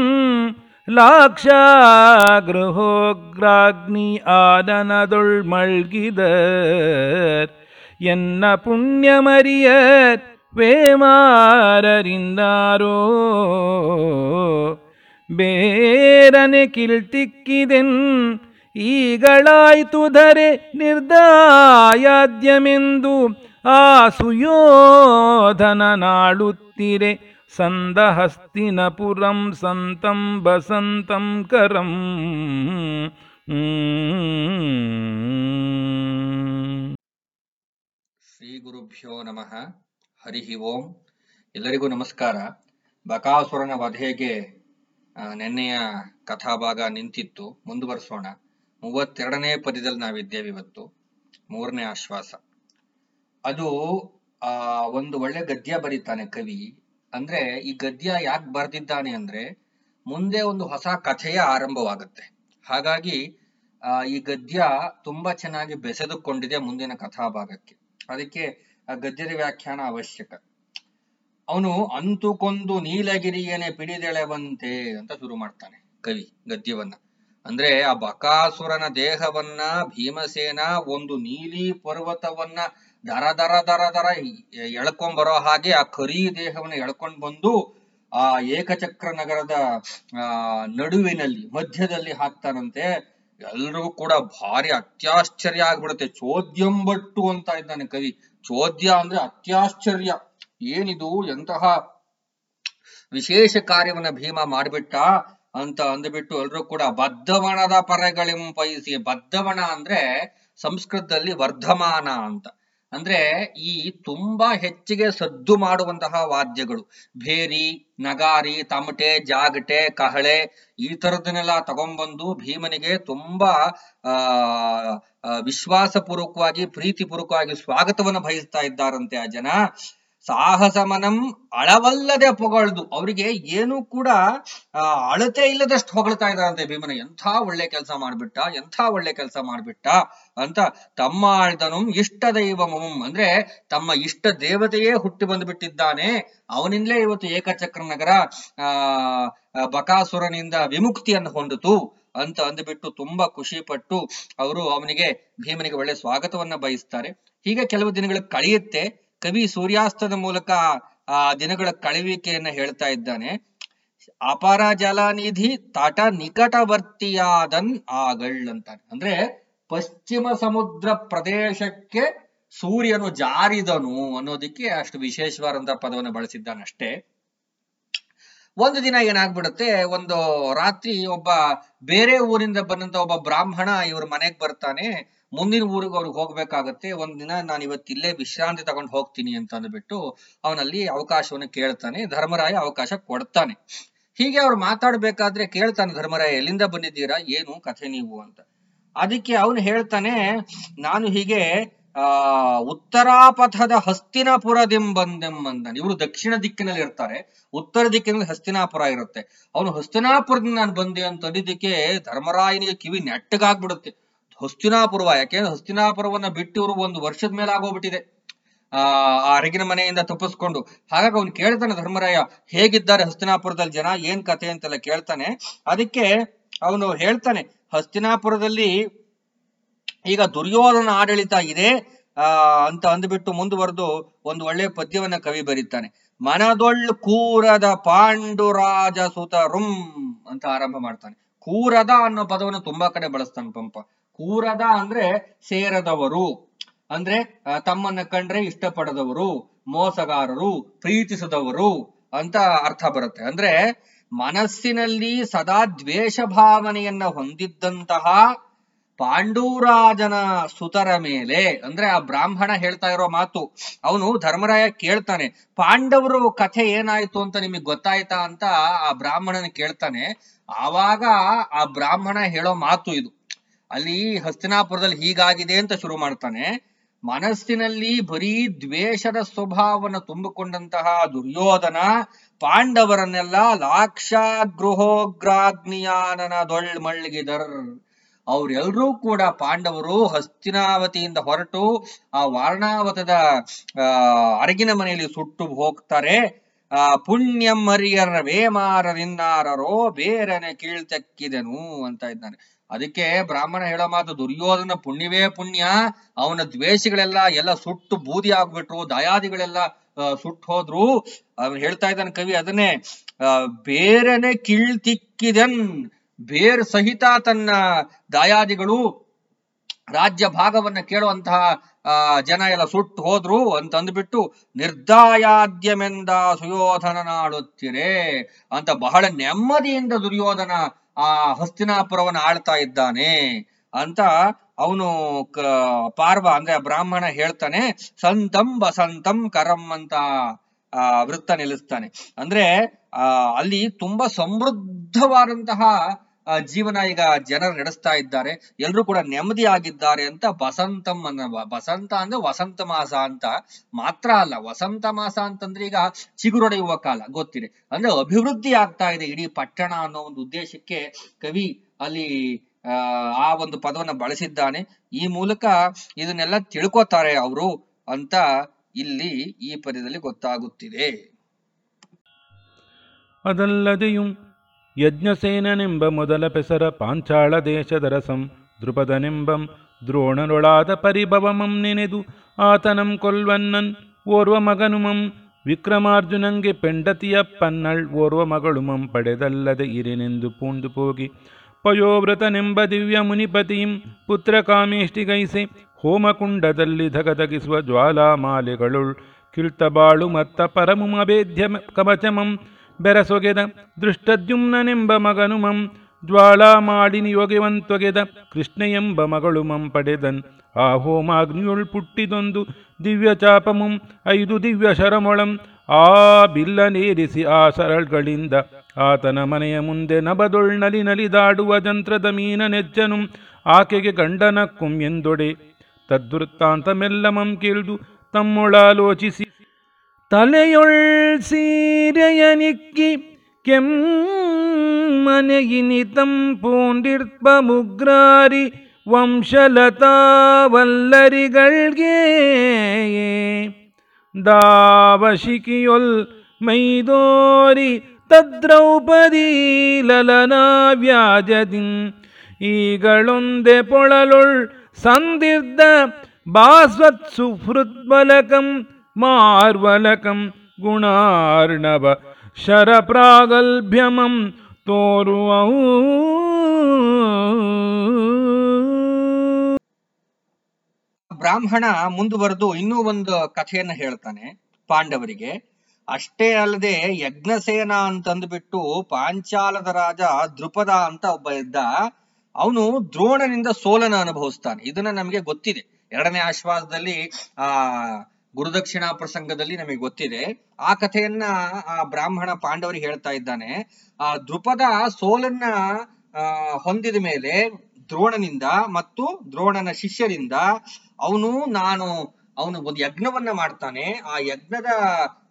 ಲಾಕ್ಷಾಗೃಹೋಗ್ರಾಗ್ನಿ ಆನನದೊಳ್ മൾകിതർ ಎನ್ನ ಪುಣ್ಯಮರಿಯರ್ ವೇಮಾರರಿಂದಾರೋ. ಬೇರನೆ ಕಿಲ್ತಿಕ್ಕಿದೆನ್ ಈಗಳಾಯ್ತು ಧರೆ ನಿರ್ದಾಯಾದ್ಯಮೆಂದು ಆ ಸುಯೋಧನ ನಾಳುತ್ತಿರೆ ಸಂದಹಸ್ತಿನಪುರಂ ಸಂತಂ ಬಸಂತಂ ಕರಂ. ಶ್ರೀ ಗುರುಭ್ಯೋ ನಮಃ. ಹರಿ ಓಂ. ಎಲ್ಲರಿಗೂ ನಮಸ್ಕಾರ. ಬಕಾಸುರನ ವಧೆಗೆ ನಿನ್ನೆಯ ಕಥಾಭಾಗ ನಿಂತಿತ್ತು. ಮುಂದುವರಿಸೋಣ. ಮೂವತ್ತೆರಡನೇ ಪದ್ಯದಲ್ಲಿ ನಾವಿದ್ದೇವೆ ಇವತ್ತು. ಮೂರನೇ ಆಶ್ವಾಸ. ಅದು ಒಂದು ಒಳ್ಳೆ ಗದ್ಯ ಬರೀತಾನೆ ಕವಿ. ಅಂದ್ರೆ ಈ ಗದ್ಯ ಯಾಕೆ ಬರ್ದಿದ್ದಾನೆ ಅಂದ್ರೆ ಮುಂದೆ ಒಂದು ಹೊಸ ಕಥೆಯ ಆರಂಭವಾಗುತ್ತೆ. ಹಾಗಾಗಿ ಆ, ಈ ಗದ್ಯ ತುಂಬಾ ಚೆನ್ನಾಗಿ ಬೆಸೆದುಕೊಂಡಿದೆ ಮುಂದಿನ ಕಥಾಭಾಗಕ್ಕೆ. ಅದಕ್ಕೆ ಆ ಗದ್ಯದ ವ್ಯಾಖ್ಯಾನ ಅವಶ್ಯಕ. ಅವನು ಅಂತುಕೊಂದು ನೀಲಗಿರಿಯನೆ ಪಿಡಿದೆಳೆವಂತೆ ಅಂತ ಶುರು ಮಾಡ್ತಾನೆ ಕವಿ ಗದ್ಯವನ್ನ. ಅಂದ್ರೆ ಆ ಬಕಾಸುರನ ದೇಹವನ್ನ ಭೀಮಸೇನ ಒಂದು ನೀಲಿ ಪರ್ವತವನ್ನ ದರ ದರ ದರ ದರ ಎಳ್ಕೊಂಡ್ ಬರೋ ಹಾಗೆ ಆ ಕರಿ ದೇಹವನ್ನ ಎಳ್ಕೊಂಡ್ ಬಂದು ಆ ಏಕಚಕ್ರ ನಗರದ, ಆ, ನಡುವಿನಲ್ಲಿ, ಮಧ್ಯದಲ್ಲಿ ಹಾಕ್ತಾರಂತೆ. ಎಲ್ರಿಗೂ ಕೂಡ ಭಾರಿ ಅತ್ಯಾಶ್ಚರ್ಯ ಆಗ್ಬಿಡುತ್ತೆ. ಚೋದ್ಯಂಬಟ್ಟು ಅಂತ ಇದ್ದಾನೆ ಕವಿ. ಚೋದ್ಯ ಅಂದ್ರೆ ಅತ್ಯಾಶ್ಚರ್ಯ. ಏನಿದು? ಎಂತಹ ವಿಶೇಷ ಕಾರ್ಯವನ್ನ ಭೀಮ ಮಾಡ್ಬಿಟ್ಟ ಅಂತ ಅಂದ್ಬಿಟ್ಟು ಎಲ್ರು ಕೂಡ ಬದ್ಧವಣದ ಪರೆಗಳಿಂಪೈಸಿ. ಬದ್ಧವಣ ಅಂದ್ರೆ ಸಂಸ್ಕೃತದಲ್ಲಿ ವರ್ಧಮಾನ ಅಂತ. ಅಂದ್ರೆ ಈ ತುಂಬಾ ಹೆಚ್ಚಿಗೆ ಸದ್ದು ಮಾಡುವಂತಹ ವಾದ್ಯಗಳು. ಭೇರಿ, ನಗಾರಿ, ತಮಟೆ, ಜಾಗಟೆ, ಕಹಳೆ ಈ ತರದನ್ನೆಲ್ಲ ತಗೊಂಡ್ಬಂದು ಭೀಮನಿಗೆ ತುಂಬಾ, ಆ ವಿಶ್ವಾಸಪೂರ್ವಕವಾಗಿ, ಪ್ರೀತಿಪೂರ್ವಕವಾಗಿ ಸ್ವಾಗತವನ್ನು ಬಯಸ್ತಾ ಇದ್ದಾರಂತೆ ಆ ಜನ. ಸಾಹಸಮನಂ ಅಳವಲ್ಲದೆ ಪೊಗಳ್ದು. ಅವರಿಗೆ ಏನು ಕೂಡ ಅಳತೆ ಇಲ್ಲದಷ್ಟು ಹೊಗಳ್ತಾ ಇದ್ದಾರಂತೆ ಭೀಮನ. ಎಂಥ ಒಳ್ಳೆ ಕೆಲಸ ಮಾಡ್ಬಿಟ್ಟ, ಎಂಥ ಒಳ್ಳೆ ಕೆಲಸ ಮಾಡ್ಬಿಟ್ಟ ಅಂತ ತಮ್ಮ ಆಳ್ದನು ಇಷ್ಟ ದೈವಮಂ ಅಂದ್ರೆ ತಮ್ಮ ಇಷ್ಟ ದೇವತೆಯೇ ಹುಟ್ಟಿ ಬಂದ್ಬಿಟ್ಟಿದ್ದಾನೆ. ಅವನಿಂದಲೇ ಇವತ್ತು ಏಕಚಕ್ರ ನಗರ ಬಕಾಸುರನಿಂದ ವಿಮುಕ್ತಿಯನ್ನು ಹೊಂದಿತು ಅಂತ ಅಂದ್ಬಿಟ್ಟು ತುಂಬಾ ಖುಷಿ ಪಟ್ಟು ಅವರು ಅವನಿಗೆ ಭೀಮನಿಗೆ ಒಳ್ಳೆ ಸ್ವಾಗತವನ್ನ ಬಯಸ್ತಾರೆ. ಹೀಗೆ ಕೆಲವು ದಿನಗಳು ಕಳೆಯುತ್ತೆ. ಕವಿ ಸೂರ್ಯಾಸ್ತದ ಮೂಲಕ ಆ ದಿನಗಳ ಕಳೆಯುವಿಕೆಯನ್ನ ಹೇಳ್ತಾ ಇದ್ದಾನೆ. ಅಪಾರ ಜಲನಿಧಿ ತಟ ನಿಕಟವರ್ತಿಯಾದನ್ ಆಗಳ್ ಅಂತಾನೆ. ಅಂದ್ರೆ ಪಶ್ಚಿಮ ಸಮುದ್ರ ಪ್ರದೇಶಕ್ಕೆ ಸೂರ್ಯನು ಜಾರಿದನು ಅನ್ನೋದಕ್ಕೆ ಅಷ್ಟು ವಿಶೇಷವಾದಂತಹ ಪದವನ್ನು ಬಳಸಿದ್ದಾನಷ್ಟೇ ಒಂದು ದಿನ ಏನಾಗ್ಬಿಡುತ್ತೆ, ಒಂದು ರಾತ್ರಿ ಒಬ್ಬ ಬೇರೆ ಊರಿಂದ ಬಂದಂತ ಒಬ್ಬ ಬ್ರಾಹ್ಮಣ ಇವ್ರ ಮನೆಗ್ ಬರ್ತಾನೆ. ಮುಂದಿನ ಊರಿಗೆ ಅವ್ರಿಗೆ ಹೋಗ್ಬೇಕಾಗತ್ತೆ ಒಂದಿನ ದಿನ ನಾನು ಇವತ್ತು ಇಲ್ಲೇ ವಿಶ್ರಾಂತಿ ತಗೊಂಡು ಹೋಗ್ತೀನಿ ಅಂತ ಅಂದ್ಬಿಟ್ಟು ಅವನಲ್ಲಿ ಅವಕಾಶವನ್ನು ಕೇಳ್ತಾನೆ, ಧರ್ಮರಾಯ ಅವಕಾಶ ಕೊಡ್ತಾನೆ. ಹೀಗೆ ಅವ್ರು ಮಾತಾಡ್ಬೇಕಾದ್ರೆ ಕೇಳ್ತಾನೆ, ಧರ್ಮರಾಯ ಎಲ್ಲಿಂದ ಬಂದಿದ್ದೀರಾ, ಏನು ಕಥೆ ನೀವು ಅಂತ. ಅದಕ್ಕೆ ಅವನು ಹೇಳ್ತಾನೆ, ನಾನು ಹೀಗೆ, ಆ, ಉತ್ತರಾಪಥದ ಹಸ್ತಿನಾಪುರದೆಂ ಬಂದೆಂ ಅಂದಾನೆ ಇವರು ದಕ್ಷಿಣ ದಿಕ್ಕಿನಲ್ಲಿ ಇರ್ತಾರೆ, ಉತ್ತರ ದಿಕ್ಕಿನಲ್ಲಿ ಹಸ್ತಿನಾಪುರ ಇರುತ್ತೆ. ಅವನು ಹಸ್ತಿನಾಪುರದಿಂದ ನಾನು ಬಂದೆ ಅಂತ ಅಂದಿದ್ದಕ್ಕೆ ಧರ್ಮರಾಯನಿಗೆ ಕಿವಿ ನೆಟ್ಟಗಾಗ್ಬಿಡುತ್ತೆ. ಹಸ್ತಿನಾಪುರವ ಯಾಕೆಂದ್ರೆ ಹಸ್ತಿನಾಪುರವನ್ನ ಬಿಟ್ಟು ಇವರು ಒಂದು ವರ್ಷದ ಮೇಲೆ ಆಗೋಗ್ಬಿಟ್ಟಿದೆ. ಆ ಅರಗಿನ ಮನೆಯಿಂದ ತಪ್ಪಿಸ್ಕೊಂಡು. ಹಾಗಾಗಿ ಅವ್ನು ಕೇಳ್ತಾನೆ, ಧರ್ಮರಾಯ, ಹೇಗಿದ್ದಾರೆ ಹಸ್ತಿನಾಪುರದಲ್ಲಿ ಜನ, ಏನ್ ಕತೆ ಅಂತೆಲ್ಲ ಕೇಳ್ತಾನೆ. ಅದಕ್ಕೆ ಅವನು ಹೇಳ್ತಾನೆ, ಹಸ್ತಿನಾಪುರದಲ್ಲಿ ಈಗ ದುರ್ಯೋಧನ ಆಡಳಿತ ಇದೆ, ಆ, ಅಂತ ಅಂದ್ಬಿಟ್ಟು ಮುಂದುವರೆದು ಒಂದು ಒಳ್ಳೆ ಪದ್ಯವನ್ನ ಕವಿ ಬರೀತಾನೆ. ಮನದೊಳ್ ಕೂರದ ಪಾಂಡುರಾಜ ಸುತರುಂ ಅಂತ ಆರಂಭ ಮಾಡ್ತಾನೆ. ಕೂರದ ಅನ್ನೋ ಪದವನ್ನು ತುಂಬಾ ಕಡೆ ಬಳಸ್ತಾನೆ ಪಂಪ. ಕೂರದ ಅಂದ್ರೆ ಸೇರದವರು. ಅಂದ್ರೆ ತಮ್ಮನ್ನ ಕಂಡ್ರೆ ಇಷ್ಟಪಡದವರು, ಮೋಸಗಾರರು, ಪ್ರೀತಿಸದವರು ಅಂತ ಅರ್ಥ ಬರುತ್ತೆ. ಅಂದ್ರೆ, ಮನಸ್ಸಿನಲ್ಲಿ ಸದಾ ದ್ವೇಷ ಭಾವನೆಯನ್ನ ಹೊಂದಿದ್ದಂತಹ ಪಾಂಡೂರಾಜನ ಸುತರ ಮೇಲೆ, ಅಂದ್ರೆ ಆ ಬ್ರಾಹ್ಮಣ ಹೇಳ್ತಾ ಇರೋ ಮಾತು, ಅವನು ಧರ್ಮರಾಯ ಕೇಳ್ತಾನೆ. ಪಾಂಡವರು ಕಥೆ ಏನಾಯ್ತು ಅಂತ ನಿಮಗೆ ಗೊತ್ತಾಯ್ತಾ ಅಂತ ಆ ಬ್ರಾಹ್ಮಣನ ಕೇಳ್ತಾನೆ. ಆವಾಗ ಆ ಬ್ರಾಹ್ಮಣ ಹೇಳೋ ಮಾತು ಇದು. ಅಲ್ಲಿ ಹಸ್ತಿನಾಪುರದಲ್ಲಿ ಹೀಗಾಗಿದೆ ಅಂತ ಶುರು ಮಾಡ್ತಾನೆ. ಮನಸ್ಸಿನಲ್ಲಿ ಬರೀ ದ್ವೇಷದ ಸ್ವಭಾವವನ್ನು ತುಂಬಿಕೊಂಡಂತಹ ದುರ್ಯೋಧನ ಪಾಂಡವರನ್ನೆಲ್ಲ ಲಾಕ್ಷಾಗೃಹೋಗ್ರಾಗ್ನಿಯಾನನ ದೊಳ್ ಮಳ್ಳಿಗಿದರ್ ಅವ್ರೆಲ್ರೂ ಕೂಡ ಪಾಂಡವರು ಹಸ್ತಿನಾವತಿಯಿಂದ ಹೊರಟು ಆ ವಾರಣಾವತದ ಅರಗಿನ ಮನೆಯಲ್ಲಿ ಸುಟ್ಟು ಹೋಗ್ತಾರೆ. ಆ, ಪುಣ್ಯಂ ಹರಿಯರ ವೇಮಾರರಿನ್ನಾರರೋ ಬೇರನೆ ಕೀಳ್ತಕ್ಕಿದನು ಅಂತ ಇದ್ದಾನೆ ಅದಕ್ಕೆ ಬ್ರಾಹ್ಮಣ ಹೇಳೋ ಮಾತು, ದುರ್ಯೋಧನ ಪುಣ್ಯವೇ ಪುಣ್ಯ. ಅವನ ದ್ವೇಷಗಳೆಲ್ಲ ಎಲ್ಲ ಸುಟ್ಟು ಬೂದಿ ಆಗ್ಬಿಟ್ರು, ದಯಾದಿಗಳೆಲ್ಲ ಸುಟ್ಟು ಹೋದ್ರು. ಅವ್ನು ಹೇಳ್ತಾ ಇದ್ದಾನೆ ಕವಿ, ಅದನ್ನೇ ಬೇರೆನೆ ಕಿಳ್ತಿಕ್ಕಿದನ್, ಬೇರ್ ಸಹಿತ ತನ್ನ ದಾಯಾದಿಗಳು. ರಾಜ್ಯ ಭಾಗವನ್ನ ಕೇಳುವಂತಹ ಜನ ಎಲ್ಲ ಸುಟ್ಟು ಹೋದ್ರು ಅಂತಂದ್ಬಿಟ್ಟು, ನಿರ್ದಾಯಾದ್ಯಮೆಂದ ಸುಯೋಧನ ನಾಡುತ್ತಿರೇ ಅಂತ ಬಹಳ ನೆಮ್ಮದಿಯಿಂದ ದುರ್ಯೋಧನ ಆ ಹಸ್ತಿನಾಪುರವನ್ನು ಆಳ್ತಾ ಇದ್ದಾನೆ ಅಂತ ಅವನು ಪಾರ್ವ ಅಂದ್ರೆ ಬ್ರಾಹ್ಮಣ ಹೇಳ್ತಾನೆ ಸಂತಂ ಬಸಂತಂ ಕರಂ ಅಂತ ವೃತ್ತ ನಿಲ್ಲಿಸ್ತಾನೆ. ಅಂದ್ರೆ ಅಲ್ಲಿ ತುಂಬಾ ಸಮೃದ್ಧವಾದಂತಹ ಜೀವನ ಈಗ ಜನರು ನಡೆಸ್ತಾ ಇದ್ದಾರೆ. ಎಲ್ಲರೂ ಕೂಡ ನೆಮ್ಮದಿ ಆಗಿದ್ದಾರೆ ಅಂತ ಬಸಂತಂ ಅನ್ನ ಬಸಂತ ಅಂದ್ರೆ ವಸಂತ ಮಾಸ ಅಂತ ಮಾತ್ರ ಅಲ್ಲ. ವಸಂತ ಮಾಸ ಅಂತಂದ್ರೆ ಈಗ ಚಿಗುರೊಡೆಯುವ ಕಾಲ ಗೊತ್ತಿದೆ. ಅಂದ್ರೆ ಅಭಿವೃದ್ಧಿ ಆಗ್ತಾ ಇದೆ ಇಡೀ ಪಟ್ಟಣ ಅನ್ನೋ ಒಂದು ಉದ್ದೇಶಕ್ಕೆ ಕವಿ ಅಲ್ಲಿ, ಆ ಆ ಒಂದು ಪದವನ್ನ ಬಳಸಿದ್ದಾನೆ. ಈ ಮೂಲಕ ಇದನ್ನೆಲ್ಲ ತಿಳ್ಕೊತಾರೆ ಅವರು ಅಂತ ಇಲ್ಲಿ ಈ ಪದ್ಯದಲ್ಲಿ ಗೊತ್ತಾಗುತ್ತಿದೆ. ಅದಲ್ಲದೆಯೂ ಯಜ್ಞಸೇನನೆಂಬ ಮೊದಲ ಪೆಸರ ಪಾಂಚಾಳ ದೇಶದ ರಸಂ ದೃಪದನೆಂಬಂ ದ್ರೋಣರೊಳಾದ ಪರಿಭವಮಂ ನೆನೆದು ಆತನಂ ಕೊಲ್ವನ್ನನ್ ಓರ್ವ ಮಗನುಮಂ, ವಿಕ್ರಮಾರ್ಜುನಂಗೆ ಪೆಂಡತಿಯ ಪನ್ನಳ್ ಓರ್ವ ಮಗಳುಮಂ ಪಡೆದಲ್ಲದೆ ಇರೆನೆಂದು ಪೂಂದು ಪೋಗಿ. ಪಯೋವ್ರತನೆಂಬ ದಿವ್ಯ ಮುನಿಪತಿಂ ಪುತ್ರಕಾಮೇಷ್ಟಿಗೈಸೆ ಹೋಮಕುಂಡದಲ್ಲಿ ಧಗಧಗಿಸುವ ಜ್ವಾಲಾಮಾಲೆಗಳುಳ್, ಕಿಳ್ತಬಾಳು ಮತ್ತ ಪರಮುಮಭೇದ್ಯ ಕವಚಮಂ ಬೆರಸೊಗೆದ ದೃಷ್ಟದ್ಯುಮ್ನನೆಂಬ ಮಗನು ಮಂ ಜ್ವಾಳಾ ಮಾಡಿನಿ ಯೋಗ್ಯವಂತೊಗೆದ ಕೃಷ್ಣ ಎಂಬ ಮಗಳು ಮಂ ಪಡೆದನ್. ಆ ಹೋಮಾಗ್ನಿಯೊಳ್ ಪುಟ್ಟಿದೊಂದು ದಿವ್ಯ ಚಾಪಮುಂ ಐದು ದಿವ್ಯ ಶರಮೊಳಂ, ಆ ಬಿಲ್ಲನೇರಿಸಿ ಆ ಸರಳ್ಗಳಿಂದ ಆತನ ಮನೆಯ ಮುಂದೆ ನಬದೊಳ್ ನಲಿ ನಲಿದಾಡುವ ಜಂತ್ರದ ಮೀನ ನೆಜ್ಜನು ಆಕೆಗೆ ಕುಂ ಎಂದೊಡೆ. ತದ್ವೃತ್ತಾಂತಮೆಲ್ಲಮಂ ಕೇಳ್ದು ತಮ್ಮೊಳಾಲೋಚಿಸಿ ಸೀರೆಯ ನಿಕ್ಕಿ ಕೆಮ್ಮನೆಯಿನಿ ತಂಪೂಂಡಿರ್ಪ ಮುಗ್ರಾರಿ ವಂಶಲತಾವಲ್ಲರಿಗಳ್ಗೆ ದಾವಶಿಕಿಯೊಲ್ ಮೈದೋರಿ ತದ್ರೌಪದಿ ಲಲನ ವ್ಯಾಜದಿನ್ ಈಗಳೊಂದೆ ಪೊಳಲೊಳ್ ಸಂದಿರ್ದ ಬಾಸ್ವತ್ ಸುಹೃದ್ಬಲಕಂ ಮಾರ್ವಲಕಂ ಗುಣಾರ್ಣವ ಶರಪ್ರಾಗಲ್ಭ್ಯಮಂ ತೋರುವವು. ಬ್ರಾಹ್ಮಣ ಮುಂದುವರೆದು ಇನ್ನೂ ಒಂದು ಕಥೆಯನ್ನ ಹೇಳ್ತಾನೆ ಪಾಂಡವರಿಗೆ. ಅಷ್ಟೇ ಅಲ್ಲದೆ ಯಜ್ಞಸೇನ ಅಂತಂದ್ಬಿಟ್ಟು ಪಾಂಚಾಲದ ರಾಜ ದೃಪದ ಅಂತ ಒಬ್ಬ ಇದ್ದ, ಅವನು ದ್ರೋಣನಿಂದ ಸೋಲನ ಅನುಭವಿಸ್ತಾನೆ. ಇದನ್ನ ನಮಗೆ ಗೊತ್ತಿದೆ. ಎರಡನೇ ಆಶ್ವಾಸದಲ್ಲಿ ಆ ಗುರುದಕ್ಷಿಣಾ ಪ್ರಸಂಗದಲ್ಲಿ ನಮಗೆ ಗೊತ್ತಿದೆ. ಆ ಕಥೆಯನ್ನ ಆ ಬ್ರಾಹ್ಮಣ ಪಾಂಡವರಿಗೆ ಹೇಳ್ತಾ ಇದ್ದಾನೆ. ಆ ದೃಪದ ಸೋಲನ್ನ ಹೊಂದಿದ ಮೇಲೆ ದ್ರೋಣನಿಂದ ಮತ್ತು ದ್ರೋಣನ ಶಿಷ್ಯರಿಂದ ಅವನು, ನಾನು, ಅವನು ಒಂದು ಯಜ್ಞವನ್ನ ಮಾಡ್ತಾನೆ. ಆ ಯಜ್ಞದ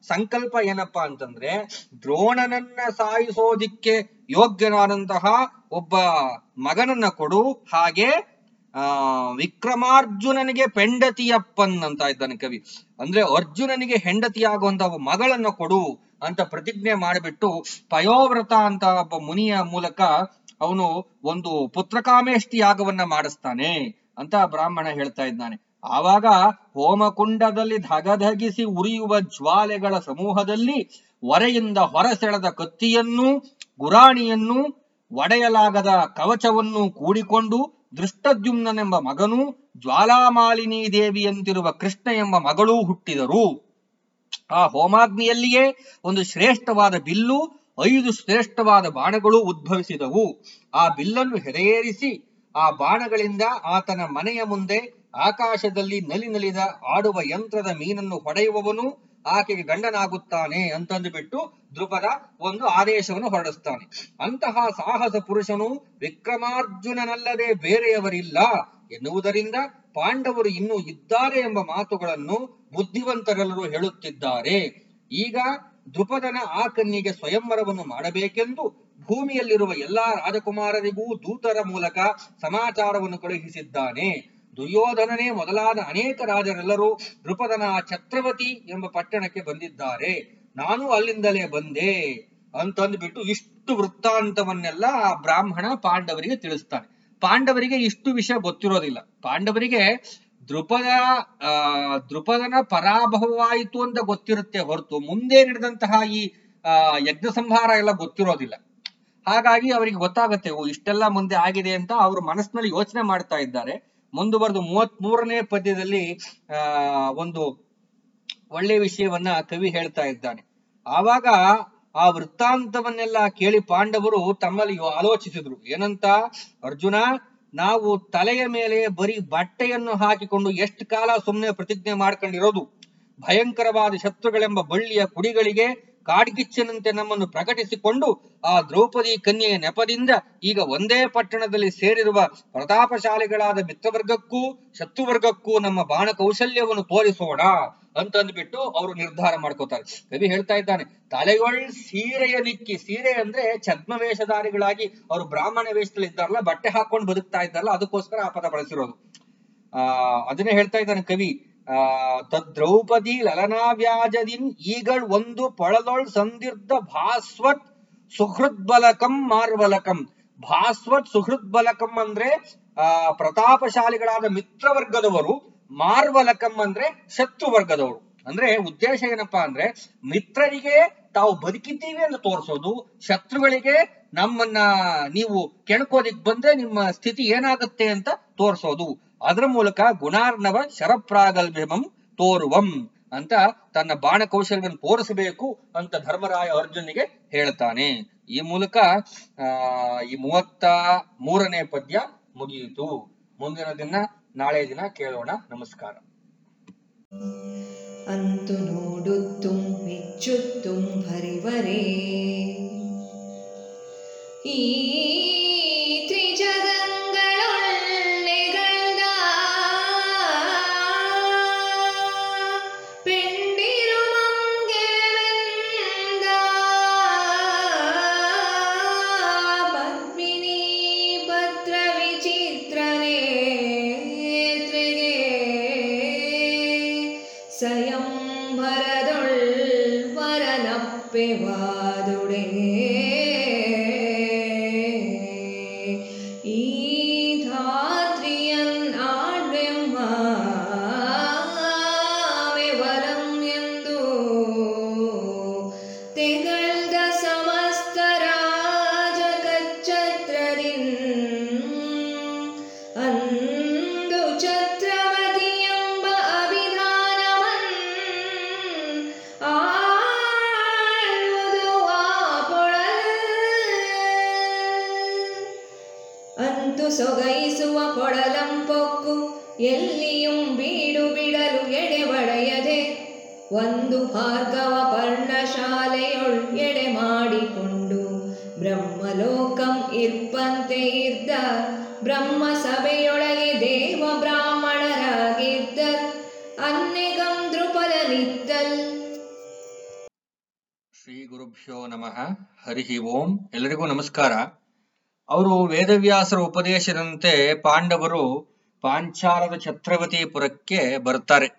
ಸಂಕಲ್ಪ ಏನಪ್ಪಾ ಅಂತಂದ್ರೆ ದ್ರೋಣನನ್ನ ಸಾಯಿಸೋದಿಕ್ಕೆ ಯೋಗ್ಯನಾದಂತಹ ಒಬ್ಬ ಮಗನನ್ನ ಕೊಡು. ಹಾಗೆ ಆ, ವಿಕ್ರಮಾರ್ಜುನನಿಗೆ ಪೆಂಡತಿಯಪ್ಪನ್ ಅಂತ ಇದ್ದಾನೆ ಕವಿ. ಅಂದ್ರೆ ಅರ್ಜುನನಿಗೆ ಹೆಂಡತಿಯಾಗುವಂತ ಒಬ್ಬ ಮಗಳನ್ನ ಕೊಡು ಅಂತ ಪ್ರತಿಜ್ಞೆ ಮಾಡಿಬಿಟ್ಟು ಪಯೋವ್ರತ ಅಂತ ಒಬ್ಬ ಮುನಿಯ ಮೂಲಕ ಅವನು ಒಂದು ಪುತ್ರಕಾಮೇಷ್ಟಿ ಯಾಗವನ್ನ ಮಾಡಿಸ್ತಾನೆ ಅಂತ ಬ್ರಾಹ್ಮಣ ಹೇಳ್ತಾ ಇದ್ದಾನೆ. ಆವಾಗ ಹೋಮಕುಂಡದಲ್ಲಿ ಧಗಧಗಿಸಿ ಉರಿಯುವ ಜ್ವಾಲೆಗಳ ಸಮೂಹದಲ್ಲಿ ಹೊರೆಯಿಂದ ಹೊರಸೆಳೆದ ಕತ್ತಿಯನ್ನು, ಗುರಾಣಿಯನ್ನು, ಒಡೆಯಲಾಗದ ಕವಚವನ್ನು ಕೂಡಿಕೊಂಡು ದೃಷ್ಟದ್ಯುಮ್ನನೆಂಬ ಮಗನು ಜ್ವಾಲಾಮಾಲಿನಿ ದೇವಿಯಂತಿರುವ ಕೃಷ್ಣ ಎಂಬ ಮಗಳೂ ಹುಟ್ಟಿದರು. ಆ ಹೋಮಾಗ್ನಿಯಲ್ಲಿಯೇ ಒಂದು ಶ್ರೇಷ್ಠವಾದ ಬಿಲ್ಲು, ಐದು ಶ್ರೇಷ್ಠವಾದ ಬಾಣಗಳು ಉದ್ಭವಿಸಿದವು. ಆ ಬಿಲ್ಲನ್ನು ಹೆದೆಯೇರಿಸಿ ಆ ಬಾಣಗಳಿಂದ ಆತನ ಮನೆಯ ಮುಂದೆ ಆಕಾಶದಲ್ಲಿ ನಲಿ ನಲಿದ ಆಡುವ ಯಂತ್ರದ ಮೀನನ್ನು ಹೊಡೆಯುವವನು ಆಕೆಗೆ ಗಂಡನಾಗುತ್ತಾನೆ ಅಂತಂದು ಬಿಟ್ಟು ದ್ರುಪದ ಒಂದು ಆದೇಶವನ್ನು ಹೊರಡಿಸ್ತಾನೆ. ಅಂತಹ ಸಾಹಸ ಪುರುಷನು ವಿಕ್ರಮಾರ್ಜುನನಲ್ಲದೆ ಬೇರೆಯವರಿಲ್ಲ ಎನ್ನುವುದರಿಂದ ಪಾಂಡವರು ಇನ್ನೂ ಇದ್ದಾರೆ ಎಂಬ ಮಾತುಗಳನ್ನು ಬುದ್ಧಿವಂತರೆಲ್ಲರೂ ಹೇಳುತ್ತಿದ್ದಾರೆ. ಈಗ ದ್ರುಪದನ ಆ ಕನ್ಯೆಗೆ ಸ್ವಯಂವರವನ್ನು ಮಾಡಬೇಕೆಂದು ಭೂಮಿಯಲ್ಲಿರುವ ಎಲ್ಲಾ ರಾಜಕುಮಾರರಿಗೂ ದೂತರ ಮೂಲಕ ಸಮಾಚಾರವನ್ನು ಕಳುಹಿಸಿದ್ದಾನೆ. ದುರ್ಯೋಧನನೇ ಮೊದಲಾದ ಅನೇಕ ರಾಜರೆಲ್ಲರೂ ನೃಪದನ ಛತ್ರವತಿ ಎಂಬ ಪಟ್ಟಣಕ್ಕೆ ಬಂದಿದ್ದಾರೆ. ನಾನು ಅಲ್ಲಿಂದಲೇ ಬಂದೆ ಅಂತಂದ್ಬಿಟ್ಟು ಇಷ್ಟು ವೃತ್ತಾಂತವನ್ನೆಲ್ಲ ಆ ಬ್ರಾಹ್ಮಣ ಪಾಂಡವರಿಗೆ ತಿಳಿಸ್ತಾನೆ. ಪಾಂಡವರಿಗೆ ಇಷ್ಟು ವಿಷಯ ಗೊತ್ತಿರೋದಿಲ್ಲ. ಪಾಂಡವರಿಗೆ ದೃಪದ ದೃಪದನ ಪರಾಭವವಾಯಿತು ಅಂತ ಗೊತ್ತಿರುತ್ತೆ ಹೊರತು ಮುಂದೆ ನಡೆದಂತಹ ಈ ಯಜ್ಞ ಸಂಹಾರ ಎಲ್ಲ ಗೊತ್ತಿರೋದಿಲ್ಲ. ಹಾಗಾಗಿ ಅವರಿಗೆ ಗೊತ್ತಾಗುತ್ತೆ, ಓ, ಇಷ್ಟೆಲ್ಲ ಮುಂದೆ ಆಗಿದೆ ಅಂತ ಅವರು ಮನಸ್ಸಿನಲ್ಲಿ ಯೋಚನೆ ಮಾಡ್ತಾ ಇದ್ದಾರೆ. ಮುಂದುವರೆದು ಮೂವತ್ತ್ ಮೂರನೇ ಪದ್ಯದಲ್ಲಿ, ಆ, ಒಂದು ಒಳ್ಳೆ ವಿಷಯವನ್ನ ಕವಿ ಹೇಳ್ತಾ ಇದ್ದಾನೆ. ಆವಾಗ ಆ ವೃತ್ತಾಂತವನ್ನೆಲ್ಲ ಕೇಳಿ ಪಾಂಡವರು ತಮ್ಮಲ್ಲಿ ಆಲೋಚಿಸಿದ್ರು. ಏನಂತ? ಅರ್ಜುನ, ನಾವು ತಲೆಯ ಮೇಲೆ ಬರೀ ಬಟ್ಟೆಯನ್ನು ಹಾಕಿಕೊಂಡು ಎಷ್ಟು ಕಾಲ ಸುಮ್ಮನೆ ಪ್ರತಿಜ್ಞೆ ಮಾಡ್ಕೊಂಡಿರೋದು? ಭಯಂಕರವಾದ ಶತ್ರುಗಳೆಂಬ ಬಳ್ಳಿಯ ಕುಡಿಗಳಿಗೆ ಕಾಡ್ಗಿಚ್ಚನಂತೆ ನಮ್ಮನ್ನು ಪ್ರಕಟಿಸಿಕೊಂಡು ಆ ದ್ರೌಪದಿ ಕನ್ಯೆಯ ನೆಪದಿಂದ ಈಗ ಒಂದೇ ಪಟ್ಟಣದಲ್ಲಿ ಸೇರಿರುವ ಪ್ರತಾಪಶಾಲಿಗಳಾದ ಮಿತ್ರವರ್ಗಕ್ಕೂ ಶತ್ರುವರ್ಗಕ್ಕೂ ನಮ್ಮ ಬಾಣ ಕೌಶಲ್ಯವನ್ನು ತೋರಿಸೋಣ ಅಂತಂದ್ಬಿಟ್ಟು ಅವರು ನಿರ್ಧಾರ ಮಾಡ್ಕೋತಾರೆ. ಕವಿ ಹೇಳ್ತಾ ಇದ್ದಾನೆ ತಲೆಯೊಳ್ ಸೀರೆಯ ನಿಕ್ಕಿ, ಸೀರೆ ಅಂದ್ರೆ ಛದ್ಮ ವೇಷಧಾರಿಗಳಾಗಿ ಅವರು ಬ್ರಾಹ್ಮಣ ವೇಷದಲ್ಲಿ ಇದ್ದಾರಲ್ಲ, ಬಟ್ಟೆ ಹಾಕೊಂಡು ಬದುಕ್ತಾ ಇದ್ದಾರಲ್ಲ, ಅದಕ್ಕೋಸ್ಕರ ಆ ಪದ ಬಳಸಿರೋದು. ಆ, ಅದನ್ನೇ ಹೇಳ್ತಾ ಇದ್ದಾನೆ ಕವಿ ತದ್ರೌಪದಿ ಲಲನಾವ್ಯಾಜದಿನ್ ಈಗಳ್ ಒಂದು ಪೊಳಲೊಳ್ ಸಂದಿರ್ಧ ಭಾಸ್ವತ್ ಸುಹೃದ್ಬಲಕಂ ಮಾರ್ವಲಕಂ. ಭಾಸ್ವತ್ ಸುಹೃದ್ಬಲಕಂ ಅಂದ್ರೆ, ಆ, ಪ್ರತಾಪಶಾಲಿಗಳಾದ ಮಿತ್ರವರ್ಗದವರು, ಮಾರ್ವಲಕಂ ಅಂದ್ರೆ ಶತ್ರು ವರ್ಗದವರು ಅಂದ್ರೆ ಉದ್ದೇಶ ಏನಪ್ಪಾ ಅಂದ್ರೆ, ಮಿತ್ರರಿಗೆ ತಾವು ಬದುಕಿದ್ದೀವಿ ಅಂತ ತೋರಿಸೋದು, ಶತ್ರುಗಳಿಗೆ ನಮ್ಮನ್ನ ನೀವು ಕೆಣಕೋದಿಕ್ ಬಂದ್ರೆ ನಿಮ್ಮ ಸ್ಥಿತಿ ಏನಾಗುತ್ತೆ ಅಂತ ತೋರಿಸೋದು. ಅದರ ಮೂಲಕ ಗುಣಾರ್ಣವ ಶರಪ್ರಾಗಲ್ಭ್ಯಮಂ ತೋರುವಂ ಅಂತ ತನ್ನ ಬಾಣ ಕೌಶಲ್ಯವನ್ನು ತೋರಿಸಬೇಕು ಅಂತ ಧರ್ಮರಾಯ ಅರ್ಜುನಿಗೆ ಹೇಳ್ತಾನೆ. ಈ ಮೂಲಕ, ಆ, ಈ ಮೂವತ್ತ ಮೂರನೇ ಪದ್ಯ ಮುಗಿಯಿತು. ಮುಂದಿನ ದಿನ, ನಾಳೆ ದಿನ ಕೇಳೋಣ. ನಮಸ್ಕಾರ. ಅಂತು ನೋಡುತ್ತು ಮೆಚ್ಚುತ್ತು ಹರಿವರೇ. ಈ ತ್ರಿಜಗಂಗಳೊಳ್ಳೆಗಳ್ದ ಹರಿ ಓಂ. ಎಲ್ಲರಿಗೂ ನಮಸ್ಕಾರ. ಅವರು ವೇದವ್ಯಾಸರ ಉಪದೇಶದಂತೆ ಪಾಂಡವರು ಪಾಂಚಾಲದ ಛತ್ರವತಿಪುರಕ್ಕೆ ಬರ್ತಾರೆ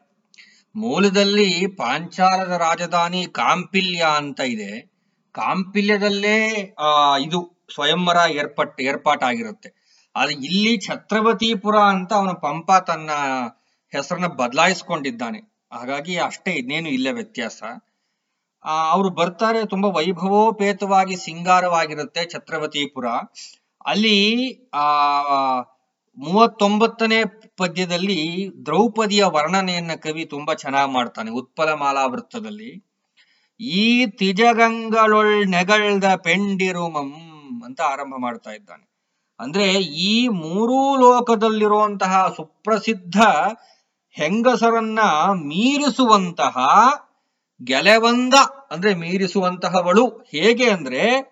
ಮೂಲದಲ್ಲಿ ಪಾಂಚಾಲದ ರಾಜಧಾನಿ ಕಾಂಪಿಲ್ಯ ಅಂತ ಇದೆ. ಕಾಂಪಿಲ್ಯದಲ್ಲೇ, ಆ, ಇದು ಸ್ವಯಂವರ ಏರ್ಪಟ್, ಏರ್ಪಾಟಾಗಿರುತ್ತೆ. ಆದ್ರೆ ಇಲ್ಲಿ ಛತ್ರವತಿಪುರ ಅಂತ ಅವನ ಪಂಪ ತನ್ನ ಹೆಸರನ್ನ ಬದಲಾಯಿಸ್ಕೊಂಡಿದ್ದಾನೆ. ಹಾಗಾಗಿ ಅಷ್ಟೇ ಇನ್ನೇನು ಇಲ್ಲ ವ್ಯತ್ಯಾಸ. ಅವರು ಬರ್ತಾರೆ, ತುಂಬಾ ವೈಭವೋಪೇತವಾಗಿ ಸಿಂಗಾರವಾಗಿರುತ್ತೆ ಛತ್ರಪತಿಪುರ ಅಲ್ಲಿ, ಆ, ಮೂವತ್ತೊಂಬತ್ತನೇ ಪದ್ಯದಲ್ಲಿ ದ್ರೌಪದಿಯ ವರ್ಣನೆಯನ್ನ ಕವಿ ತುಂಬಾ ಚೆನ್ನಾಗಿ ಮಾಡ್ತಾನೆ ಉತ್ಪಲ ಮಾಲಾವೃತ್ತದಲ್ಲಿ ಈ ತಿಜಗಂಗಳೊಳ್ ನೆಗಳ್ದ ಪೆಂಡಿರುಮಂ ಅಂತ ಆರಂಭ ಮಾಡ್ತಾ ಇದ್ದಾನೆ. ಅಂದ್ರೆ ಈ ಮೂರೂ ಲೋಕದಲ್ಲಿರುವಂತಹ ಸುಪ್ರಸಿದ್ಧ ಹೆಂಗಸರನ್ನ ಮೀರಿಸುವಂತಹ ಗೆಲೆವಂದ ಅಂದ್ರೆ ಮೀರಿಸುವಂತಹವಳು ಹೇಗೆ ಅಂದ್ರೆ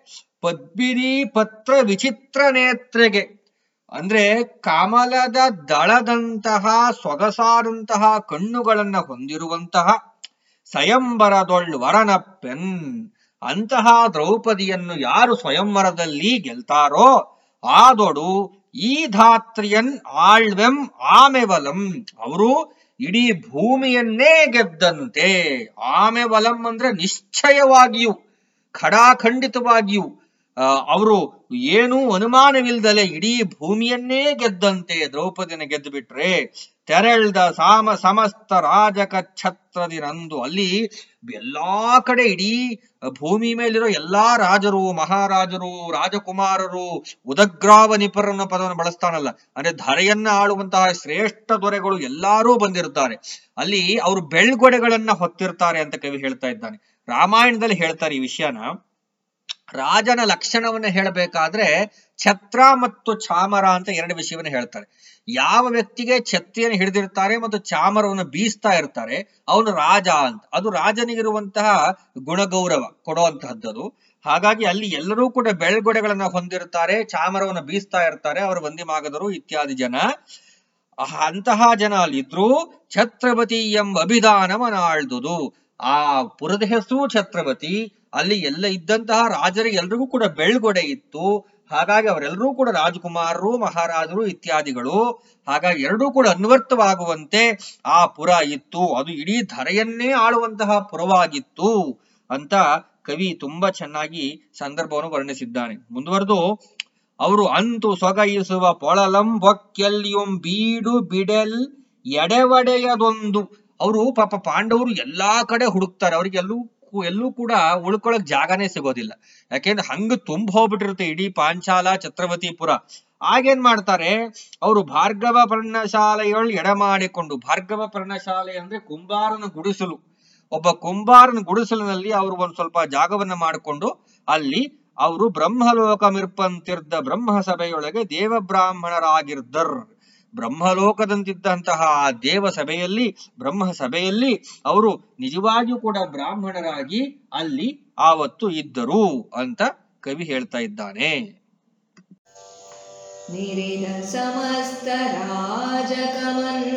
ಪದ್ಮಿನಿ ಪತ್ರ ವಿಚಿತ್ರ ನೇತ್ರೆಗೆ ಅಂದ್ರೆ ಕಮಲದ ದಳದಂತಹ ಸೊಗಸಾದಂತಹ ಕಣ್ಣುಗಳನ್ನ ಹೊಂದಿರುವಂತಹ ಸ್ವಯಂವರದೊಳ್ ವರನಪ್ಪೆನ್. ಅಂತಹ ದ್ರೌಪದಿಯನ್ನು ಯಾರು ಸ್ವಯಂವರದಲ್ಲಿ ಗೆಲ್ತಾರೋ ಆದೊಡು ಈ ಧಾತ್ರಿಯನ್ ಆಳ್ವೆಂ ಆಮೆವಲಂ. ಅವರು ಇಡೀ ಭೂಮಿಯನ್ನೇ ಗೆದ್ದಂತೆ ಆಮೆ ವಲಂ ಅಂದ್ರೆ ನಿಶ್ಚಯವಾಗಿಯೂ, ಖಡಾಖಂಡಿತವಾಗಿಯೂ ಅವರು ಏನೂ ಅನುಮಾನವಿಲ್ದಲೆ ಇಡೀ ಭೂಮಿಯನ್ನೇ ಗೆದ್ದಂತೆ ದ್ರೌಪದಿನ ಗೆದ್ದು ಬಿಟ್ರೆ ತೆರಳ್ದ ಸಾಮ ಸಮಸ್ತ ರಾಜಕ ಛತ್ರದಿರಂದು ಅಲ್ಲಿ ಎಲ್ಲಾ ಕಡೆ ಇಡೀ ಭೂಮಿ ಮೇಲಿರೋ ಎಲ್ಲಾ ರಾಜರು, ಮಹಾರಾಜರು, ರಾಜಕುಮಾರರು ಉದಗ್ರಾವ ನಿಪರ ಅನ್ನೋ ಪದವನ್ನು ಬಳಸ್ತಾನಲ್ಲ. ಅಂದ್ರೆ ಧರೆಯನ್ನ ಆಳುವಂತಹ ಶ್ರೇಷ್ಠ ದೊರೆಗಳು ಎಲ್ಲಾರೂ ಬಂದಿರ್ತಾರೆ ಅಲ್ಲಿ ಅವರು ಬೆಳ್ಗೊಡೆಗಳನ್ನ ಹೊತ್ತಿರ್ತಾರೆ ಅಂತ ಕವಿ ಹೇಳ್ತಾ ಇದ್ದಾನೆ. ರಾಮಾಯಣದಲ್ಲಿ ಹೇಳ್ತಾರೆ ಈ ವಿಷಯನ. ರಾಜನ ಲಕ್ಷಣವನ್ನ ಹೇಳಬೇಕಾದ್ರೆ ಛತ್ರ ಮತ್ತು ಚಾಮರ ಅಂತ ಎರಡು ವಿಷಯವನ್ನ ಹೇಳ್ತಾರೆ. ಯಾವ ವ್ಯಕ್ತಿಗೆ ಛತ್ರಿಯನ್ನು ಹಿಡಿದಿರ್ತಾರೆ ಮತ್ತು ಚಾಮರವನ್ನು ಬೀಸ್ತಾ ಇರ್ತಾರೆ, ಅವನು ರಾಜ ಅಂತ. ಅದು ರಾಜನಿಗಿರುವಂತಹ ಗುಣಗೌರವ ಕೊಡುವಂತಹದ್ದು ಹಾಗಾಗಿ ಅಲ್ಲಿ ಎಲ್ಲರೂ ಕೂಡ ಬೆಳ್ಗೊಡೆಗಳನ್ನ ಹೊಂದಿರ್ತಾರೆ, ಚಾಮರವನ್ನು ಬೀಸ್ತಾ ಇರ್ತಾರೆ, ಅವರು ವಂದಿಮಾಗದರು ಇತ್ಯಾದಿ ಜನ. ಅಂತಹ ಜನ ಅಲ್ಲಿದ್ರು ಛತ್ರಪತಿ ಎಂಬ ಅಭಿಧಾನವನಾಳ್ದುದು ಆ ಪುರದ ಹೆಸರು ಛತ್ರಪತಿ ಅಲ್ಲಿ ಎಲ್ಲ ಇದ್ದಂತಹ ರಾಜರಿಗೆ ಎಲ್ರಿಗೂ ಕೂಡ ಬೆಳ್ಗೊಡೆ ಇತ್ತು. ಹಾಗಾಗಿ ಅವರೆಲ್ಲರೂ ಕೂಡ ರಾಜಕುಮಾರರು, ಮಹಾರಾಜರು ಇತ್ಯಾದಿಗಳು. ಹಾಗಾಗಿ ಎರಡೂ ಕೂಡ ಅನ್ವರ್ಥವಾಗುವಂತೆ ಆ ಪುರ ಇತ್ತು. ಅದು ಇಡೀ ಧರೆಯನ್ನೇ ಆಳುವಂತಹ ಪುರವಾಗಿತ್ತು ಅಂತ ಕವಿ ತುಂಬಾ ಚೆನ್ನಾಗಿ ಸಂದರ್ಭವನ್ನು ವರ್ಣಿಸಿದ್ದಾನೆ. ಮುಂದುವರೆದು, ಅವರು ಅಂತು ಸೊಗೈಸುವ ಪೊಳಲಂ ಬೊಕ್ಕೆಲ್ಯುಂ ಬೀಡು ಬಿಡೆಲ್ ಎಡೆವಡೆಯದೊಂದು. ಅವರು ಪಾಪ ಪಾಂಡವರು ಎಲ್ಲಾ ಕಡೆ ಹುಡುಕ್ತಾರೆ. ಅವ್ರಿಗೆ ಎಲ್ಲೂ ಕೂಡ ಉಳ್ಕೊಳಕ್ ಜಾಗನೇ ಸಿಗೋದಿಲ್ಲ. ಯಾಕೆಂದ್ರೆ ಹಂಗ ತುಂಬ ಹೋಗ್ಬಿಟ್ಟಿರುತ್ತೆ ಇಡೀ ಪಾಂಚಾಲ ಛತ್ರವತಿಪುರ ಆಗೇನ್ ಮಾಡ್ತಾರೆ, ಅವರು ಭಾರ್ಗವ ಪರ್ಣಶಾಲೆಯೊಳ್ ಎಡ ಮಾಡಿಕೊಂಡು, ಭಾರ್ಗವ ಪರ್ಣಶಾಲೆ ಅಂದ್ರೆ ಕುಂಬಾರನ ಗುಡಿಸಲು. ಒಬ್ಬ ಕುಂಬಾರನ ಗುಡಿಸಲಿನಲ್ಲಿ ಅವರು ಒಂದ್ ಸ್ವಲ್ಪ ಜಾಗವನ್ನ ಮಾಡಿಕೊಂಡು, ಅಲ್ಲಿ ಅವರು ಬ್ರಹ್ಮಲೋಕ ಮಿರ್ಪಂತಿರ್ದ ಬ್ರಹ್ಮ ಸಭೆಯೊಳಗೆ ದೇವ ಬ್ರಾಹ್ಮಣರಾಗಿರ್ದರ್ ಬ್ರಹ್ಮಲೋಕದಂತಿದ್ದಂತಹ ಆ ದೇವ ಸಭೆಯಲ್ಲಿ ಬ್ರಹ್ಮ ಸಭೆಯಲ್ಲಿ ಅವರು ನಿಜವಾಗಿಯೂ ಕೂಡ ಬ್ರಾಹ್ಮಣರಾಗಿ ಅಲ್ಲಿ ಆವತ್ತು ಇದ್ದರು ಅಂತ ಕವಿ ಹೇಳ್ತಾ ಇದ್ದಾನೆ. ಸಮಸ್ತ ರಾಜಕಮನ್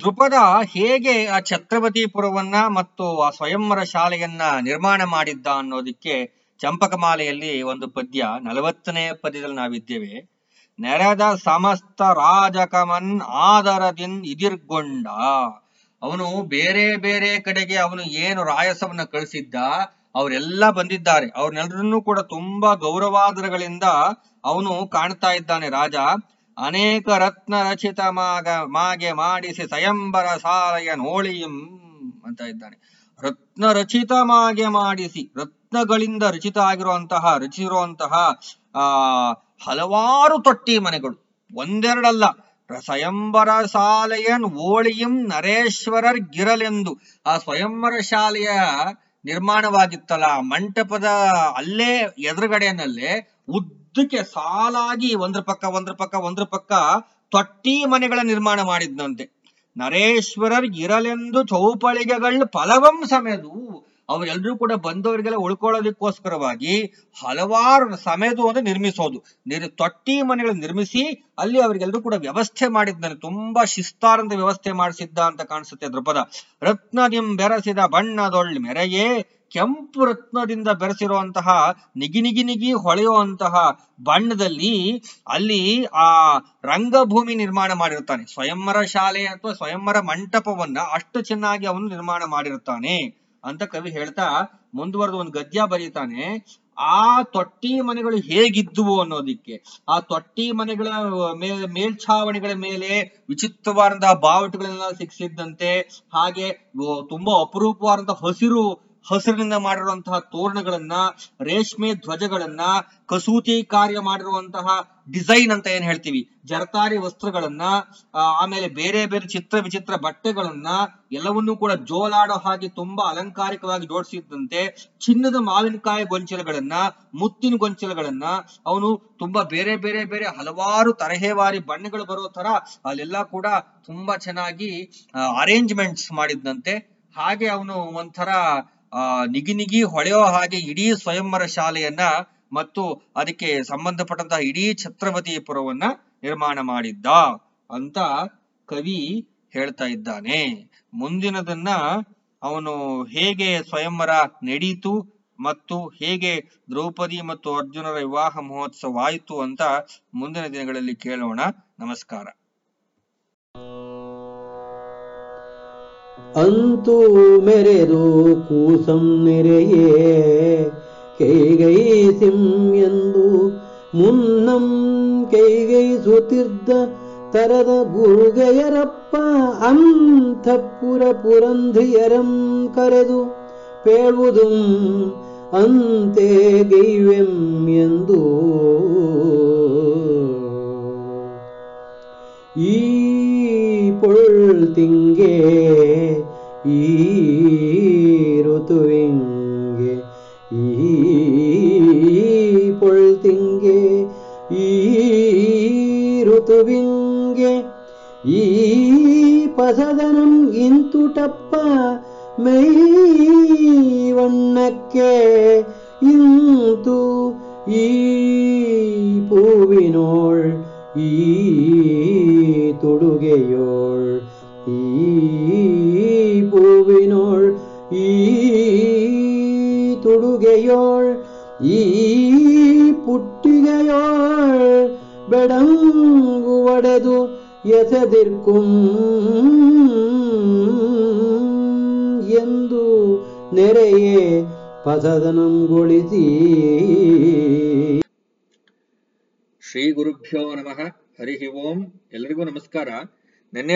ದೃಪದ ಹೇಗೆ ಆ ಛತ್ರಪತಿಪುರವನ್ನ ಮತ್ತು ಆ ಸ್ವಯಂವರ ಶಾಲೆಯನ್ನ ನಿರ್ಮಾಣ ಮಾಡಿದ್ದ ಅನ್ನೋದಕ್ಕೆ ಚಂಪಕಮಾಲೆಯಲ್ಲಿ ಒಂದು ಪದ್ಯ, ನಲವತ್ತನೇ ಪದ್ಯದಲ್ಲಿ ನಾವಿದ್ದೇವೆ. ನೆರೆದ ಸಮಸ್ತ ರಾಜಕಮನ್ ಆದರದಿನ್ ಇದಿರ್ಗೊಂಡ. ಅವನು ಬೇರೆ ಬೇರೆ ಕಡೆಗೆ ಅವನು ಏನು ರಾಯಸವನ್ನ ಕಳಿಸಿದ್ದ, ಅವರೆಲ್ಲ ಬಂದಿದ್ದಾರೆ. ಅವ್ರನ್ನೆಲ್ಲರನ್ನೂ ಕೂಡ ತುಂಬಾ ಗೌರವಾದರಗಳಿಂದ ಅವನು ಕಾಣ್ತಾ ಇದ್ದಾನೆ ರಾಜ. ಅನೇಕ ರತ್ನ ರಚಿತ ಮಾಗ, ಮಾಗೆ ಮಾಡಿಸಿ ಸ್ವಯಂಬರ ಸಾಲಯ ನೋಳಿಯಂ ಅಂತ ಇದ್ದಾನೆ. ರತ್ನ ರಚಿತ ಮಾಗೆ ಮಾಡಿಸಿ, ರತ್ನಗಳಿಂದ ರಚಿತ ಆಗಿರುವಂತಹ, ರಚಿಸಿರುವಂತಹ, ಆ, ಹಲವಾರು ತೊಟ್ಟಿ ಮನೆಗಳು. ಒಂದೆರಡಲ್ಲ, ಸ್ವಯಂವರ ಸಾಲೆಯನ್ ಓಳಿಯಂ ನರೇಶ್ವರರ್ ಗಿರಲೆಂದು. ಆ ಸ್ವಯಂವರ ಶಾಲೆಯ ನಿರ್ಮಾಣವಾಗಿತ್ತಲ್ಲ ಮಂಟಪದ ಅಲ್ಲೇ ಎದುರುಗಡೆನಲ್ಲೇ ಉದ್ದಕ್ಕೆ ಸಾಲಾಗಿ ಒಂದ್ರ ಪಕ್ಕ ಒಂದ್ರ ಪಕ್ಕ ಒಂದ್ರ ಪಕ್ಕ ತೊಟ್ಟಿ ಮನೆಗಳ ನಿರ್ಮಾಣ ಮಾಡಿದ್ನಂತೆ. ನರೇಶ್ವರರ್ ಇರಲೆಂದು ಚೌಪಳಿಗೆಗಳು ಫಲವಂ ಸಮೆದು ಅವರೆಲ್ಲರೂ ಕೂಡ ಬಂದವರಿಗೆಲ್ಲ ಉಳ್ಕೊಳ್ಳೋದಕ್ಕೋಸ್ಕರವಾಗಿ ಹಲವಾರು ಸಮೆದು ಅಂತ ನಿರ್ಮಿಸೋದು. ನಿರ್, ತೊಟ್ಟಿ ಮನೆಗಳನ್ನು ನಿರ್ಮಿಸಿ ಅಲ್ಲಿ ಅವರಿಗೆಲ್ಲರೂ ಕೂಡ ವ್ಯವಸ್ಥೆ ಮಾಡಿದ್ದಾನೆ ತುಂಬಾ ಶಿಸ್ತಾರಂತ ವ್ಯವಸ್ಥೆ ಮಾಡಿಸಿದ್ದ ಅಂತ ಕಾಣಿಸುತ್ತೆ ದೃಪದ ರತ್ನದಿಂ ಬೆರಸಿದ ಬಣ್ಣದೊಳ್ ಮೆರೆಯೇ ಕೆಂಪು ರತ್ನದಿಂದ ಬೆರೆಸಿರುವಂತಹ, ನಿಗಿ ನಿಗಿ ನಿಗಿ ಹೊಳೆಯುವಂತಹ ಬಣ್ಣದಲ್ಲಿ ಅಲ್ಲಿ ಆ ರಂಗಭೂಮಿ ನಿರ್ಮಾಣ ಮಾಡಿರುತ್ತಾನೆ. ಸ್ವಯಂವರ ಶಾಲೆ ಅಥವಾ ಸ್ವಯಂವರ ಮಂಟಪವನ್ನ ಅಷ್ಟು ಚೆನ್ನಾಗಿ ಅವನು ನಿರ್ಮಾಣ ಮಾಡಿರುತ್ತಾನೆ ಅಂತ ಕವಿ ಹೇಳ್ತಾ ಮುಂದುವರೆದು ಒಂದು ಗದ್ಯ ಬರೀತಾನೆ. ಆ ತೊಟ್ಟಿ ಮನೆಗಳು ಹೇಗಿದ್ದುವು ಅನ್ನೋದಿಕ್ಕೆ. ಆ ತೊಟ್ಟಿ ಮನೆಗಳ ಮೇ, ಮೇಲ್ಛಾವಣಿಗಳ ಮೇಲೆ ವಿಚಿತ್ರವಾದಂತಹ ಬಾವುಟಗಳೆಲ್ಲ ಸಿಕ್ಸಿದ್ದಂತೆ, ಹಾಗೆ ತುಂಬಾ ಅಪರೂಪವಾದಂತಹ ಹಸಿರು ಹಸಿರಿನಿಂದ ಮಾಡಿರುವಂತಹ ತೋರಣಗಳನ್ನ, ರೇಷ್ಮೆ ಧ್ವಜಗಳನ್ನ, ಕಸೂತಿ ಕಾರ್ಯ ಮಾಡಿರುವಂತಹ ಡಿಸೈನ್ ಅಂತ ಏನ್ ಹೇಳ್ತೀವಿ? ಜರತಾರಿ ವಸ್ತ್ರಗಳನ್ನ ಆಮೇಲೆ ಬೇರೆ ಬೇರೆ ಚಿತ್ರ ವಿಚಿತ್ರ ಬಟ್ಟೆಗಳನ್ನ ಎಲ್ಲವನ್ನೂ ಕೂಡ ಜೋಲಾಡೋ ಹಾಗೆ ತುಂಬಾ ಅಲಂಕಾರಿಕವಾಗಿ ಜೋಡಿಸಿದ್ದಂತೆ ಚಿನ್ನದ ಮಾವಿನಕಾಯಿ ಗೊಂಚಲಗಳನ್ನ, ಮುತ್ತಿನ ಗೊಂಚಲಗಳನ್ನ, ಅವನು ತುಂಬಾ ಬೇರೆ ಬೇರೆ ಬೇರೆ ಹಲವಾರು ತರಹೇವಾರಿ ಬಣ್ಣಗಳು ಬರೋ ತರ ಅಲ್ಲೆಲ್ಲ ಕೂಡ ತುಂಬಾ ಚೆನ್ನಾಗಿ ಅರೇಂಜ್ಮೆಂಟ್ಸ್ ಮಾಡಿದ್ದಂತೆ ಹಾಗೆ ಅವನು ಒಂಥರ ನಿಗಿ ನಿಗಿ ಹೊಳೆಯೋ ಹಾಗೆ ಇಡೀ ಸ್ವಯಂವರ ಶಾಲೆಯನ್ನ ಮತ್ತು ಅದಕ್ಕೆ ಸಂಬಂಧಪಟ್ಟಂತಹ ಇಡೀ ಛತ್ರಪತಿಪುರವನ್ನ ನಿರ್ಮಾಣ ಮಾಡಿದ್ದ ಅಂತ ಕವಿ ಹೇಳ್ತಾ ಇದ್ದಾನೆ. ಮುಂದಿನದನ್ನ ಅವನು ಹೇಗೆ ಸ್ವಯಂವರ ನಡೀತು ಮತ್ತು ಹೇಗೆ ದ್ರೌಪದಿ ಮತ್ತು ಅರ್ಜುನರ ವಿವಾಹ ಮಹೋತ್ಸವ ಆಯಿತು ಅಂತ ಮುಂದಿನ ದಿನಗಳಲ್ಲಿ ಕೇಳೋಣ. ನಮಸ್ಕಾರ. ಅಂತೂ ಮೆರೆದು ಕೂಸಂ ನೆರೆಯೇ. ಕೈಗೈಸಿಂ ಎಂದು ಮುನ್ನಂ ಕೈಗೈಸುತ್ತಿದ್ದ ತರದ ಗುರುಗಯರಪ್ಪ ಅಂತಃಪುರ ಪುರಂಧಿಯರಂ ಕರೆದು ಪೇಳುವುದು ಅಂತೆ ಗೈವೆಂ ಎಂದು. ಈ ಪೊಳ್ ತಿಂಗೇ ಈ ಋತುವೆ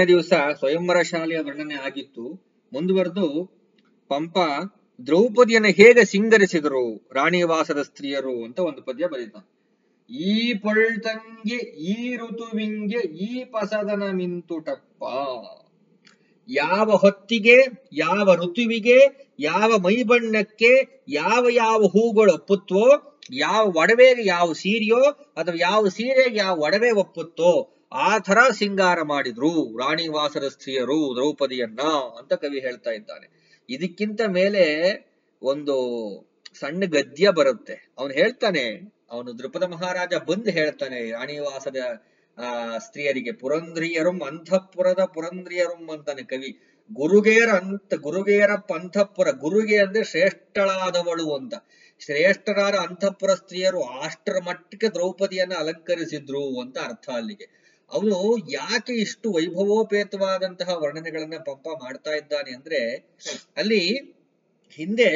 ನಿನ್ನೆ ದಿವಸ ಸ್ವಯಂವರ ಶಾಲೆಯ ವರ್ಣನೆ ಆಗಿತ್ತು. ಮುಂದುವರೆದು ಪಂಪ, ದ್ರೌಪದಿಯನ್ನು ಹೇಗೆ ಸಿಂಗರಿಸಿದರು, ರಾಣಿವಾಸದ ಸ್ತ್ರೀಯರು ಅಂತ ಒಂದು ಪದ್ಯ ಬರೀತ. ಈ ಪೊಳ್ತಂಗೆ, ಈ ಋತುವಿಂಗೆ, ಈ ಪಸದನ ಮಿಂತುಟಪ್ಪ. ಯಾವ ಹೊತ್ತಿಗೆ, ಯಾವ ಋತುವಿಗೆ, ಯಾವ ಮೈಬಣ್ಣಕ್ಕೆ, ಯಾವ ಯಾವ ಹೂಗಳು ಒಪ್ಪುತ್ತೋ, ಯಾವ ಒಡವೆಗೆ ಯಾವ ಸೀರೆಯೋ ಅಥವಾ ಯಾವ ಸೀರೆಗೆ ಯಾವ ಒಡವೆ ಒಪ್ಪುತ್ತೋ ಆ ಥರ ಸಿಂಗಾರ ಮಾಡಿದ್ರು ರಾಣಿವಾಸರ ಸ್ತ್ರೀಯರು ದ್ರೌಪದಿಯನ್ನ ಅಂತ ಕವಿ ಹೇಳ್ತಾ ಇದ್ದಾನೆ. ಇದಕ್ಕಿಂತ ಮೇಲೆ ಒಂದು ಸಣ್ಣ ಗದ್ಯ ಬರುತ್ತೆ. ಅವನು ಹೇಳ್ತಾನೆ, ಅವನು ದೃಪದ ಮಹಾರಾಜ ಬಂದು ಹೇಳ್ತಾನೆ ರಾಣಿವಾಸದ, ಆ, ಸ್ತ್ರೀಯರಿಗೆ, ಪುರಂದ್ರಿಯರುಂ ಅಂತಃಪುರದ ಪುರಂದ್ರಿಯರುಂ ಅಂತಾನೆ ಕವಿ. ಗುರುಗೇರ ಅಂತ, ಗುರುಗೇರ ಪಂಥಪುರ, ಗುರುಗೆ ಅಂದ್ರೆ ಶ್ರೇಷ್ಠಳಾದವಳು ಅಂತ. ಶ್ರೇಷ್ಠರಾದ ಅಂತಃಪುರ ಸ್ತ್ರೀಯರು ಅಷ್ಟರ ಮಟ್ಟಕ್ಕೆ ದ್ರೌಪದಿಯನ್ನ ಅಲಂಕರಿಸಿದ್ರು ಅಂತ ಅರ್ಥ ಅಲ್ಲಿಗೆ. ಅವನು ಯಾಕೆ ಇಷ್ಟು ವೈಭವೋಪೇತವಾದಂತಹ ವರ್ಣನೆಗಳನ್ನ ಪಂಪ ಮಾಡ್ತಾ ಇದ್ದಾನೆ ಅಂದ್ರೆ, ಅಲ್ಲಿ ಹಿಂದೆ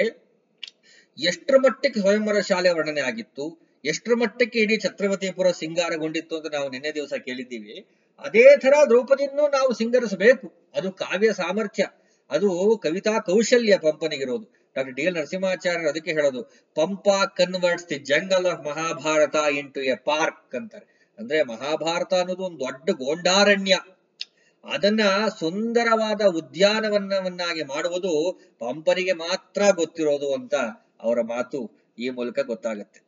ಎಷ್ಟರ ಮಟ್ಟಕ್ಕೆ ಸ್ವಯಂವರ ಶಾಲೆ ವರ್ಣನೆ ಆಗಿತ್ತು, ಎಷ್ಟರ ಮಟ್ಟಕ್ಕೆ ಇಡೀ ಛತ್ರಪತಿಪುರ ಸಿಂಗಾರಗೊಂಡಿತ್ತು ಅಂತ ನಾವು ನಿನ್ನೆ ದಿವಸ ಕೇಳಿದ್ದೀವಿ. ಅದೇ ತರ ದ್ರೌಪದಿಯನ್ನು ನಾವು ಸಿಂಗರಿಸಬೇಕು. ಅದು ಕಾವ್ಯ ಸಾಮರ್ಥ್ಯ, ಅದು ಕವಿತಾ ಕೌಶಲ್ಯ ಪಂಪನಿಗಿರೋದು. ಡಾಕ್ಟರ್ ಡಿ ಎಲ್ ನರಸಿಂಹಾಚಾರ್ಯರು ಅದಕ್ಕೆ ಹೇಳೋದು, Pampa converts the jungle of Mahabharata into a park ಅಂತಾರೆ. ಅಂದ್ರೆ ಮಹಾಭಾರತ ಅನ್ನೋದು ಒಂದು ದೊಡ್ಡ ಗೋಂಡಾರಣ್ಯ. ಅದನ್ನ ಸುಂದರವಾದ ಉದ್ಯಾನವನ್ನವನ್ನಾಗಿ ಮಾಡುವುದು ಪಂಪರಿಗೆ ಮಾತ್ರ ಗೊತ್ತಿರೋದು ಅಂತ ಅವರ ಮಾತು ಈ ಮೂಲಕ ಗೊತ್ತಾಗತ್ತೆ.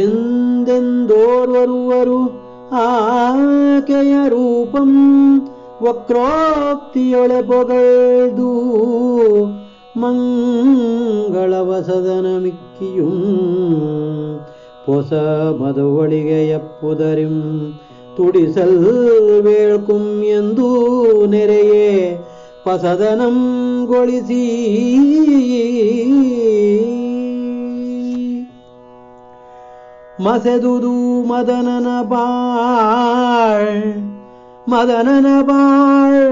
ಎಂದೆಂದೋರ್ವರುವರು ಆಕೆಯ ರೂಪಂ ವಕ್ರೋಕ್ತಿಯೊಳೆ ಪೊಗಳ್ದು ಮಂಗಳವಸದನ ಮಿಕ್ಕಿಯುಂ ಹೊಸ ಮದುವಳಿಗೆ ಎಪ್ಪುದರಿಂ ತುಡಿಸಲ್ ವೇಳ್ಕುಂ ಎಂದು ನೆರೆಯೇ ಪಸದನಂ ಗೊಳಿಸಿ. ಮಸೆದುದು ಮದನನ ಬಾಳ್ ಮದನನ ಬಾಳ್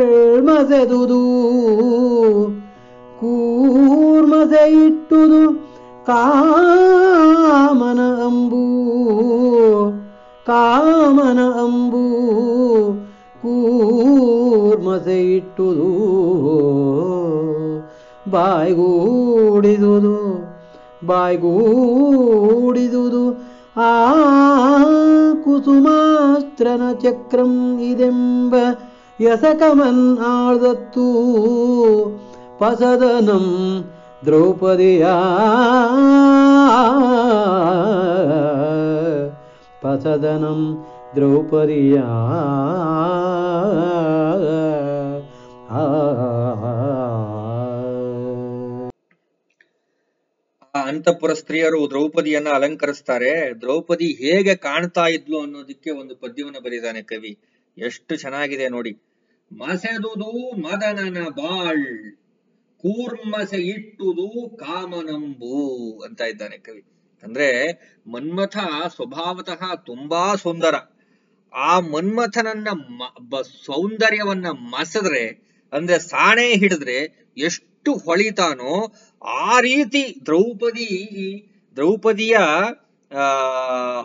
ಮಸೆದುದು, ಕೂರ್ಮಸೆ ಇಟ್ಟುದು ಕಾಮನ ಅಂಬೂ ಕಾಮನ ಅಂಬೂ ಕೂರ್ಮಸೆ ಇಟ್ಟುದು ಬಾಯ್ಗೂಡಿದುದು ಬಾಯ್ಗೂಡಿದುದು. ಆ ಕುಸುಮಾಸ್ತ್ರನ ಚಕ್ರಂ ಇದೆಂಬ ಯಸಕಮನ್ ಆಳ್ದತ್ತು ಪಸದನಂ ದ್ರೌಪದಿಯ ಪಸದನಂ ದ್ರೌಪದಿಯ. ಅಂತಪುರ ಸ್ತ್ರೀಯರು ದ್ರೌಪದಿಯನ್ನ ಅಲಂಕರಿಸ್ತಾರೆ. ದ್ರೌಪದಿ ಹೇಗೆ ಕಾಣ್ತಾ ಇದ್ಲು ಅನ್ನೋದಕ್ಕೆ ಒಂದು ಪದ್ಯವನ್ನ ಬರೆದಿದ್ದಾನೆ ಕವಿ. ಎಷ್ಟು ಚೆನ್ನಾಗಿದೆ ನೋಡಿ. ಮಸೆದುದು ಮದನನ ಬಾಳ್. ಕೂರ್ಮಸೆ ಇಟ್ಟುದು ಕಾಮನಂಬು ಅಂತ ಇದ್ದಾನೆ ಕವಿ. ಅಂದ್ರೆ ಮನ್ಮಥ ಸ್ವಭಾವತಃ ತುಂಬಾ ಸುಂದರ. ಆ ಮನ್ಮಥನನ್ನ ಸೌಂದರ್ಯವನ್ನ ಮಸದ್ರೆ, ಅಂದ್ರೆ ಸಾಣೆ ಹಿಡಿದ್ರೆ ಎಷ್ಟು ಹೊಳಿತಾನೋ ಆ ರೀತಿ ದ್ರೌಪದಿ, ದ್ರೌಪದಿಯ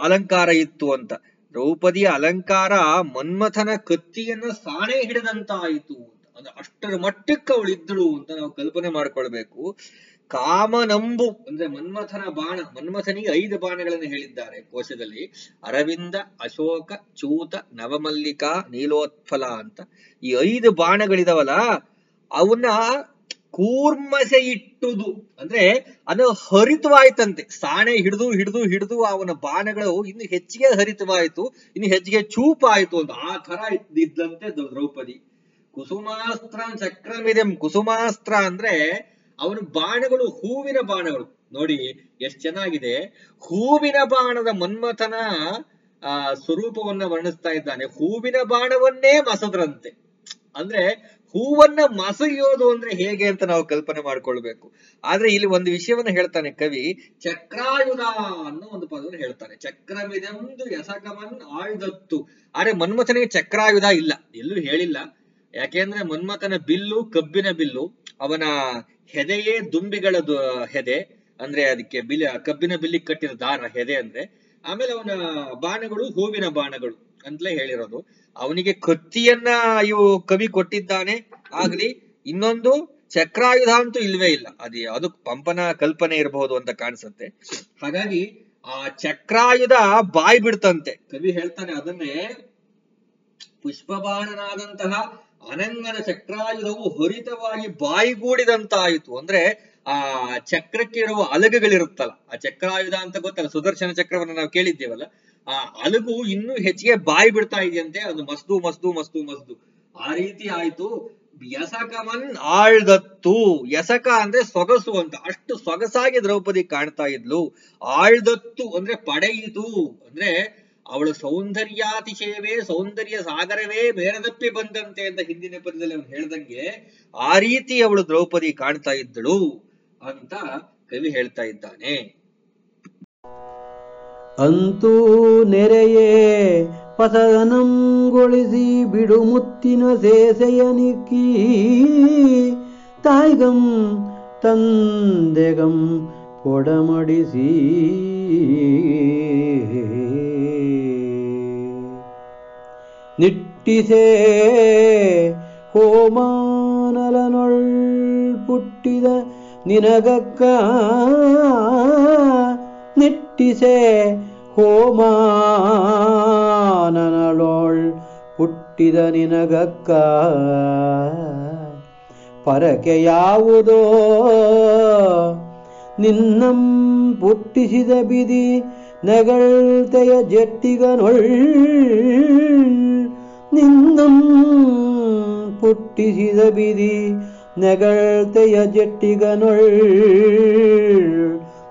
ಅಲಂಕಾರ ಇತ್ತು ಅಂತ. ದ್ರೌಪದಿಯ ಅಲಂಕಾರ ಮನ್ಮಥನ ಕತ್ತಿಯನ್ನ ಸಾಣೆ ಹಿಡಿದಂತಾಯಿತು ಅಂದ್ರೆ ಅಷ್ಟರ ಮಟ್ಟಕ್ಕೆ ಅವಳು ಇದ್ದಳು ಅಂತ ನಾವು ಕಲ್ಪನೆ ಮಾಡ್ಕೊಳ್ಬೇಕು. ಕಾಮನಂಬು ಅಂದ್ರೆ ಮನ್ಮಥನ ಬಾಣ, ಮನ್ಮಥನಿಗೆ ಐದು ಬಾಣಗಳನ್ನು ಹೇಳಿದ್ದಾರೆ ಕೋಶದಲ್ಲಿ. ಅರವಿಂದ, ಅಶೋಕ, ಚೂತ, ನವಮಲ್ಲಿಕಾ, ನೀಲೋತ್ಫಲ ಅಂತ ಈ ಐದು ಬಾಣಗಳಿದಾವಲ್ಲ, ಅವನ್ನ ಕೂರ್ಮಸೆ ಇಟ್ಟುದು ಅಂದ್ರೆ ಅದು ಹರಿತವಾಯ್ತಂತೆ. ಸಾಣೆ ಹಿಡಿದು ಹಿಡಿದು ಹಿಡಿದು ಅವನ ಬಾಣಗಳು ಇನ್ನು ಹೆಚ್ಚಿಗೆ ಹರಿತವಾಯಿತು, ಇನ್ನು ಹೆಚ್ಚಿಗೆ ಚೂಪಾಯಿತು ಅಂತ ಆ ತರ ಇದ್ದಂತೆ ದ್ರೌಪದಿ. ಕುಸುಮಾಸ್ತ್ರ ಚಕ್ರಮಿದಂ. ಕುಸುಮಾಸ್ತ್ರ ಅಂದ್ರೆ ಅವನ ಬಾಣಗಳು, ಹೂವಿನ ಬಾಣಗಳು. ನೋಡಿ ಎಷ್ಟು ಚೆನ್ನಾಗಿದೆ. ಹೂವಿನ ಬಾಣದ ಮನ್ಮಥನ, ಆ, ಸ್ವರೂಪವನ್ನ ವರ್ಣಿಸ್ತಾ ಇದ್ದಾನೆ. ಹೂವಿನ ಬಾಣವನ್ನೇ ಮಸದ್ರಂತೆ. ಅಂದ್ರೆ ಹೂವನ್ನ ಮಸೆಯೋದು ಅಂದ್ರೆ ಹೇಗೆ ಅಂತ ನಾವು ಕಲ್ಪನೆ ಮಾಡ್ಕೊಳ್ಬೇಕು. ಆದ್ರೆ ಇಲ್ಲಿ ಒಂದು ವಿಷಯವನ್ನ ಹೇಳ್ತಾನೆ ಕವಿ. ಚಕ್ರಾಯುಧ ಅನ್ನೋ ಒಂದು ಪದವನ್ನು ಹೇಳ್ತಾನೆ. ಚಕ್ರವಿದೆಂದು ಎಸಕಮನ್ ಆಳ್ದತ್ತು ಆದ್ರೆ ಮನ್ಮಥನಿಗೆ ಚಕ್ರಾಯುಧ ಇಲ್ಲ. ಎಲ್ಲೂ ಹೇಳಿಲ್ಲ. ಯಾಕೆಂದ್ರೆ ಮನ್ಮಥನ ಬಿಲ್ಲು, ಕಬ್ಬಿನ ಬಿಲ್ಲು, ಅವನ ಹೆದೆಯೇ ದುಂಬಿಗಳ ಹೆದೆ, ಅಂದ್ರೆ ಅದಕ್ಕೆ ಬಿಲ್, ಕಬ್ಬಿನ ಬಿಲ್ಲಿ ಕಟ್ಟಿದ ದಾರ, ಹೆದೆ ಅಂದ್ರೆ, ಆಮೇಲೆ ಅವನ ಬಾಣಗಳು, ಹೂವಿನ ಬಾಣಗಳು ಅಂತಲೇ ಹೇಳಿರೋದು. ಅವನಿಗೆ ಕತ್ತಿಯನ್ನ ಇವು ಕವಿ ಕೊಟ್ಟಿದ್ದಾನೆ, ಆಗ್ಲಿ ಇನ್ನೊಂದು ಚಕ್ರಾಯುಧ ಅಂತೂ ಇಲ್ವೇ ಇಲ್ಲ. ಅದೇ, ಅದು ಪಂಪನ ಕಲ್ಪನೆ ಇರಬಹುದು ಅಂತ ಕಾಣಿಸುತ್ತೆ. ಹಾಗಾಗಿ ಆ ಚಕ್ರಾಯುಧ ಬಾಯಿ ಬಿಡ್ತಂತೆ. ಕವಿ ಹೇಳ್ತಾನೆ ಅದನ್ನೇ, ಪುಷ್ಪಬಾಣನಾದಂತಹ ಅನಂಗನ ಚಕ್ರಾಯುಧವು ಹೊರಿತವಾಗಿ ಬಾಯಿಗೂಡಿದಂತಾಯಿತು. ಅಂದ್ರೆ ಆ ಚಕ್ರಕ್ಕೆ ಇರುವ ಅಲಗುಗಳಿರುತ್ತಲ್ಲ. ಆ ಚಕ್ರಾಯುಧ ಅಂತ ಗೊತ್ತಲ್ಲ? ಸುದರ್ಶನ ಚಕ್ರವನ್ನು ನಾವು ಕೇಳಿದ್ದೇವಲ್ಲ? ಆ ಅಲಗು ಇನ್ನೂ ಹೆಚ್ಚಿಗೆ ಬಾಯಿ ಬಿಡ್ತಾ ಇದೆಯಂತೆ. ಅದು ಮಸ್ದು ಮಸ್ದು ಮಸ್ದು ಮಸ್ದು. ಆ ರೀತಿ ಆಯ್ತು. ಯಸಕಮನ್ ಆಳ್ದತ್ತು. ಯಸಕ ಅಂದ್ರೆ ಸೊಗಸು ಅಂತ. ಅಷ್ಟು ಸೊಗಸಾಗಿ ದ್ರೌಪದಿ ಕಾಣ್ತಾ ಇದ್ಲು. ಆಳ್ದತ್ತು ಅಂದ್ರೆ ಪಡೆಯಿತು. ಅಂದ್ರೆ ಅವಳ ಸೌಂದರ್ಯಾತಿಶಯವೇ ಸೌಂದರ್ಯ ಸಾಗರವೇ ಮೇರದಪ್ಪಿ ಬಂದಂತೆ ಅಂತ ಹಿಂದಿನ ಪದದಲ್ಲಿ ಅವನು ಹೇಳ್ದಂಗೆ, ಆ ರೀತಿ ಅವಳು ದ್ರೌಪದಿ ಕಾಣ್ತಾ ಇದ್ದಳು ಅಂತ ಕವಿ ಹೇಳ್ತಾ ಇದ್ದಾನೆ. ಅಂತೂ ನೆರೆಯೇ ಪಸದನಂಗೊಳಿಸಿ ಬಿಡು ಮುತ್ತಿನ ಸೇಸೆಯ ನಿಕ್ಕಿ, ತಾಯ್ಗಂ ತಂದೆಗಂ ಕೊಡಮಡಿಸಿ ನಿಟ್ಟಿಸೇ ಹೋಮಾನಲನೊಳ್ ಪುಟ್ಟಿದ ನಿನಗಕ್ಕ ನಿಟ್ಟಿಸೆ. ಹೋಮಾನನಳೋಳ್ ಹುಟ್ಟಿದ ನಿನಗಕ್ಕ ಪರಕೆ ಯಾವುದೋ? ನಿನ್ನಂ ಪುಟ್ಟಿಸಿದ ಬಿದಿ ನಗಳ್ತೆಯ ಜಟ್ಟಿಗನೊಳ್ ನಿನ್ನಂ ಪುಟ್ಟಿಸಿದ ಬಿದಿ ನೆಗಳ್ತೆಯ ಜಟ್ಟಿಗನೊಳ್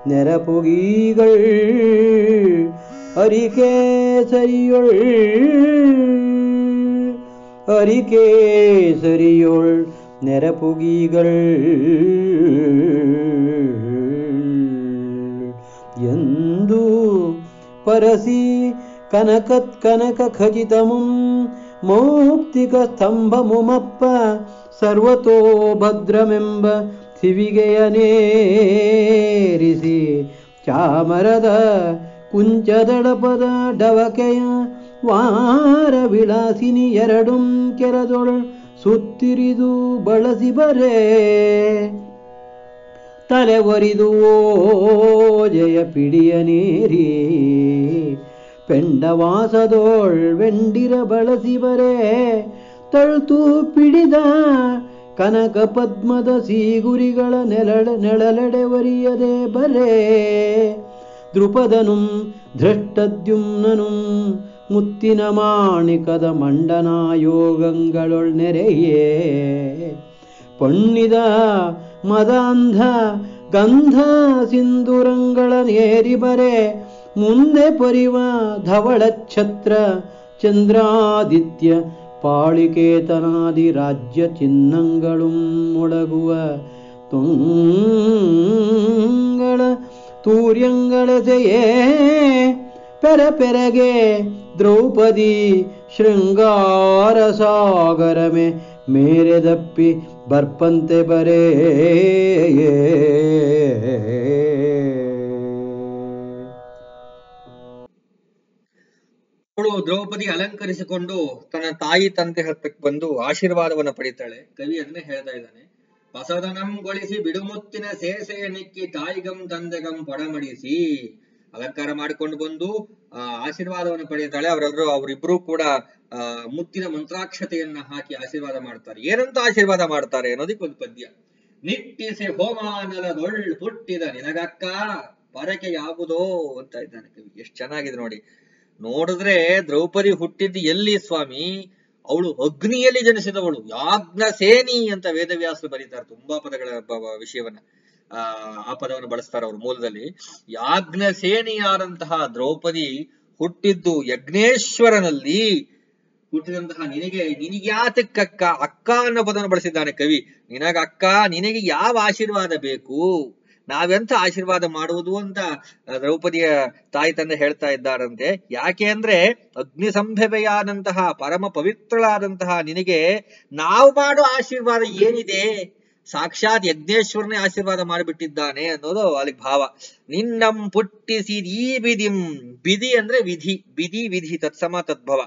ನೆರಪುಗೀಗಳ್ ಅರಿಕೆ ಸರಿಯೊಳ್ ಅರಿಕೆ ಸರಿಯೊಳ್ ನೆರಪುಗೀಗಳ್ ಎಂದು ಪರಸಿ ಕನಕತ್ ಮುಮಪ್ಪ ಸ್ತಂಭಮುಮಪ್ಪ ಸರ್ವತೋ ಭದ್ರಮೆಂಬ ಸಿವಿಗೆಯನೇರಿಸಿ ಚಾಮರದ ಕುಂಚದಳಪದ ಡವಕೆಯ ವಾರ ವಿಳಾಸಿನಿ ಎರಡು ಕೆರದೊಳ ಸುತ್ತಿರಿದು ಬಳಸಿ ಬರೇ. ತಲೆ ಒರಿದು ಜಯ ಪಿಡಿಯ ನೀರಿ. ಪೆಂಡವಾಸದೋಳ್ ವೆಂಡಿರ ಬಳಸಿವರೇ, ತಳ್ತು ಪಿಡಿದ ಕನಕ ಪದ್ಮದ ಸೀಗುರಿಗಳ ನೆಲಡ ನೆಳಲಡೆವರಿಯದೆ ಬರೇ. ದೃಪದನುಂ ಧೃಷ್ಟದ್ಯುಮ್ನನುಂ ಮುತ್ತಿನ ಮಾಣಿಕದ ಮಂಡನಾಯೋಗಗಳೊಳ್ ನೆರೆಯೇ. ಪಣ್ಣಿದ ಮದಾಂಧ ಗಂಧ ಸಿಂಧುರಂಗಳ ನೇರಿ ಬರೆ ಮುಂದೆ ಪರಿವ ಧವಳ ಛತ್ರ ಚಂದ್ರಾದಿತ್ಯ ಪಾಳಿಕೇತನಾದಿ ರಾಜ್ಯ ಚಿನ್ನಂಗಳು ಮೊಳಗುವ ತುಂಗಳ ತೂರ್ಯಂಗಳದೆಯೇ ಪೆರ ಪೆರಗೆ ದ್ರೌಪದಿ ಶೃಂಗಾರ ಸಾಗರಮೆ ಮೇರೆದಪ್ಪಿ ಬರ್ಪಂತೆ ಬರೇ. ಅವಳು ದ್ರೌಪದಿ ಅಲಂಕರಿಸಿಕೊಂಡು ತನ್ನ ತಾಯಿ ತಂದೆ ಹತ್ತಕ್ಕೆ ಬಂದು ಆಶೀರ್ವಾದವನ್ನ ಪಡಿತಾಳೆ. ಕವಿ ಅದನ್ನೇ ಹೇಳ್ತಾ ಇದ್ದಾನೆ. ಹೊಸದನಂಗೊಳಿಸಿ ಬಿಡುಮುತ್ತಿನ ಸೇಸೆಯ ನಿಕ್ಕಿ ತಾಯಿಗಂ ತಂದೆಗಂ ಪಡಮಡಿಸಿ. ಅಲಂಕಾರ ಮಾಡಿಕೊಂಡು ಬಂದು, ಆ, ಆಶೀರ್ವಾದವನ್ನು ಪಡೆಯುತ್ತಾಳೆ ಅವರೆಲ್ಲರೂ ಅವರಿಬ್ರು ಕೂಡ, ಆ, ಮುತ್ತಿನ ಮಂತ್ರಾಕ್ಷತೆಯನ್ನ ಹಾಕಿ ಆಶೀರ್ವಾದ ಮಾಡ್ತಾರೆ. ಏನಂತ ಆಶೀರ್ವಾದ ಮಾಡ್ತಾರೆ ಅನ್ನೋದಕ್ಕೆ ಒಂದು ಪದ್ಯ. ನಿಟ್ಟಿಸಿ ಹೋಮಾನಲದೊಳ್ ಪುಟ್ಟಿದ ನಿನಗಕ್ಕ ಪರಕೆ ಯಾವುದೋ ಅಂತ ಇದ್ದಾನೆ ಕವಿ. ಎಷ್ಟು ಚೆನ್ನಾಗಿದೆ ನೋಡಿ. ನೋಡಿದ್ರೆ ದ್ರೌಪದಿ ಹುಟ್ಟಿದ್ದು ಎಲ್ಲಿ ಸ್ವಾಮಿ? ಅವಳು ಅಗ್ನಿಯಲ್ಲಿ ಜನಿಸಿದವಳು. ಯಾಜ್ಞ ಸೇನಿ ಅಂತ ವೇದವ್ಯಾಸರು ಬರೀತಾರೆ. ತುಂಬಾ ಪದಗಳ ವಿಷಯವನ್ನ, ಆ ಆ ಪದವನ್ನು ಬಳಸ್ತಾರೆ ಅವ್ರ ಮೂಲದಲ್ಲಿ. ಯಾಜ್ಞ ಸೇನಿಯಾದಂತಹ ದ್ರೌಪದಿ ಹುಟ್ಟಿದ್ದು ಯಜ್ಞೇಶ್ವರನಲ್ಲಿ. ಹುಟ್ಟಿದಂತಹ ನಿನಗೆ ನಿನಗ್ಯಾತಕ್ಕಕ್ಕ ಅಕ್ಕ ಅನ್ನೋ ಪದವನ್ನು ಬಳಸಿದ್ದಾನೆ ಕವಿ. ನಿನಗ ಅಕ್ಕ, ನಿನಗೆ ಯಾವ ಆಶೀರ್ವಾದ ಬೇಕು? ನಾವೆಂತ ಆಶೀರ್ವಾದ ಮಾಡುವುದು ಅಂತ ದ್ರೌಪದಿಯ ತಾಯಿ ತಂದೆ ಹೇಳ್ತಾ ಇದ್ದಾರಂತೆ. ಯಾಕೆ ಅಂದ್ರೆ ಅಗ್ನಿ ಸಂಭವೆಯಾದಂತಹ ಪರಮ ಪವಿತ್ರಳಾದಂತಹ ನಿನಗೆ ನಾವು ಮಾಡೋ ಆಶೀರ್ವಾದ ಏನಿದೆ? ಸಾಕ್ಷಾತ್ ಯಜ್ಞೇಶ್ವರನೇ ಆಶೀರ್ವಾದ ಮಾಡಿಬಿಟ್ಟಿದ್ದಾನೆ ಅನ್ನೋದು ಅಲ್ಲಿ ಭಾವ. ನಿನ್ನಂ ಪುಟ್ಟಿಸಿದ ಈ ಬಿದಿಂ ಬಿದಿ ಅಂದ್ರೆ ವಿಧಿ, ಬಿದಿ ವಿಧಿ ತತ್ಸಮ ತದ್ಭವ.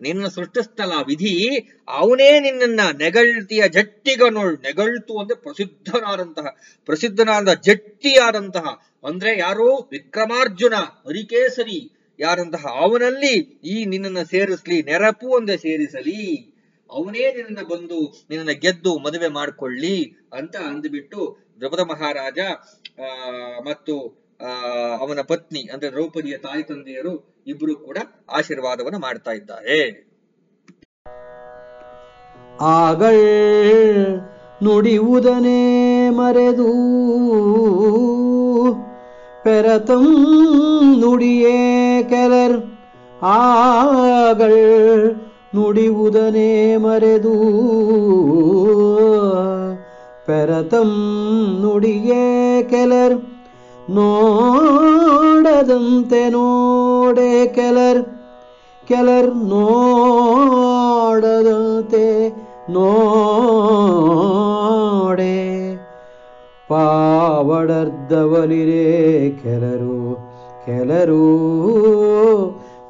ನಿನ್ನ ಸೃಷ್ಟಿಸ್ತಲ್ಲ ವಿಧಿ, ಅವನೇ ನಿನ್ನನ್ನ ನೆಗಳ್ತಿಯ ಜಟ್ಟಿಗನೊಳ್, ನೆಗಳ್ತು ಅಂದ್ರೆ ಪ್ರಸಿದ್ಧನಾದಂತಹ, ಪ್ರಸಿದ್ಧನಾದ ಜಟ್ಟಿಯಾದಂತಹ, ಅಂದ್ರೆ ಯಾರು? ವಿಕ್ರಮಾರ್ಜುನ, ಹರಿಕೇಸರಿ ಯಾರಂತಹ, ಅವನಲ್ಲಿ ಈ ನಿನ್ನನ್ನ ಸೇರಿಸ್ಲಿ, ನೆರಪು ಒಂದೇ ಸೇರಿಸಲಿ. ಅವನೇ ನಿನ್ನ ಬಂದು ನಿನ್ನ ಗೆದ್ದು ಮದುವೆ ಮಾಡ್ಕೊಳ್ಳಿ ಅಂತ ಅಂದ್ಬಿಟ್ಟು ದ್ರೌಪದ ಮಹಾರಾಜ, ಆ, ಮತ್ತು ಅವನ ಪತ್ನಿ, ಅಂದ್ರೆ ದ್ರೌಪದಿಯ ತಾಯಿ ತಂದೆಯರು ಇಬ್ರು ಕೂಡ ಆಶೀರ್ವಾದವನ್ನು ಮಾಡ್ತಾ ಇದ್ದಾರೆ. ಆಗಳ್ ನುಡಿಯುವುದನೇ ಮರೆದು ಪೆರತಂ ನುಡಿಯೇ ಕೆಲರ್ ಆಗಳ್ ನುಡಿಯುವುದನೇ ಮರೆದು ಪೆರತಂ ನುಡಿಯೇ ಕೆಲರ್ ನೋಡದಂತೆ ನೋಡೆ ಕೆಲರ್ ಕೆಲರ್ ನೋಡದಂತೆ ನೋಡೆ. ಪಾವಡರ್ಧವನಿರೇ ಕೆಲರು ಕೆಲರು.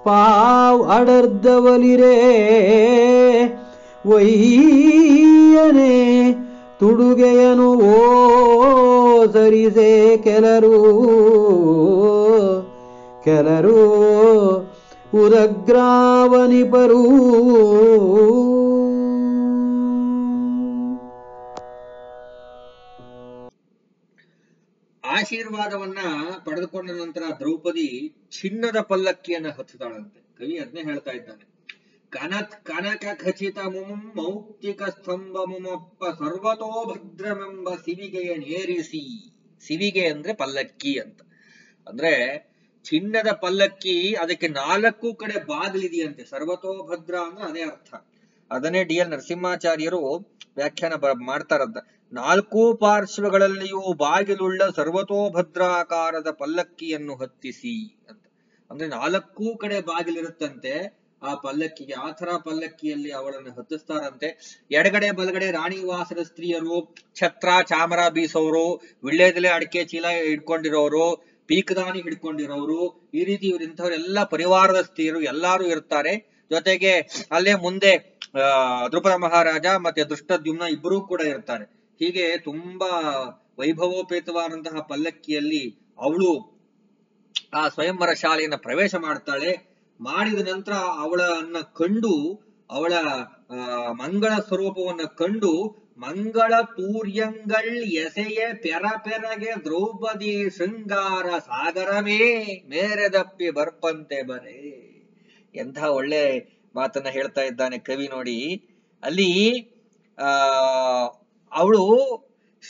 ಪಾವ್ ಅಡರ್ಧವನಿರೇ ವೈಯನೆ ತುಡುಗೆಯನು ಓ ಸರಿಸೆ ಕೆಲರು ಕೆಲರು ಉದಗ್ರಾವನಿಪರು. ಆಶೀರ್ವಾದವನ್ನ ಪಡೆದುಕೊಂಡ ನಂತರ ದ್ರೌಪದಿ ಚಿನ್ನದ ಪಲ್ಲಕ್ಕಿಯನ್ನ ಹತ್ತುತ್ತಾಳಂತೆ. ಕವಿ ಅದನ್ನೇ ಹೇಳ್ತಾ ಇದ್ದಾನೆ. ಕನತ್ ಕನಕ ಖಚಿತ ಮೌಕ್ತಿಕ ಸ್ತಂಭ ಮುಮಪ್ಪ ಸರ್ವತೋ ಭದ್ರಮೆಂಬ ಸಿವಿಗೆಯ ನೇರಿಸಿ ಸಿವಿಗೆ ಅಂದ್ರೆ ಪಲ್ಲಕ್ಕಿ ಅಂತ. ಅಂದ್ರೆ ಚಿನ್ನದ ಪಲ್ಲಕ್ಕಿ ಅದಕ್ಕೆ ನಾಲ್ಕು ಕಡೆ ಬಾಗಿಲಿದೆಯಂತೆ. ಸರ್ವತೋ ಭದ್ರ ಅಂದ್ರೆ ಅದೇ ಅರ್ಥ. ಅದನ್ನೇ ಡಿ ಎಲ್ ನರಸಿಂಹಾಚಾರ್ಯರು ವ್ಯಾಖ್ಯಾನ ಮಾಡ್ತಾರಂತ. ನಾಲ್ಕು ಪಾರ್ಶ್ವಗಳಲ್ಲಿಯೂ ಬಾಗಿಲುಳ್ಳ ಸರ್ವತೋಭದ್ರಾಕಾರದ ಪಲ್ಲಕ್ಕಿಯನ್ನು ಹತ್ತಿಸಿ ಅಂತ. ಅಂದ್ರೆ ನಾಲ್ಕು ಕಡೆ ಬಾಗಿಲಿರುತ್ತಂತೆ. ಆ ಪಲ್ಲಕ್ಕಿಗೆ, ಆ ತರ ಪಲ್ಲಕ್ಕಿಯಲ್ಲಿ ಅವಳನ್ನು ಹತ್ತಿಸ್ತಾರಂತೆ. ಎಡಗಡೆ ಬಲಗಡೆ ರಾಣಿ ವಾಸದ ಸ್ತ್ರೀಯರು, ಛತ್ರ, ಚಾಮರ ಬೀಸೋರು, ವಿಳ್ಳೆದಲೆ ಅಡಿಕೆ ಚೀಲ ಹಿಡ್ಕೊಂಡಿರೋರು, ಪೀಕದಾನಿ ಹಿಡ್ಕೊಂಡಿರೋರು, ಈ ರೀತಿ ಇವ್ರ ಇಂಥವ್ರೆಲ್ಲ ಪರಿವಾರದ ಸ್ತ್ರೀಯರು ಎಲ್ಲಾರು ಇರ್ತಾರೆ. ಜೊತೆಗೆ ಅಲ್ಲೇ ಮುಂದೆ ದ್ರುಪದ ಮಹಾರಾಜ ಮತ್ತೆ ದೃಷ್ಟದ್ಯುಮ್ನ ಇಬ್ಬರೂ ಕೂಡ ಇರ್ತಾರೆ. ಹೀಗೆ ತುಂಬಾ ವೈಭವೋಪೇತವಾದಂತಹ ಪಲ್ಲಕ್ಕಿಯಲ್ಲಿ ಅವಳು ಆ ಸ್ವಯಂವರ ಶಾಲೆಯನ್ನ ಪ್ರವೇಶ ಮಾಡ್ತಾಳೆ. ಮಾಡಿದ ನಂತರ ಅವಳನ್ನ ಕಂಡು, ಅವಳ ಮಂಗಳ ಸ್ವರೂಪವನ್ನ ಕಂಡು, ಮಂಗಳ ತೂರ್ಯಂಗಳ್ ಎಸೆಯ ಪೆರ ಪೆರಗೆ ದ್ರೌಪದಿ ಶೃಂಗಾರ ಸಾಗರವೇ ಮೇರೆದಪ್ಪಿ ಬರ್ಪಂತೆ ಬರೆ. ಎಂಥ ಒಳ್ಳೆ ಮಾತನ್ನ ಹೇಳ್ತಾ ಇದ್ದಾನೆ ಕವಿ ನೋಡಿ. ಅಲ್ಲಿ, ಆ, ಅವಳು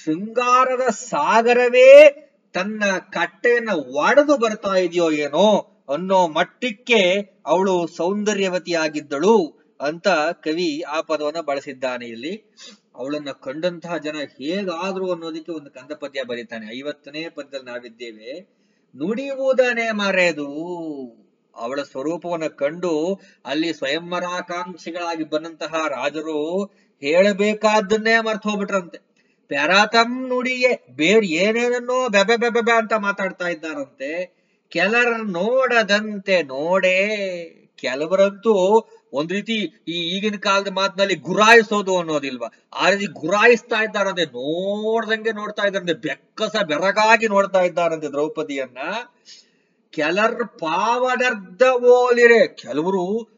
ಶೃಂಗಾರದ ಸಾಗರವೇ ತನ್ನ ಕಟ್ಟೆಯನ್ನ ಒಡೆದು ಬರ್ತಾ ಇದೆಯೋ ಏನೋ ಅನ್ನೋ ಮಟ್ಟಕ್ಕೆ ಅವಳು ಸೌಂದರ್ಯವತಿಯಾಗಿದ್ದಳು ಅಂತ ಕವಿ ಆ ಪದವನ್ನ ಬಳಸಿದ್ದಾನೆ ಇಲ್ಲಿ. ಅವಳನ್ನ ಕಂಡಂತಹ ಜನ ಹೇಗಾದ್ರು ಅನ್ನೋದಕ್ಕೆ ಒಂದು ಕಂದ ಪದ್ಯ ಬರೀತಾನೆ. ಐವತ್ತನೇ ಪದ್ಯದಲ್ಲಿ ನಾವಿದ್ದೇವೆ ನುಡಿಯುವುದನೇ ಮರೆದು ಅವಳ ಸ್ವರೂಪವನ್ನ ಕಂಡು ಅಲ್ಲಿ ಸ್ವಯಂವರಾಕಾಂಕ್ಷಿಗಳಾಗಿ ಬಂದಂತಹ ರಾಜರು ಹೇಳಬೇಕಾದನ್ನೇ ಮರ್ತು ಹೋಗ್ಬಿಟ್ರಂತೆ. ಪ್ಯಾರಾತಂ ನುಡಿಯೇ, ಬೇರೆ ಏನೇನನ್ನೋ ಬೆಬೆ ಬೆಬೆ ಅಂತ ಮಾತಾಡ್ತಾ ಇದ್ದಾರಂತೆ. ಕೆಲರ ನೋಡದಂತೆ ನೋಡೇ ಕೆಲವರಂತೂ ಒಂದ್ ರೀತಿ ಈ ಈಗಿನ ಕಾಲದ ಮಾತಿನಲ್ಲಿ ಗುರಾಯಿಸೋದು ಅನ್ನೋದಿಲ್ವಾ? ಆ ರೀತಿ ಗುರಾಯಿಸ್ತಾ ಇದ್ದಾರಂತೆ, ನೋಡ್ದಂಗೆ ನೋಡ್ತಾ ಇದ್ದಾರಂತೆ, ಬೆಕ್ಕಸ ಬೆರಗಾಗಿ ನೋಡ್ತಾ ಇದ್ದಾರಂತೆ ದ್ರೌಪದಿಯನ್ನ. ಕೆಲರ್ ಪಾವನರ್ಧ ಓಲಿರೆ, ಕೆಲವರು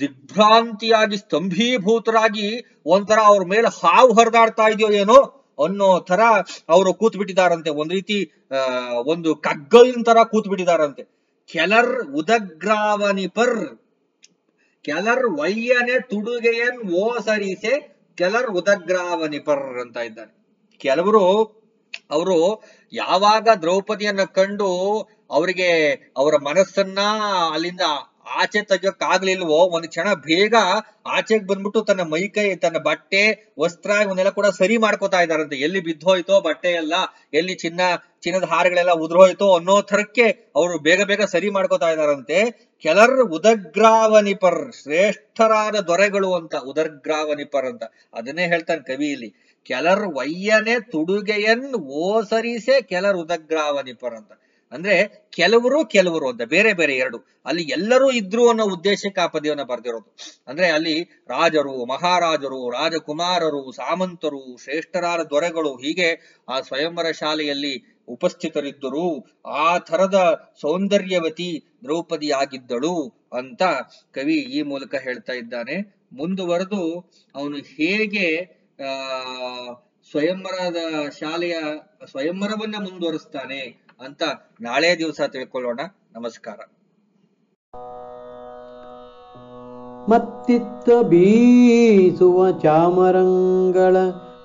ದಿಗ್ಭ್ರಾಂತಿಯಾಗಿ, ಸ್ತಂಭೀಭೂತರಾಗಿ ಒಂಥರ ಅವ್ರ ಮೇಲೆ ಹಾವು ಹರಿದಾಡ್ತಾ ಇದೆಯೋ ಏನೋ? ಅನ್ನೋ ತರ ಅವರು ಕೂತ್ ಬಿಟ್ಟಿದಾರಂತೆ ಒಂದ್ ರೀತಿ ಒಂದು ಕಗ್ಗಲಿನ ತರ ಕೂತ್ ಬಿಟ್ಟಿದಾರಂತೆ ಕೆಲರ್ ಉದಗ್ರಾವನಿಪರ್ ಕೆಲರ್ ವಯ್ಯನೆ ತುಡುಗೆಯನ್ ಓಸರಿಸೆ ಕೆಲರ್ ಉದಗ್ರಾವನಿಪರ್ ಅಂತ ಇದ್ದಾರೆ. ಕೆಲವರು, ಅವರು ಯಾವಾಗ ದ್ರೌಪದಿಯನ್ನ ಕಂಡು ಅವರಿಗೆ ಅವರ ಮನಸ್ಸನ್ನ ಅಲ್ಲಿಂದ ಆಚೆ ತೆಗಿಯೋಕ್ಕಾಗ್ಲಿಲ್ವೋ? ಒಂದ್ ಕ್ಷಣ ಬೇಗ ಆಚೆಗ್ ಬಂದ್ಬಿಟ್ಟು ತನ್ನ ಮೈ ಕೈ, ತನ್ನ ಬಟ್ಟೆ, ವಸ್ತ್ರ ಇವನ್ನೆಲ್ಲ ಕೂಡ ಸರಿ ಮಾಡ್ಕೋತಾ ಇದಾರಂತೆ ಎಲ್ಲಿ ಬಿದ್ದೋಯ್ತೋ ಬಟ್ಟೆ ಎಲ್ಲ, ಎಲ್ಲಿ ಚಿನ್ನ, ಚಿನ್ನದ ಹಾರಗಳೆಲ್ಲ ಉದುರೋಯ್ತೋ ಅನ್ನೋ ಥರಕ್ಕೆ ಅವರು ಬೇಗ ಬೇಗ ಸರಿ ಮಾಡ್ಕೋತಾ ಇದಾರಂತೆ ಕೆಲರ್ ಉದಗ್ರಾವನಿಪರ್, ಶ್ರೇಷ್ಠರಾದ ದೊರೆಗಳು ಅಂತ ಉದರ್ಗ್ರಾವನಿಪರ್ ಅಂತ. ಅದನ್ನೇ ಹೇಳ್ತಾನೆ ಕವಿ ಇಲ್ಲಿ. ಕೆಲರ್ ವಯ್ಯನೆ ತುಡುಗೆಯನ್ ಓಸರಿಸೆ ಕೆಲರ್ ಉದಗ್ರಾವನಿಪರ್ ಅಂತ. ಅಂದ್ರೆ ಕೆಲವರು ಕೆಲವರು ಅಂತ, ಬೇರೆ ಬೇರೆ ಎರಡು. ಅಲ್ಲಿ ಎಲ್ಲರೂ ಇದ್ರು ಅನ್ನೋ ಉದ್ದೇಶಕ್ಕೆ ಆ ಪದ್ಯವನ್ನ ಬರೆದಿರೋದು. ಅಂದ್ರೆ ಅಲ್ಲಿ ರಾಜರು, ಮಹಾರಾಜರು, ರಾಜಕುಮಾರರು, ಸಾಮಂತರು, ಶ್ರೇಷ್ಠರಾದ ದೊರೆಗಳು, ಹೀಗೆ ಆ ಸ್ವಯಂವರ ಶಾಲೆಯಲ್ಲಿ ಉಪಸ್ಥಿತರಿದ್ದರು. ಆ ತರದ ಸೌಂದರ್ಯವತಿ ದ್ರೌಪದಿ ಆಗಿದ್ದಳು ಅಂತ ಕವಿ ಈ ಮೂಲಕ ಹೇಳ್ತಾ ಇದ್ದಾನೆ. ಮುಂದುವರೆದು ಅವನು ಹೇಗೆ, ಆ, ಸ್ವಯಂವರದ ಶಾಲೆಯ, ಸ್ವಯಂವರವನ್ನ ಮುಂದುವರಿಸ್ತಾನೆ ಅಂತ ನಾಳೆ ದಿವಸ ತಿಳ್ಕೊಳ್ಳೋಣ. ನಮಸ್ಕಾರ. ಮತ್ತಿತ್ತ ಬೀಸುವ ಚಾಮರಂಗಳ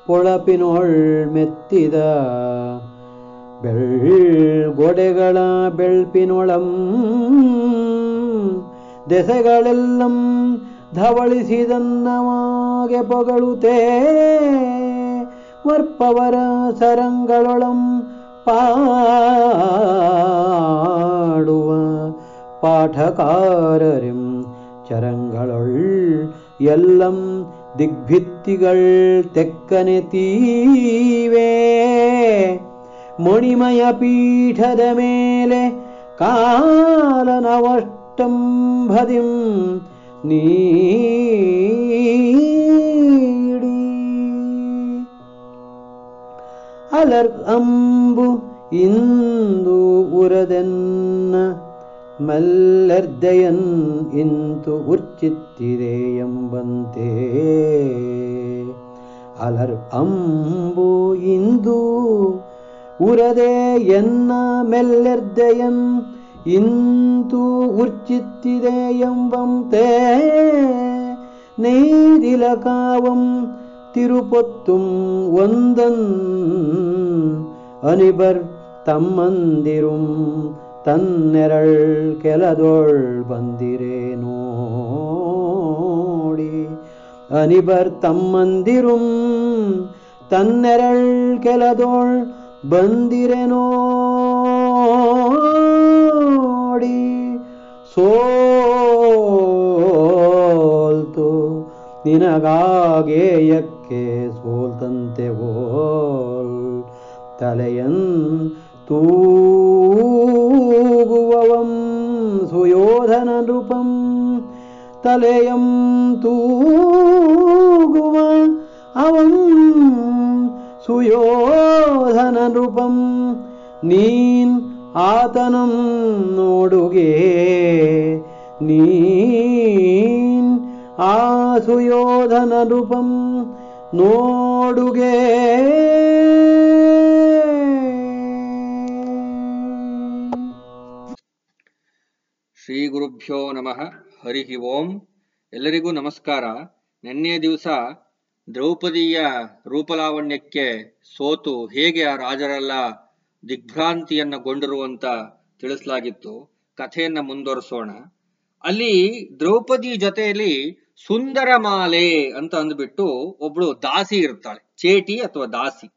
ಪೊಳಪಿನೊಳ್ ಮೆತ್ತಿದ ಬೆಳ್ಗೊಡೆಗಳ ಬೆಳ್ಪಿನೊಳಂ ದೆಸೆಗಳೆಲ್ಲಂ ಧವಳಿಸಿದನ್ನವಾಗೆ ಪೊಗಳುತ್ತೇ ವರ್ಪವರ ಸರಂಗಳೊಳಂ പാടുവ പാഠകാരരും ചരങ്ങൾ എല്ലാം ദിഗ്ഭിത്തികൾ തെക്കനെ തീവേ മണിമയ പീഠത മേലെ കാലനവഷ്ടംഭതിം നീ ಅಲರ್ ಅಂಬು ಇಂದು ಉರದೆನ್ನ ಮಲ್ಲರ್ದಯನ್ ಇಂತು ಉರ್ಚಿತ್ತಿದೆ ಎಂಬಂತೆ. ಅಲರ್ ಅಂಬು ಇಂದು ಉರದೆ ಎನ್ನ ಮೆಲ್ಲೆರ್ದಯನ್ ಇಂತೂ ಉರ್ಚಿತ್ತಿದೆ ಎಂಬಂತೆ. ನೈರಿಲ ಕಾವಂ திருப்பொத்தும் ஒந்தன் அனிபர் தம்மந்திரும் தன்னெரள் கெலதோள் வந்திரே நோடி அனிபர் தம்மந்திரும் தன்னெரள் கெலதோள் ಬಂದಿರೆ ನೋಡಿ ಸೋಲ್ತು ನಿನಗಾಗೇ ಯಕ್ಕ ನಿನಗಾಗೇಯಕ್ಕೆ ಸೋಲ್ತಂತೆ ಓಲ್ ತಲೆಯನ್ ತೂಗುವವಂ ಸುಯೋಧನ ನೃಪಂ ತಲೆಯಂ ತೂಗುವ ಅವಂ ಸುಯೋಧನ ನೃಪಂ ನೀನ್ ಆತನಂ ನೋಡುಗೆ ನೀನ್ ಆ ಸುಯೋಧನ ನೃಪಂ ನೋಡುಗೆ. ಶ್ರೀ ಗುರುಭ್ಯೋ ನಮಃ. ಹರಿ ಓಂ. ಎಲ್ಲರಿಗೂ ನಮಸ್ಕಾರ. ನಿನ್ನೆ ದಿವಸ ದ್ರೌಪದಿಯ ರೂಪಲಾವಣ್ಯಕ್ಕೆ ಸೋತು ಹೇಗೆ ಆ ರಾಜರೆಲ್ಲ ದಿಗ್ಭ್ರಾಂತಿಯನ್ನು ಗೊಂಡಿರುವಂತ ತಿಳಿಸಲಾಗಿತ್ತು. ಕಥೆಯನ್ನ ಮುಂದುವರಿಸೋಣ. ಅಲ್ಲಿ ದ್ರೌಪದಿ ಜೊತೆಯಲ್ಲಿ ಸುಂದರಮಾಲೆ ಅಂತ ಅಂದ್ಬಿಟ್ಟು ಒಬ್ಳು ದಾಸಿ ಇರ್ತಾಳೆ, ಚೇಟಿ ಅಥವಾ ದಾಸಿ.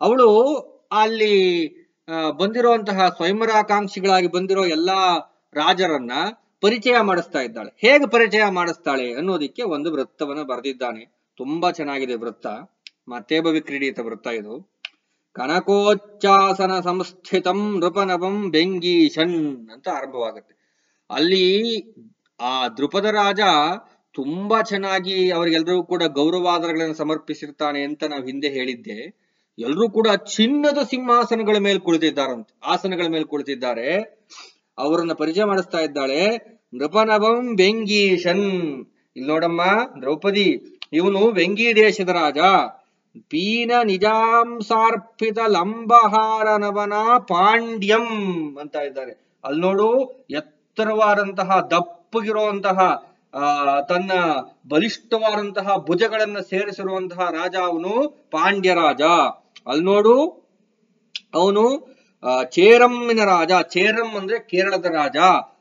ಅವಳು ಅಲ್ಲಿ ಬಂದಿರುವಂತಹ ಸ್ವಯಂವರಾಕಾಂಕ್ಷಿಗಳಾಗಿ ಬಂದಿರೋ ಎಲ್ಲಾ ರಾಜರನ್ನ ಪರಿಚಯ ಮಾಡಿಸ್ತಾ ಇದ್ದಾಳೆ. ಹೇಗೆ ಪರಿಚಯ ಮಾಡಿಸ್ತಾಳೆ ಅನ್ನೋದಿಕ್ಕೆ ಒಂದು ವೃತ್ತವನ್ನು ಬರೆದಿದ್ದಾನೆ. ತುಂಬಾ ಚೆನ್ನಾಗಿದೆ ವೃತ್ತ. ಮತ್ತೇಬ ವಿಕ್ರೀಡಿತ ವೃತ್ತ ಇದು. ಕನಕೋಚ್ಚಾಸನ ಸಂಸ್ಥಿತಂ ನೃಪನವಂ ಬೆಂಗೀಶನ್ ಅಂತ ಆರಂಭವಾಗುತ್ತೆ. ಅಲ್ಲಿ ಆ ದೃಪದ ರಾಜ ತುಂಬಾ ಚೆನ್ನಾಗಿ ಅವರಿಗೆಲ್ಲರೂ ಕೂಡ ಗೌರವಾದರಗಳನ್ನು ಸಮರ್ಪಿಸಿರ್ತಾನೆ ಅಂತ ನಾವು ಹಿಂದೆ ಹೇಳಿದ್ದೆ. ಎಲ್ಲರೂ ಕೂಡ ಚಿನ್ನದ ಸಿಂಹಾಸನಗಳ ಮೇಲೆ ಕುಳಿತಿದ್ದಾರಂತೆ. ಆಸನಗಳ ಮೇಲೆ ಕುಳಿತಿದ್ದಾರೆ. ಅವರನ್ನ ಪರಿಚಯ ಮಾಡಿಸ್ತಾ ಇದ್ದಾಳೆ. ನೃಪನವಂ ವೆಂಗೀಶನ್. ಇಲ್ಲಿ ನೋಡಮ್ಮ, ದ್ರೌಪದಿ, ಇವನು ವೆಂಗಿ ದೇಶದ ರಾಜ. ಪೀನ ನಿಜಾಂಸಾರ್ಪಿತ ಲಂಬಹಾರನವನ ಪಾಂಡ್ಯಂ ಅಂತ ಇದ್ದಾರೆ. ಅಲ್ಲಿ ನೋಡು, ಎತ್ತರವಾದಂತಹ, ದಪ್ಪಗಿರುವಂತಹ ತನ್ನ ಬಲಿಷ್ಠವಾದಂತಹ ಭುಜಗಳನ್ನ ಸೇರಿಸಿರುವಂತಹ ರಾಜ ಅವನು ಪಾಂಡ್ಯ ರಾಜ ಅಲ್ಲಿ ನೋಡು ಅವನು ಆ, ಚೇರಮ್ಮಿನ ರಾಜ. ಚೇರಂ ಅಂದ್ರೆ ಕೇರಳದ ರಾಜ.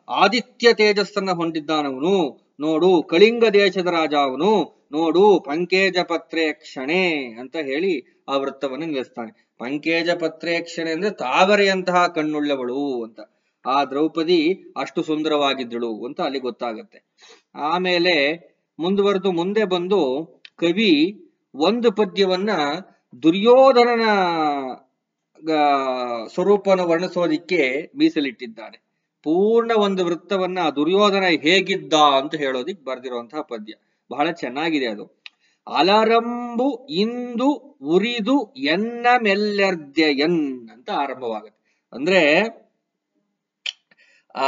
ಆದಿತ್ಯ ತೇಜಸ್ಸನ್ನ ಹೊಂದಿದ್ದಾನವನು. ನೋಡು ಕಳಿಂಗ ದೇಶದ ರಾಜ ಅವನು. ನೋಡು ಪಂಕೇಜ ಪತ್ರೇಕ್ಷಣೆ ಅಂತ ಹೇಳಿ ಆ ವೃತ್ತವನ್ನು ನಿಲ್ಲಿಸ್ತಾನೆ. ಪಂಕೇಜ ಪತ್ರೇಕ್ಷಣೆ ಅಂದ್ರೆ ತಾವರೆಯಂತಹ ಕಣ್ಣುಳ್ಳವಳು ಅಂತ. ಆ ದ್ರೌಪದಿ ಅಷ್ಟು ಸುಂದರವಾಗಿದ್ದಳು ಅಂತ ಅಲ್ಲಿ ಗೊತ್ತಾಗತ್ತೆ. ಆಮೇಲೆ ಮುಂದುವರೆದು ಮುಂದೆ ಬಂದು ಕವಿ ಒಂದು ಪದ್ಯವನ್ನ ದುರ್ಯೋಧನನ ಸ್ವರೂಪವನ್ನು ವರ್ಣಿಸೋದಿಕ್ಕೆ ಮೀಸಲಿಟ್ಟಿದ್ದಾನೆ ಪೂರ್ಣ ಒಂದು ವೃತ್ತವನ್ನ ದುರ್ಯೋಧನ ಹೇಗಿದ್ದ ಅಂತ ಹೇಳೋದಿಕ್ ಬರ್ದಿರುವಂತಹ ಪದ್ಯ. ಬಹಳ ಚೆನ್ನಾಗಿದೆ ಅದು. ಅಲರಂಬು ಇಂದು ಉರಿದು ಎನ್ನ ಮೆಲ್ಲರ್ದ್ಯ ಎನ್ ಅಂತ ಆರಂಭವಾಗುತ್ತೆ. ಅಂದ್ರೆ, ಆ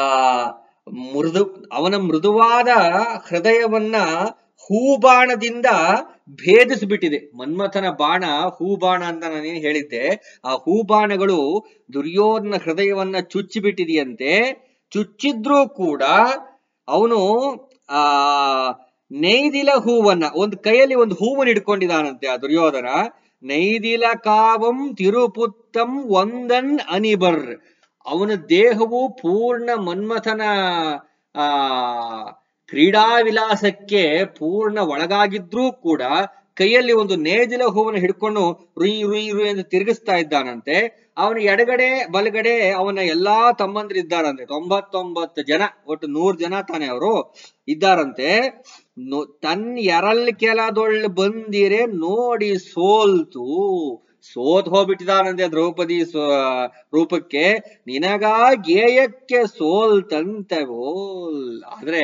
ಮೃದು, ಅವನ ಮೃದುವಾದ ಹೃದಯವನ್ನ ಹೂಬಾಣದಿಂದ ಭೇದಿಸ್ಬಿಟ್ಟಿದೆ. ಮನ್ಮಥನ ಬಾಣ ಹೂಬಾಣ ಅಂತ ನಾನೇನು ಹೇಳಿದ್ದೆ, ಆ ಹೂಬಾಣಗಳು ದುರ್ಯೋಧನ ಹೃದಯವನ್ನ ಚುಚ್ಚಿಬಿಟ್ಟಿದೆಯಂತೆ. ಚುಚ್ಚಿದ್ರೂ ಕೂಡ ಅವನು, ಆ, ನೈದಿಲ ಹೂವನ್ನ, ಒಂದು ಕೈಯಲ್ಲಿ ಒಂದು ಹೂವನ್ನ ಹಿಡ್ಕೊಂಡಿದ್ದಾನಂತೆ ಆ ದುರ್ಯೋಧನ. ನೈದಿಲ ಕಾವಂ ತಿರುಪುತ್ತಂ ಒಂದನ್ ಅನಿಬರ್. ಅವನ ದೇಹವು ಪೂರ್ಣ ಮನ್ಮಥನ, ಆ ಕ್ರೀಡಾ ವಿಲಾಸಕ್ಕೆ ಪೂರ್ಣ ಒಳಗಾಗಿದ್ರೂ ಕೂಡ ಕೈಯಲ್ಲಿ ಒಂದು ನೇಜಿಲ ಹೂವನ್ನು ಹಿಡ್ಕೊಂಡು ರುಯ್ ರುಯ್ ರುಯ್ ಎಂದು ತಿರುಗಿಸ್ತಾ ಇದ್ದಾನಂತೆ. ಅವನ ಎಡಗಡೆ, ಬಲಗಡೆ ಅವನ ಎಲ್ಲಾ ತಮ್ಮಂದ್ರಿದ್ದಾರಂತೆ ತೊಂಬತ್ತೊಂಬತ್ತು ಜನ, ಒಟ್ಟು ನೂರ್ ಜನ ತಾನೆ ಅವರು ಇದ್ದಾರಂತೆ. ತನ್ ಎರಲ್ ಕೆಲದೊಳ್ ಬಂದಿರೆ ನೋಡಿ ಸೋಲ್ತು. ಸೋತ್ ಹೋಗ್ಬಿಟ್ಟಿದಾನಂದೆ ದ್ರೌಪದಿ ರೂಪಕ್ಕೆ. ನಿನಗ ಗೇಯಕ್ಕೆ ಸೋಲ್ತಂತೆ ಓಲ್ ಆದ್ರೆ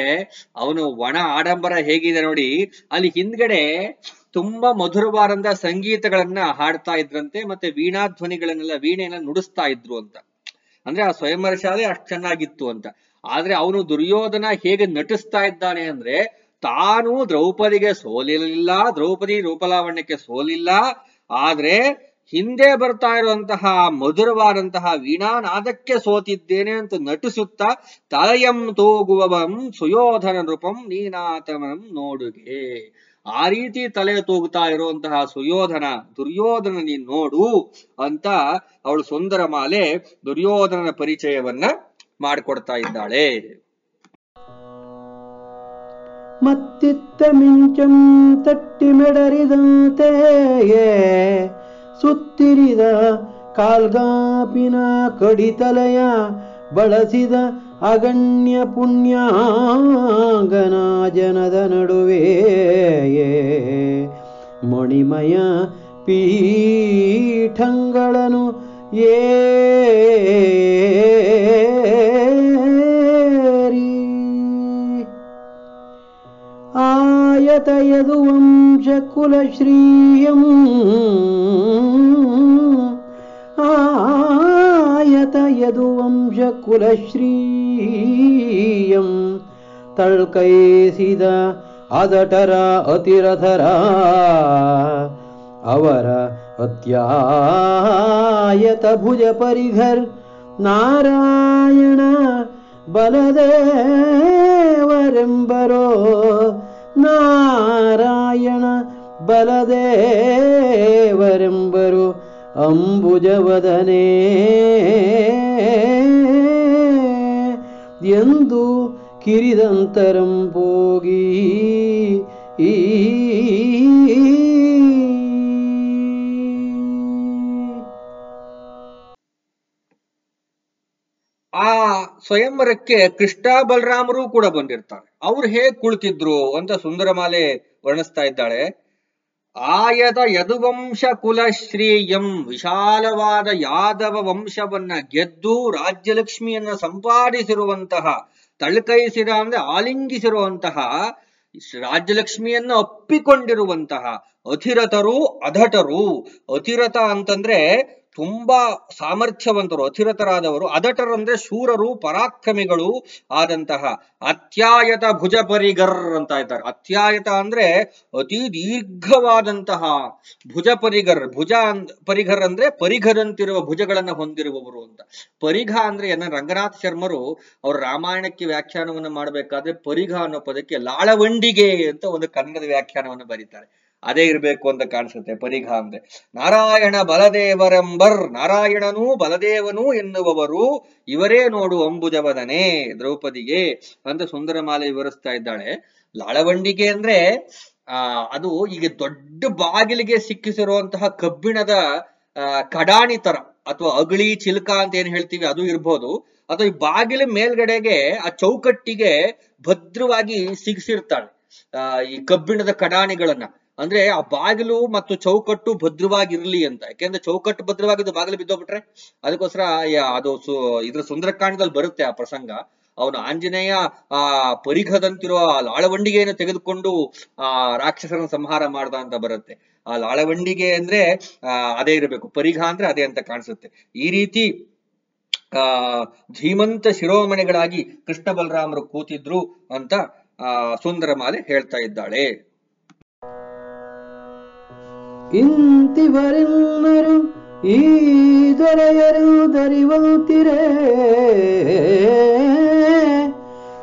ಅವನು ಒಣ ಆಡಂಬರ ಹೇಗಿದೆ ನೋಡಿ. ಅಲ್ಲಿ ಹಿಂದ್ಗಡೆ ತುಂಬಾ ಮಧುರವಾದಂತ ಸಂಗೀತಗಳನ್ನ ಹಾಡ್ತಾ ಇದ್ರಂತೆ ಮತ್ತೆ ವೀಣಾ ಧ್ವನಿಗಳನ್ನೆಲ್ಲ ವೀಣೆಯನ್ನ ನುಡಿಸ್ತಾ ಇದ್ರು ಅಂತ. ಅಂದ್ರೆ ಆ ಸ್ವಯಂವರ ಶಾಲೆ ಅಷ್ಟು ಚೆನ್ನಾಗಿತ್ತು ಅಂತ. ಆದ್ರೆ ಅವನು ದುರ್ಯೋಧನ ಹೇಗೆ ನಟಿಸ್ತಾ ಇದ್ದಾನೆ ಅಂದ್ರೆ ತಾನು ದ್ರೌಪದಿಗೆ ಸೋಲಿರಲಿಲ್ಲ, ದ್ರೌಪದಿ ರೂಪಲಾವಣ್ಯಕ್ಕೆ ಸೋಲಿಲ್ಲ ಆದ್ರೆ ಹಿಂದೆ ಬರ್ತಾ ಇರುವಂತಹ ಮಧುರವಾದಂತಹ ವೀಣಾನಾದಕ್ಕೆ ಸೋತಿದ್ದೇನೆ ಅಂತ ನಟಿಸುತ್ತಾ ತಲಯಂ ತೂಗುವವಂ ಸುಯೋಧನ ನೃಪಂ ನೀನಾತಮಂ ನೋಡುಗೆ. ಆ ರೀತಿ ತಲೆ ತೂಗುತ್ತಾ ಇರುವಂತಹ ಸುಯೋಧನ, ದುರ್ಯೋಧನ ನೀನ್ ನೋಡು ಅಂತ ಅವಳು ಸುಂದರ ಮಾಲೆ ದುರ್ಯೋಧನನ ಪರಿಚಯವನ್ನ ಮಾಡಿಕೊಡ್ತಾ ಇದ್ದಾಳೆ. ಮತ್ತಿತ್ತ ಮಿಂಚಂ ತಟ್ಟಿ ಮೆಡರಿದಂತೆಯೇ ಸುತ್ತಿರಿದ ಕಾಲ್ಗಾಪಿನ ಕಡಿತಲಯ ಬಳಸಿದ ಅಗಣ್ಯ ಪುಣ್ಯಾಂಗನ ಜನದ ನಡುವೆ ಮಣಿಮಯ ಪೀಠಂಗಳನು ಏರಿ ವಂಶಕುಲಶ್ರೀಯಂ ಆಯತಯದು ವಂಶಕುಲಶ್ರೀಯಂ ತಳ್ಕೈಸಿದ ಅದಟರ ಅತಿರಥರ ಅವರ ಅತ್ಯಾಯತ ಭುಜ ಪರಿಘರ್ ನಾರಾಯಣ ಬಲದೇವರೆಂಬರೋ ನಾರಾಯಣ ಬಲದೇವರೆಂಬರು ಅಂಬುಜವದನೇ. ಎಂದು ಕಿರಿದಂತರಂ ಹೋಗಿ ಆ ಸ್ವಯಂವರಕ್ಕೆ ಕೃಷ್ಣ ಬಲರಾಮರು ಕೂಡ ಬಂದಿರ್ತಾರೆ. ಅವ್ರು ಹೇಗ್ ಕುಳಿತಿದ್ರು ಅಂತ ಸುಂದರಮಾಲೆ ವರ್ಣಿಸ್ತಾ ಇದ್ದಾಳೆ. ಆಯದ ಯದುವಂಶ ಕುಲಶ್ರೀಯಂ ವಿಶಾಲವಾದ ಯಾದವ ವಂಶವನ್ನ ಗೆದ್ದು ರಾಜ್ಯಲಕ್ಷ್ಮಿಯನ್ನ ಸಂಪಾದಿಸಿರುವಂತಹ, ತಳ್ಕೈಸಿದ ಅಂದ್ರೆ ಆಲಿಂಗಿಸಿರುವಂತಹ, ರಾಜ್ಯಲಕ್ಷ್ಮಿಯನ್ನ ಅಪ್ಪಿಕೊಂಡಿರುವಂತಹ ಅಧಿರಥರು ಅಧಟರು. ಅತಿರಥ ಅಂತಂದ್ರೆ ತುಂಬಾ ಸಾಮರ್ಥ್ಯವಂತರು, ಅತಿರತರಾದವರು, ಅದಟರಂದ್ರೆ ಶೂರರು, ಪರಾಕ್ರಮಿಗಳು ಆದಂತಹ ಅತ್ಯಾಯತ ಭುಜ ಪರಿಗರ್ ಅಂತ ಇದ್ದಾರೆ. ಅತ್ಯಾಯತ ಅಂದ್ರೆ ಅತಿ ದೀರ್ಘವಾದಂತಹ ಭುಜ ಪರಿಗರ್ ಭುಜ ಪರಿಘರ್ ಅಂದ್ರೆ ಪರಿಘರಂತಿರುವ ಭುಜಗಳನ್ನ ಹೊಂದಿರುವವರು ಅಂತ. ಪರಿಘ ಅಂದ್ರೆ ಏನ ರಂಗನಾಥ್ ಶರ್ಮರು ಅವ್ರ ರಾಮಾಯಣಕ್ಕೆ ವ್ಯಾಖ್ಯಾನವನ್ನು ಮಾಡಬೇಕಾದ್ರೆ ಪರಿಘ ಅನ್ನೋ ಪದಕ್ಕೆ ಲಾಳವಂಡಿಗೆ ಅಂತ ಒಂದು ಕನ್ನಡದ ವ್ಯಾಖ್ಯಾನವನ್ನು ಬರೀತಾರೆ. ಅದೇ ಇರಬೇಕು ಅಂತ ಕಾಣಿಸುತ್ತೆ ಪರಿಘ ಅಂದ್ರೆ ನಾರಾಯಣ ಬಲದೇವರೆಂಬರ್, ನಾರಾಯಣನೂ ಬಲದೇವನೂ ಎನ್ನುವವರು ಇವರೇ ನೋಡು ಅಂಬುಜವದನೆ ದ್ರೌಪದಿಗೆ ಅಂತ ಸುಂದರಮಾಲೆ ವಿವರಿಸ್ತಾ ಇದ್ದಾಳೆ. ಲಾಳವಂಡಿಗೆ ಅಂದ್ರೆ, ಆ, ಅದು ಈಗ ದೊಡ್ಡ ಬಾಗಿಲಿಗೆ ಸಿಕ್ಕಿಸಿರುವಂತಹ ಕಬ್ಬಿಣದ ಕಡಾಣಿ ತರ, ಅಥವಾ ಅಗಳಿ ಚಿಲ್ಕ ಅಂತ ಏನ್ ಹೇಳ್ತೀವಿ ಅದು ಇರ್ಬೋದು. ಅಥವಾ ಈ ಬಾಗಿಲ ಮೇಲ್ಗಡೆಗೆ ಆ ಚೌಕಟ್ಟಿಗೆ ಭದ್ರವಾಗಿ ಸಿಗಿಸಿರ್ತಾಳೆ. ಈ ಕಬ್ಬಿಣದ ಕಡಾಣಿಗಳನ್ನ. ಅಂದ್ರೆ ಆ ಬಾಗಿಲು ಮತ್ತು ಚೌಕಟ್ಟು ಭದ್ರವಾಗಿರ್ಲಿ ಅಂತ. ಯಾಕೆಂದ್ರೆ ಚೌಕಟ್ಟು ಭದ್ರವಾಗಿದ್ದು ಬಾಗಿಲು ಬಿದ್ದೋಗ್ಬಿಟ್ರೆ ಅದಕ್ಕೋಸ್ಕರ ಅದು ಸು ಇದ್ರ ಸುಂದರಕಾಂಡದಲ್ಲಿ ಬರುತ್ತೆ ಆ ಪ್ರಸಂಗ. ಅವನು ಆಂಜನೇಯ, ಆ, ಪರಿಘದಂತಿರುವ ಆ ಲಾಳವಂಡಿಗೆಯನ್ನು ತೆಗೆದುಕೊಂಡು, ಆ, ರಾಕ್ಷಸರನ್ನು ಸಂಹಾರ ಮಾಡ್ದ ಅಂತ ಬರುತ್ತೆ. ಆ ಲಾಳವಂಡಿಗೆ ಅಂದ್ರೆ ಅದೇ ಇರಬೇಕು. ಪರಿಘ ಅಂದ್ರೆ ಅದೇ ಅಂತ ಕಾಣಿಸುತ್ತೆ. ಈ ರೀತಿ, ಆ, ಧೀಮಂತ ಶಿರೋಮಣಿಗಳಾಗಿ ಕೃಷ್ಣ ಬಲರಾಮರು ಕೂತಿದ್ರು ಅಂತ, ಆ ಸುಂದರಮಾಲೆ ಹೇಳ್ತಾ ಇದ್ದಾಳೆ. ಇಂತಿವರೆನ್ನರು ಈ ದೊರೆಯರು ದರಿವಂತಿರೇ.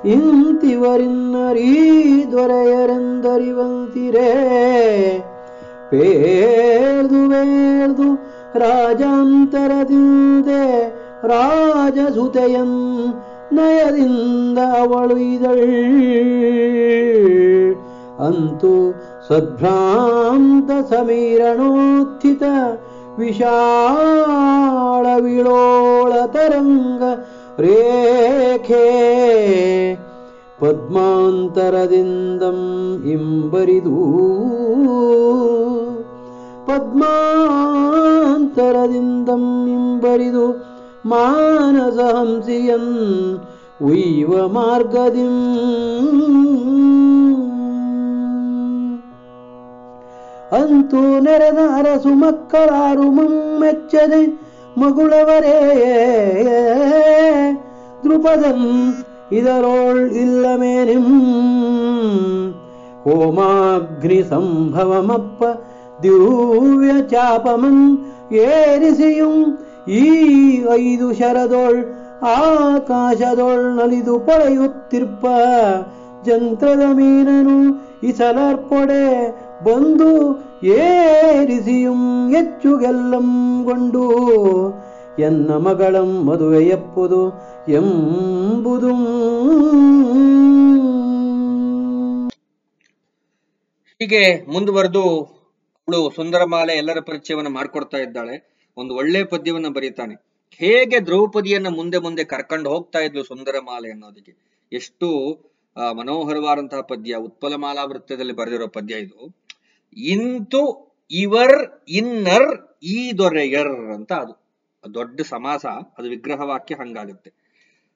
ಇಂತಿವರಿನ್ನರೀ ದೊರೆಯರೆಂದರಿವಂತಿರೇ. ಪೇಳ್ದು ವೇಳ್ದು ರಾಜಾಂತರದಿಂದೆ ರಾಜಸುತೆಯಂ ನಯದಿಂದ ಅವಳು ಇದಳ್ ಸಮೀರಣೋತ್ಥಿತ ವಿಶಾಳ ವಿಳೋಳ ತರಂಗ ರೇಖೆ ಪದ್ಮಾಂತರದಿಂದಂ ಇಂಬರಿದು. ಪದ್ಮಾಂತರದಿಂದ ಇಂಬರಿದು ಮಾನಸ ಹಂಸಿಯನ್ ಉಯ್ಯುವ ಮಾರ್ಗದಿಂ ಅಂತೂ ನೆರೆದ ಅರಸು ಮಕ್ಕಳಾರು ಮೆಚ್ಚದೆ ಮಗುಳವರೇ. ದೃಪದನ್ ಇದರೋಳ್ ಇಲ್ಲಮೇನಿಂ. ಹೋಮಾಗ್ನಿ ಸಂಭವಮಪ್ಪ ದಿವ್ಯ ಚಾಪಮಂ ಏರಿಸಿಯುಂ. ಈ ಐದು ಶರದೊಳ್ ಆಕಾಶದೊಳ್ ನಲಿದು ಪೊಳೆಯುತ್ತಿರ್ಪ ಜಂತ್ರದ ಮೀನನು ಇಸಲರ್ಪೊಡೆ. ಬಂದು ಏರಿಸಿಯುಂ ಹೆಚ್ಚುಗೆಲ್ಲಂಗೊಂಡು ಎನ್ನ ಮಗಳಂ ಮದುವೆಯಪ್ಪುದು ಎಂಬುದು. ಹೀಗೆ ಮುಂದುವರೆದು ಅವಳು ಸುಂದರಮಾಲೆ ಎಲ್ಲರ ಪರಿಚಯವನ್ನ ಮಾಡ್ಕೊಡ್ತಾ ಇದ್ದಾಳೆ. ಒಂದು ಒಳ್ಳೆ ಪದ್ಯವನ್ನು ಬರೀತಾನೆ. ಹೇಗೆ ದ್ರೌಪದಿಯನ್ನ ಮುಂದೆ ಮುಂದೆ ಕರ್ಕೊಂಡು ಹೋಗ್ತಾ ಇದ್ಲು ಸುಂದರಮಾಲೆ ಅನ್ನೋದಕ್ಕೆ. ಎಷ್ಟು ಮನೋಹರವಾದಂತಹ ಪದ್ಯ ಉತ್ಪಲಮಾಲಾ ವೃತ್ತದಲ್ಲಿ ಬರೆದಿರೋ ಪದ್ಯ ಇದು. ಇಂತು ಇವರ್ ಇನ್ನರ್ ಈ ದೊರೆಯರ್ ಅಂತ ಅದು. ದೊಡ್ಡ ಸಮಾಸ, ಅದು ವಿಗ್ರಹ ವಾಕ್ಯ ಹಂಗಾಗುತ್ತೆ.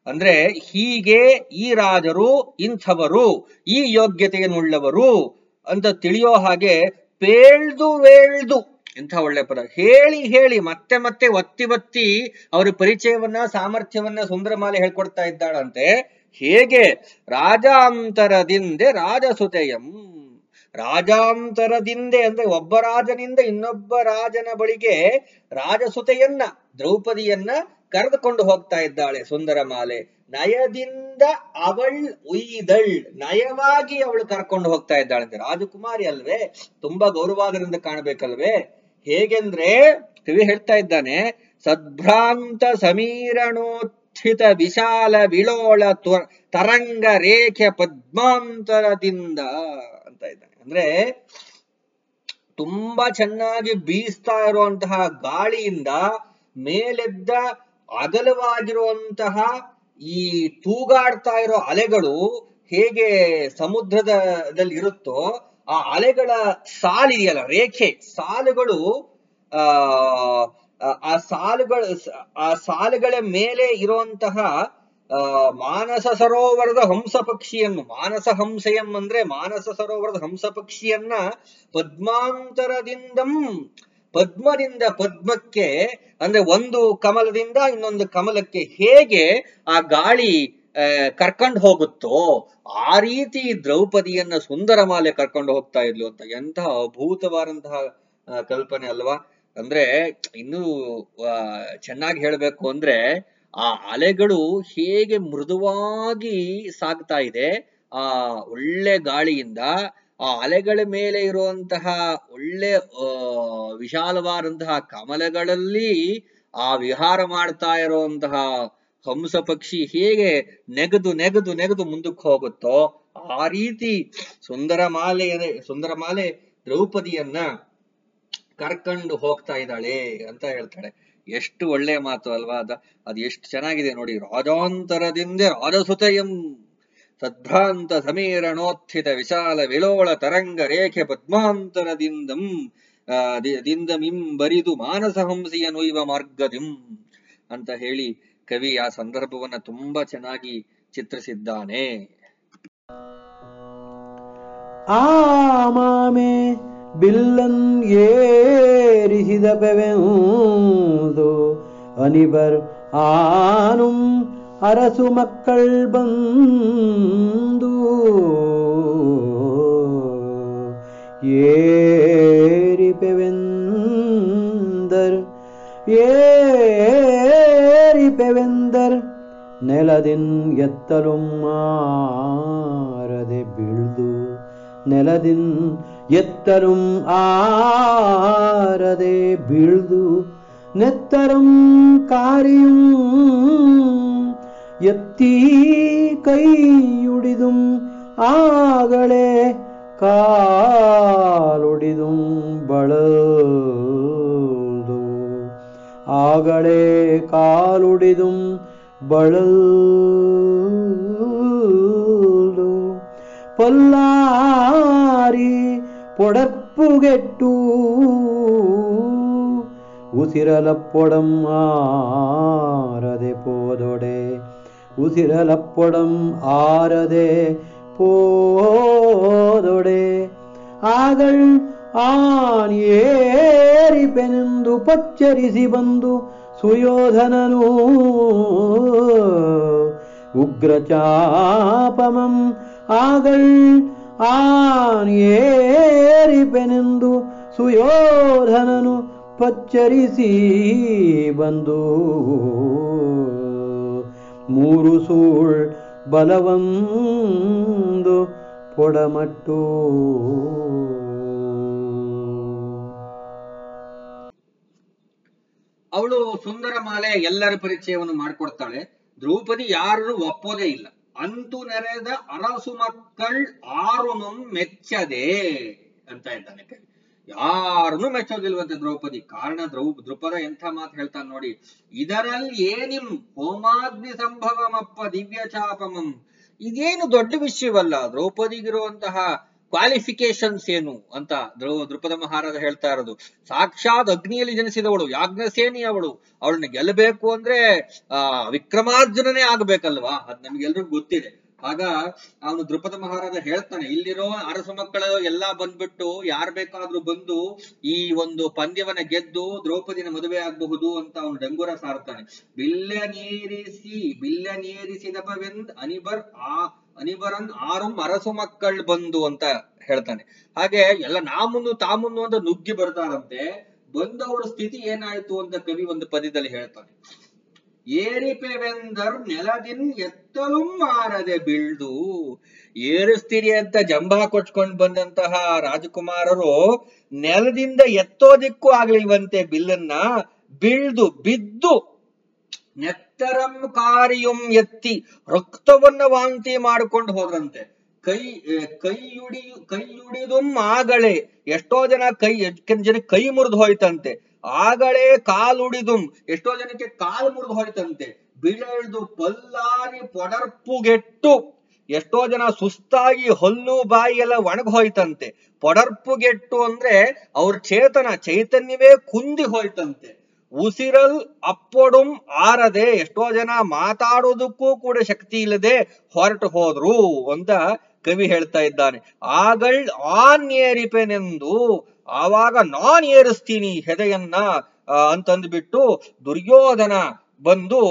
ಅಂದ್ರೆ ಹೀಗೆ ಈ ರಾಜರು, ಇಂಥವರು, ಈ ಯೋಗ್ಯತೆಯನ್ನುಳ್ಳವರು ಅಂತ ತಿಳಿಯೋ ಹಾಗೆ ಪೇಳ್ದು ವೇಳ್ದು ಇಂಥ ಒಳ್ಳೆ ಪದ. ಹೇಳಿ ಹೇಳಿ, ಮತ್ತೆ ಮತ್ತೆ ಒತ್ತಿ ಒತ್ತಿ ಅವರ ಪರಿಚಯವನ್ನ, ಸಾಮರ್ಥ್ಯವನ್ನ ಸುಂದರಮಾಲೆ ಹೇಳ್ಕೊಡ್ತಾ ಇದ್ದಾಳಂತೆ. ಹೇಗೆ? ರಾಜಾಂತರದಿಂದ ರಾಜಸುತೆಯಂ. ರಾಜಾಂತರದಿಂದೆ ಅಂದ್ರೆ ಒಬ್ಬ ರಾಜನಿಂದ ಇನ್ನೊಬ್ಬ ರಾಜನ ಬಳಿಗೆ ರಾಜಸುತೆಯನ್ನ, ದ್ರೌಪದಿಯನ್ನ ಕರೆದುಕೊಂಡು ಹೋಗ್ತಾ ಇದ್ದಾಳೆ ಸುಂದರಮಾಲೆ ನಯದಿಂದ ಅವಳ್ ಉಯ್ದಳ್, ನಯವಾಗಿ ಅವಳು ಕರ್ಕೊಂಡು ಹೋಗ್ತಾ ಇದ್ದಾಳೆ ರಾಜಕುಮಾರಿ ಅಲ್ವೇ, ತುಂಬಾ ಗೌರವಾದರಿಂದ ಕಾಣಬೇಕಲ್ವೇ? ಹೇಗೆಂದ್ರೆ, ಕವಿ ಹೇಳ್ತಾ ಇದ್ದಾನೆ, ಸದ್ಭ್ರಾಂತ ಸಮೀರಣೋತ್ಥಿತ ವಿಶಾಲ ವಿಳೋಳ ತರಂಗ ರೇಖೆ ಪದ್ಮಾಂತರದಿಂದ ಅಂತ ಇದ್ದಾನೆ. ಅಂದ್ರೆ ತುಂಬಾ ಚೆನ್ನಾಗಿ ಬೀಸ್ತಾ ಇರುವಂತಹ ಗಾಳಿಯಿಂದ ಮೇಲೆದ್ದ ಅಗಲವಾಗಿರುವಂತಹ ಈ ತೂಗಾಡ್ತಾ ಇರೋ ಅಲೆಗಳು ಹೇಗೆ ಸಮುದ್ರದಲ್ಲಿ ಇರುತ್ತೋ ಆ ಅಲೆಗಳ ಸಾಲಿದೆಯಲ್ಲ ರೇಖೆ, ಸಾಲುಗಳು ಆ ಸಾಲುಗಳ ಆ ಸಾಲುಗಳ ಮೇಲೆ ಇರುವಂತಹ ಆ, ಮಾನಸ ಸರೋವರದ ಹಂಸ ಪಕ್ಷಿಯನ್ನು, ಮಾನಸ ಹಂಸಯಂ ಅಂದ್ರೆ ಮಾನಸ ಸರೋವರದ ಹಂಸ ಪಕ್ಷಿಯನ್ನ ಪದ್ಮಾಂತರದಿಂದಂ, ಪದ್ಮದಿಂದ ಪದ್ಮಕ್ಕೆ, ಅಂದ್ರೆ ಒಂದು ಕಮಲದಿಂದ ಇನ್ನೊಂದು ಕಮಲಕ್ಕೆ ಹೇಗೆ ಆ ಗಾಳಿ ಕರ್ಕೊಂಡು ಹೋಗುತ್ತೋ, ಆ ರೀತಿ ದ್ರೌಪದಿಯನ್ನ ಸುಂದರ ಮಾಲೆ ಕರ್ಕೊಂಡು ಹೋಗ್ತಾ ಇದ್ಲು ಅಂತ. ಎಂತಹ ಅಭೂತವಾದಂತಹ ಕಲ್ಪನೆ ಅಲ್ವಾ? ಅಂದ್ರೆ ಇನ್ನೂ ಚೆನ್ನಾಗಿ ಹೇಳ್ಬೇಕು ಅಂದ್ರೆ ಆ ಅಲೆಗಳು ಹೇಗೆ ಮೃದುವಾಗಿ ಸಾಗ್ತಾ ಇದೆ, ಆ ಒಳ್ಳೆ ಗಾಳಿಯಿಂದ, ಆ ಅಲೆಗಳ ಮೇಲೆ ಇರುವಂತಹ ಒಳ್ಳೆ ವಿಶಾಲವಾದಂತಹ ಕಮಲಗಳಲ್ಲಿ ಆ ವಿಹಾರ ಮಾಡ್ತಾ ಇರುವಂತಹ ಹಂಸ ಪಕ್ಷಿ ಹೇಗೆ ನೆಗೆದು ನೆಗೆದು ನೆಗೆದು ಮುಂದಕ್ಕೆ ಹೋಗುತ್ತೋ, ಆ ರೀತಿ ಸುಂದರ ಮಾಲೆ ಸುಂದರ ಮಾಲೆ ದ್ರೌಪದಿಯನ್ನ ಕರ್ಕೊಂಡು ಹೋಗ್ತಾ ಇದ್ದಾಳೆ ಅಂತ ಹೇಳ್ತಾಳೆ. ಎಷ್ಟು ಒಳ್ಳೆ ಮಾತು ಅಲ್ವಾ? ಅದ ಅದು ಎಷ್ಟು ಚೆನ್ನಾಗಿದೆ ನೋಡಿ. ರಾಜಾಂತರದಿಂದ ರಾಜಸುತೆಯಂ ಸದ್ಭ್ರಾಂತ ಸಮೀರಣೋತ್ಥಿತ ವಿಶಾಲ ವಿಲೋಳ ತರಂಗ ರೇಖೆ ಪದ್ಮಾಂತರದಿಂದಂ ಆ, ದಿಂದಮಿಂ ಬರಿದು ಮಾನಸಹಂಸಿಯ ನುಯ್ವ ಮಾರ್ಗದಿಂ ಅಂತ ಹೇಳಿ ಕವಿ ಆ ಸಂದರ್ಭವನ್ನ ತುಂಬಾ ಚೆನ್ನಾಗಿ ಚಿತ್ರಿಸಿದ್ದಾನೆ. ಆಮಾಮೆ ಬಿಲ್ಲನ್ ಏರಿಸಿದ ಬೆವೆಂದು ಅನಿಬರ್ ಆನುಂ ಅರಸು ಮಕ್ಕಳ್ ಬಂದು ಏರಿ ಬೆವೆಂದರ್ ಏರಿ ಬೆವೆಂದರ್ ನೆಲದಿನ್ ಎತ್ತಲು ಮಾರದೆ ಬೀಳ್ದು, ನೆಲದಿನ್ ಎತ್ತರಂ ಆರದೆ ಬೀಳ್ದು ನೆತ್ತರಂ ಕಾರಿಯಂ ಎತ್ತಿ ಕೈಯುಡಿದುಂ ಆಗಳೇ காலொடிதும் பழந்தோ ஆகளே காலொடிதும் பழந்தோ பொல்லாரி పొడప్పుగెట్టు ಉಸಿರಲ ಪೊಡಂ ಆರದೆ ಪೋದೊಡೆ. ಉಸಿರಲ ಪೊಡಂ ಆರದೆ போதொடே ಆಗಳ್ ಆನ್ ಏರಿಪೆನೆಂದು ಪಚ್ಚರಿಸಿ ಬಂದು ಸುಯೋಧನನು. ಉಗ್ರಚಾಪಮಂ ಆಗಳ್ ಆನಿಯೇರಿಪೆನೆಂದು ಸುಯೋಧನನು ಪಚ್ಚರಿಸಿ ಬಂದು. ಮೂರು ಸೂಳ್ ಬಲವಂದು ಪೊಡಮಟ್ಟು. ಅವಳು ಸುಂದರ ಮಾಲೆ ಎಲ್ಲರ ಪರಿಚಯವನ್ನು ಮಾಡಿಕೊಡ್ತಾಳೆ. ದ್ರೌಪದಿ ಯಾರು ಒಪ್ಪೋದೇ ಇಲ್ಲ. ಅಂತು ನೆರೆದ ಅರಸು ಮಕ್ಕಳ್ ಆರುನು ಮೆಚ್ಚದೆ ಅಂತ ಇದ್ದಾನೆ ಯಾರನ್ನು ಮೆಚ್ಚೋದಿಲ್ವಂತೆ ದ್ರೌಪದಿ. ಕಾರಣ ದ್ರೌ ದೃಪದ ಎಂಥ ಮಾತು ಹೇಳ್ತಾನೆ ನೋಡಿ. ಇದರಲ್ಲಿ ಏನಿಂ ಹೋಮಾಗ್ನಿ ಸಂಭವಮಪ್ಪ ದಿವ್ಯ ಚಾಪಮಂ ಇದೇನು ದೊಡ್ಡ ವಿಷಯವಲ್ಲ ದ್ರೌಪದಿಗಿರುವಂತಹ ಕ್ವಾಲಿಫಿಕೇಶನ್ಸ್ ಏನು ಅಂತ ದ್ರೌ ದೃಪದ ಮಹಾರಾಜ ಹೇಳ್ತಾ ಇರೋದು. ಸಾಕ್ಷಾತ್ ಅಗ್ನಿಯಲ್ಲಿ ಜನಿಸಿದವಳು, ಯಾಜ್ಞಸೇನಿ ಅವಳು. ಅವಳನ್ನ ಗೆಲ್ಲಬೇಕು ಅಂದ್ರೆ, ಆ, ವಿಕ್ರಮಾರ್ಜುನನೇ ಆಗ್ಬೇಕಲ್ವಾ? ಅದ್ ನಮ್ಗೆಲ್ರಿಗೂ ಗೊತ್ತಿದೆ. ಆಗ ಅವನು ದೃಪದ ಮಹಾರಾಜ ಹೇಳ್ತಾನೆ, ಇಲ್ಲಿರೋ ಅರಸು ಮಕ್ಕಳು ಎಲ್ಲಾ ಬಂದ್ಬಿಟ್ಟು ಯಾರ್ ಬೇಕಾದ್ರೂ ಬಂದು ಈ ಒಂದು ಪಂದ್ಯವನ್ನ ಗೆದ್ದು ದ್ರೌಪದಿನ ಮದುವೆ ಆಗಬಹುದು ಅಂತ ಅವನು ಡಂಗೂರ ಸಾರ್ತಾನೆ ಬಿಲ್ಲ ನೀರಿಸಿ, ಬಿಲ್ಲ ನೀರಿಸಿದಪವೆಂದ್ ಅನಿಬರ್ ಆ ಅನಿಬರನ್ ಆರು ಅರಸು ಮಕ್ಕಳು ಬಂದು ಅಂತ ಹೇಳ್ತಾನೆ. ಹಾಗೆ ಎಲ್ಲ ನಾಮುನ್ನು ತಾಮುನ್ನು ಅಂತ ನುಗ್ಗಿ ಬರ್ತಾರಂತೆ. ಬಂದವರ ಸ್ಥಿತಿ ಏನಾಯ್ತು ಅಂತ ಕವಿ ಒಂದು ಪದ್ಯದಲ್ಲಿ ಹೇಳ್ತಾನೆ. ಏರಿಪೆವೆಂದರ್ ನೆಲದಿನ್ ಎತ್ತಲು ಮಾರದೆ ಬೀಳ್ದು. ಏರಿಸ್ತೀರಿ ಅಂತ ಜಂಬಾ ಕೊಚ್ಕೊಂಡ್ ಬಂದಂತಹ ರಾಜಕುಮಾರರು ನೆಲದಿಂದ ಎತ್ತೋದಿಕ್ಕೂ ಆಗ್ಲಿಲ್ವಂತೆ ಬಿಲ್ಲನ್ನ ಬೀಳ್ದು, ಬಿದ್ದು ನೆತ್ತರಂ ಕಾರ್ಯಂ ಎತ್ತಿ ರಕ್ತವನ್ನ ವಾಂತಿ ಮಾಡಿಕೊಂಡು ಹೋದ್ರಂತೆ ಕೈ ಕೈಯುಡಿ ಕೈಯುಡಿದುಂ ಆಗಳೆ ಎಷ್ಟೋ ಜನ ಕೈ ಜನ ಕೈ ಮುರಿದು ಹೋಯ್ತಂತೆ. ಆಗಳೆ ಕಾಲುಡಿದುಂ ಎಷ್ಟೋ ಜನಕ್ಕೆ ಕಾಲು ಮುರಿದು ಹೋಯ್ತಂತೆ. ಬಿಳೆದು ಪಲ್ಲಾರಿ ಪೊಡರ್ಪುಗೆಟ್ಟು ಎಷ್ಟೋ ಜನ ಸುಸ್ತಾಗಿ ಹಲ್ಲು ಬಾಯಿ ಎಲ್ಲ ಒಣಗ ಹೋಯ್ತಂತೆ. ಪೊಡರ್ಪುಗೆಟ್ಟು ಅಂದ್ರೆ ಅವ್ರ ಚೇತನ, ಚೈತನ್ಯವೇ ಕುಂದಿ ಹೋಯ್ತಂತೆ. ಉಸಿರಲ್ ಅಪ್ಪೊಡುಂ ಆರದೆ ಎಷ್ಟೋ ಜನ ಮಾತಾಡೋದಕ್ಕೂ ಕೂಡ ಶಕ್ತಿ ಇಲ್ಲದೆ ಹೊರಟು ಹೋದ್ರು ಅಂತ ಕವಿ ಹೇಳ್ತಾ ಇದ್ದಾನೆ. ಆಗಳ್ ಆನ್ ಏರಿಪೆನೆಂದು ಆವಾಗ ನಾನ್ ಏರಿಸ್ತೀನಿ ಹೆದೆಯನ್ನ ಅಂತಂದ್ಬಿಟ್ಟು ದುರ್ಯೋಧನ ಬಂದು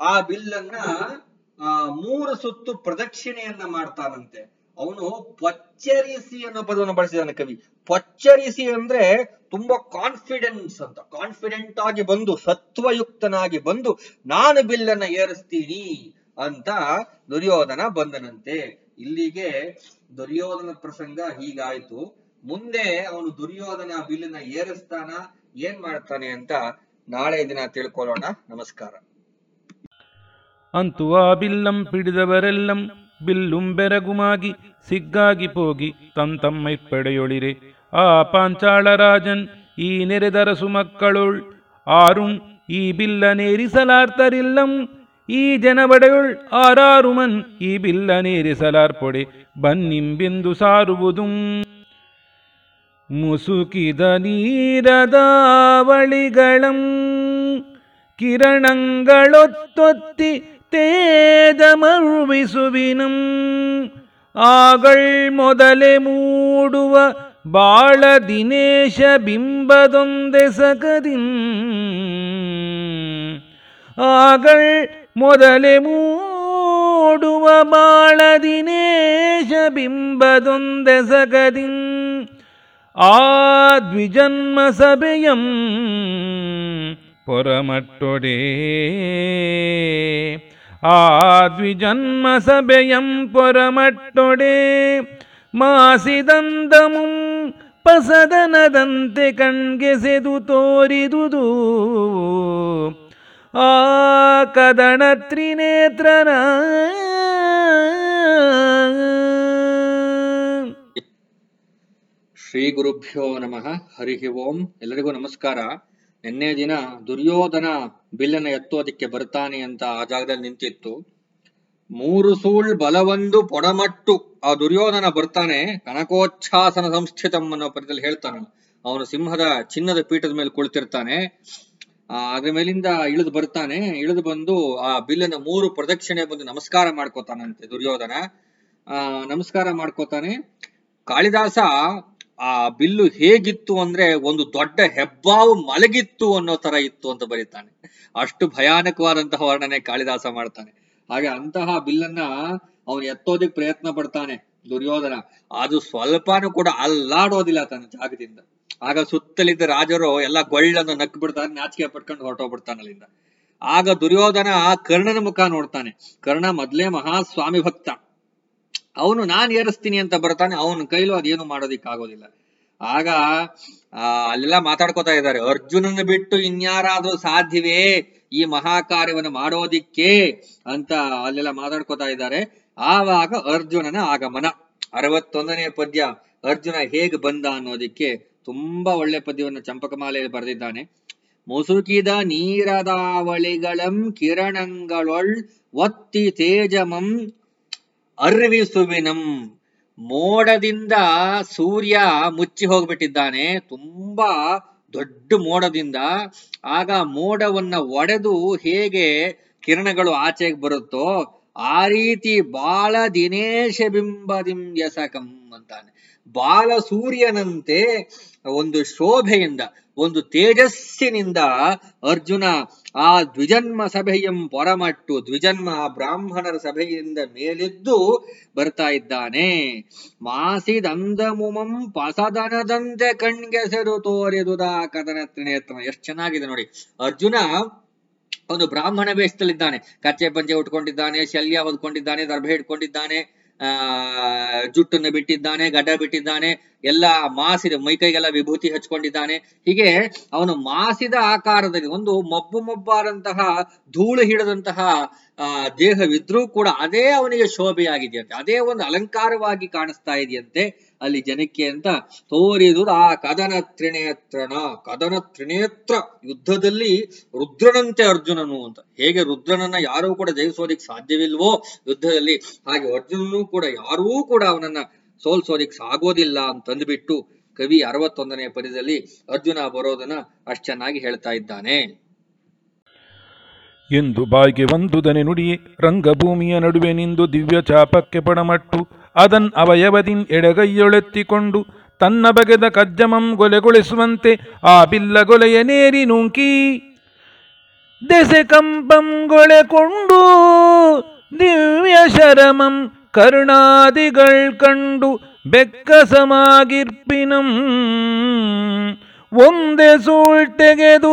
ಆ ಬಿಲ್ಲನ್ನ ಮೂರು ಸುತ್ತು ಪ್ರದಕ್ಷಿಣೆಯನ್ನ ಮಾಡ್ತಾನಂತೆ. ಅವನು ಪಚ್ಚರಿಸಿ ಅನ್ನೋ ಪದವನ್ನು ಬಳಸಿದಾನೆ ಕವಿ. ಪಚ್ಚರಿಸಿ ಅಂದ್ರೆ ತುಂಬಾ ಕಾನ್ಫಿಡೆನ್ಸ್ ಅಂತ. ಕಾನ್ಫಿಡೆಂಟ್ ಆಗಿ ಬಂದು, ಸತ್ವಯುಕ್ತನಾಗಿ ಬಂದು, ನಾನು ಬಿಲ್ಲನ್ನ ಏರಿಸ್ತೀನಿ ಅಂತ ದುರ್ಯೋಧನ ಬಂದನಂತೆ. ಇಲ್ಲಿಗೆ ದುರ್ಯೋಧನ ಪ್ರಸಂಗ ಹೀಗಾಯ್ತು. ಮುಂದೆ ಅವನು ದುರ್ಯೋಧನ ಬಿಲ್ಲನ್ನ ಏರಿಸ್ತಾನ, ಏನ್ ಮಾಡ್ತಾನೆ ಅಂತ ನಾಳೆ ದಿನ ತಿಳ್ಕೊಳ್ಳೋಣ. ನಮಸ್ಕಾರ. ಅಂತೂ ಆ ಬಿಲ್ಲಂ ಪಿಡಿದವರೆಲ್ಲಂ ಬಿಲ್ಲುಂ ಬೆರಗುಮಾಗಿ, ಸಿಗ್ಗಾಗಿ ಪೋಗಿ ತಂತಮ್ಮೈ ಪಡೆಯೊಳಿರೆ. ಆ ಪಾಂಚಾಳ ರಾಜನ್ ಈ ನೆರೆದರಸು ಮಕ್ಕಳುಳ್, ಆರುಂ ಈ ಬಿಲ್ಲನೇರಿಸಲಾರ್ತರಿಲ್ಲಂ ಈ ಜನಬಡೆಯುಳ್ ಆರಾರುಮನ್ ಈ ಬಿಲ್ಲನೇರಿಸಲಾರ್ಪೊಡೆ ಬನ್ನಿಂಬೆಂದು ಸಾರುವುದುಂ. ಮುಸುಕಿದ ನೀರದಾವಳಿಗಳಂ, ಕಿರಣಗಳೊತ್ತೊತ್ತಿ ಮರುವಿಸುವಿನಂ ಆಗಳ್ ಮೊದಲೇ ಮೂಡುವ ಬಾಳ ದಿನೇಶ ಬಿಂಬದೊಂದೆಸಕದಿಂ ಆಗಳ್ ಮೊದಲೇ ಮೂಡುವ ಬಾಳ ದಿನೇಶ ಬಿಂಬದೊಂದೆಸಕದಿಂ ಆ ದ್ವಿಜನ್ಮ ಸಭೆಯಂ ಪೊರಮಟ್ಟೊಡೆ. ಆ ದ್ವಿಜನ್ಮ ಸಭೆಯಂ ಪೊರಮಟ್ಟೊಡೆ ಮಾಸಿದಂದಮು ಪಸದನದಂತೆ ಕಣ್ಗೆಸೆದು ತೋರಿದುದು. ಆ ಕದಣ ತ್ರಿನೇತ್ರನ ಶ್ರೀ ಗುರುಭ್ಯೋ ನಮಃ. ಹರಿ ಓಂ. ಎಲ್ಲರಿಗೂ ನಮಸ್ಕಾರ. ನಿನ್ನೆ ದಿನ ದುರ್ಯೋಧನ ಬಿಲ್ಲನ್ನ ಎತ್ತೋದಕ್ಕೆ ಬರ್ತಾನೆ ಅಂತ ಆ ಜಾಗದಲ್ಲಿ ನಿಂತಿತ್ತು. ಮೂರು ಸೂಳ್ ಬಲವೊಂದು ಪೊಡಮಟ್ಟು ಆ ದುರ್ಯೋಧನ ಬರ್ತಾನೆ, ಕನಕೋಚ್ಛಾಸನ ಸಂಸ್ಥಿತಂ ಅನ್ನೋ ಪದದಲ್ಲಿ ಹೇಳ್ತಾನೆ. ಅವನು ಸಿಂಹದ ಚಿನ್ನದ ಪೀಠದ ಮೇಲೆ ಕುಳಿತಿರ್ತಾನೆ. ಆ, ಅದ್ರ ಮೇಲಿಂದ ಇಳಿದು ಬರ್ತಾನೆ. ಇಳಿದು ಬಂದು ಆ ಬಿಲ್ಲನ ಮೂರು ಪ್ರದಕ್ಷಿಣೆ ಬಂದು ನಮಸ್ಕಾರ ಮಾಡ್ಕೋತಾನಂತೆ ದುರ್ಯೋಧನ. ಆ, ನಮಸ್ಕಾರ ಮಾಡ್ಕೋತಾನೆ. ಕಾಳಿದಾಸ ಆ ಬಿಲ್ಲು ಹೇಗಿತ್ತು ಅಂದ್ರೆ ಒಂದು ದೊಡ್ಡ ಹೆಬ್ಬಾವು ಮಲಗಿತ್ತು ಅನ್ನೋ ತರ ಇತ್ತು ಅಂತ ಬರೀತಾನೆ. ಅಷ್ಟು ಭಯಾನಕವಾದಂತಹ ವರ್ಣನೆ ಕಾಳಿದಾಸ ಮಾಡ್ತಾನೆ. ಹಾಗೆ ಅಂತಹ ಬಿಲ್ಲನ್ನ ಅವನು ಎತ್ತೋದಿಕ್ ಪ್ರಯತ್ನ ಪಡ್ತಾನೆ ದುರ್ಯೋಧನ. ಅದು ಸ್ವಲ್ಪನೂ ಕೂಡ ಅಲ್ಲಾಡೋದಿಲ್ಲ ತನ್ನ ಜಾಗದಿಂದ. ಆಗ ಸುತ್ತಲಿದ್ದ ರಾಜರು ಎಲ್ಲ ಗೊಳ್ಳನ್ನು ನಕ್ ಬಿಡ್ತಾರೆ ನಾಚಿಕೆ ಪಟ್ಕೊಂಡು ಹೊರಟೋಗ್ಬಿಡ್ತಾನೆ ಅಲ್ಲಿಂದ ಆಗ ದುರ್ಯೋಧನ ಕರ್ಣನ ಮುಖ ನೋಡ್ತಾನೆ. ಕರ್ಣ ಮೊದ್ಲೇ ಮಹಾಸ್ವಾಮಿ ಭಕ್ತ. ಅವನು ನಾನ್ ಏರಿಸ್ತೀನಿ ಅಂತ ಬರ್ತಾನೆ, ಅವನ ಕೈಲೂ ಅದೇನು ಮಾಡೋದಿಕ್ ಆಗೋದಿಲ್ಲ ಆಗ, ಆ, ಅಲ್ಲೆಲ್ಲ ಮಾತಾಡ್ಕೋತಾ ಇದ್ದಾರೆ, ಅರ್ಜುನನ ಬಿಟ್ಟು ಇನ್ಯಾರಾದ್ರೂ ಸಾಧ್ಯವೇ? ಈ ಮಹಾ ಕಾರ್ಯವನ್ನು ಮಾಡೋದಿಕ್ಕೆ? ಅಂತ ಅಲ್ಲೆಲ್ಲ ಮಾತಾಡ್ಕೋತಾ ಇದ್ದಾರೆ. ಆವಾಗ ಅರ್ಜುನನ ಆಗಮನ. ಅರವತ್ತೊಂದನೇ ಪದ್ಯ, ಅರ್ಜುನ ಹೇಗ್ ಬಂದ ಅನ್ನೋದಿಕ್ಕೆ ತುಂಬಾ ಒಳ್ಳೆ ಪದ್ಯವನ್ನು ಚಂಪಕಮಾಲೆಯಲ್ಲಿ ಬರೆದಿದ್ದಾನೆ. ಮುಸುಕಿದ ನೀರದಾವಳಿಗಳಂ ಕಿರಣಗಳೊಳ್ ಒತ್ತಿ ತೇಜಮಂ ಅರ್ವಿಸುವಿನಂ ಮೋಡದಿಂದ ಸೂರ್ಯ ಮುಚ್ಚಿ ಹೋಗ್ಬಿಟ್ಟಿದ್ದಾನೆ. ತುಂಬಾ ದೊಡ್ಡ ಮೋಡದಿಂದ. ಆಗ ಮೋಡವನ್ನ ಒಡೆದು ಹೇಗೆ ಕಿರಣಗಳು ಆಚೆಗೆ ಬರುತ್ತೋ ಆ ರೀತಿ ಬಾಳ ದಿನೇಶ ಬಿಂಬದಿಂ ಯಸಕಂ ಅಂತಾನೆ. ಬಾಲ ಸೂರ್ಯನಂತೆ ಒಂದು ಶೋಭೆಯಿಂದ, ಒಂದು ತೇಜಸ್ಸಿನಿಂದ ಅರ್ಜುನ ಆ ದ್ವಿಜನ್ಮ ಸಭೆಯಂ ಪೊರಮಟ್ಟು, ದ್ವಿಜನ್ಮ ಆ ಬ್ರಾಹ್ಮಣರ ಸಭೆಯಿಂದ ಮೇಲೆದ್ದು ಬರ್ತಾ ಇದ್ದಾನೆ. ಮಾಸಿದಂದಮುಮಂ ಪಸದನದಂತೆ ಕಣ್ಗೆಸರು ತೋರಿದುದ ಕದನ ತ್ರಿನೇತ್ರ ಎಷ್ಟು ಚೆನ್ನಾಗಿದೆ ನೋಡಿ. ಅರ್ಜುನ ಒಂದು ಬ್ರಾಹ್ಮಣ ವೇಷದಲ್ಲಿದ್ದಾನೆ ಕಚ್ಚೆ ಪಂಚೆ ಉಟ್ಕೊಂಡಿದ್ದಾನೆ, ಶಲ್ಯ ಹೊದ್ಕೊಂಡಿದ್ದಾನೆ, ದರ್ಭೆ ಇಟ್ಕೊಂಡಿದ್ದಾನೆ ಆ, ಜುಟ್ಟನ್ನು ಬಿಟ್ಟಿದ್ದಾನೆ, ಗಡ್ಡ ಬಿಟ್ಟಿದ್ದಾನೆ, ಎಲ್ಲ ಮಾಸಿದ ಮೈಕೈಗೆಲ್ಲ ವಿಭೂತಿ ಹಚ್ಕೊಂಡಿದ್ದಾನೆ. ಹೀಗೆ ಅವನು ಮಾಸಿದ ಆಕಾರದಲ್ಲಿ ಒಂದು ಮಬ್ಬು ಮಬ್ಬಾದಂತಹ ಧೂಳು ಹಿಡದಂತಹ ಆ, ದೇಹವಿದ್ರೂ ಕೂಡ ಅದೇ ಅವನಿಗೆ ಶೋಭೆಯಾಗಿದೆಯಂತೆ. ಅದೇ ಒಂದು ಅಲಂಕಾರವಾಗಿ ಕಾಣಿಸ್ತಾ ಇದೆಯಂತೆ ಅಲ್ಲಿ ಜನಕ್ಕೆ ಅಂತ ತೋರಿದು ಆ ಕದನ ತ್ರಿನೇತ್ರನ, ಕದನ ತ್ರಿನೇತ್ರ ಯುದ್ಧದಲ್ಲಿ ರುದ್ರನಂತೆ ಅರ್ಜುನನು ಅಂತ. ಹೇಗೆ ರುದ್ರನನ್ನ ಯಾರೂ ಕೂಡ ಜಯಿಸೋದಿಕ್ ಸಾಧ್ಯವಿಲ್ವೋ ಯುದ್ಧದಲ್ಲಿ, ಹಾಗೆ ಅರ್ಜುನನು ಕೂಡ ಯಾರೂ ಕೂಡ ಅವನನ್ನ ಸೋಲ್ಸೋದಿಕ್ ಸಾಗೋದಿಲ್ಲ ಅಂತಂದ್ಬಿಟ್ಟು ಕವಿ ಅರವತ್ತೊಂದನೇ ಪದ್ಯದಲ್ಲಿ ಅರ್ಜುನ ಬರೋದನ್ನ ಅಷ್ಟು ಚೆನ್ನಾಗಿ ಹೇಳ್ತಾ ಇದ್ದಾನೆ. ಎಂದು ಬಾಯಿಗೆ ಒಂದುದನೆ ನುಡಿ ರಂಗಭೂಮಿಯ ನಡುವೆ ನಿಂದು ದಿವ್ಯ ಚಾಪಕ್ಕೆ ಪಡಮಟ್ಟು ಅದನ್ ಅವಯವದಿನ್ ಎಡಗೈಯೊಳೆತ್ತಿಕೊಂಡು ತನ್ನ ಬಗೆದ ಕಜ್ಜಮಂ ಗೊಲೆಗೊಳಿಸುವಂತೆ ಆ ಬಿಲ್ಲ ಗೊಲೆಯ ನೇರಿ ನೂಂಕಿ ದೆಸೆ ಕಂಪಂ ಗೊಳೆಕೊಂಡು ದಿವ್ಯ ಶರಮಂ ಕರುಣಾದಿಗಳ್ ಕಂಡು ಬೆಕ್ಕಸಮಾಗಿರ್ಪಿನಂ. ಒಂದೆ ಸೂಳ್ ತೆಗೆದು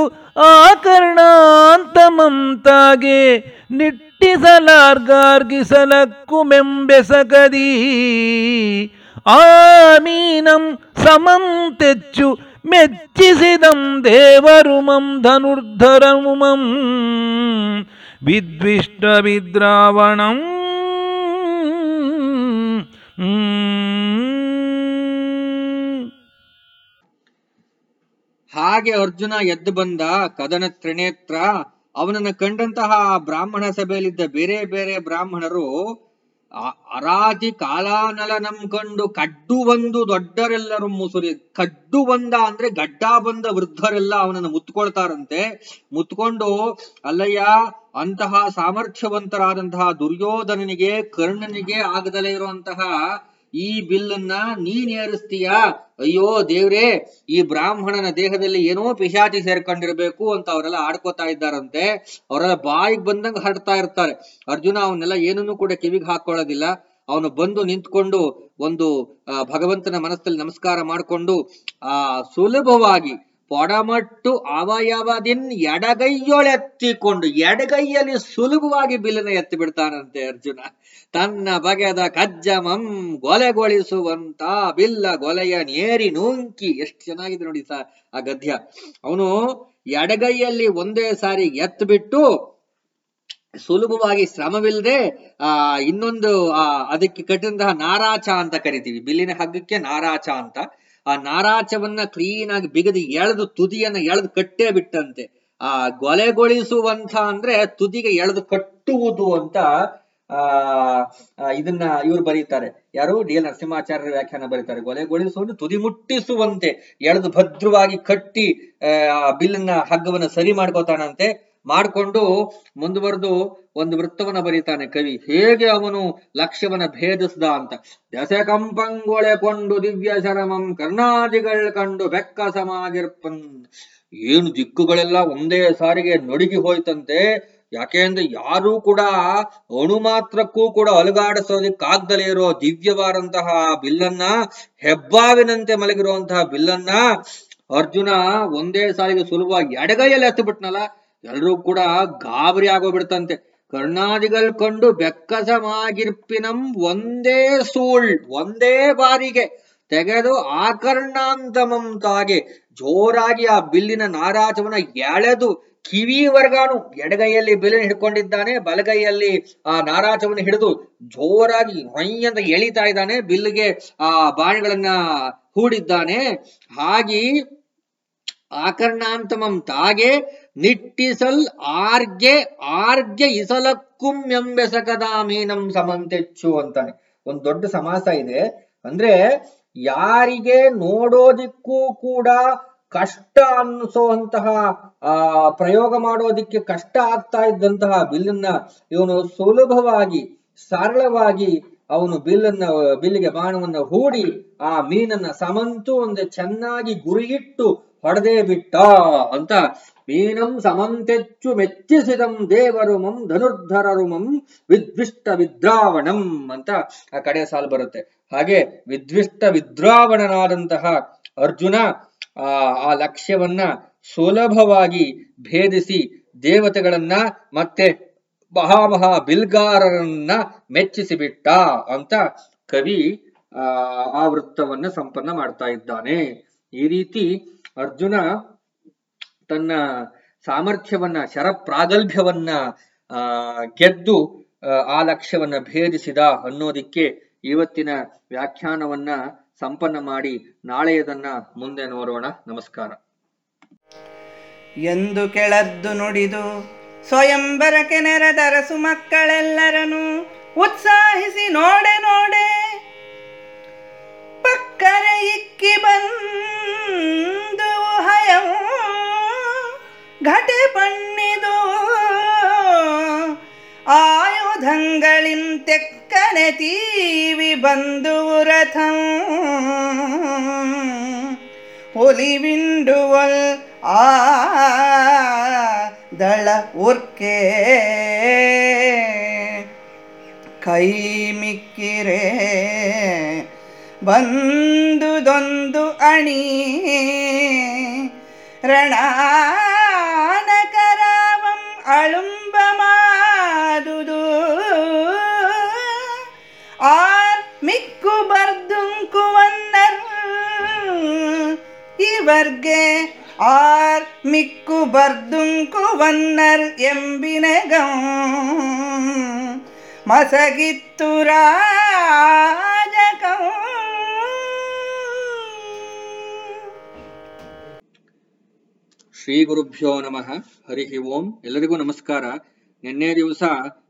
ಕರ್ಣಾಂತಮಂತಾಗೆ ನಿಟ್ಟಿಸಲಾರ್ಗಾರ್ಗಿಸಲಕ್ಕು ಮೆಂಬೆಸಗದಿ. ಆ ಮೀನಂ ಸಮಂ ತೆಚ್ಚು ಮೆಚ್ಚಿಸಿದಂ ದೇವರುಮಂ ಧನುರ್ಧರಮುಮಂ ವಿದ್ವಿಷ್ಟ ವಿದ್ರಾವಣಂ. ಹಾಗೆ ಅರ್ಜುನ ಎದ್ದು ಬಂದ ಕದನ ತ್ರಿನೇತ್ರ, ಅವನನ್ನ ಕಂಡಂತಹ ಬ್ರಾಹ್ಮಣ ಸಭೆಯಲ್ಲಿದ್ದ ಬೇರೆ ಬೇರೆ ಬ್ರಾಹ್ಮಣರು, ಆ- ಕಾಲಾನಲ ನಮ್ ಕಂಡು ಕಡ್ಡು ಬಂದು ದೊಡ್ಡರೆಲ್ಲರೂ ಮುಸುರಿ, ಕಡ್ಡು ಬಂದ ಅಂದ್ರೆ ಗಡ್ಡ ಬಂದ ವೃದ್ಧರೆಲ್ಲ ಅವನನ್ನು ಮುತ್ಕೊಳ್ತಾರಂತೆ. ಮುತ್ಕೊಂಡು, ಅಲ್ಲಯ್ಯ, ಅಂತಹ ಸಾಮರ್ಥ್ಯವಂತರಾದಂತಹ ದುರ್ಯೋಧನನಿಗೆ, ಕರ್ಣನಿಗೆ ಆಗದಲೇ ಇರುವಂತಹ ಈ ಬಿಲ್ಲನ್ನ ನೀನ್ ಏರಿಸ್ತೀಯಾ? ಅಯ್ಯೋ ದೇವ್ರೆ, ಈ ಬ್ರಾಹ್ಮಣನ ದೇಹದಲ್ಲಿ ಏನೋ ಪಿಶಾಚಿ ಸೇರ್ಕೊಂಡಿರ್ಬೇಕು ಅಂತ ಅವರೆಲ್ಲ ಆಡ್ಕೋತಾ ಇದ್ದಾರಂತೆ. ಅವರೆಲ್ಲ ಬಾಯಿಗೆ ಬಂದಂಗ ಹರಡ್ತಾ ಇರ್ತಾರೆ. ಅರ್ಜುನ ಅವನ್ನೆಲ್ಲ ಏನನ್ನು ಕೂಡ ಕಿವಿಗೆ ಹಾಕೊಳ್ಳೋದಿಲ್ಲ. ಅವನು ಬಂದು ನಿಂತ್ಕೊಂಡು ಒಂದು ಭಗವಂತನ ಮನಸ್ಸಲ್ಲಿ ನಮಸ್ಕಾರ ಮಾಡಿಕೊಂಡು, ಆ, ಸುಲಭವಾಗಿ ಪೊಡಮಟ್ಟು ಅವಯವದಿನ್ ಎಡಗೈಯೊಳೆತ್ತಿಕೊಂಡು ಎಡಗೈಯಲ್ಲಿ ಸುಲಭವಾಗಿ ಬಿಲ್ಲನ್ನ ಎತ್ತಿ ಬಿಡ್ತಾನಂತೆ ಅರ್ಜುನ. ತನ್ನ ಬಗೆದ ಕಜ್ಜಮಂ ಗೊಲೆಗೊಳಿಸುವಂತ ಬಿಲ್ಲ ಗೊಲೆಯ ನೇರಿ ನೂಂಕಿ. ಎಷ್ಟು ಚೆನ್ನಾಗಿದೆ ನೋಡಿ ಸರ್ ಆ ಗದ್ಯ. ಅವನು ಎಡಗೈಯಲ್ಲಿ ಒಂದೇ ಸಾರಿ ಎತ್ಬಿಟ್ಟು ಸುಲಭವಾಗಿ ಶ್ರಮವಿಲ್ಲದೆ, ಆ, ಇನ್ನೊಂದು, ಆ, ಅದಕ್ಕೆ ಕಟ್ಟಿದಂತಹ ನಾರಾಚ ಅಂತ ಕರಿತೀವಿ. ಬಿಲ್ಲಿನ ಹಗ್ಗಕ್ಕೆ ನಾರಾಚ ಅಂತ. ಆ ನಾರಾಚವನ್ನ ಕ್ಲೀನ್ ಆಗಿ ಬಿಗದಿ ಎಳೆದು ತುದಿಯನ್ನ ಎಳೆದು ಕಟ್ಟೇ ಬಿಟ್ಟಂತೆ. ಆ ಗೊಲೆಗೊಳಿಸುವಂತ ಅಂದ್ರೆ ತುದಿಗೆ ಎಳೆದು ಕಟ್ಟುವುದು ಅಂತ ಆ ಇದನ್ನ ಇವ್ರು ಬರೀತಾರೆ. ಯಾರು? ಡಿ ಎಲ್ ನರಸಿಂಹಾಚಾರ್ಯರ ವ್ಯಾಖ್ಯಾನ ಬರೀತಾರೆ. ಗೊಲೆಗೊಳಿಸುವುದು ತುದಿ ಮುಟ್ಟಿಸುವಂತೆ ಎಳೆದು ಭದ್ರವಾಗಿ ಕಟ್ಟಿ, ಆ ಬಿಲ್ಲನ್ನ, ಹಗ್ಗವನ್ನ ಸರಿ ಮಾಡ್ಕೋತಾನಂತೆ. ಮಾಡ್ಕೊಂಡು ಮುಂದುವರೆದು ಒಂದು ವೃತ್ತವನ್ನ ಬರೀತಾನೆ ಕವಿ. ಹೇಗೆ ಅವನು ಲಕ್ಷ್ಯವನ್ನ ಭೇದಿಸ್ದ ಅಂತ. ದಶಕಂಪಂಗೊಳೆಕೊಂಡು ದಿವ್ಯ ಶರಮಂ ಕರ್ಣಾದಿಗಳ್ ಕಂಡು ಬೆಕ್ಕ ಸಮಾಗಿರ್ಪನ್. ಏನು ದಿಕ್ಕುಗಳೆಲ್ಲ ಒಂದೇ ಸಾರಿಗೆ ನಡುಗಿ ಹೋಯ್ತಂತೆ. ಯಾಕೆಂದ್ರೆ ಯಾರೂ ಕೂಡ ಅಣು ಮಾತ್ರಕ್ಕೂ ಕೂಡ ಅಲುಗಾಡಿಸೋದಕ್ಕಾಗ್ದಲೇ ಇರೋ ದಿವ್ಯವಾದಂತಹ ಬಿಲ್ಲನ್ನ, ಹೆಬ್ಬಾವಿನಂತೆ ಮಲಗಿರುವಂತಹ ಬಿಲ್ಲನ್ನ ಅರ್ಜುನ ಒಂದೇ ಸಾರಿಗೆ ಸುಲಭವಾಗಿ ಎಡಗೈಯಲ್ಲಿ ಹತ್ತು ಬಿಟ್ನಲ್ಲ ಎಲ್ರೂ ಕೂಡ ಗಾಬರಿ ಆಗೋಗ್ಬಿಡ್ತಂತೆ. ಕರ್ಣಾದಿಗಳು ಕಂಡು ಬೆಕ್ಕಸಮಾಗಿರ್ಪಿನಂ ಒಂದೇ ಸೂಳ್, ಒಂದೇ ಬಾರಿಗೆ ತೆಗೆದು ಆಕರ್ಣಾಂತಮಂತಾಗಿ ಜೋರಾಗಿ ಆ ಬಿಲ್ಲಿನ ನಾರಾಜವನ್ನ ಎಳೆದು ಕಿವಿವರ್ಗಾನು ಎಡಗೈಯಲ್ಲಿ ಬೆಲೆನ ಹಿಡ್ಕೊಂಡಿದ್ದಾನೆ, ಬಲಗೈಯಲ್ಲಿ, ಆ, ನಾರಾಜವನ್ನು ಹಿಡಿದು ಜೋರಾಗಿ ಹೊಯ್ ಅಂತ ಎಳಿತಾ ಇದ್ದಾನೆ, ಬಿಲ್ಲಿಗೆ, ಆ, ಬಾಣಗಳನ್ನ ಹೂಡಿದ್ದಾನೆ. ಹಾಗೆ ಆಕರ್ಣಾಂತಮಂ ತಾಗೆ ನಿಟ್ಟಿಸಲ್ ಆರ್ಗೆ ಆರ್ಗೆ ಇಸಲಕ್ಕುಂ ಎಂಬೆಸಕದ ಮೀನಂ ಸಮಂತೆಚ್ಚು ಅಂತಾನೆ. ಒಂದು ದೊಡ್ಡ ಸಮಾಸ ಇದೆ. ಅಂದ್ರೆ ಯಾರಿಗೆ ನೋಡೋದಿಕ್ಕೂ ಕೂಡ ಕಷ್ಟ ಅನ್ನಿಸುವಂತಹ, ಆ, ಪ್ರಯೋಗ ಮಾಡೋದಿಕ್ಕೆ ಕಷ್ಟ ಆಗ್ತಾ ಇದ್ದಂತಹ ಬಿಲ್ಲನ್ನ ಇವನು ಸುಲಭವಾಗಿ, ಸರಳವಾಗಿ ಅವನು ಬಿಲ್ಲನ್ನ, ಬಿಲ್ಲಿಗೆ ಬಾಣವನ್ನ ಹೂಡಿ ಆ ಮೀನನ್ನ ಸಮಂತು ಒಂದು ಚೆನ್ನಾಗಿ ಗುರಿಯಿಟ್ಟು ಹೊಡೆದೇ ಬಿಟ್ಟ ಅಂತ. ಮೀನಂ ಸಮಂತೆಚ್ಚು ಮೆಚ್ಚಿಸಿದಂ ದೇವರುಮಂ ಧನುರ್ಧರರುಮಂ ಧನುರ್ಧರರು ವಿದ್ವಿಷ್ಟ ವಿದ್ರಾವಣಂ ಅಂತ ಆ ಕಡೆ ಸಾಲು ಬರುತ್ತೆ. ಹಾಗೆ ವಿದ್ವಿಷ್ಟ ವಿದ್ರಾವಣನಾದಂತಹ ಅರ್ಜುನ ಆ ಆ ಲಕ್ಷ್ಯವನ್ನ ಸುಲಭವಾಗಿ ಭೇದಿಸಿ ದೇವತೆಗಳನ್ನ ಮತ್ತೆ ಮಹಾಮಹಾ ಬಿಲ್ಗಾರರನ್ನ ಮೆಚ್ಚಿಸಿಬಿಟ್ಟ ಅಂತ ಕವಿ, ಆ ವೃತ್ತವನ್ನ ಸಂಪನ್ನ ಮಾಡ್ತಾ ಇದ್ದಾನೆ. ಈ ರೀತಿ ಅರ್ಜುನ ತನ್ನ ಸಾಮರ್ಥ್ಯವನ್ನ, ಶರಪ್ರಾಗಲ್ಭ್ಯವನ್ನ, ಆ, ಗೆದ್ದು ಆ ಲಕ್ಷ್ಯವನ್ನ ಭೇದಿಸಿದ ಅನ್ನೋದಿಕ್ಕೆ ಇವತ್ತಿನ ವ್ಯಾಖ್ಯಾನವನ್ನ ಸಂಪನ್ನ ಮಾಡಿ ನಾಳೆಯದನ್ನ ಮುಂದೆ ನೋಡೋಣ. ನಮಸ್ಕಾರ. ಎಂದು ಕೆಳದ್ದು ನುಡಿದು ಸ್ವಯಂಬರ ನೆರೆದರಸು ಮಕ್ಕಳೆಲ್ಲರನು ಉತ್ಸಾಹಿಸಿ ನೋಡೆ ನೋಡೆ ಪಕ್ಕರೆ ಇಕ್ಕಿ ಬಂದು ಹಯಂ ಘಟೆ ಪಣ್ಣಿದು ಆಯುಧಗಳಿನ್ ತೆಕ್ಕನೆ ತೀವಿ ಬಂದು ರಥಂ ಒಲಿವಿಂಡುವಲ್ ಆ ದಳ ಉರ್ಕೆ ಕೈ ಮಿಕ್ಕಿರೆ ಬಂದುದೊಂದು ಅಣಿ ರಣಾನಕರಾವಂ ಅಳುಂಬ ಆರ್ ಮಿಕ್ಕು ಬರ್ದುಂಕುವನ್ನರ್ ಇವರ್ಗೆ ಆರ್ ಮಿಕ್ಕು ಬರ್ದುಂಕುವನ್ನರ್ ಎಂಬಿನಗಂ. ಮಸಗಿತ್ತು ರಾಜಕಂ. ಶ್ರೀ ಗುರುಭ್ಯೋ ನಮಃ. ಹರಿ ಓಂ. ಎಲ್ಲರಿಗೂ ನಮಸ್ಕಾರ. ನಿನ್ನೆ ದಿವಸ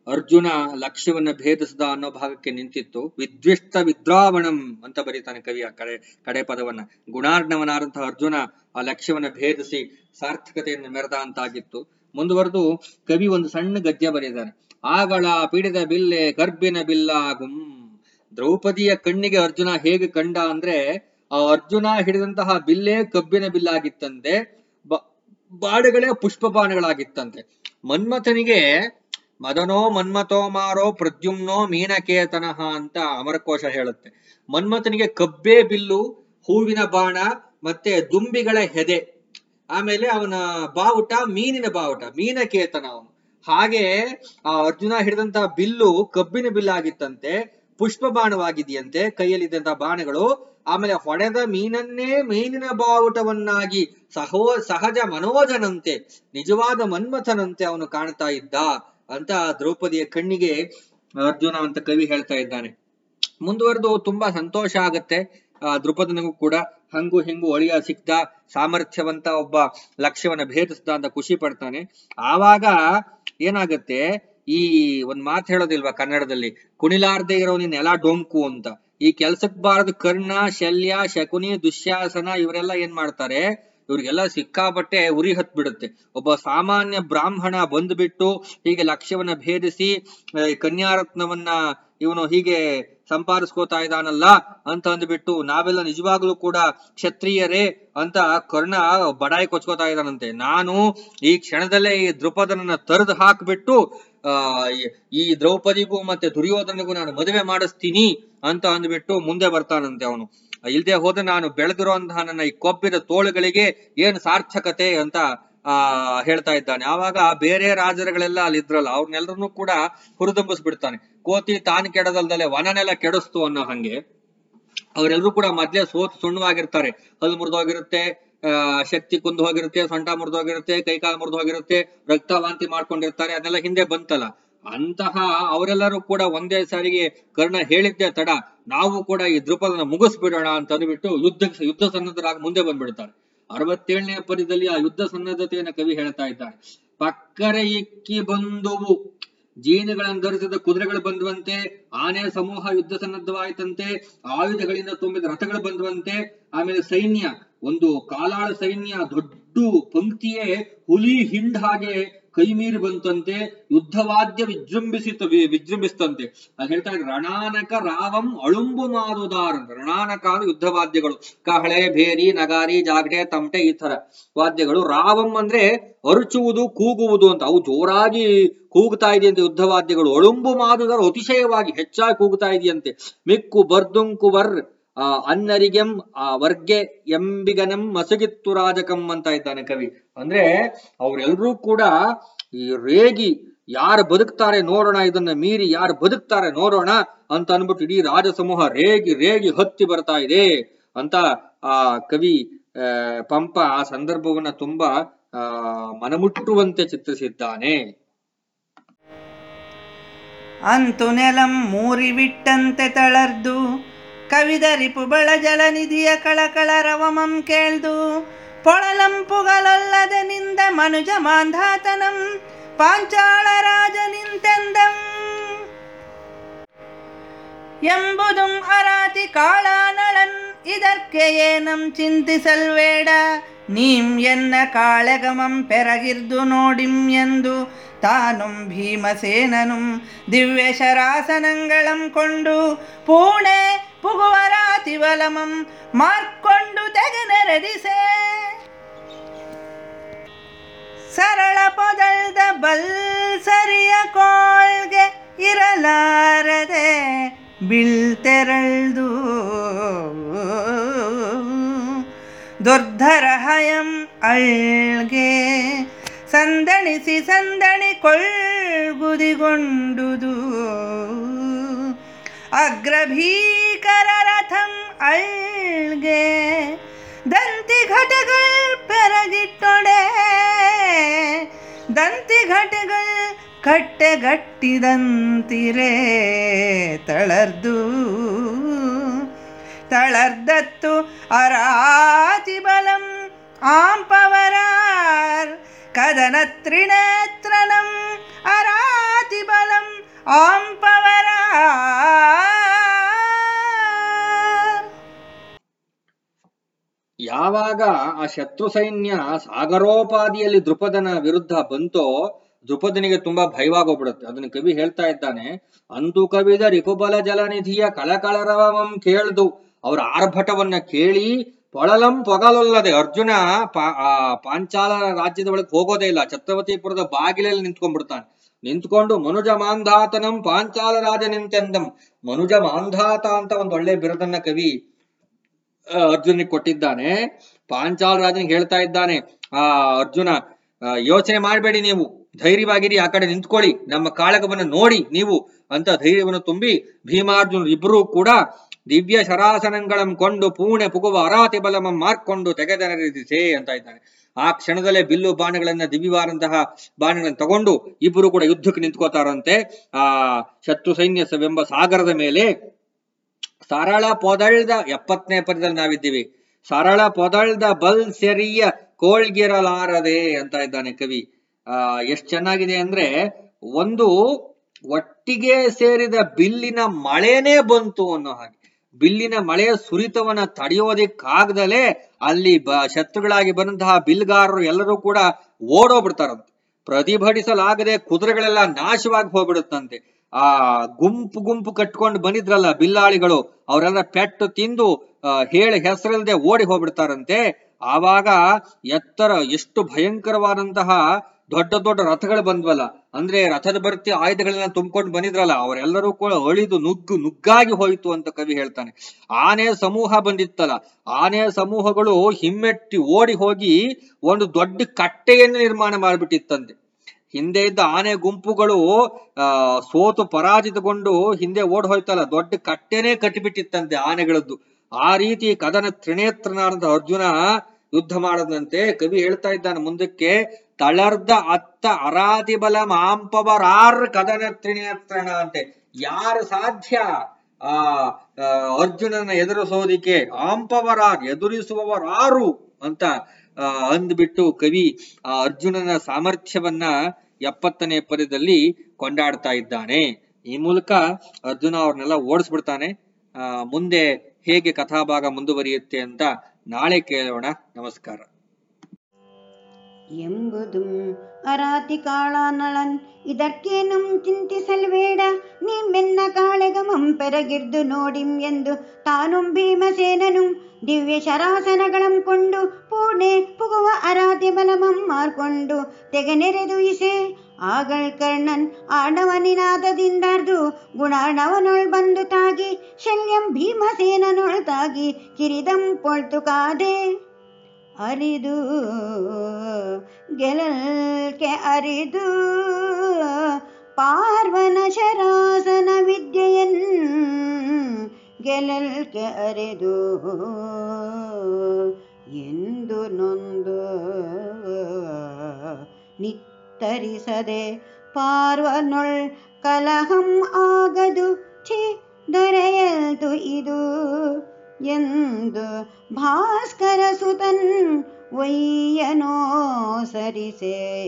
ಅರ್ಜುನ ಲಕ್ಷ್ಯವನ್ನ ಭೇದಿಸದ ಅನ್ನೋ ಭಾಗಕ್ಕೆ ನಿಂತಿತ್ತು. ವಿದ್ವಿಷ್ಟ ವಿದ್ರಾವಣಂ ಅಂತ ಬರೀತಾನೆ ಕವಿ ಆ ಕಡೆ ಕಡೆ ಪದವನ್ನ. ಗುಣಾರ್ಣವನಾದಂತಹ ಅರ್ಜುನ ಆ ಲಕ್ಷ್ಯವನ್ನ ಭೇದಿಸಿ ಸಾರ್ಥಕತೆಯನ್ನು ಮೆರೆದ ಅಂತಾಗಿತ್ತು ಮುಂದುವರೆದು ಕವಿ ಒಂದು ಸಣ್ಣ ಗದ್ಯ ಬರೆದಿದ್ದಾನೆ. ಆಗಳ ಪೀಡಿದ ಬಿಲ್ಲೆ ಗರ್ಭಿನ ಬಿಲ್ಲಾಗುಂ. ದ್ರೌಪದಿಯ ಕಣ್ಣಿಗೆ ಅರ್ಜುನ ಹೇಗೆ ಕಂಡ ಅಂದ್ರೆ, ಆ ಅರ್ಜುನ ಹಿಡಿದಂತಹ ಬಿಲ್ಲೇ ಕಬ್ಬಿನ ಬಿಲ್ಲಾಗಿತ್ತಂತೆ. ಬ- ಬಾಣಗಳೇ ಪುಷ್ಪ ಬಾಣಗಳಾಗಿತ್ತಂತೆ ಮನ್ಮಥನಿಗೆ ಮದನೋ ಮನ್ಮಥೋ ಮಾರೋ ಪ್ರದ್ಯುಮ್ನೋ ಮೀನಕೇತನಃ ಅಂತ ಅಮರಕೋಶ ಹೇಳುತ್ತೆ. ಮನ್ಮಥನಿಗೆ ಕಬ್ಬೆ ಬಿಲ್ಲು, ಹೂವಿನ ಬಾಣ ಮತ್ತೆ ದುಂಬಿಗಳ ಹೆದೆ. ಆಮೇಲೆ ಅವನ ಬಾವುಟ ಮೀನಿನ ಬಾವುಟ, ಮೀನಕೇತನ ಅವನು. ಹಾಗೆ, ಆ ಅರ್ಜುನ ಹಿಡಿದಂತಹ ಬಿಲ್ಲು ಕಬ್ಬಿನ ಬಿಲ್ಲಾಗಿತ್ತಂತೆ, ಪುಷ್ಪ ಬಾಣವಾಗಿದೆಯಂತೆ ಕೈಯಲ್ಲಿದ್ದಂತಹ ಬಾಣಗಳು, ಆಮೇಲೆ ಹೊಡೆದ ಮೀನನ್ನೇ ಮೀನಿನ ಬಾವುಟವನ್ನಾಗಿ ಸಹೋ, ಸಹಜ ಮನೋಜನಂತೆ, ನಿಜವಾದ ಮನ್ಮಥನಂತೆ ಅವನು ಕಾಣ್ತಾ ಇದ್ದ. ಅಂತ ದ್ರೌಪದಿಯ ಕಣ್ಣಿಗೆ ಅರ್ಜುನ ಅಂತ ಕವಿ ಹೇಳ್ತಾ ಇದ್ದಾನೆ. ಮುಂದುವರೆದು ತುಂಬಾ ಸಂತೋಷ ಆಗತ್ತೆ. ಆ, ದ್ರುಪದನಿಗೂ ಕೂಡ ಹಂಗು ಹಿಂಗು ಒಳಿಯ ಸಿಕ್ತ, ಸಾಮರ್ಥ್ಯವಂತ ಒಬ್ಬ ಲಕ್ಷ್ಯವನ್ನ ಭೇದಿಸ್ದ ಅಂತ ಖುಷಿ ಪಡ್ತಾನೆ. ಆವಾಗ ಏನಾಗತ್ತೆ? ಈ ಒಂದ್ ಮಾತು ಹೇಳೋದಿಲ್ವಾ ಕನ್ನಡದಲ್ಲಿ? ಕುಣಿಲಾರ್ದೆ ಇರೋ ನೀನ್ ಎಲ್ಲಾ ಡೊಂಕು ಅಂತ. ಈ ಕೆಲ್ಸಕ್ ಬಾರದು ಕರ್ಣ, ಶಲ್ಯ, ಶಕುನಿ, ದುಶ್ಯಾಸನ ಇವರೆಲ್ಲ ಏನ್ ಮಾಡ್ತಾರೆ? ಇವ್ರಿಗೆಲ್ಲ ಸಿಕ್ಕಾಪಟ್ಟೆ ಉರಿ ಹತ್ ಬಿಡುತ್ತೆ ಒಬ್ಬ ಸಾಮಾನ್ಯ ಬ್ರಾಹ್ಮಣ ಬಂದ್ಬಿಟ್ಟು ಹೀಗೆ ಲಕ್ಷ್ಯವನ್ನ ಭೇದಿಸಿ ಕನ್ಯಾರತ್ನವನ್ನ ಇವನು ಹೀಗೆ ಸಂಪಾದಿಸ್ಕೋತಾ ಇದ್ದಾನಲ್ಲ? ಅಂತ ಅಂದ್ಬಿಟ್ಟು ನಾವೆಲ್ಲ ನಿಜವಾಗ್ಲೂ ಕೂಡ ಕ್ಷತ್ರಿಯರೇ ಅಂತ ಕರ್ಣ ಬಡಾಯಿ ಕೊಚ್ಕೋತಾ ಇದ್ದಾನಂತೆ. ನಾನು ಈ ಕ್ಷಣದಲ್ಲೇ ಈ ದ್ರೌಪದನನ್ನ ತರದು ಹಾಕ್ಬಿಟ್ಟು, ಆ ಈ ದ್ರೌಪದಿಗೂ ಮತ್ತೆ ದುರ್ಯೋಧನಿಗೂ ನಾನು ಮದುವೆ ಮಾಡಿಸ್ತೀನಿ ಅಂತ ಅಂದ್ಬಿಟ್ಟು ಮುಂದೆ ಬರ್ತಾನಂತೆ ಅವನು. ಇಲ್ದೆ ಹೋದ ನಾನು ಬೆಳೆದಿರುವಂತಹ ನನ್ನ ಈ ಕೊಬ್ಬಿದ ತೋಳುಗಳಿಗೆ ಏನು ಸಾರ್ಥಕತೆ ಅಂತ, ಆ, ಹೇಳ್ತಾ ಇದ್ದಾನೆ. ಆವಾಗ ಬೇರೆ ರಾಜರುಗಳೆಲ್ಲ ಅಲ್ಲಿ ಇದ್ರಲ್ಲ ಅವ್ರನ್ನೆಲ್ಲರನ್ನೂ ಕೂಡ ಹುರಿದುಂಬಿಸ್ಬಿಡ್ತಾನೆ. ಕೋತಿ ತಾನು ಕೆಡದಲ್ದಲೆ ವನನೆಲ್ಲ ಕೆಡಿಸ್ತು ಅನ್ನೋ ಹಂಗೆ. ಅವರೆಲ್ಲರೂ ಕೂಡ ಮೊದ್ಲೇ ಸೋತು ಸುಣ್ಣವಾಗಿರ್ತಾರೆ. ಹಲ್ಲು ಮುರಿದೋಗಿರುತ್ತೆ ಶಕ್ತಿ ಕುಂದು ಹೋಗಿರುತ್ತೆ, ಸೊಂಟ ಮುರಿದೋಗಿರುತ್ತೆ ಕೈಕಾಲು ಮುರಿದು ಹೋಗಿರುತ್ತೆ ರಕ್ತ ವಾಂತಿ ಮಾಡ್ಕೊಂಡಿರ್ತಾರೆ, ಅದೆಲ್ಲ ಹಿಂದೆ ಬಂತಲ್ಲ. ಅಂತಹ ಅವರೆಲ್ಲರೂ ಕೂಡ ಒಂದೇ ಸಾರಿಗೆ ಕರ್ಣ ಹೇಳಿದ್ದೆ ತಡ. ನಾವು ಕೂಡ ಈ ದೃಪದನ್ನ ಮುಗಿಸ್ಬಿಡೋಣ ಅಂತ ಅಂದ್ಬಿಟ್ಟು ಯುದ್ಧ ಯುದ್ಧ ಸನ್ನದ್ಧರಾಗಿ ಮುಂದೆ ಬಂದ್ಬಿಡ್ತಾರೆ. ಅರವತ್ತೇಳನೇ ಪದ್ಯದಲ್ಲಿ ಆ ಯುದ್ಧ ಸನ್ನದ್ಧತೆಯನ್ನ ಕವಿ ಹೇಳ್ತಾ ಇದ್ದಾರೆ. ಪಕ್ಕರೆ ಇಕ್ಕಿ ಬಂದುವು. ಜೀನುಗಳನ್ನು ಧರಿಸಿದ ಕುದುರೆಗಳು ಬಂದುವಂತೆ ಆನೆ ಸಮೂಹ ಯುದ್ಧ ಸನ್ನದ್ಧವಾಯಿತಂತೆ, ಆಯುಧಗಳಿಂದ ತುಂಬಿದ ರಥಗಳು ಬಂದುವಂತೆ, ಆಮೇಲೆ ಸೈನ್ಯ, ಒಂದು ಕಾಲಾಳ ಸೈನ್ಯ ದೊಡ್ಡ ಪಂಕ್ತಿಯೇ ಹುಲಿ ಹಿಂಡ್ ಹಾಗೆ ಕೈ ಮೀರಿ ಬಂತಂತೆ, ಯುದ್ಧವಾದ್ಯ ವಿಜೃಂಭಿಸಿತ ವಿಜೃಂಭಿಸ್ತಂತೆ. ಅದು ಹೇಳ್ತಾ ರಣಾನಕ ರಾವಂ ಅಳುಂಬು ಮಾರುದಾರ ರಣಾನಕ ಅಂದ್ರೆ ಯುದ್ಧವಾದ್ಯಗಳು. ಕಹಳೆ, ಭೇರಿ, ನಗಾರಿ, ಜಾಗಡೆ, ತಮಟೆ ಈ ತರ ವಾದ್ಯಗಳು. ರಾವಂ ಅಂದ್ರೆ ಅರುಚುವುದು, ಕೂಗುವುದು ಅಂತ. ಅವು ಜೋರಾಗಿ ಕೂಗ್ತಾ ಇದೆಯಂತೆ ಯುದ್ಧವಾದ್ಯಗಳು. ಅಳುಂಬು ಮಾದುದಾರ ಅತಿಶಯವಾಗಿ ಹೆಚ್ಚಾಗಿ ಕೂಗ್ತಾ ಇದೆಯಂತೆ. ಮಿಕ್ಕು ಬರ್ದುಂಕು ವರ್ ಆ ಅನ್ನರಿಗೆಂ, ಆ ವರ್ಗೆ ಎಂಬಿಗನಂ ಮಸುಗಿತ್ತು ರಾಜಕಂ ಅಂತ ಇದ್ದಾನೆ ಕವಿ. ಅಂದ್ರೆ ಅವರೆಲ್ಲರೂ ಕೂಡ ಈ ರೇಗಿ ಯಾರು ಬದುಕ್ತಾರೆ ನೋಡೋಣ, ಇದನ್ನ ಮೀರಿ ಯಾರು ಬದುಕ್ತಾರೆ ನೋಡೋಣ ಅಂತ ಅನ್ಬಿಟ್ಟು ಇಡೀ ರಾಜ ಸಮೂಹ ರೇಗಿ ರೇಗಿ ಹತ್ತಿ ಬರ್ತಾ ಇದೆ ಅಂತ ಆ ಕವಿ ಪಂಪ ಆ ಸಂದರ್ಭವನ್ನ ತುಂಬಾ, ಆ, ಮನಮುಟ್ಟುವಂತೆ ಚಿತ್ರಿಸಿದ್ದಾನೆ. ಅಂತು ನೆಲಂ ಮೂರಿವಿಟ್ಟಂತೆ ತಳರ್ದು ಕವಿದರಿಪು ಬಳಜಲ ನಿಧಿಯ ಕಳಕಳ ರವಮಂ ಕೇಳ್ದು ಪೊಳಲಂಪುಗಳಲ್ಲದೆ ನಿಂದ ಮನುಜ ಮಾಂಧಾತನಂ, ಪಾಂಚಾಳ ರಾಜ ನಿಂತೆಂದಂ. ಎಂಬುದು ಅರಾತಿ ಕಾಳಾನಳನ್ ಇದಕ್ಕೆ ಏನಂ ಚಿಂತಿಸಲ್ವೇಡ ನೀಂ ಎನ್ನ ಕಾಳಗಮಂ ಪೆರಗಿರ್ದು ನೋಡಿಂ ಎಂದು ತಾನುಂ ಭೀಮಸೇನನುಂ ದಿವ್ಯ ಶರಾಸನಂಗಳಂ ಕೊಂಡು ಪೂಣೆ ಪುಗುವರಾತಿವಲಮಂ ಮಾರ್ಕೊಂಡು ತೆಗೆನೆರೆದಿಸೆ ಸರಳ ಪೊದಳ್ದ ಬಲ್ ಸರಿಯ ಕೋಳ್ಗೆ ಇರಲಾರದೆ ಬೀಳ್ತೆರಳ್ದು ದುರ್ಧರ ಹಯಂ ಅಳ್ಗೆ ಸಂದಣಿಸಿ ಸಂದಣಿ ಕೊಳ್ಗುದಿಗೊಂಡುದು ಅಗ್ರಭೀಕರ ರಥಂ ಅಳ್ಗೆ ದಂತಿ ಘಟಗಳು ಪೆರಗಿಟ್ಟೊಡೆ. ದಂತಿ ಘಟಗಳು ಕಟ್ಟೆಗಟ್ಟಿದಂತಿರೇ ತಳರ್ದು. ತಳರ್ದತ್ತು ಅರಾತಿ ಬಲಂ ಆಂಪವರ ಕದನ ತ್ರಿನೇತ್ರನಂ ಅರಾತಿ ಬಲಂ ಆಂಪವರ ಯಾವಾಗ ಆ ಶತ್ರು ಸೈನ್ಯ ಸಾಗರೋಪಾದಿಯಲ್ಲಿ ದೃಪದನ ವಿರುದ್ಧ ಬಂತೋ ದೃಪದನಿಗೆ ತುಂಬಾ ಭಯವಾಗೋಗ್ಬಿಡುತ್ತೆ. ಅದನ್ನ ಕವಿ ಹೇಳ್ತಾ ಇದ್ದಾನೆ ಅಂತು ಕವಿದ ರಿಪುಬಲ ಜಲನಿಧಿಯ ಕಳಕಳರವಂ ಕೇಳ್ದು ಅವರ ಆರ್ಭಟವನ್ನ ಕೇಳಿ ಪೊಳಲಂ ಪೊಗಲಲ್ಲದೆ ಅರ್ಜುನ ಪಾಂಚಾಲ ರಾಜ್ಯದ ಒಳಗೆ ಹೋಗೋದೇ ಇಲ್ಲ. ಛತ್ರವತಿಪುರದ ಬಾಗಿಲಲ್ಲಿ ನಿಂತ್ಕೊಂಡ್ಬಿಡ್ತಾನೆ. ನಿಂತ್ಕೊಂಡು ಮನುಜ ಮಾಂಧಾತನಂ ಪಾಂಚಾಲ ರಾಜ ನಿಂತೆಂದಂ. ಮನುಜ ಮಾಂಧಾತ ಅಂತ ಒಂದು ಒಳ್ಳೆ ಬಿರುದನ್ನ ಕವಿ ಅರ್ಜುನಿಗೆ ಕೊಟ್ಟಿದ್ದಾನೆ. ಪಾಂಚಾಲ ರಾಜನಿಗೆ ಹೇಳ್ತಾ ಇದ್ದಾನೆ, ಆ, ಅರ್ಜುನ ಯೋಚನೆ ಮಾಡಬೇಡಿ ನೀವು. ಧೈರ್ಯವಾಗಿರಿ, ಆ ಕಡೆ ನಿಂತ್ಕೊಳ್ಳಿ. ನಮ್ಮ ಕಾಳಗವನ್ನ ನೋಡಿ ನೀವು ಅಂತ ಧೈರ್ಯವನ್ನು ತುಂಬಿ ಭೀಮಾರ್ಜುನ್ ಇಬ್ಬರೂ ಕೂಡ ದಿವ್ಯ ಶರಾಸನಗಳಂ ಕೊಂಡು ಪೂಣೆ ಪುಗುವ ಅರಾತಿ ಬಲಮಂ ಮಾರ್ಕೊಂಡು ತೆಗೆದರಿದಿಸೆ ಅಂತ ಇದ್ದಾನೆ ಆ ಕ್ಷಣದಲ್ಲೇ ಬಿಲ್ಲು ಬಾಣಗಳನ್ನ ದಿವ್ಯವಾದಂತಹ ಬಾಣಗಳನ್ನು ತಗೊಂಡು ಇಬ್ಬರು ಕೂಡ ಯುದ್ಧಕ್ಕೆ ನಿಂತ್ಕೋತಾರಂತೆ. ಆ ಶತ್ರು ಸೈನ್ಯವೆಂಬ ಸಾಗರದ ಮೇಲೆ ಸರಳ ಪೊದಳ್ದ ಎಪ್ಪತ್ತನೇ ಪದ್ಯದಲ್ಲಿ ನಾವಿದ್ದೀವಿ. ಸರಳ ಪೊದಳ್ದ ಬಲ್ ಸೆರಿಯ ಕೋಳ್ಗಿರಲಾರದೆ ಅಂತ ಇದ್ದಾನೆ ಕವಿ. ಆ ಎಷ್ಟ್ ಚೆನ್ನಾಗಿದೆ ಅಂದ್ರೆ ಒಂದು ಒಟ್ಟಿಗೆ ಸೇರಿದ ಬಿಲ್ಲಿನ ಮಳೆನೇ ಬಂತು ಅನ್ನೋ ಹಾಗೆ. ಬಿಲ್ಲಿನ ಮಳೆಯ ಸುರಿತವನ್ನ ತಡೆಯೋದಿಕ್ಕಾಗದಲೇ ಅಲ್ಲಿ ಬ ಶತ್ರುಗಳಾಗಿ ಬಂದಂತಹ ಬಿಲ್ಗಾರರು ಎಲ್ಲರೂ ಕೂಡ ಓಡೋಗ್ಬಿಡ್ತಾರಂತೆ. ಪ್ರತಿಭಟಿಸಲಾಗದೆ ಕುದುರೆಗಳೆಲ್ಲ ನಾಶವಾಗಿ ಹೋಗ್ಬಿಡುತ್ತಂತೆ. ಆ ಗುಂಪು ಗುಂಪು ಕಟ್ಕೊಂಡು ಬಂದಿದ್ರಲ್ಲ ಬಿಲ್ಲಾಳಿಗಳು, ಅವರೆಲ್ಲ ಪೆಟ್ಟು ತಿಂದು ಹೇಳಿ ಹೆಸರಿಲ್ಲದೆ ಓಡಿ ಹೋಗ್ಬಿಡ್ತಾರಂತೆ. ಆವಾಗ ಎತ್ತರ ಎಷ್ಟು ಭಯಂಕರವಾದಂತಹ ದೊಡ್ಡ ದೊಡ್ಡ ರಥಗಳು ಬಂದ್ವಲ್ಲ, ಅಂದ್ರೆ ರಥದ ಬರ್ತಿ ಆಯುಧಗಳನ್ನ ತುಂಬಿಕೊಂಡು ಬಂದಿದ್ರಲ್ಲ, ಅವರೆಲ್ಲರೂ ಕೂಡ ಅಳಿದು ನುಗ್ಗು ನುಗ್ಗಾಗಿ ಹೋಯಿತು ಅಂತ ಕವಿ ಹೇಳ್ತಾನೆ. ಆನೆ ಸಮೂಹ ಬಂದಿತ್ತಲ್ಲ, ಆನೆಯ ಸಮೂಹಗಳು ಹಿಮ್ಮೆಟ್ಟಿ ಓಡಿ ಹೋಗಿ ಒಂದು ದೊಡ್ಡ ಕಟ್ಟೆಯನ್ನು ನಿರ್ಮಾಣ ಮಾಡಿಬಿಟ್ಟಿತ್ತಂತೆ. ಹಿಂದೆ ಇದ್ದ ಆನೆ ಗುಂಪುಗಳು ಸೋತು ಪರಾಜಿತಗೊಂಡು ಹಿಂದೆ ಓಡ್ ಹೋಯ್ತಲ್ಲ, ದೊಡ್ಡ ಕಟ್ಟೆನೇ ಕಟ್ಟಿಬಿಟ್ಟಿತ್ತಂತೆ ಆನೆಗಳದ್ದು. ಆ ರೀತಿ ಕದನ ತ್ರಿನೇತ್ರನಾದಂತ ಅರ್ಜುನ ಯುದ್ಧ ಮಾಡದಂತೆ ಕವಿ ಹೇಳ್ತಾ ಇದ್ದಾನೆ ಮುಂದಕ್ಕೆ ತಳರ್ದ ಅತ್ತ ಅರಾತಿ ಬಲ ಮಾಂಪವರಾರ್ ಕದನ ತ್ರಿನೇತ್ರಣ ಅಂತೆ. ಯಾರು ಸಾಧ್ಯ? ಆ ಅರ್ಜುನನ ಎದುರಿಸೋದಿಕ್ಕೆ ಆಂಪವರಾರ್ ಎದುರಿಸುವವರಾರು ಅಂತ ಅಂದ್ಬಿಟ್ಟು ಕವಿ ಆ ಅರ್ಜುನನ ಸಾಮರ್ಥ್ಯವನ್ನ ಎಪ್ಪತ್ತನೇ ಪದ್ಯದಲ್ಲಿ ಕೊಂಡಾಡ್ತಾ ಇದ್ದಾನೆ. ಈ ಮೂಲಕ ಅರ್ಜುನ ಅವ್ರನ್ನೆಲ್ಲ ಓಡಿಸ್ಬಿಡ್ತಾನೆ. ಆ, ಮುಂದೆ ಹೇಗೆ ಕಥಾಭಾಗ ಮುಂದುವರಿಯುತ್ತೆ ಅಂತ ನಾಳೆ ಕೇಳೋಣ. ನಮಸ್ಕಾರ. ಎಂಬುದುಂ ಅರಾತಿ ಕಾಳಾನಳನ್. ಇದಕ್ಕೇನುಂ ಚಿಂತಿಸಲ್ಬೇಡ ನಿಮ್ಮೆನ್ನ ಕಾಳೆಗಮಂ ಪೆರಗಿರ್ದು ನೋಡಿಂ ಎಂದು ತಾನುಂ ಭೀಮಸೇನನು. ದಿವ್ಯ ಶರಾಸನಗಳಂ ಕೊಂಡು ಪೂರ್ಣೆ ಪುಗುವ ಅರಾತಿ ಬಲಮಂ ಮಾರ್ಕೊಂಡು ತೆಗೆನೆರೆದು ಇಸೆ. ಆಗಳ್ ಕರ್ಣನ್ ಆಣವನಿನಾದದಿಂದರ್ದು ಗುಣಾಣವನೊಳ್ ಬಂದು ತಾಗಿ, ಶಲ್ಯಂ ಭೀಮಸೇನನೊಳ್ ತಾಗಿ ಕಿರಿದಂ ಪೊಳ್ತು ಕಾದೆ. ಅರಿದು, ಗೆಲಲ್ಕೆ ಅರಿದು, ಪಾರ್ವನ ಶರಾಸನ ವಿದ್ಯೆಯನ್ ಗೆಲಲ್ಕೆ ಅರಿದು, ಎಂದು ನೊಂದು ನಿತ್ತರಿಸದೆ ಪಾರ್ವನೊಳ್ ಕಲಹಂ ಆಗದು, ಛಿ ದೊರೆಯಲ್ತು ಇದು. ಎಂದು ಭಾಸ್ಕರ ಸುತನ್ ಒಯ್ಯನೋ ಸರಿಸೆ.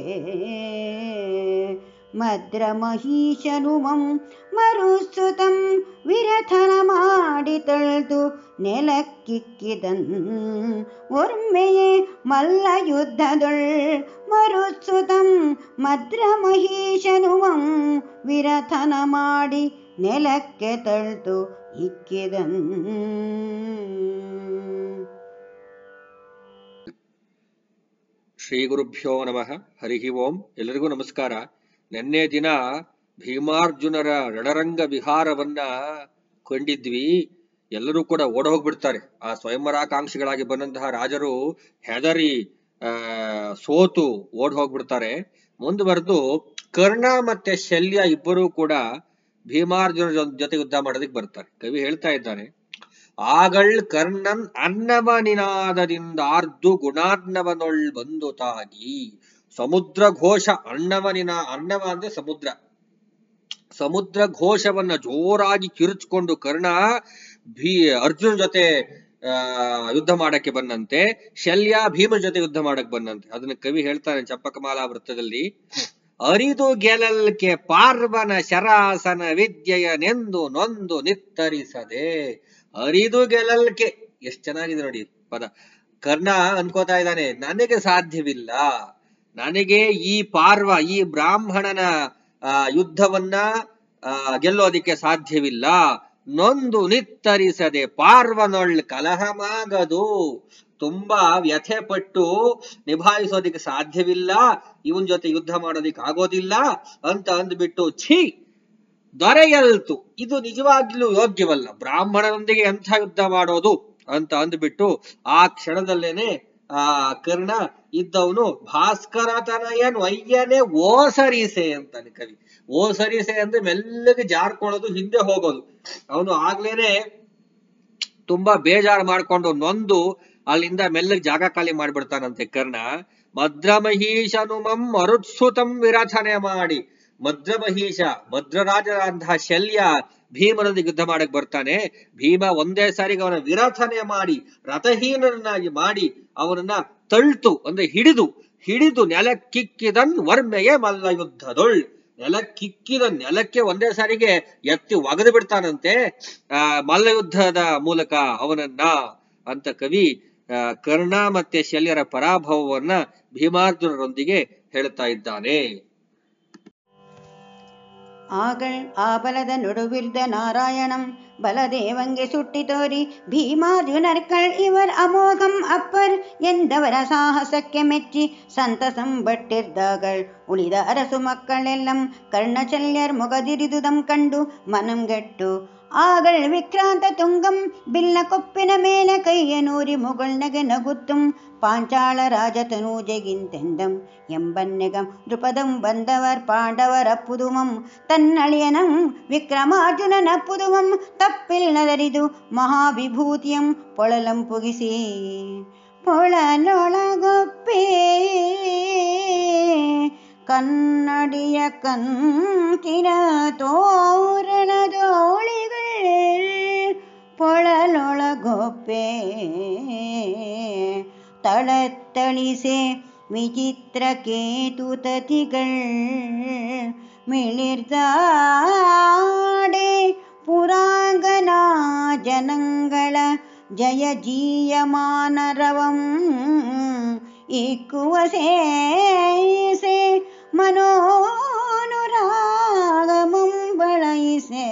ಮದ್ರ ಮಹೀಶನುಮಂ ಮರುಸುತಂ ವಿರಥನ ಮಾಡಿ ತಳ್ದು ನೆಲಕ್ಕಿಕ್ಕಿದನ್. ಒರ್ಮೆಯೇ ಮಲ್ಲ ಯುದ್ಧದೊಳ್ ಮರುಸುತಂ ಮದ್ರ ಮಹೀಶನುಮಂ ವಿರಥನ ಮಾಡಿ ನೆಲಕ್ಕೆ ತಳ್ತು ಇಕ್ಕಿದನ್. ಶ್ರೀ ಗುರುಭ್ಯೋ ನಮಃ. ಹರಿ ಓಂ. ಎಲ್ಲರಿಗೂ ನಮಸ್ಕಾರ. ನಿನ್ನೆ ದಿನ ಭೀಮಾರ್ಜುನರ ರಣರಂಗ ವಿಹಾರವನ್ನ ಕಂಡಿದ್ವಿ. ಎಲ್ಲರೂ ಕೂಡ ಓಡ ಹೋಗ್ಬಿಡ್ತಾರೆ. ಆ ಸ್ವಯಂವರಾಕಾಂಕ್ಷಿಗಳಾಗಿ ಬಂದಂತಹ ರಾಜರು ಹೆದರಿ, ಆ, ಸೋತು ಓಡ್ ಹೋಗ್ಬಿಡ್ತಾರೆ. ಮುಂದುವರೆದು ಕರ್ಣ ಮತ್ತೆ ಶಲ್ಯ ಇಬ್ಬರೂ ಕೂಡ ಭೀಮಾರ್ಜುನ ಜೊತೆ ಯುದ್ಧ ಮಾಡೋದಕ್ಕೆ ಬರ್ತಾರೆ. ಕವಿ ಹೇಳ್ತಾ ಇದ್ದಾನೆ ಆಗಳ್ ಕರ್ಣನ್ ಅನ್ನವ ನಿನಾದದಿಂದ ಆರ್ದು ಗುಣಾರ್ಣವನೊಳ್ ಬಂದು ತಾಗಿ ಸಮುದ್ರ ಘೋಷ ಅಣ್ಣವನಿನ ಅನ್ನವ ಅಂದ್ರೆ ಸಮುದ್ರ. ಸಮುದ್ರ ಘೋಷವನ್ನ ಜೋರಾಗಿ ಕಿರುಚ್ಕೊಂಡು ಕರ್ಣ ಭೀ, ಅರ್ಜುನ್ ಜೊತೆ ಯುದ್ಧ ಮಾಡಕ್ಕೆ ಬಂದಂತೆ, ಶಲ್ಯ ಭೀಮ ಜೊತೆ ಯುದ್ಧ ಮಾಡಕ್ ಬಂದಂತೆ. ಅದನ್ನ ಕವಿ ಹೇಳ್ತಾನೆ, ಚಪ್ಪಕಮಾಲಾ ವೃತ್ತದಲ್ಲಿ. ಅರಿದು ಗೆಲಲ್ಕೆ ಪಾರ್ವನ ಶರಾಸನ ವಿದ್ಯೆಯನೆಂದು ನೊಂದು ನಿತ್ತರಿಸದೆ. ಅರಿದು ಗೆಲಲ್ಕೆ. ಎಷ್ಟ್ ಚೆನ್ನಾಗಿದೆ ನೋಡಿ ಪದ. ಕರ್ಣ ಅನ್ಕೋತಾ ಇದ್ದಾನೆ, ನನಗೆ ಸಾಧ್ಯವಿಲ್ಲ. ನನಗೆ ಈ ಪಾರ್ವ, ಈ ಬ್ರಾಹ್ಮಣನ ಯುದ್ಧವನ್ನ ಗೆಲ್ಲೋದಿಕ್ಕೆ ಸಾಧ್ಯವಿಲ್ಲ. ನೊಂದು ನಿತ್ತರಿಸದೆ ಪಾರ್ವನೊಳ್ ಕಲಹಮಾಗದು. ತುಂಬಾ ವ್ಯಥೆ ಪಟ್ಟು ನಿಭಾಯಿಸೋದಿಕ್ಕೆ ಸಾಧ್ಯವಿಲ್ಲ, ಇವನ್ ಜೊತೆ ಯುದ್ಧ ಮಾಡೋದಿಕ್ ಆಗೋದಿಲ್ಲ ಅಂತ ಅಂದ್ಬಿಟ್ಟು ಛೀ, ದೊರೆಯಲ್ತು. ಇದು ನಿಜವಾಗ್ಲೂ ಯೋಗ್ಯವಲ್ಲ. ಬ್ರಾಹ್ಮಣರೊಂದಿಗೆ ಎಂಥ ಯುದ್ಧ ಮಾಡೋದು ಅಂತ ಅಂದ್ಬಿಟ್ಟು ಆ ಕ್ಷಣದಲ್ಲೇನೆ ಆ ಕರ್ಣ ಇದ್ದವನು, ಭಾಸ್ಕರ ತನಯನ್ ವಯ್ಯನೆ ಓಸರಿಸೆ ಅಂತಾನೆ ಕವಿ. ಓಸರಿಸೆ ಅಂದ್ರೆ ಮೆಲ್ಲಗೆ ಜಾರ್ಕೊಳ್ಳೋದು, ಹಿಂದೆ ಹೋಗೋದು. ಅವನು ಆಗ್ಲೇನೆ ತುಂಬಾ ಬೇಜಾರು ಮಾಡ್ಕೊಂಡು ನೊಂದು ಅಲ್ಲಿಂದ ಮೆಲ್ಲಗ್ ಜಾಗ ಖಾಲಿ ಮಾಡ್ಬಿಡ್ತಾನಂತೆ ಕರ್ಣ. ಮದ್ರಮಹೀಶನುಮಂ ಮರುತ್ಸುತಂ ವಿರಥನೆ ಮಾಡಿ. ಮದ್ರಮಹೀಶ, ಮದ್ರರಾಜರಾದಂತಹ ಶಲ್ಯ ಭೀಮನೊಂದಿಗೆ ಯುದ್ಧ ಮಾಡಕ್ ಬರ್ತಾನೆ. ಭೀಮ ಒಂದೇ ಸಾರಿಗೆ ಅವನ ವಿರಥನೆ ಮಾಡಿ, ರಥಹೀನರನ್ನಾಗಿ ಮಾಡಿ ಅವನನ್ನ ತಳ್ತು, ಅಂದ್ರೆ ಹಿಡಿದು ಹಿಡಿದು ನೆಲಕ್ಕಿಕ್ಕಿದನ್ ವರ್ಮೆಯೇ ಮಲ್ಲ ಯುದ್ಧದೊಳ್ ನೆಲಕ್ಕಿಕ್ಕಿದ ನೆಲಕ್ಕೆ ಒಂದೇ ಸಾರಿಗೆ ಎತ್ತಿ ಒಗೆದು ಬಿಡ್ತಾನಂತೆ. ಆ ಮಲ್ಲಯುದ್ಧದ ಮೂಲಕ ಅವನನ್ನ ಅಂತ ಕವಿ ಕರ್ಣ ಮತ್ತೆ ಶಲ್ಯರ ಪರಾಭವವನ್ನ ಭೀಮಾರ್ಜುನರೊಂದಿಗೆ ಹೇಳ್ತಾ ಇದ್ದಾನೆ. ಆಗಳ್ ಆ ಬಲದ ನಾರಾಯಣಂ ಬಲದೇವಂಗೆ ಸುಟ್ಟಿ ತೋರಿ ಭೀಮಾರ್ಜುನರ್ಕಳ್ ಇವರ್ ಅಮೋಘಂ ಅಪ್ಪರ್ ಎಂದವರ ಸಾಹಸಕ್ಕೆ ಮೆಚ್ಚಿ ಸಂತಸಂ ಬಟ್ಟಿರ್ದಾಗಳ್. ಉಳಿದ ಅರಸು ಮಕ್ಕಳೆಲ್ಲಂ ಕರ್ಣಚಲ್ಯರ್ ಮೊಗದಿರಿದುದಂ ಕಂಡು ಮನಂಗೆಟ್ಟು ಆಗಳ್ ವಿಕ್ರಾಂತ ತುಂಗಂ ಬಿಲ್ನ ಕೊಪ್ಪಿನ ಮೇಲೆ ಕೈಯ ನೂರಿ ಮುಗಳ್ನಗೆ ನಗುತ್ತುಂ ಪಾಂಚಾಳ ರಾಜತನೂಜೆಗಿಂತೆಂದಂ ಎಂಬನ್ನೆಗಂ ದೃಪದಂ ಬಂದವರ್ ಪಾಂಡವರ ಪುದುಮಂ ತನ್ನಳಿಯನಂ ವಿಕ್ರಮಾರ್ಜುನನ ಪುದುಮಂ ತಪ್ಪಿಲ್ಲದರಿದು ಮಹಾವಿಭೂತಿಯಂ ಪೊಳಲಂ ಪುಗಿಸಿ ಪೊಳಲೊಳಗೊಪ್ಪೇ ಕನ್ನಡಿಯ ಕಂತಿನ ತೋರಣದೋಳಿಗಳ್ ಪೊಳಲೊಳಗೊಪ್ಪೆ. ತಳತ್ತಳಿಸೆ ವಿಚಿತ್ರ ಕೇತುತತಿಗಳ್ ಮಿಳಿರ್ದಾಡೆ ಪುರಾಂಗನ ಜನಗಳ ಜಯ ಜೀಯಮಾನರವಂ. ಇಕ್ಕುವ ಸೇಸೆ ಮನೋನುರಾಗಮಂ ಬಳಯಿಸೆ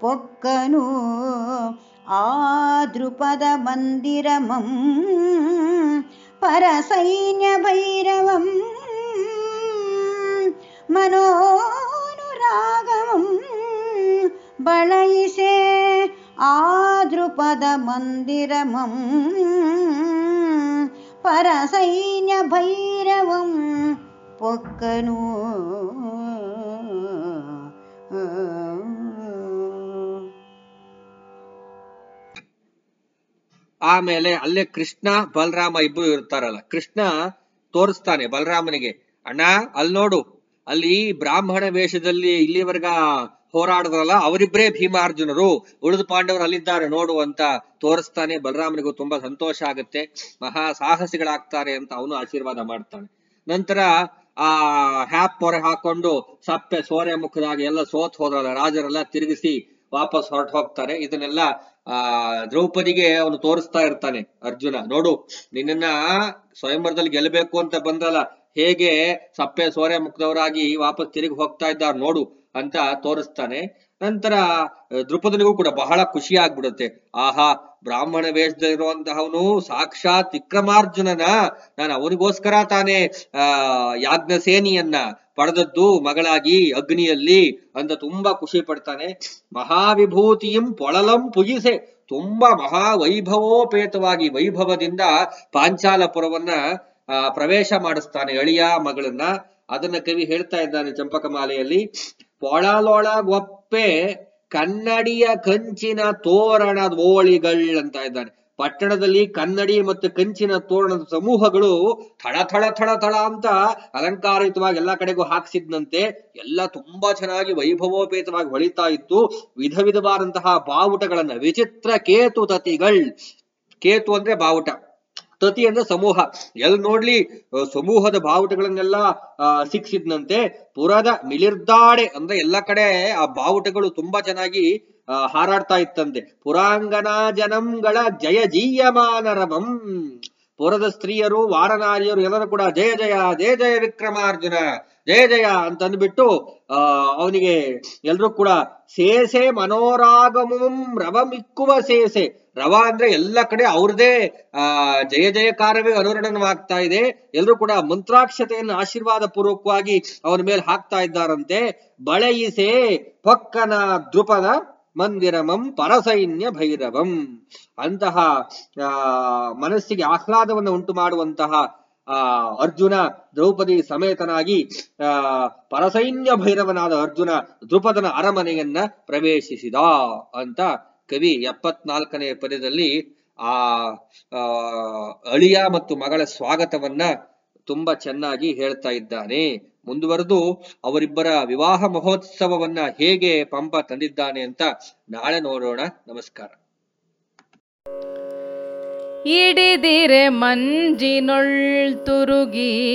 ಪೊಕ್ಕನು ಆ ದೃಪದ ಮಂದಿರಮಂ ಪರಸೈನ್ಯ ಭೈರವಂ ಮನೋನುರಾಗಮಂ ಬಳಯಿಸೆ ಆ ದೃಪದ ಮಂದಿರಮಂ ಪರಸೈನ್ಯ ಭೈರವಂ ಪೊಕ್ಕನು. ಆಮೇಲೆ ಅಲ್ಲೇ ಕೃಷ್ಣ, ಬಲರಾಮ ಇಬ್ರು ಇರ್ತಾರಲ್ಲ. ಕೃಷ್ಣ ತೋರಿಸ್ತಾನೆ ಬಲರಾಮನಿಗೆ, ಅಣ್ಣ, ಅಲ್ಲಿ ನೋಡು, ಅಲ್ಲಿ ಬ್ರಾಹ್ಮಣ ವೇಷದಲ್ಲಿ ಇಲ್ಲಿವರೆಗ ಹೋರಾಡಿದ್ರಲ್ಲ ಅವರಿಬ್ರೇ ಭೀಮಾರ್ಜುನರು. ಉಳಿದ ಪಾಂಡವರು ಅಲ್ಲಿದ್ದಾರೆ ನೋಡು ಅಂತ ತೋರಿಸ್ತಾನೆ. ಬಲರಾಮನಿಗೂ ತುಂಬಾ ಸಂತೋಷ ಆಗುತ್ತೆ. ಮಹಾ ಸಾಹಸಿಗಳಾಗ್ತಾರೆ ಅಂತ ಅವನು ಆಶೀರ್ವಾದ ಮಾಡ್ತಾನೆ. ನಂತರ ಆ ಹ್ಯಾಪ್ ಪೊರೆ ಹಾಕೊಂಡು ಸಪ್ಪೆ ಸೋರೆ ಮುಖದಾಗ ಎಲ್ಲ ಸೋತ್ ಹೋದ್ರಲ್ಲ, ರಾಜರೆಲ್ಲ ತಿರುಗಿಸಿ ವಾಪಸ್ ಹೊರಟು ಹೋಗ್ತಾರೆ. ಇದನ್ನೆಲ್ಲ, ಆ, ದ್ರೌಪದಿಗೆ ಅವನು ತೋರಿಸ್ತಾ ಇರ್ತಾನೆ, ಅರ್ಜುನ. ನೋಡು, ನಿನ್ನನ್ನ ಸ್ವಯಂವರದಲ್ಲಿ ಗೆಲ್ಲಬೇಕು ಅಂತ ಬಂದ್ರಲ್ಲ, ಹೇಗೆ ಸಪ್ಪೆ ಸೋರೆ ಮುಖದವರಾಗಿ ವಾಪಸ್ ತಿರುಗಿ ಹೋಗ್ತಾ ಇದ್ದಾರೆ ನೋಡು. ಅಂತ ತೋರಿಸ್ತಾನೆ. ನಂತರ ದ್ರುಪದನಿಗೂ ಕೂಡ ಬಹಳ ಖುಷಿ ಆಗ್ಬಿಡುತ್ತೆ. ಆಹಾ, ಬ್ರಾಹ್ಮಣ ವೇಷದಲ್ಲಿರುವಂತಹವನು ಸಾಕ್ಷಾತ್ ವಿಕ್ರಮಾರ್ಜುನನ. ನಾನು ಅವನಿಗೋಸ್ಕರ ತಾನೇ, ಆ, ಯಾಜ್ಞಸೇನಿಯನ್ನ ಪಡೆದದ್ದು ಮಗಳಾಗಿ ಅಗ್ನಿಯಲ್ಲಿ ಅಂತ ತುಂಬಾ ಖುಷಿ ಪಡ್ತಾನೆ. ಮಹಾವಿಭೂತಿಯಂ ಪೊಳಲಂ ಪುಜಿಸೆ. ತುಂಬಾ ಮಹಾ ವೈಭವೋಪೇತವಾಗಿ ವೈಭವದಿಂದ ಪಾಂಚಾಲಪುರವನ್ನ ಪುರವನ್ನ ಪ್ರವೇಶ ಮಾಡಿಸ್ತಾನೆ ಅಳಿಯ ಮಗಳನ್ನ. ಅದನ್ನ ಕವಿ ಹೇಳ್ತಾ ಇದ್ದಾನೆ ಚಂಪಕಮಾಲೆಯಲ್ಲಿ. ಪೊಳಲೊಳಗೊಪ್ಪೆ ಕನ್ನಡಿಯ ಕಂಚಿನ ತೋರಣದ ಓಳಿಗಳ್ ಅಂತ ಇದ್ದಾರೆ. ಪಟ್ಟಣದಲ್ಲಿ ಕನ್ನಡಿ ಮತ್ತು ಕಂಚಿನ ತೋರಣದ ಸಮೂಹಗಳು ಥಳ ಥಳ ಥಳ ಥಳ ಅಂತ ಅಲಂಕಾರಿತವಾಗಿ ಎಲ್ಲಾ ಕಡೆಗೂ ಹಾಕ್ಸಿದ್ನಂತೆ. ಎಲ್ಲ ತುಂಬಾ ಚೆನ್ನಾಗಿ ವೈಭವೋಪೇತವಾಗಿ ಹೊಳಿತಾ ಇತ್ತು. ವಿಧ ವಿಧವಾದಂತಹ ಬಾವುಟಗಳನ್ನ, ವಿಚಿತ್ರ ಕೇತು ತತಿಗಳ್. ಕೇತು ಅಂದ್ರೆ ಬಾವುಟ. ತತಿ ಅಂದ್ರೆ ಸಮೂಹ. ಎಲ್ ನೋಡ್ಲಿ ಸಮೂಹದ ಬಾವುಟಗಳನ್ನೆಲ್ಲ ಸಿಕ್ಸಿದ್ನಂತೆ, ಪುರದ ಮಿಲಿರ್ದಾಡೆ ಅಂದ್ರೆ ಎಲ್ಲ ಕಡೆ ಆ ಬಾವುಟಗಳು ತುಂಬಾ ಚೆನ್ನಾಗಿ ಹಾರಾಡ್ತಾ ಇತ್ತಂತೆ. ಪುರಾಂಗನ ಜನಂಗಳ ಜಯ ಜೀಯಮಾನರವಂ. ಪುರದ ಸ್ತ್ರೀಯರು ವಾರನಾರಿಯರು ಎಲ್ಲರೂ ಕೂಡ ಜಯ ಜಯ ಜಯ ಜಯ ವಿಕ್ರಮಾರ್ಜುನ. ಜಯ ಜಯ ಅಂತ ಅಂದ್ಬಿಟ್ಟು ಆ, ಅವನಿಗೆ ಎಲ್ರೂ ಕೂಡ ಸೇಸೆ ಮನೋರಾಗಮಂ ರವಮಿಕ್ಕುವ ಸೇಸೆ. ರವ ಅಂದ್ರೆ ಎಲ್ಲ ಕಡೆ ಅವ್ರದೇ, ಆ, ಜಯ ಜಯಕಾರವೇ ಅನುರಣನವಾಗ್ತಾ ಇದೆ. ಎಲ್ರು ಕೂಡ ಮಂತ್ರಾಕ್ಷತೆಯನ್ನು ಆಶೀರ್ವಾದ ಪೂರ್ವಕವಾಗಿ ಅವನ ಮೇಲೆ ಹಾಕ್ತಾ ಇದ್ದಾರಂತೆ. ಬಳೆಯಿಸೆ ಪಕ್ಕನ ದೃಪದ ಮಂದಿರಮಂ ಪರಸೈನ್ಯ ಭೈರವಂ. ಅಂತಹ, ಆ, ಮನಸ್ಸಿಗೆ ಆಹ್ಲಾದವನ್ನು ಉಂಟು ಮಾಡುವಂತಹ ಆ, ಅರ್ಜುನ ದ್ರೌಪದಿ ಸಮೇತನಾಗಿ, ಆ, ಪರಸೈನ್ಯ ಭೈರವನಾದ ಅರ್ಜುನ ದ್ರುಪದನ ಅರಮನೆಯನ್ನ ಪ್ರವೇಶಿಸಿದ ಅಂತ ಕವಿ ಎಪ್ಪತ್ನಾಲ್ಕನೇ ಪದ್ಯದಲ್ಲಿ ಆ ಅಳಿಯ ಮತ್ತು ಮಗಳ ಸ್ವಾಗತವನ್ನ ತುಂಬಾ ಚೆನ್ನಾಗಿ ಹೇಳ್ತಾ ಇದ್ದಾನೆ. ಮುಂದುವರೆದು ಅವರಿಬ್ಬರ ವಿವಾಹ ಮಹೋತ್ಸವವನ್ನ ಹೇಗೆ ಪಂಪ ತಂದಿದ್ದಾನೆ ಅಂತ ನಾಳೆ ನೋಡೋಣ. ನಮಸ್ಕಾರ. ಇಡಿದಿರೆ ಮಂಜಿನೊಳ್ ತುರುಗಿ.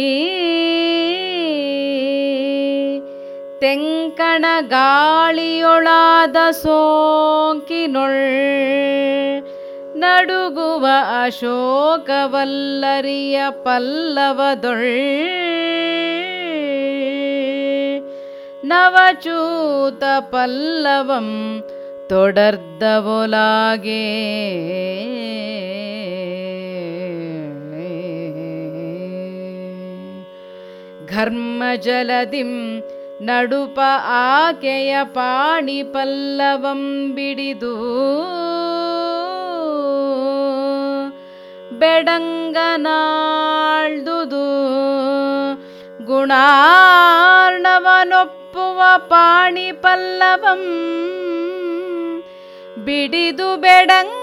ತೆಂಕಣ ಗಾಳಿಯೊಳಾದ ಸೋಂಕಿನೊಳ್ ನಡುಗುವ ಅಶೋಕವಲ್ಲರಿಯ ಪಲ್ಲವದೊಳ್ ನವಚೂತ ಪಲ್ಲವಂ ಘರ್ಮಜಲದಿಂ ನಡುಪ ಆಕೆಯ ಪಾಣಿ ಪಲ್ಲವಂ ಬಿಡಿದು. ಬೆಡಂಗನಾಳ್ದುದು ಗುಣಾರ್ಣವನೊಪ್ಪುವ ಪಾಣಿ ಪಲ್ಲವಂ ಬಿಡಿದು ಬೆಡಂಗನಾಳ್ದುದು.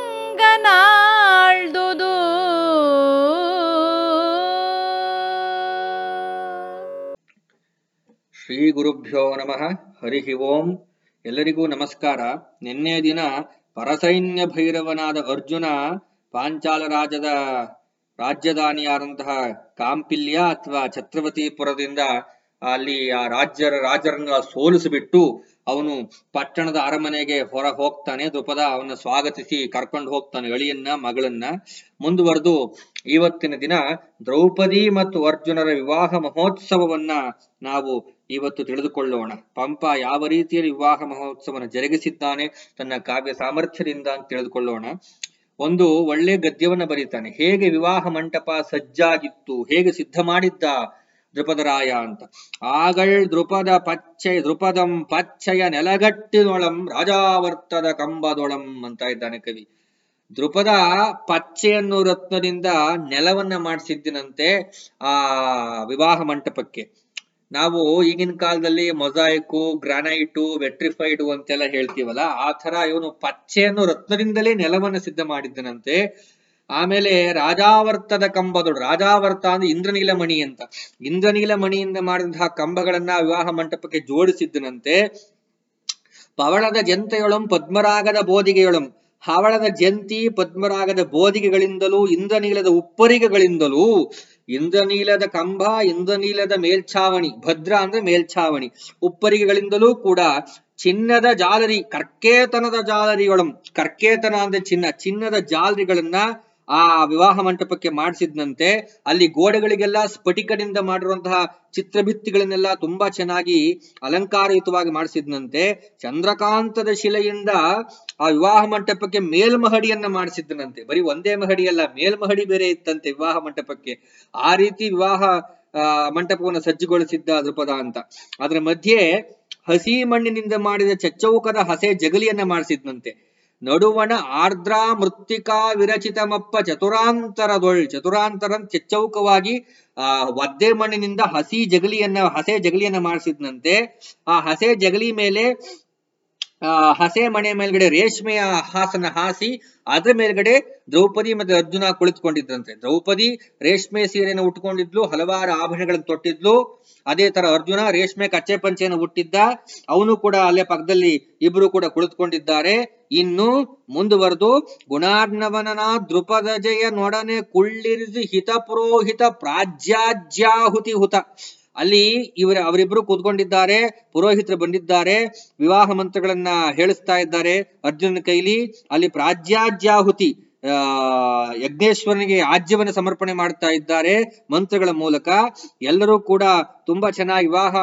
ಶ್ರೀ ಗುರುಭ್ಯೋ ನಮಃ. ಹರಿ ಓಂ. ಎಲ್ಲರಿಗೂ ನಮಸ್ಕಾರ. ನಿನ್ನೆ ದಿನ ಪರಸೈನ್ಯ ಭೈರವನಾದ ಅರ್ಜುನ ಪಾಂಚಾಲ ರಾಜದ ರಾಜ್ಯದಾನಿಯಾದಂತಹ ಕಾಂಪಿಲ್ಯ ಅಥವಾ ಛತ್ರವತಿಪುರದಿಂದ ಅಲ್ಲಿ ಆ ರಾಜ್ಯರ ರಾಜರನ್ನ ಸೋಲಿಸಿಬಿಟ್ಟು ಅವನು ಪಟ್ಟಣದ ಅರಮನೆಗೆ ಹೊರ ಹೋಗ್ತಾನೆ. ದ್ರುಪದ ಅವನ ಸ್ವಾಗತಿಸಿ ಕರ್ಕೊಂಡು ಹೋಗ್ತಾನೆ ಅಳಿಯನ್ನ ಮಗಳನ್ನ. ಮುಂದುವರೆದು ಇವತ್ತಿನ ದಿನ ದ್ರೌಪದಿ ಮತ್ತು ಅರ್ಜುನರ ವಿವಾಹ ಮಹೋತ್ಸವವನ್ನ ನಾವು ಇವತ್ತು ತಿಳಿದುಕೊಳ್ಳೋಣ. ಪಂಪ ಯಾವ ರೀತಿಯಲ್ಲಿ ವಿವಾಹ ಮಹೋತ್ಸವನ ಜರುಗಿಸಿದ್ದಾನೆ, ತನ್ನ ಕಾವ್ಯ ಸಾಮರ್ಥ್ಯದಿಂದ ಅಂತ ತಿಳಿದುಕೊಳ್ಳೋಣ. ಒಂದು ಒಳ್ಳೆ ಗದ್ಯವನ್ನ ಬರೀತಾನೆ. ಹೇಗೆ ವಿವಾಹ ಮಂಟಪ ಸಜ್ಜಾಗಿತ್ತು, ಹೇಗೆ ಸಿದ್ಧ ಮಾಡಿದ್ದ ದೃಪದರಾಯ ಅಂತ. ಆಗಳ್ ದೃಪದ ಪಚ್ಚಯ ದೃಪದಂ ಪಚ್ಚಯ ನೆಲಗಟ್ಟಿನೊಳಂ ರಾಜಾವರ್ತದ ಕಂಬದೊಳಂ ಅಂತ ಇದ್ದಾನೆ ಕವಿ. ದೃಪದ ಪಚ್ಚೆಯನ್ನು ರತ್ನದಿಂದ ನೆಲವನ್ನ ಮಾಡಿಸಿದ್ದಿನಂತೆ ಆ ವಿವಾಹ ಮಂಟಪಕ್ಕೆ. ನಾವು ಈಗಿನ ಕಾಲದಲ್ಲಿ ಮೊಸಾಯಿಕು, ಗ್ರಾನೈಟು, ವೆಟ್ರಿಫೈಡು ಅಂತೆಲ್ಲ ಹೇಳ್ತೀವಲ್ಲ, ಆ ತರ ಇವನು ಪಚ್ಚೆ ಅನ್ನೋ ರತ್ನದಿಂದಲೇ ನೆಲವನ್ನು ಸಿದ್ಧ ಮಾಡಿದ್ದನಂತೆ. ಆಮೇಲೆ ರಾಜಾವರ್ತದ ಕಂಬದೊಳು ರಾಜಾವರ್ತ ಅಂದ್ರೆ ಇಂದ್ರನೀಲ ಮಣಿ ಅಂತ. ಇಂದ್ರನೀಲ ಮಣಿಯಿಂದ ಮಾಡಿದಂತಹ ಕಂಬಗಳನ್ನ ವಿವಾಹ ಮಂಟಪಕ್ಕೆ ಜೋಡಿಸಿದ್ದನಂತೆ. ಪವಳದ ಜಂತೆಯೊಳಂ, ಪದ್ಮರಾಗದ ಬೋದಿಗೆಯೊಳಂ ಹವಳದ ಜಂತಿ ಪದ್ಮರಾಗದ ಬೋಧಿಗೆಗಳಿಂದಲೂ, ಇಂದ್ರನೀಲದ ಉಪ್ಪರಿಗೆಗಳಿಂದಲೂ, ಇಂದ್ರನೀಲದ ಕಂಬ, ಇಂದ್ರನೀಲದ ಮೇಲ್ಛಾವಣಿ, ಭದ್ರ ಅಂದ್ರೆ ಮೇಲ್ಛಾವಣಿ, ಉಪ್ಪರಿಗೆಗಳಿಂದಲೂ ಕೂಡ ಚಿನ್ನದ ಜಾಲರಿ, ಕರ್ಕೇತನದ ಜಾಲರಿಗಳು ಕರ್ಕೇತನ ಅಂದ್ರೆ ಚಿನ್ನ, ಚಿನ್ನದ ಜಾಲರಿಗಳನ್ನ ಆ ವಿವಾಹ ಮಂಟಪಕ್ಕೆ ಮಾಡಿಸಿದ್ನಂತೆ. ಅಲ್ಲಿ ಗೋಡೆಗಳಿಗೆಲ್ಲ ಸ್ಫಟಿಕದಿಂದ ಮಾಡಿರುವಂತಹ ಚಿತ್ರಭಿತ್ತಿಗಳನ್ನೆಲ್ಲ ತುಂಬಾ ಚೆನ್ನಾಗಿ ಅಲಂಕಾರಯುತವಾಗಿ ಮಾಡಿಸಿದ್ನಂತೆ. ಚಂದ್ರಕಾಂತದ ಶಿಲೆಯಿಂದ ಆ ವಿವಾಹ ಮಂಟಪಕ್ಕೆ ಮೇಲ್ಮಹಡಿಯನ್ನ ಮಾಡಿಸಿದ್ದನಂತೆ ಬರೀ ಒಂದೇ ಮಹಡಿ ಅಲ್ಲ ಮೇಲ್ಮಹಡಿ ಬೇರೆ ಇತ್ತಂತೆ ವಿವಾಹ ಮಂಟಪಕ್ಕೆ. ಆ ರೀತಿ ವಿವಾಹ ಮಂಟಪವನ್ನು ಸಜ್ಜುಗೊಳಿಸಿದ್ದ ದೃಪದ ಅಂತ. ಅದರ ಮಧ್ಯೆ ಹಸಿ ಮಣ್ಣಿನಿಂದ ಮಾಡಿದ ಚಚ್ಚೌಕದ ಹಸೆ ಜಗಲಿಯನ್ನ ಮಾಡಿಸಿದ್ನಂತೆ. ನಡುವಣ ಆರ್ದ್ರ ಮೃತ್ತಿಕಾ ವಿರಚಿತಮಪ್ಪ ಚತುರಾಂತರದೊಳ್ ಚತುರಾಂತರ ಚೆಚ್ಚೌಕವಾಗಿ, ಆ ಒದ್ದೆ ಮಣ್ಣಿನಿಂದ ಹಸಿ ಜಗಲಿಯನ್ನ, ಹಸೆ ಜಗಲಿಯನ್ನ ಮಾಡಿಸಿದ್ನಂತೆ. ಆ ಹಸೆ ಜಗಲಿ ಮೇಲೆ ಹಸೆ ಮನೆ ಮೇಲ್ಗಡೆ ರೇಷ್ಮೆಯ ಹಾಸನ ಹಾಸಿ, ಅದ್ರ ಮೇಲ್ಗಡೆ ದ್ರೌಪದಿ ಮತ್ತೆ ಅರ್ಜುನ ಕುಳಿತುಕೊಂಡಿದ್ರಂತೆ. ದ್ರೌಪದಿ ರೇಷ್ಮೆ ಸೀರೆಯನ್ನು ಉಟ್ಕೊಂಡಿದ್ಲು, ಹಲವಾರು ಆಭರಣಗಳನ್ನು ತೊಟ್ಟಿದ್ಲು. ಅದೇ ತರ ಅರ್ಜುನ ರೇಷ್ಮೆ ಕಚ್ಚೆ ಪಂಚೆಯನ್ನು ಹುಟ್ಟಿದ್ದ ಅವನು ಕೂಡ ಅಲ್ಲೇ ಪಕ್ಕದಲ್ಲಿ ಇಬ್ರು ಕೂಡ ಕುಳಿತುಕೊಂಡಿದ್ದಾರೆ. ಇನ್ನು ಮುಂದುವರೆದು ಗುಣಾರ್ಣವನನ ದೃಪದ ಜಯ ನೊಡನೆ ಕುಳ್ಳಿರಿಸಿ ಹಿತ ಪುರೋಹಿತ ಪ್ರಾಜ್ಯಾಜ್ಯಾಹುತಿ ಹುತ ಅಲ್ಲಿ ಇವರ ಅವರಿಬ್ರು ಕೂತ್ಕೊಂಡಿದ್ದಾರೆ, ಪುರೋಹಿತರು ಬಂದಿದ್ದಾರೆ, ವಿವಾಹ ಮಂತ್ರಗಳನ್ನ ಹೇಳಿಸ್ತಾ ಇದ್ದಾರೆ ಅರ್ಜುನನ ಕೈಲಿ. ಅಲ್ಲಿ ಪ್ರಾಜ್ಯಾಜ್ಯಾಹುತಿ ಯಜ್ಞೇಶ್ವರನಿಗೆ ಆಜ್ಯವನ್ನು ಸಮರ್ಪಣೆ ಮಾಡ್ತಾ ಇದ್ದಾರೆ ಮಂತ್ರಗಳ ಮೂಲಕ. ಎಲ್ಲರೂ ಕೂಡ ತುಂಬಾ ಚೆನ್ನಾಗಿ ವಿವಾಹ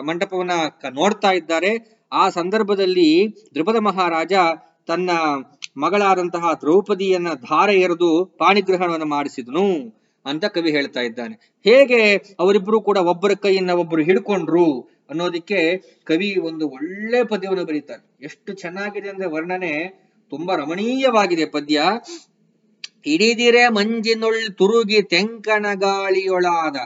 ಮಂಟಪವನ್ನ ನೋಡ್ತಾ ಇದ್ದಾರೆ. ಆ ಸಂದರ್ಭದಲ್ಲಿ ದ್ರುಪದ ಮಹಾರಾಜ ತನ್ನ ಮಗಳಾದಂತಹ ದ್ರೌಪದಿಯನ್ನ ಧಾರ ಎರೆದು ಪಾಣಿಗ್ರಹಣವನ್ನು ಮಾಡಿಸಿದನು. ಅಂತ ಕವಿ ಹೇಳ್ತಾ ಇದ್ದಾನೆ. ಹೇಗೆ ಅವರಿಬ್ರು ಕೂಡ ಒಬ್ಬರ ಕೈಯನ್ನ ಒಬ್ಬರು ಹಿಡ್ಕೊಂಡ್ರು ಅನ್ನೋದಕ್ಕೆ ಕವಿ ಒಂದು ಒಳ್ಳೆ ಪದ್ಯವನ್ನು ಬರೀತಾರೆ ಎಷ್ಟು ಚೆನ್ನಾಗಿದೆ ಅಂದ್ರೆ ವರ್ಣನೆ ತುಂಬಾ ರಮಣೀಯವಾಗಿದೆ ಪದ್ಯ. ಇಡಿದಿರೆ ಮಂಜಿನೊಳ್ ತುರುಗಿ ತೆಂಕಣ ಗಾಳಿಯೊಳಾದ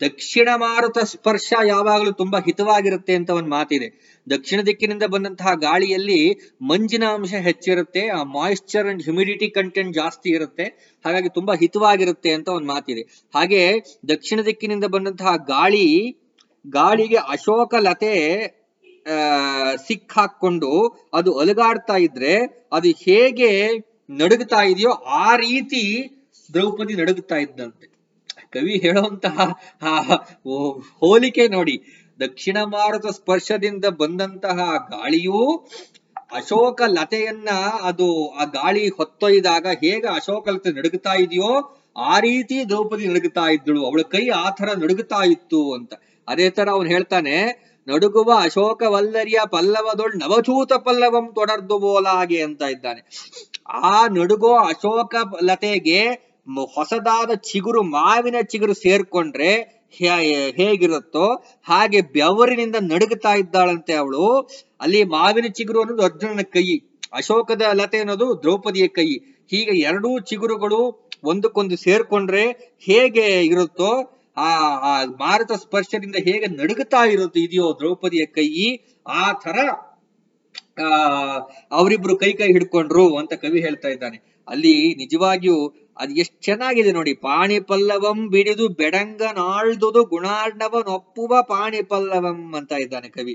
ದಕ್ಷಿಣ ಮಾರುತ ಸ್ಪರ್ಶ ಯಾವಾಗಲೂ ತುಂಬಾ ಹಿತವಾಗಿರುತ್ತೆ ಅಂತ ಒಂದು ಮಾತಿದೆ. ದಕ್ಷಿಣ ದಿಕ್ಕಿನಿಂದ ಬಂದಂತಹ ಗಾಳಿಯಲ್ಲಿ ಮಂಜಿನ ಅಂಶ ಹೆಚ್ಚಿರುತ್ತೆ, ಆ ಮಾಯಿಶ್ಚರ್ ಅಂಡ್ ಹ್ಯುಮಿಡಿಟಿ ಕಂಟೆಂಟ್ ಜಾಸ್ತಿ ಇರುತ್ತೆ. ಹಾಗಾಗಿ ತುಂಬಾ ಹಿತವಾಗಿರುತ್ತೆ ಅಂತ ಒಂದು ಮಾತಿದೆ. ಹಾಗೆ ದಕ್ಷಿಣ ದಿಕ್ಕಿನಿಂದ ಬಂದಂತಹ ಗಾಳಿ, ಗಾಳಿಗೆ ಅಶೋಕ ಲತೆ ಸಿಕ್ಕಾಕೊಂಡು ಅದು ಅಲುಗಾಡ್ತಾ ಇದ್ರೆ ಅದು ಹೇಗೆ ನಡುಗ್ತಾ ಇದೆಯೋ ಆ ರೀತಿ ದ್ರೌಪದಿ ನಡುಗ್ತಾ ಇದ್ದಂತೆ. ಕವಿ ಹೇಳುವಂತಹ ಹೋಲಿಕೆ ನೋಡಿ. ದಕ್ಷಿಣ ಭಾರತ ಸ್ಪರ್ಶದಿಂದ ಬಂದಂತಹ ಗಾಳಿಯು ಅಶೋಕ ಲತೆಯನ್ನ ಅದು ಆ ಗಾಳಿ ಹೊತ್ತೊಯ್ದಾಗ ಹೇಗೆ ಅಶೋಕ ಲತೆ ನಡುಗುತ್ತಾ ಇದೆಯೋ ಆ ರೀತಿ ದ್ರೌಪದಿ ನಡುಗುತ್ತಾ ಇದ್ದಳು. ಅವಳ ಕೈ ಆ ತರ ನಡುಗುತ್ತಾ ಇತ್ತು ಅಂತ. ಅದೇ ತರ ಅವನು ಹೇಳ್ತಾನೆ, ನಡುಗುವ ಅಶೋಕ ವಲ್ಲರಿಯ ಪಲ್ಲವದೊಳ್ ನವಚೂತ ಪಲ್ಲವಂ ತೊಡರ್ದು ಬೋಲಾಗೆ ಅಂತ ಇದ್ದಾನೆ. ಆ ನಡುಗೋ ಅಶೋಕ ಲತೆಗೆ ಹೊಸದಾದ ಚಿಗುರು, ಮಾವಿನ ಚಿಗುರು ಸೇರ್ಕೊಂಡ್ರೆ ಹೇಗಿರುತ್ತೋ ಹಾಗೆ ಬೆವರಿನಿಂದ ನಡುಗುತ್ತಾ ಇದ್ದಾಳಂತೆ ಅವಳು. ಅಲ್ಲಿ ಮಾವಿನ ಚಿಗುರು ಅನ್ನೋದು ಅರ್ಜುನನ ಕೈ. ಅಶೋಕದ ಲತೆ ಅನ್ನೋದು ದ್ರೌಪದಿಯ ಕೈ. ಹೀಗೆ ಎರಡೂ ಚಿಗುರುಗಳು ಒಂದಕ್ಕೊಂದು ಸೇರ್ಕೊಂಡ್ರೆ ಹೇಗೆ ಇರುತ್ತೋ, ಆ ಆ ಮಾರುತ ಸ್ಪರ್ಶದಿಂದ ಹೇಗೆ ನಡುಗುತ್ತಾ ಇರುತ್ತೆ ಇದೆಯೋ ದ್ರೌಪದಿಯ ಕೈ. ಆ ತರ ಆ, ಅವರಿಬ್ರು ಕೈ ಕೈ ಹಿಡ್ಕೊಂಡ್ರು ಅಂತ ಕವಿ ಹೇಳ್ತಾ ಇದ್ದಾನೆ. ಅಲ್ಲಿ ನಿಜವಾಗಿಯೂ ಅದು ಎಷ್ಟು ಚೆನ್ನಾಗಿದೆ ನೋಡಿ. ಪಾಣಿಪಲ್ಲವಂ ಬಿಡಿದು ಬೆಡಂಗನಾಳ್ದುದು ಗುಣಾರ್ಣವನೊಪ್ಪುವ ಪಾಣಿ ಪಲ್ಲವಂ ಅಂತ ಇದ್ದಾನೆ ಕವಿ.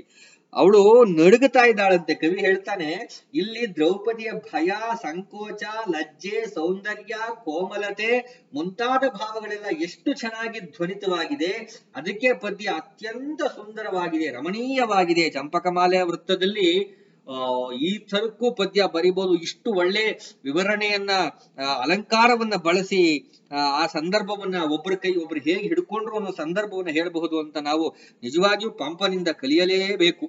ಅವಳು ನಡುಗುತ್ತಾ ಇದ್ದಾಳಂತೆ ಕವಿ ಹೇಳ್ತಾನೆ, ಇಲ್ಲಿ ದ್ರೌಪದಿಯ ಭಯ, ಸಂಕೋಚ, ಲಜ್ಜೆ, ಸೌಂದರ್ಯ, ಕೋಮಲತೆ ಮುಂತಾದ ಭಾವಗಳೆಲ್ಲ ಎಷ್ಟು ಚೆನ್ನಾಗಿ ಧ್ವನಿತವಾಗಿದೆ. ಅದಕ್ಕೆ ಪದ್ಯ ಅತ್ಯಂತ ಸುಂದರವಾಗಿದೆ, ರಮಣೀಯವಾಗಿದೆ. ಚಂಪಕಮಾಲೆಯ ವೃತ್ತದಲ್ಲಿ ಈ ತರಕ್ಕೂ ಪದ್ಯ ಬರಿಬಹುದು ಇಷ್ಟು ಒಳ್ಳೆ ವಿವರಣೆಯನ್ನ ಅಲಂಕಾರವನ್ನ ಬಳಸಿ, ಆ ಸಂದರ್ಭವನ್ನ ಒಬ್ಬರ ಕೈ, ಒಬ್ರು ಹೇಗೆ ಹಿಡ್ಕೊಂಡ್ರು ಅನ್ನೋ ಸಂದರ್ಭವನ್ನ ಹೇಳಬಹುದು ಅಂತ ನಾವು ನಿಜವಾಗಿಯೂ ಪಂಪನಿಂದ ಕಲಿಯಲೇಬೇಕು.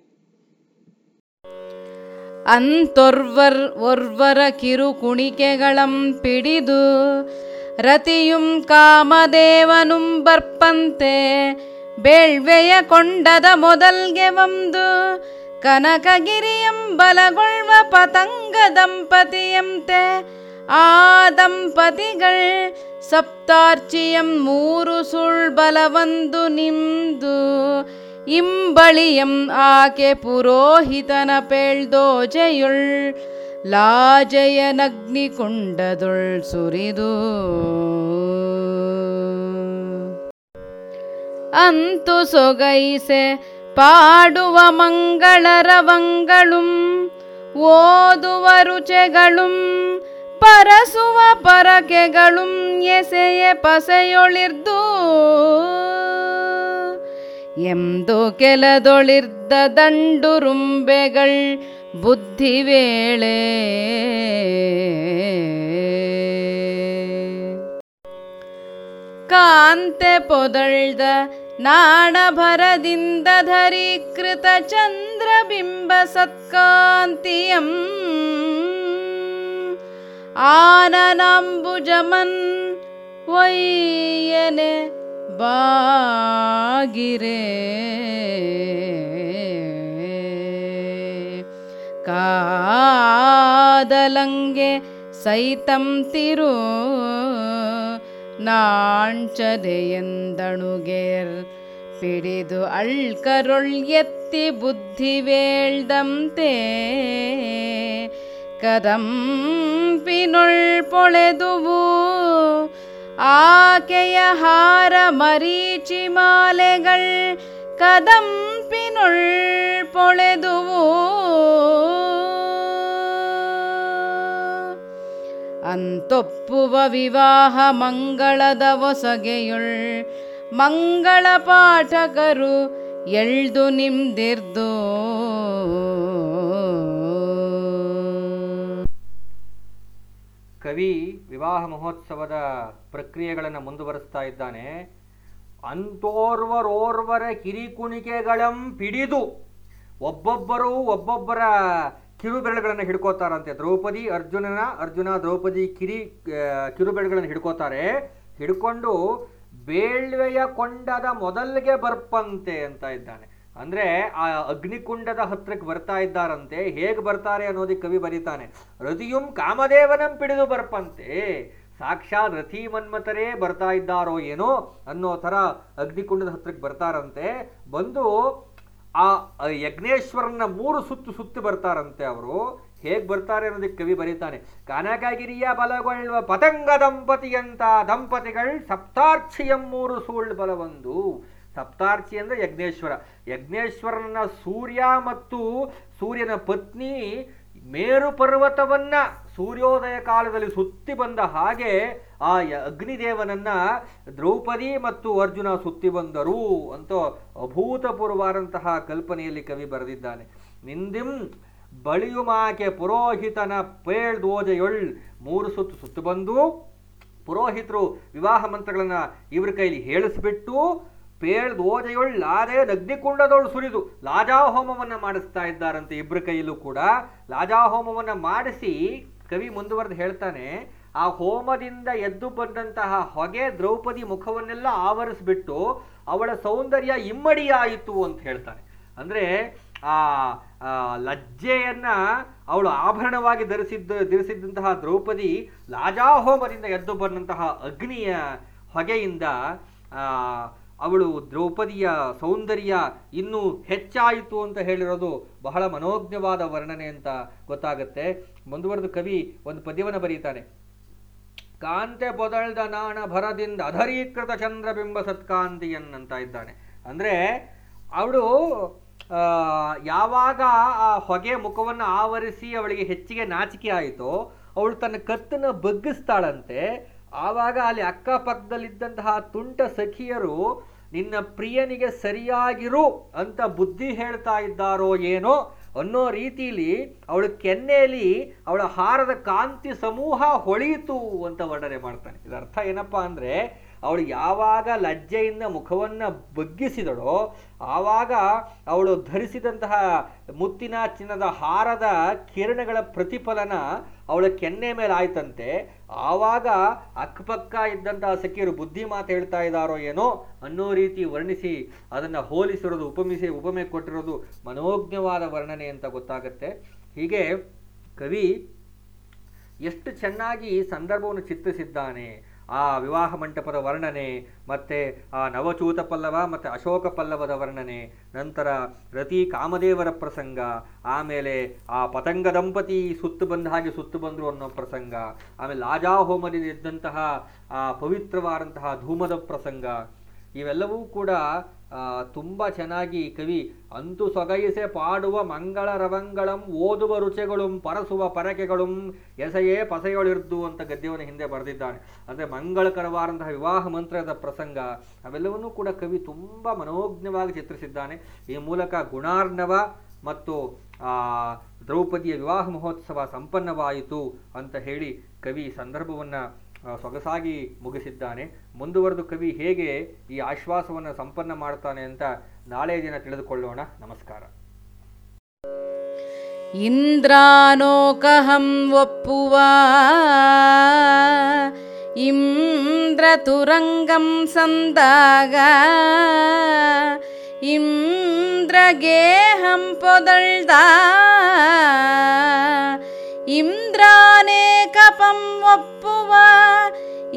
ಅಂತೊರ್ವರ್, ಒರ್ವರ ಕಿರು ಕುಣಿಕೆಗಳಂ ಪಿಡಿದು, ರತಿಯುಂ ಕಾಮದೇವನುಂ ಬರ್ಪಂತೆ, ಬೇಳ್ವೆಯ ಕೊಂಡದ ಮೊದಲ್ಗೆ ಒಂದು ಕನಕಗಿರಿಯಂ ಬಲಗೊಳ್ವ ಪತಂಗ ದಂಪತಿಯಂತೆ. ಆ ದಂಪತಿಗಳ್ ಸಪ್ತಾರ್ಚಿಯಂ ಮೂರು ಸುಳ್ ಬಲವಂದು ನಿಮ್ದು ಇಂಬಳಿಯಂ ಆಕೆ ಪುರೋಹಿತನ ಪೇಳ್ದೋಜೆಯುಳ್. ಲಾಜಯ ಕುಂಡದೊಳ್ ಸುರಿದು. ಅಂತು ಸೊಗೈಸೆ ಪಾಡುವ ಮಂಗಳ ರವಂಗಳು ಓದುವ ರುಚೆಗಳು, ಪರಸುವ ಪರಕೆಗಳು, ಎಸೆಯ ಪಸೆಯೊಳಿರ್ದು. ಎಂದು ಕೆಲದೊಳಿರ್ದ ದಂಡು ರುಂಬೆಗಳ್ ಬುದ್ಧಿ ವೇಳೆ. ಕಾಂತೆ ಪೊದಳ್ದ ನಾಡಭರದಿಂದ ಧರೀಕೃತ ಚಂದ್ರಬಿಂಬ ಸತ್ಕಾಂತಿಯಂ. ಆನನಾಂಬುಜಮನ್ ವೈಯನೆ ಬಾಗಿರೆ. ಕಾದಲಂಗೆ ನಾಂಚದೆಯೆಂದಣುಗೇರ್ ಪಿಡಿದು ಅಳ್ಕರೊಳ್ ಎತ್ತಿ ಬುದ್ಧಿ ವೇಳ್ದಂತೆ ಕದಂ ಪೊಳೆದುವು. ಆಕೆಯ ಹಾರ ಮರೀಚಿ ಮಾಲೆಗಳ್ ಕದಂಪಿನೊಳ್ ಪೊಳೆದುವು. ಅಂತೊಪ್ಪುವ ವಿವಾಹ ಮಂಗಳದ ಒಸಗೆಯುಳ್ ಮಂಗಳ ಪಾಠಕರು ಎಳ್ದು ನಿಮ್ದಿರ್ದು. ಕವಿ ವಿವಾಹ ಮಹೋತ್ಸವದ ಪ್ರಕ್ರಿಯೆಗಳನ್ನು ಮುಂದುವರಿಸ್ತಾ ಇದ್ದಾನೆ. ಅಂತೋರ್ವರೋರ್ವರ ಕಿರಿಕುಣಿಕೆಗಳಂ ಪಿಡಿದು ಒಬ್ಬೊಬ್ಬರು ಒಬ್ಬೊಬ್ಬರ ಕಿರುಬೆರಳುಗಳನ್ನು ಹಿಡ್ಕೋತಾರಂತೆ. ದ್ರೌಪದಿ ಅರ್ಜುನನ, ಅರ್ಜುನ, ದ್ರೌಪದಿ ಕಿರಿ ಕಿರುಬೆರಳುಗಳನ್ನು ಹಿಡ್ಕೋತಾರೆ. ಹಿಡ್ಕೊಂಡು ಬೇಳ್ವೆಯ ಕೊಂಡದ ಮೊದಲಿಗೆ ಬರ್ಪಂತೆ ಅಂತ ಇದ್ದಾನೆ. ಅಂದ್ರೆ ಆ ಅಗ್ನಿಕುಂಡದ ಹತ್ರಕ್ಕೆ ಬರ್ತಾ ಇದ್ದಾರಂತೆ. ಹೇಗೆ ಬರ್ತಾರೆ ಅನ್ನೋದಕ್ಕೆ ಕವಿ ಬರೀತಾನೆ. ರತಿಯುಂ ಕಾಮದೇವನಂ ಪಿಡಿದು ಬರ್ಪಂತೆ. ಸಾಕ್ಷಾತ್ ರಥಿ ಮನ್ಮಥರೇ ಬರ್ತಾ ಇದ್ದಾರೋ ಏನೋ ಅನ್ನೋ ಥರ ಅಗ್ನಿಕುಂಡದ ಹತ್ರಕ್ಕೆ ಬರ್ತಾರಂತೆ. ಬಂದು ಆ ಯಜ್ಞೇಶ್ವರನ ಮೂರು ಸುತ್ತು ಸುತ್ತು ಬರ್ತಾರಂತೆ ಅವರು. ಹೇಗೆ ಬರ್ತಾರೆ ಅನ್ನೋದಕ್ಕೆ ಕವಿ ಬರೀತಾನೆ ಕನಕಗಿರಿಯ ಬಲಗೊಳ್ಳುವ ಪತಂಗ ದಂಪತಿಯಂತ ದಂಪತಿಗಳು ಸಪ್ತಾರ್ಚಿಯಂ ಮೂರು ಸೂಳ್ ಬಲವೊಂದು. ಸಪ್ತಾರ್ಚಿ ಅಂದ್ರೆ ಯಜ್ಞೇಶ್ವರ. ಯಜ್ಞೇಶ್ವರನ ಸೂರ್ಯ ಮತ್ತು ಸೂರ್ಯನ ಪತ್ನಿ ಮೇರು ಪರ್ವತವನ್ನ ಸೂರ್ಯೋದಯ ಕಾಲದಲ್ಲಿ ಸುತ್ತಿ ಬಂದ ಹಾಗೆ ಆ ಅಗ್ನಿದೇವನನ್ನ ದ್ರೌಪದಿ ಮತ್ತು ಅರ್ಜುನ ಸುತ್ತಿ ಬಂದರು ಅಂತ ಅಭೂತಪೂರ್ವಾದಂತಹ ಕಲ್ಪನೆಯಲ್ಲಿ ಕವಿ ಬರೆದಿದ್ದಾನೆ. ನಿಂದಿಂ ಬಳಿಯುಮಾಕೆ ಪುರೋಹಿತನ ಪೇಳ್ದೋಜೆಯೊಳ್ ಮೂರು ಸುತ್ತು ಸುತ್ತು ಬಂದು ಪುರೋಹಿತರು ವಿವಾಹ ಮಂತ್ರಗಳನ್ನು ಇವ್ರ ಕೈಲಿ ಹೇಳಿಸ್ಬಿಟ್ಟು ಪೇಳ್ ಓಜೆಯೊಳ್ ಲಾದೆ ಅಗ್ನಿಕುಂಡದೊಳ್ ಸುರಿದು ಲಾಜಾಹೋಮವನ್ನ ಮಾಡಿಸ್ತಾ ಇದ್ದಾರಂತೆ ಇಬ್ಬರ ಕೈಯಲ್ಲೂ ಕೂಡ. ಲಾಜಾಹೋಮವನ್ನ ಮಾಡಿಸಿ ಕವಿ ಮುಂದುವರೆದು ಹೇಳ್ತಾನೆ, ಆ ಹೋಮದಿಂದ ಎದ್ದು ಬಂದಂತಹ ಹೊಗೆ ದ್ರೌಪದಿ ಮುಖವನ್ನೆಲ್ಲ ಆವರಿಸ್ಬಿಟ್ಟು ಅವಳ ಸೌಂದರ್ಯ ಇಮ್ಮಡಿಯಾಯಿತು ಅಂತ ಹೇಳ್ತಾನೆ. ಅಂದ್ರೆ ಆ ಲಜ್ಜೆಯನ್ನ ಅವಳು ಆಭರಣವಾಗಿ ಧರಿಸಿದ್ದ, ಧರಿಸಿದ್ದಂತಹ ದ್ರೌಪದಿ ಲಾಜಾಹೋಮದಿಂದ ಎದ್ದು ಬಂದಂತಹ ಅಗ್ನಿಯ ಹೊಗೆಯಿಂದ ಅವಳು ದ್ರೌಪದಿಯ ಸೌಂದರ್ಯ ಇನ್ನೂ ಹೆಚ್ಚಾಯಿತು ಅಂತ ಹೇಳಿರೋದು ಬಹಳ ಮನೋಜ್ಞವಾದ ವರ್ಣನೆ ಅಂತ ಗೊತ್ತಾಗುತ್ತೆ. ಮುಂದುವರೆದು ಕವಿ ಒಂದು ಪದ್ಯವನ್ನು ಬರೀತಾನೆ. ಕಾಂತೆ ಪೊದಳ್ದ ನಾಣ ಭರದಿಂದ ಅಧರೀಕೃತ ಚಂದ್ರಬಿಂಬ ಸತ್ಕಾಂತಿಯನ್ನಂತ ಇದ್ದಾನೆ. ಅಂದರೆ ಅವಳು ಯಾವಾಗ ಆ ಹೊಗೆ ಮುಖವನ್ನು ಆವರಿಸಿ ಅವಳಿಗೆ ಹೆಚ್ಚಿಗೆ ನಾಚಿಕೆ ಆಯಿತೋ, ಅವಳು ತನ್ನ ಕತ್ತನ್ನು ಬಗ್ಗಿಸ್ತಾಳಂತೆ. ಆವಾಗ ಅಲ್ಲಿ ಅಕ್ಕಪಕ್ಕದಲ್ಲಿದ್ದಂತಹ ತುಂಟ ಸಖಿಯರು ನಿನ್ನ ಪ್ರಿಯನಿಗೆ ಸರಿಯಾಗಿರು ಅಂತ ಬುದ್ಧಿ ಹೇಳ್ತಾ ಇದ್ದಾರೋ ಏನೋ ಅನ್ನೋ ರೀತಿಲಿ ಅವಳ ಕೆನ್ನೆಯಲ್ಲಿ ಅವಳ ಹಾರದ ಕಾಂತಿ ಸಮೂಹ ಹೊಳೆಯಿತು ಅಂತ ವರ್ಣನೆ ಮಾಡ್ತಾನೆ. ಇದರ ಅರ್ಥ ಏನಪ್ಪಾ ಅಂದರೆ ಅವಳು ಯಾವಾಗ ಲಜ್ಜೆಯಿಂದ ಮುಖವನ್ನು ಬಗ್ಗಿಸಿದಳೋ ಆವಾಗ ಅವಳು ಧರಿಸಿದಂತಹ ಮುತ್ತಿನ ಚಿನ್ನದ ಹಾರದ ಕಿರಣಗಳ ಪ್ರತಿಫಲನ ಅವಳ ಕೆನ್ನೆ ಮೇಲೆ ಆಯ್ತಂತೆ ಆವಾಗ ಅಕ್ಕಪಕ್ಕ ಇದ್ದಂತಹ ಸಖಿಯರು ಬುದ್ಧಿ ಮಾತು ಹೇಳ್ತಾ ಇದ್ದಾರೋ ಏನೋ ಅನ್ನೋ ರೀತಿ ವರ್ಣಿಸಿ ಅದನ್ನು ಹೋಲಿಸಿರೋದು, ಉಪಮಿಸಿ, ಉಪಮೆ ಕೊಟ್ಟಿರೋದು ಮನೋಜ್ಞವಾದ ವರ್ಣನೆ ಅಂತ ಗೊತ್ತಾಗತ್ತೆ. ಹೀಗೆ ಕವಿ ಎಷ್ಟು ಚೆನ್ನಾಗಿ ಈ ಸಂದರ್ಭವನ್ನು ಚಿತ್ರಿಸಿದ್ದಾನೆ ಆ ವಿವಾಹ ಮಂಟಪದ ವರ್ಣನೆ, ಮತ್ತು ಆ ನವಚೂತ ಪಲ್ಲವ ಮತ್ತು ಅಶೋಕ ಪಲ್ಲವದ ವರ್ಣನೆ, ನಂತರ ರತಿ ಕಾಮದೇವರ ಪ್ರಸಂಗ, ಆಮೇಲೆ ಆ ಪತಂಗ ದಂಪತಿ ಸುತ್ತು ಬಂದ ಹಾಗೆ ಸುತ್ತು ಬಂದರು ಅನ್ನೋ ಪ್ರಸಂಗ, ಆಮೇಲೆ ಲಾಜಾಹೋಮದಲ್ಲಿ ಇದ್ದಂತಹ ಆ ಪವಿತ್ರವಾದಂತಹ ಧೂಮದ ಪ್ರಸಂಗ, ಇವೆಲ್ಲವೂ ಕೂಡ ತುಂಬಾ ಚೆನ್ನಾಗಿ ಕವಿ ಅಂತು ಸೊಗೈಸೆ ಪಾಡುವ ಮಂಗಳ ರವಂಗಳಂ, ಓದುವ ರುಚೆಗಳು ಪರಸುವ ಪರಕೆಗಳು ಎಸೆಯೇ ಪಸೆಯೊಳಿರ್ದು ಅಂತ ಗದ್ಯವನ್ನು ಹಿಂದೆ ಬರೆದಿದ್ದಾನೆ. ಅಂದರೆ ಮಂಗಳಕರವಾದಂತಹ ವಿವಾಹ ಮಂತ್ರದ ಪ್ರಸಂಗ, ಅವೆಲ್ಲವನ್ನೂ ಕೂಡ ಕವಿ ತುಂಬ ಮನೋಜ್ಞವಾಗಿ ಚಿತ್ರಿಸಿದ್ದಾನೆ. ಈ ಮೂಲಕ ಗುಣಾರ್ಣವ ಮತ್ತು ದ್ರೌಪದಿಯ ವಿವಾಹ ಮಹೋತ್ಸವ ಸಂಪನ್ನವಾಯಿತು ಅಂತ ಹೇಳಿ ಕವಿ ಸಂದರ್ಭವನ್ನ ಸೊಗಸಾಗಿ ಮುಗಿಸಿದ್ದಾನೆ. ಮುಂದುವರೆದು ಕವಿ ಹೇಗೆ ಈ ಆಶ್ವಾಸವನ್ನು ಸಂಪನ್ನ ಮಾಡ್ತಾನೆ ಅಂತ ನಾಳೆ ದಿನ ತಿಳಿದುಕೊಳ್ಳೋಣ. ನಮಸ್ಕಾರ. ಇಂದ್ರಾನೋಕಹಂ ಒಪ್ಪುವ ಇಂದ್ರ ತುರಂಗಂ ಸಂದಾಗ ಇಂದ್ರಗೇಹಂ ಪೊದಳ್ದ ಇಂದ್ರಾನೇಕಪಂ ಒಪ್ಪುವ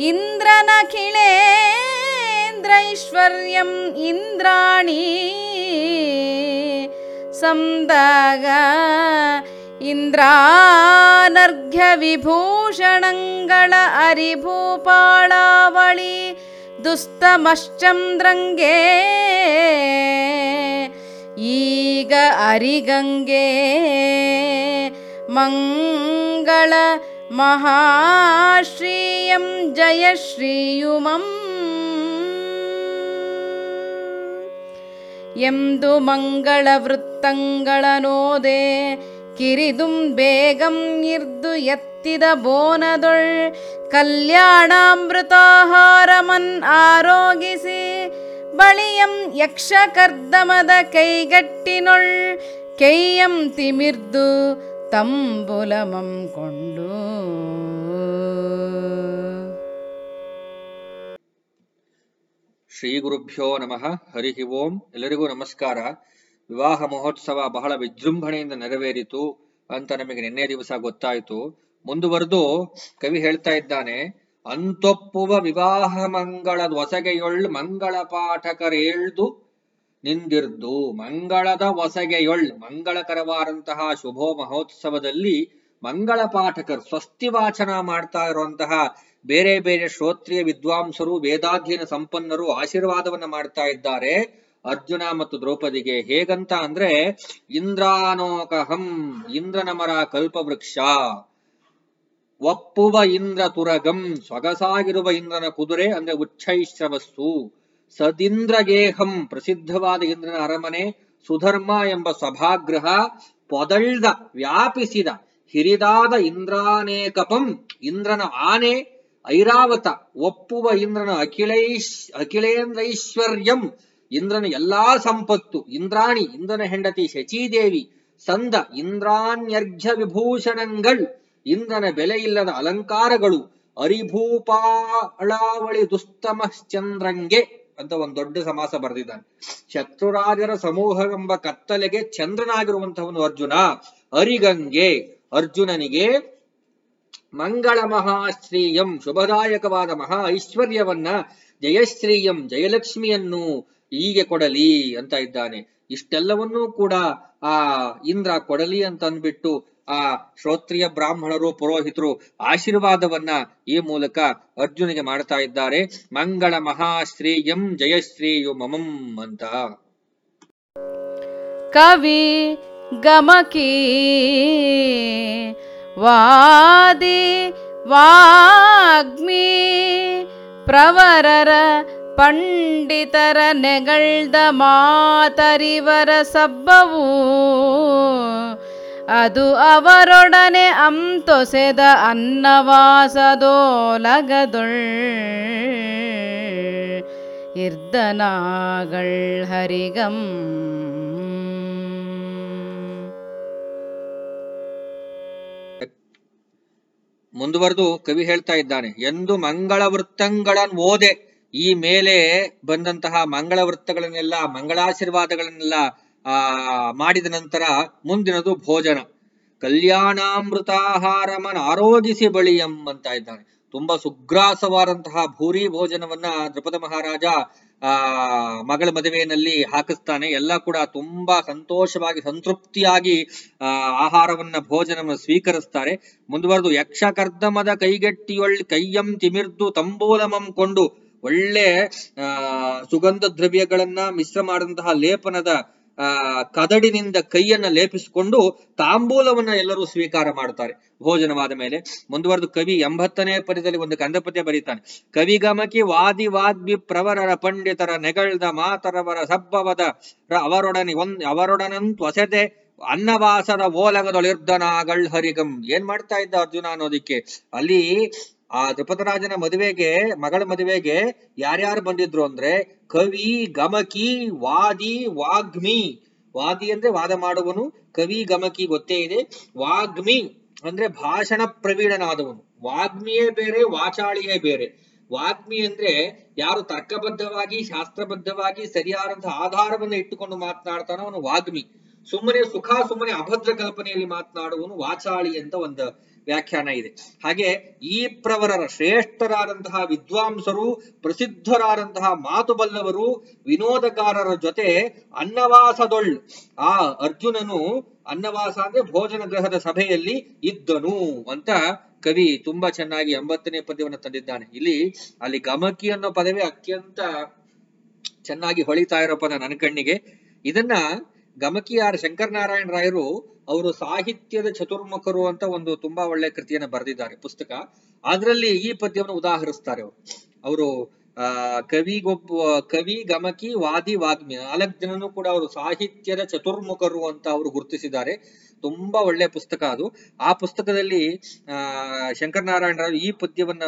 ಇಂದ್ರನ ಕಿಳೇಂದ್ರನೀಗ ಇಂದ್ರೈಶ್ವರ್ಯಂ ಇಂದ್ರಾಣಿ ಸಂದಾಗ ಇಂದ್ರಾನರ್ಘ್ಯ ವಿಭೂಷಣಂಗಳ ಅರಿಭೂಪಾಳಾವಳಿ ದುಸ್ತಮಶ್ಚಂದ್ರಂಗೆ ಈಗ ಅರಿಗಂಗೆ ಮಂಗಳ ಮಹಾಶ್ರೀಯಂ ಜಯಶ್ರೀಯುಮಂ ಎಂದು ಮಂಗಳ ವೃತ್ತಂಗಳನೋದೆ ಕಿರಿದುಂ ಬೇಗಂ ಇರ್ದು ಎತ್ತಿದ ಬೋನದೊಳ್ ಕಲ್ಯಾಣಾಮೃತಾಹಾರಮನ್ ಆರೋಗಿಸಿ ಬಳಿಯಂ ಯಕ್ಷಕರ್ದಮದ ಕೈಗಟ್ಟಿನೊಳ್ ಕೈಯಂ ತಿಮಿರ್ದು ತಂಬುಲಮಂ ಕೊಂಡು. ಶ್ರೀ ಗುರುಭ್ಯೋ ನಮಃ. ಹರಿ ಓಂ. ಎಲ್ಲರಿಗೂ ನಮಸ್ಕಾರ. ವಿವಾಹ ಮಹೋತ್ಸವ ಬಹಳ ವಿಜೃಂಭಣೆಯಿಂದ ನೆರವೇರಿತು ಅಂತ ನಮಗೆ ನಿನ್ನೆ ದಿವಸ ಗೊತ್ತಾಯಿತು. ಮುಂದುವರೆದು ಕವಿ ಹೇಳ್ತಾ ಇದ್ದಾನೆ, ಅಂತೊಪ್ಪುವ ವಿವಾಹ ಮಂಗಳದ ಹೊಸಗೆಯೊಳ್ ಮಂಗಳ ಪಾಠಕರೇಳ್ದು ನಿಂದಿರ್ದು. ಮಂಗಳದ ಒಸಗೆಯೊಳ್ ಮಂಗಳಕರವಾದಂತಹ ಶುಭೋ ಮಹೋತ್ಸವದಲ್ಲಿ ಮಂಗಳ ಪಾಠಕರು ಸ್ವಸ್ತಿ ವಾಚನ ಮಾಡ್ತಾ ಇರುವಂತಹ ಬೇರೆ ಬೇರೆ ಶ್ರೋತ್ರಿಯ ವಿದ್ವಾಂಸರು, ವೇದಾಧ್ಯಯನ ಸಂಪನ್ನರು ಆಶೀರ್ವಾದವನ್ನ ಮಾಡ್ತಾ ಇದ್ದಾರೆ. ಅರ್ಜುನ ಮತ್ತು ದ್ರೌಪದಿಗೆ ಹೇಗಂತ ಅಂದ್ರೆ, ಇಂದ್ರಾನೋಕಹಂ ಇಂದ್ರನ ಮರ ಕಲ್ಪವೃಕ್ಷ. ಒಪ್ಪುವ ಇಂದ್ರ ತುರಗಂ ಸೊಗಸಾಗಿರುವ ಇಂದ್ರನ ಕುದುರೆ ಅಂದ್ರೆ ಉಚ್ಛೈಶ್ರವಸ್ಸು. ಸದಿಂದ್ರಗೇಹಂ ಪ್ರಸಿದ್ಧವಾದ ಇಂದ್ರನ ಅರಮನೆ ಸುಧರ್ಮ ಎಂಬ ಸಭಾಗೃಹ ಪೊದಳ್ದ ವ್ಯಾಪಿಸಿದ ಹಿರಿದಾದ ಇಂದ್ರಾನೇಕಪಂ ಇಂದ್ರನ ಆನೆ ಐರಾವತ ಒಪ್ಪುವ ಇಂದ್ರನ ಅಖಿಲೈಶ್ ಅಖಿಲೇಂದ್ರೈಶ್ವರ್ಯಂ ಇಂದ್ರನ ಎಲ್ಲಾ ಸಂಪತ್ತು ಇಂದ್ರಾಣಿ ಇಂದ್ರನ ಹೆಂಡತಿ ಶಚೀದೇವಿ ಸಂದ ಇಂದ್ರಾನ್ಯರ್ಘ್ಯ ವಿಭೂಷಣಂಗಳ್ ಇಂದ್ರನ ಬೆಲೆಯಿಲ್ಲದ ಅಲಂಕಾರಗಳು ಅರಿಭೂಪಾಳಾವಳಿ ದುಸ್ತಮಶ್ಚಂದ್ರಂಗೆ ಅಂತ ಒಂದು ದೊಡ್ಡ ಸಮಾಸ ಬರೆದಿದ್ದಾನೆ. ಶತ್ರುರಾಜರ ಸಮೂಹವೆಂಬ ಕತ್ತಲೆಗೆ ಚಂದ್ರನಾಗಿರುವಂತಹವನು ಅರ್ಜುನ. ಅರಿಗಂಗೆ ಅರ್ಜುನನಿಗೆ ಮಂಗಳ ಮಹಾಶ್ರೀಯಂ, ಶುಭದಾಯಕವಾದ ಮಹಾ ಐಶ್ವರ್ಯವನ್ನ ಜಯಶ್ರೀಯಂ, ಜಯಲಕ್ಷ್ಮಿಯನ್ನು ಹೀಗೆ ಕೊಡಲಿ ಅಂತ ಇದ್ದಾನೆ. ಇಷ್ಟೆಲ್ಲವನ್ನೂ ಕೂಡ ಆ ಇಂದ್ರ ಕೊಡಲಿ ಅಂತ ಅಂದ್ಬಿಟ್ಟು ಆ ಶ್ರೋತ್ರಿಯ ಬ್ರಾಹ್ಮಣರು, ಪುರೋಹಿತರು ಆಶೀರ್ವಾದವನ್ನ ಈ ಮೂಲಕ ಅರ್ಜುನಿಗೆ ಮಾಡ್ತಾ ಇದ್ದಾರೆ. ಮಂಗಳ ಮಹಾಶ್ರೀಯಂ ಜಯಶ್ರೀಯು ಮಮಂ ಅಂತ. ಕವಿ ಗಮಕಿ ವಾದಿ ವಾಗ್ಮಿ ಪ್ರವರರ ಪಂಡಿತರ ನೆಗಳ್ದ ಮಾತರಿವರ ಸಬ್ಬವು ಅದು ಅವರೊಡನೆ ಅಂತೊಸೆದ ಅನ್ನವಾಸದೋಲಗದೊಳ್ ಇರ್ದನಾಗಳ್ ಹರಿಗಂ. ಮುಂದುವರೆದು ಕವಿ ಹೇಳ್ತಾ ಇದ್ದಾನೆ, ಎಂದು ಮಂಗಳ ವೃತ್ತಗಳನ್ನು ಓದೆ ಈ ಮೇಲೆ ಬಂದಂತಹ ಮಂಗಳ ವೃತ್ತಗಳನ್ನೆಲ್ಲ ಮಂಗಳಾಶೀರ್ವಾದಗಳನ್ನೆಲ್ಲ ಆ, ಮಾಡಿದ ನಂತರ ಮುಂದಿನದು ಭೋಜನ. ಕಲ್ಯಾಣಾಮೃತಾಹಾರಮನ ಆರೋಗಿಸಿ ಬಳಿಯಂ ಅಂತ ಇದ್ದಾನೆ. ತುಂಬಾ ಸುಗ್ರಾಸವಾದಂತಹ ಭೂರಿ ಭೋಜನವನ್ನ ದ್ರಪದ ಮಹಾರಾಜ, ಆ, ಮಗಳ ಮದುವೆಯಲ್ಲಿ ಹಾಕಿಸ್ತಾನೆ. ಎಲ್ಲ ಕೂಡ ತುಂಬಾ ಸಂತೋಷವಾಗಿ, ಸಂತೃಪ್ತಿಯಾಗಿ, ಆ, ಆಹಾರವನ್ನ, ಭೋಜನವನ್ನು ಸ್ವೀಕರಿಸ್ತಾರೆ. ಮುಂದುವರೆದು ಯಕ್ಷ ಕರ್ದಮದ ಕೈಗೆಟ್ಟಿಯೊಳ್ ಕೈಯಂ ತಿಮಿರ್ದು ತಂಬೂಲಮಂ ಕೊಂಡು ಒಳ್ಳೆ, ಆ, ಸುಗಂಧ ದ್ರವ್ಯಗಳನ್ನ ಮಿಶ್ರ ಮಾಡಿದಂತಹ ಲೇಪನದ ಆ, ಕದಡಿನಿಂದ ಕೈಯನ್ನ ಲೇಪಿಸಿಕೊಂಡು ತಾಂಬೂಲವನ್ನ ಎಲ್ಲರೂ ಸ್ವೀಕಾರ ಮಾಡ್ತಾರೆ ಭೋಜನವಾದ ಮೇಲೆ ಮುಂದುವರೆದು ಕವಿ ಎಂಬತ್ತನೇ ಪದ್ಯದಲ್ಲಿ ಒಂದು ಕಂದಪದ್ಯ ಬರೀತಾನೆ. ಕವಿಗಮಕಿ ವಾದಿ ವಾದ್ವಿ ಪ್ರವರರ ಪಂಡಿತರ ನೆಗಳ್ದ ಮಾತರವರ ಸಬ್ಬವದ ಅವರೊಡನೆ ಒಂದ್ ಅವರೊಡನಂತ ಹೊಸತೆ ಅನ್ನವಾಸದ ಓಲಗದೊಳಿರ್ದನಾಗಳ್ ಹರಿಗಂ ಏನ್ ಮಾಡ್ತಾ ಇದ್ದ ಅರ್ಜುನ ಅನ್ನೋದಿಕ್ಕೆ? ಅಲ್ಲಿ ಆ ದ್ರಪದರಾಜನ ಮದುವೆಗೆ, ಮಗಳ ಮದುವೆಗೆ ಯಾರ್ಯಾರು ಬಂದಿದ್ರು ಅಂದ್ರೆ ಕವಿ, ಗಮಕಿ, ವಾದಿ, ವಾಗ್ಮಿ. ವಾದಿ ಅಂದ್ರೆ ವಾದ ಮಾಡುವನು, ಕವಿ, ಗಮಕಿ ಗೊತ್ತೇ ಇದೆ. ವಾಗ್ಮಿ ಅಂದ್ರೆ ಭಾಷಣ ಪ್ರವೀಣನಾದವನು. ವಾಗ್ಮಿಯೇ ಬೇರೆ, ವಾಚಾಳಿಯೇ ಬೇರೆ. ವಾಗ್ಮಿ ಅಂದ್ರೆ ಯಾರು ತರ್ಕಬದ್ಧವಾಗಿ, ಶಾಸ್ತ್ರಬದ್ಧವಾಗಿ ಸರಿಯಾದಂತಹ ಆಧಾರವನ್ನು ಇಟ್ಟುಕೊಂಡು ಮಾತನಾಡ್ತಾನೋ ಅವನು ವಾಗ್ಮಿ. ಸುಮ್ಮನೆ ಸುಖ, ಸುಮ್ಮನೆ ಅಭದ್ರ ಕಲ್ಪನೆಯಲ್ಲಿ ಮಾತನಾಡುವನು ವಾಚಾಳಿ ಅಂತ ಒಂದು ವ್ಯಾಖ್ಯಾನ ಇದೆ. ಹಾಗೆ ಈ ಪ್ರವರರ ಶ್ರೇಷ್ಠರಾದಂತಹ ವಿದ್ವಾಂಸರು, ಪ್ರಸಿದ್ಧರಾದಂತಹ ಮಾತುಬಲ್ಲವರು ವಿನೋದಕಾರರ ಜೊತೆ ಅನ್ನವಾಸದೊಳ್ ಆ ಅರ್ಜುನನು ಅನ್ನವಾಸ ಅಂದ್ರೆ ಭೋಜನ ಗೃಹದ ಸಭೆಯಲ್ಲಿ ಇದ್ದನು ಅಂತ ಕವಿ ತುಂಬಾ ಚೆನ್ನಾಗಿ ಎಂಬತ್ತನೇ ಪದ್ಯವನ್ನು ತಂದಿದ್ದಾನೆ. ಇಲ್ಲಿ ಅಲ್ಲಿ ಗಮಕಿ ಅನ್ನೋ ಪದವೇ ಅತ್ಯಂತ ಚೆನ್ನಾಗಿ ಹೊಳಿತಾ ಇರೋ ಪದ ನನ್ನ ಕಣ್ಣಿಗೆ. ಇದನ್ನ ಗಮಕಿಯಾರ್ ಶಂಕರನಾರಾಯಣ ರಾಯರು ಅವರು ಸಾಹಿತ್ಯದ ಚತುರ್ಮುಖರು ಅಂತ ಒಂದು ತುಂಬಾ ಒಳ್ಳೆ ಕೃತಿಯನ್ನ ಬರೆದಿದ್ದಾರೆ ಪುಸ್ತಕ. ಅದರಲ್ಲಿ ಈ ಪದ್ಯವನ್ನು ಉದಾಹರಿಸ್ತಾರೆ ಅವರು. ಅವರು, ಆ ಕವಿಗೊಬ್ಬ ಕವಿ ಗಮಕಿ ವಾದಿ ವಾಗ್ಮಿ ನಾಲ್ಕು ಜನನು ಕೂಡ ಅವರು ಸಾಹಿತ್ಯದ ಚತುರ್ಮುಖರು ಅಂತ ಅವರು ಗುರುತಿಸಿದ್ದಾರೆ. ತುಂಬಾ ಒಳ್ಳೆ ಪುಸ್ತಕ ಅದು. ಆ ಪುಸ್ತಕದಲ್ಲಿ, ಆ ಶಂಕರನಾರಾಯಣ ರಾವ್ ಈ ಪದ್ಯವನ್ನ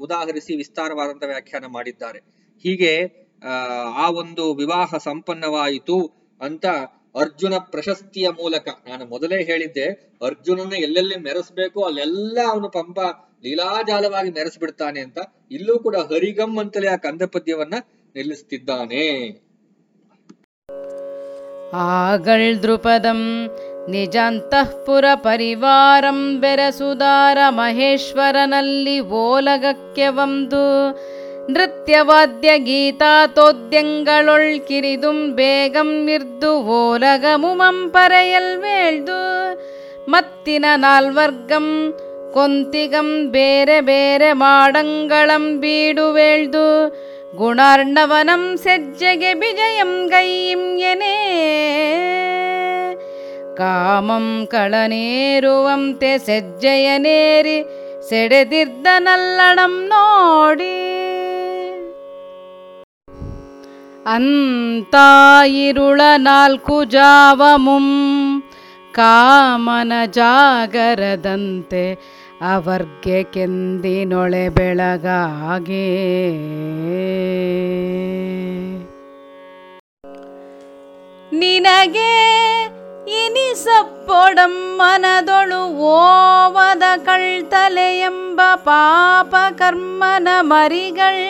ಉದಾಹರಿಸಿ ವಿಸ್ತಾರವಾದಂತ ವ್ಯಾಖ್ಯಾನ ಮಾಡಿದ್ದಾರೆ. ಹೀಗೆ ಆ ಒಂದು ವಿವಾಹ ಸಂಪನ್ನವಾಯಿತು ಅಂತ ಅರ್ಜುನ ಪ್ರಶಸ್ತಿಯ ಮೂಲಕ. ನಾನು ಮೊದಲೇ ಹೇಳಿದ್ದೆ ಅರ್ಜುನನ ಎಲ್ಲೆಲ್ಲಿ ಮೆರೆಸ್ಬೇಕು ಅಲ್ಲೆಲ್ಲ ಅವನು ಪಂಪ ಲೀಲಾಜಾಲವಾಗಿ ಮೆರೆಸ್ಬಿಡ್ತಾನೆ ಅಂತ. ಇಲ್ಲೂ ಕೂಡ ಹರಿಗಂ ಅಂತಲೇ ಆ ಕಂದ ಪದ್ಯವನ್ನ ನಿಲ್ಲಿಸ್ತಿದ್ದಾನೆ. ಆಗಳ್ ದೃಪದಂ ನಿಜಾಂತಃಪುರ ಪರಿವಾರಂ ಬೆರಸುದಾರ ಮಹೇಶ್ವರನಲ್ಲಿ ಓಲಗಕ್ಕೆ ಒಂದು ನೃತ್ಯವಾದ್ಯ ಗೀತಾತೋದ್ಯಂಗಳೊಳ್ ಕಿರಿದುಂ ಬೇಗಂ ಇರ್ದು ಓಲಗಮುಮಂ ಪರೆಯಲ್ ವೇಳ್ದು ಮತ್ತಿನ ನಾಲ್ವರ್ಗಂ ಕೊಂತಿಗಂ ಬೇರೆ ಬೇರೆ ಬೀಡು ವೇಳ್ದು ಗುಣಾರ್ಣವನಂ ಸೆಜ್ಜೆಗೆ ವಿಜಯಂ ಗೈಯಿಂ ಕಾಮಂ ಕಳನೇರುವಂತೆ ಸೆಜ್ಜೆಯನೇರಿ ಸೆಡೆದಿದ್ದನಲ್ಲಣಂ ನೋಡಿ. ಅಂತಾಯಿರುಳ ನಾಲ್ಕು ಜಾವಮುಂ ಕಾಮನ ಜಾಗರದಂತೆ ಅವರ್ಗೆ ಕೆಂದಿನೊಳೆ ಬೆಳಗಾಗೆ. ನಿನಗೆ ಇನಿಸಪ್ಪೊಡಮ್ಮನದೊಳು ಓವದ ಕಳ್ತಲೆ ಎಂಬ ಪಾಪ ಕರ್ಮನ ಮರಿಗಳ್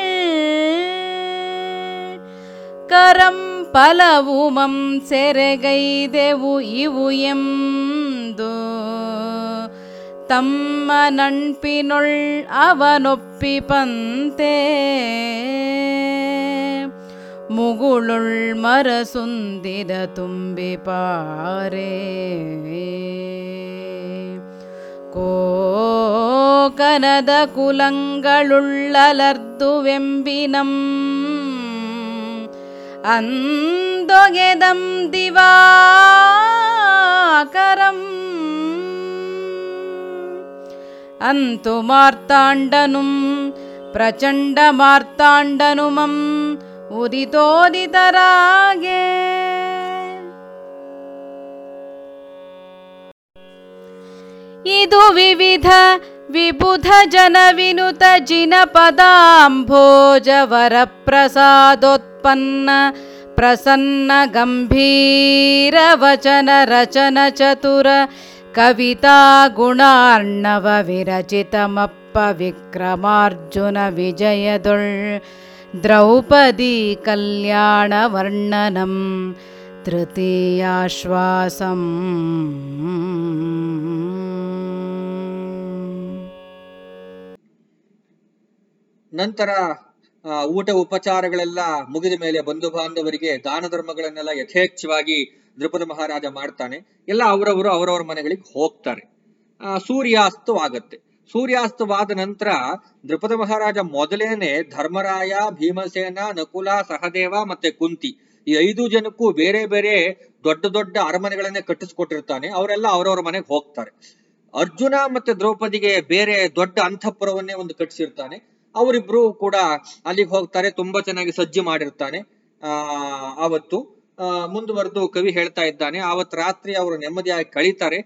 ಕರಂ ಫಲವು ಮಂ ಸೆರೆಗೈದೆವು ಇವು ಎಂದು. ತಮ್ಮ ನಣ್ಪಿನೊಳ್ ಅವನೊಪ್ಪಿಪಂತೆ ಮುಗುಳುಳ್ ಮರಸುಂದಿದ ತುಂಬಿ ಪಾರೆ. ಕೋಕನದ ಕುಲಂಗಳುಳ್ಳಲರ್ದುವೆಂಬಿನಂ ದಿವಾಕರಂ ಅಂತು ಮಾರ್ತಾಂಡನುಂ ಪ್ರಚಂಡ ಮಾರ್ತಾಂಡನುಮಂ ಉದಿತೋದಿತರಾಗೆ ಇದು ವಿವಿಧ विबुधजनविनुतजिनपदाम्भोजवरप्रसादोत्पन्न प्रसन्न गम्भीरवचन रचन चतुर कवितागुणार्णव विरचितमप्पविक्रमार्जुन कल्याणवर्णनं तृतीयाश्वासम्। ನಂತರ ಊಟ ಉಪಚಾರಗಳೆಲ್ಲ ಮುಗಿದ ಮೇಲೆ ಬಂಧು ಬಾಂಧವರಿಗೆ ದಾನ ಧರ್ಮಗಳನ್ನೆಲ್ಲ ಯಥೇಚ್ಛವಾಗಿ ದೃಪದ ಮಹಾರಾಜ ಮಾಡ್ತಾನೆ. ಎಲ್ಲ ಅವರವರು ಅವರವರ ಮನೆಗಳಿಗೆ ಹೋಗ್ತಾರೆ. ಆ, ಸೂರ್ಯಾಸ್ತವಾಗತ್ತೆ ಸೂರ್ಯಾಸ್ತವಾದ ನಂತರ ದೃಪದ ಮಹಾರಾಜ ಮೊದಲೇನೆ ಧರ್ಮರಾಯ ಭೀಮಸೇನ ನಕುಲ ಸಹದೇವ ಮತ್ತೆ ಕುಂತಿ ಈ ಐದು ಜನಕ್ಕೂ ಬೇರೆ ಬೇರೆ ದೊಡ್ಡ ದೊಡ್ಡ ಅರಮನೆಗಳನ್ನೇ ಕಟ್ಟಿಸ್ಕೊಟ್ಟಿರ್ತಾನೆ. ಅವರೆಲ್ಲ ಅವರವರ ಮನೆಗೆ ಹೋಗ್ತಾರೆ. ಅರ್ಜುನ ಮತ್ತೆ ದ್ರೌಪದಿಗೆ ಬೇರೆ ದೊಡ್ಡ ಅಂತಃಪುರವನ್ನೇ ಒಂದು ಕಟ್ಟಿಸಿರ್ತಾನೆ. ಅವರಿಬ್ರು ಕೂಡ ಅಲ್ಲಿಗೆ ಹೋಗ್ತಾರೆ, ತುಂಬಾ ಚೆನ್ನಾಗಿ ಸಜ್ಜು ಮಾಡಿರ್ತಾನೆ ಆ ಅವತ್ತು ಮುಂದುವರೆದು ಕವಿ ಹೇಳ್ತಾ ಇದ್ದಾನೆ ಅವತ್ ರಾತ್ರಿ ಅವರು ನೆಮ್ಮದಿಯಾಗಿ ಕಳೀತಾರೆ.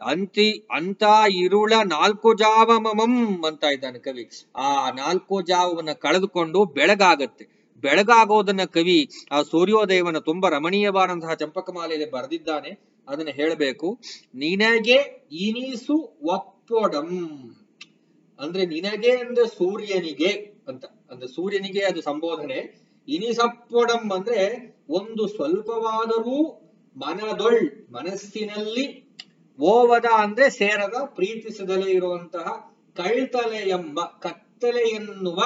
ಅಂತಿ, ಅಂತ ಇರುಳ ನಾಲ್ಕು ಜಾವ ಮಮಂ ಅಂತ ಇದ್ದಾನೆ ಕವಿ. ಆ ನಾಲ್ಕು ಜಾವವನ್ನ ಕಳೆದುಕೊಂಡು ಬೆಳಗಾಗತ್ತೆ. ಬೆಳಗಾಗೋದನ್ನ ಕವಿ, ಆ ಸೂರ್ಯೋದಯವನ್ನ ತುಂಬಾ ರಮಣೀಯವಾದಂತಹ ಚಂಪಕಮಾಲೆಯಲ್ಲಿ ಬರೆದಿದ್ದಾನೆ. ಅದನ್ನ ಹೇಳಬೇಕು, ನಿನಗೆ ಇನಿಸು ಒಪ್ಪೊಡಂ. ಅಂದ್ರೆ ನಿನಗೆ ಅಂದ್ರೆ ಸೂರ್ಯನಿಗೆ ಅಂತ, ಅಂದ್ರೆ ಸೂರ್ಯನಿಗೆ ಅದು ಸಂಬೋಧನೆ. ಇನಿಸಪ್ಪೊಡಂ ಅಂದ್ರೆ ಒಂದು ಸ್ವಲ್ಪವಾದರೂ ಮನದೊಳ್, ಮನಸ್ಸಿನಲ್ಲಿ ಓವದ ಅಂದ್ರೆ ಸೇರದ, ಪ್ರೀತಿಸದಲೇ ಇರುವಂತಹ ಕಳ್ತಲೆ ಎಂಬ, ಕತ್ತಲೆ ಎನ್ನುವ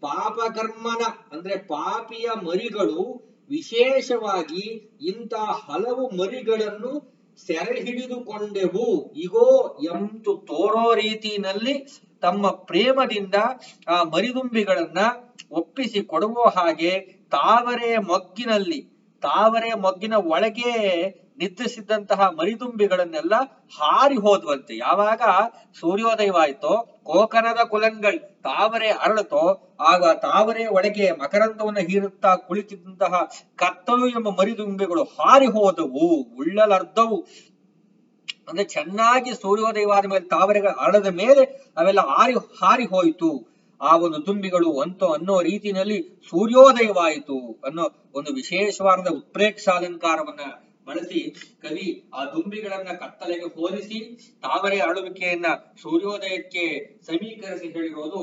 ಪಾಪಕರ್ಮನ, ಅಂದ್ರೆ ಪಾಪಿಯ ಮರಿಗಳು ವಿಶೇಷವಾಗಿ ಇಂತಹ ಹಲವು ಮರಿಗಳನ್ನು ಸೆರೆ ಹಿಡಿದುಕೊಂಡೆವು ಇಗೋ ಎಂತು ತೋರೋ ರೀತಿಯಲ್ಲಿ ತಮ್ಮ ಪ್ರೇಮದಿಂದ ಆ ಮರಿದುಂಬಿಗಳನ್ನ ಒಪ್ಪಿಸಿ ಕೊಡುವ ಹಾಗೆ ತಾವರೆ ಮೊಗ್ಗಿನಲ್ಲಿ, ತಾವರೆ ಮೊಗ್ಗಿನ ಒಳಗೆ ನಿದ್ರಿಸಿದ್ದಂತಹ ಮರಿದುಂಬಿಗಳನ್ನೆಲ್ಲ ಹಾರಿ ಹೋದ್ವಂತೆ. ಯಾವಾಗ? ಸೂರ್ಯೋದಯವಾಯ್ತೋ ಕೋಕನದ ಕುಲಂಗಳ್ ತಾವರೆ ಅರಳತೋ, ಆಗ ತಾವರೆ ಒಳಗೆ ಮಕರಂದವನ್ನು ಹೀರುತ್ತಾ ಕುಳಿತಿದ್ದಂತಹ ಕತ್ತಲು ಎಂಬ ಮರಿದುಂಬಿಗಳು ಹಾರಿ ಹೋದವು, ಉಳ್ಳಲರ್ಧವು. ಅಂದ್ರೆ ಚೆನ್ನಾಗಿ ಸೂರ್ಯೋದಯವಾದ ಮೇಲೆ ತಾವರೆಗಳ ಅಳದ ಮೇಲೆ ಅವೆಲ್ಲ ಹಾರಿ ಹಾರಿ ಹೋಯಿತು. ಆ ಒಂದು ದುಂಬಿಗಳು ಅಂತೋ ಅನ್ನೋ ರೀತಿಯಲ್ಲಿ ಸೂರ್ಯೋದಯವಾಯಿತು ಅನ್ನೋ ಒಂದು ವಿಶೇಷವಾದ ಉತ್ಪ್ರೇಕ್ಷಾಲಂಕಾರವನ್ನ ಬಳಸಿ ಕವಿ ಆ ದುಂಬಿಗಳನ್ನ ಕತ್ತಲೆಗೆ ಹೋಲಿಸಿ ತಾವರೆ ಅಳುವಿಕೆಯನ್ನ ಸೂರ್ಯೋದಯಕ್ಕೆ ಸಮೀಕರಿಸಿ ಹೇಳಿರೋದು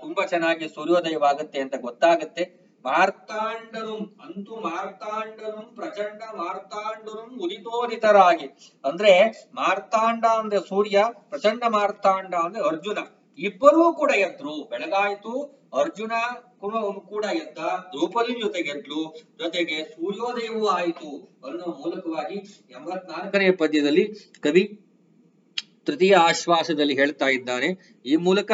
ತುಂಬಾ ಚೆನ್ನಾಗಿ ಸೂರ್ಯೋದಯವಾಗುತ್ತೆ ಅಂತ ಗೊತ್ತಾಗತ್ತೆ. ಮಾರ್ತಾಂಡರು ಅಂತೂ ಮಾರ್ತಾಂಡರು ಪ್ರಚಂಡ ಮಾರ್ತಾಂಡರು ಉದಿತೋದಿತರಾಗಿ. ಅಂದ್ರೆ ಮಾರ್ತಾಂಡ ಅಂದ್ರೆ ಸೂರ್ಯ, ಪ್ರಚಂಡ ಮಾರ್ತಾಂಡ ಅಂದ್ರೆ ಅರ್ಜುನ. ಇಬ್ಬರೂ ಕೂಡ ಎದ್ರು, ಬೆಳಗಾಯ್ತು, ಅರ್ಜುನ ಕೂಡ- ಎದ್ದ ದ್ರೌಪದಿ ಜೊತೆಗೆದ್ಲು ಜೊತೆಗೆ ಸೂರ್ಯೋದಯವೂ ಆಯಿತು ಅನ್ನೋ ಮೂಲಕವಾಗಿ ಎಂಬತ್ನಾಲ್ಕನೇ ಪದ್ಯದಲ್ಲಿ ಕವಿ ತೃತೀಯ ಆಶ್ವಾಸದಲ್ಲಿ ಹೇಳ್ತಾ ಇದ್ದಾನೆ ಈ ಮೂಲಕ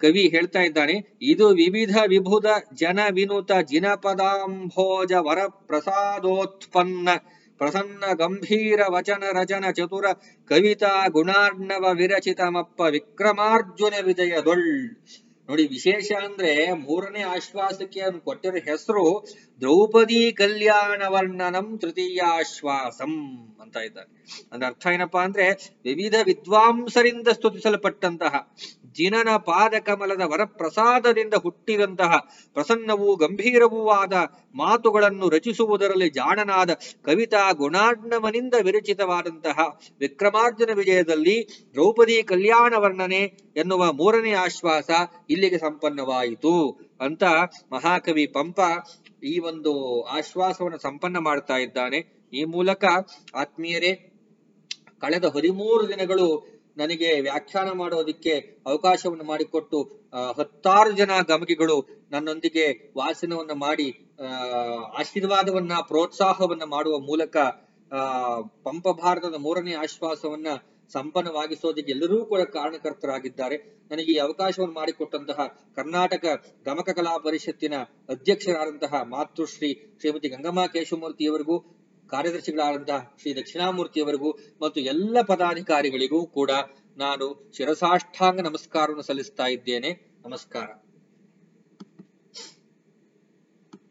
ಕವಿ ಹೇಳ್ತಾ ಇದ್ದಾನೆ, ಇದು ವಿವಿಧ ವಿಭುದ ಜನ ವಿನುತ ಜಿನಪದಾಂಭೋಜ ವರ ಪ್ರಸಾದೋತ್ಪನ್ನ ಪ್ರಸನ್ನ ಗಂಭೀರ ವಚನ ರಚನ ಚತುರ ಕವಿತಾ ಗುಣಾರ್ಣವ ವಿರಚಿತಮಪ್ಪ ವಿಕ್ರಮಾರ್ಜುನ ವಿಜಯದೊಳ್ ನೋಡಿ, ವಿಶೇಷ ಅಂದ್ರೆ ಮೂರನೇ ಆಶ್ವಾಸಕ್ಕೆ ಅವನು ಕೊಟ್ಟಿರೋ ಹೆಸರು ದ್ರೌಪದಿ ಕಲ್ಯಾಣ ವರ್ಣನಂ ತೃತೀಯ ಆಶ್ವಾಸಂ ಅಂತ ಇದ್ದಾರೆ ಅಂದ್ರೆ ಅರ್ಥ ಏನಪ್ಪಾ ಅಂದ್ರೆ ವಿವಿಧ ವಿದ್ವಾಂಸರಿಂದ ಸ್ತುತಿಸಲ್ಪಟ್ಟಂತಹ ಜಿನನ ಪಾದಕಮಲದ ವರಪ್ರಸಾದದಿಂದ ಹುಟ್ಟಿದಂತಹ ಪ್ರಸನ್ನವೂ ಗಂಭೀರವೂ ಆದ ಮಾತುಗಳನ್ನು ರಚಿಸುವುದರಲ್ಲಿ ಜಾಣನಾದ ಕವಿತಾ ಗುಣಾರ್ಣವನಿಂದ ವಿರಚಿತವಾದಂತಹ ವಿಕ್ರಮಾರ್ಜುನ ವಿಜಯದಲ್ಲಿ ದ್ರೌಪದಿ ಕಲ್ಯಾಣ ವರ್ಣನೆ ಎನ್ನುವ ಮೂರನೇ ಆಶ್ವಾಸ ಇಲ್ಲಿಗೆ ಸಂಪನ್ನವಾಯಿತು ಅಂತ ಮಹಾಕವಿ ಪಂಪ ಈ ಒಂದು ಆಶ್ವಾಸವನ್ನು ಸಂಪನ್ನ ಮಾಡ್ತಾ ಇದ್ದಾನೆ. ಈ ಮೂಲಕ ಆತ್ಮೀಯರೇ, ಕಳೆದ ಹದಿಮೂರು ದಿನಗಳು ನನಗೆ ವ್ಯಾಖ್ಯಾನ ಮಾಡೋದಕ್ಕೆ ಅವಕಾಶವನ್ನು ಮಾಡಿಕೊಟ್ಟು ಹತ್ತಾರು ಜನ ಗಮಕಿಗಳು ನನ್ನೊಂದಿಗೆ ವಾಸನವನ್ನ ಮಾಡಿ ಆಶೀರ್ವಾದವನ್ನ, ಪ್ರೋತ್ಸಾಹವನ್ನ ಮಾಡುವ ಮೂಲಕ ಪಂಪ ಭಾರತದ ಮೂರನೇ ಆಶ್ವಾಸವನ್ನ ಸಂಪನ್ನವಾಗಿಸೋದಕ್ಕೆ ಎಲ್ಲರೂ ಕೂಡ ಕಾರಣಕರ್ತರಾಗಿದ್ದಾರೆ. ನನಗೆ ಈ ಅವಕಾಶವನ್ನು ಮಾಡಿಕೊಟ್ಟಂತಹ ಕರ್ನಾಟಕ ಗಮಕ ಕಲಾ ಪರಿಷತ್ತಿನ ಅಧ್ಯಕ್ಷರಾದಂತಹ ಮಾತೃಶ್ರೀ ಶ್ರೀಮತಿ ಗಂಗಮ್ಮ ಕೇಶವಮೂರ್ತಿಯವರಿಗೂ ಕಾರ್ಯದರ್ಶಿಗಳಾದಂತಹ ಶ್ರೀ ದಕ್ಷಿಣಾಮೂರ್ತಿಯವರಿಗೂ ಮತ್ತು ಎಲ್ಲ ಪದಾಧಿಕಾರಿಗಳಿಗೂ ಕೂಡ ನಾನು ಶಿರಸಾಷ್ಟಾಂಗ ನಮಸ್ಕಾರವನ್ನು ಸಲ್ಲಿಸ್ತಾ ಇದ್ದೇನೆ. ನಮಸ್ಕಾರ.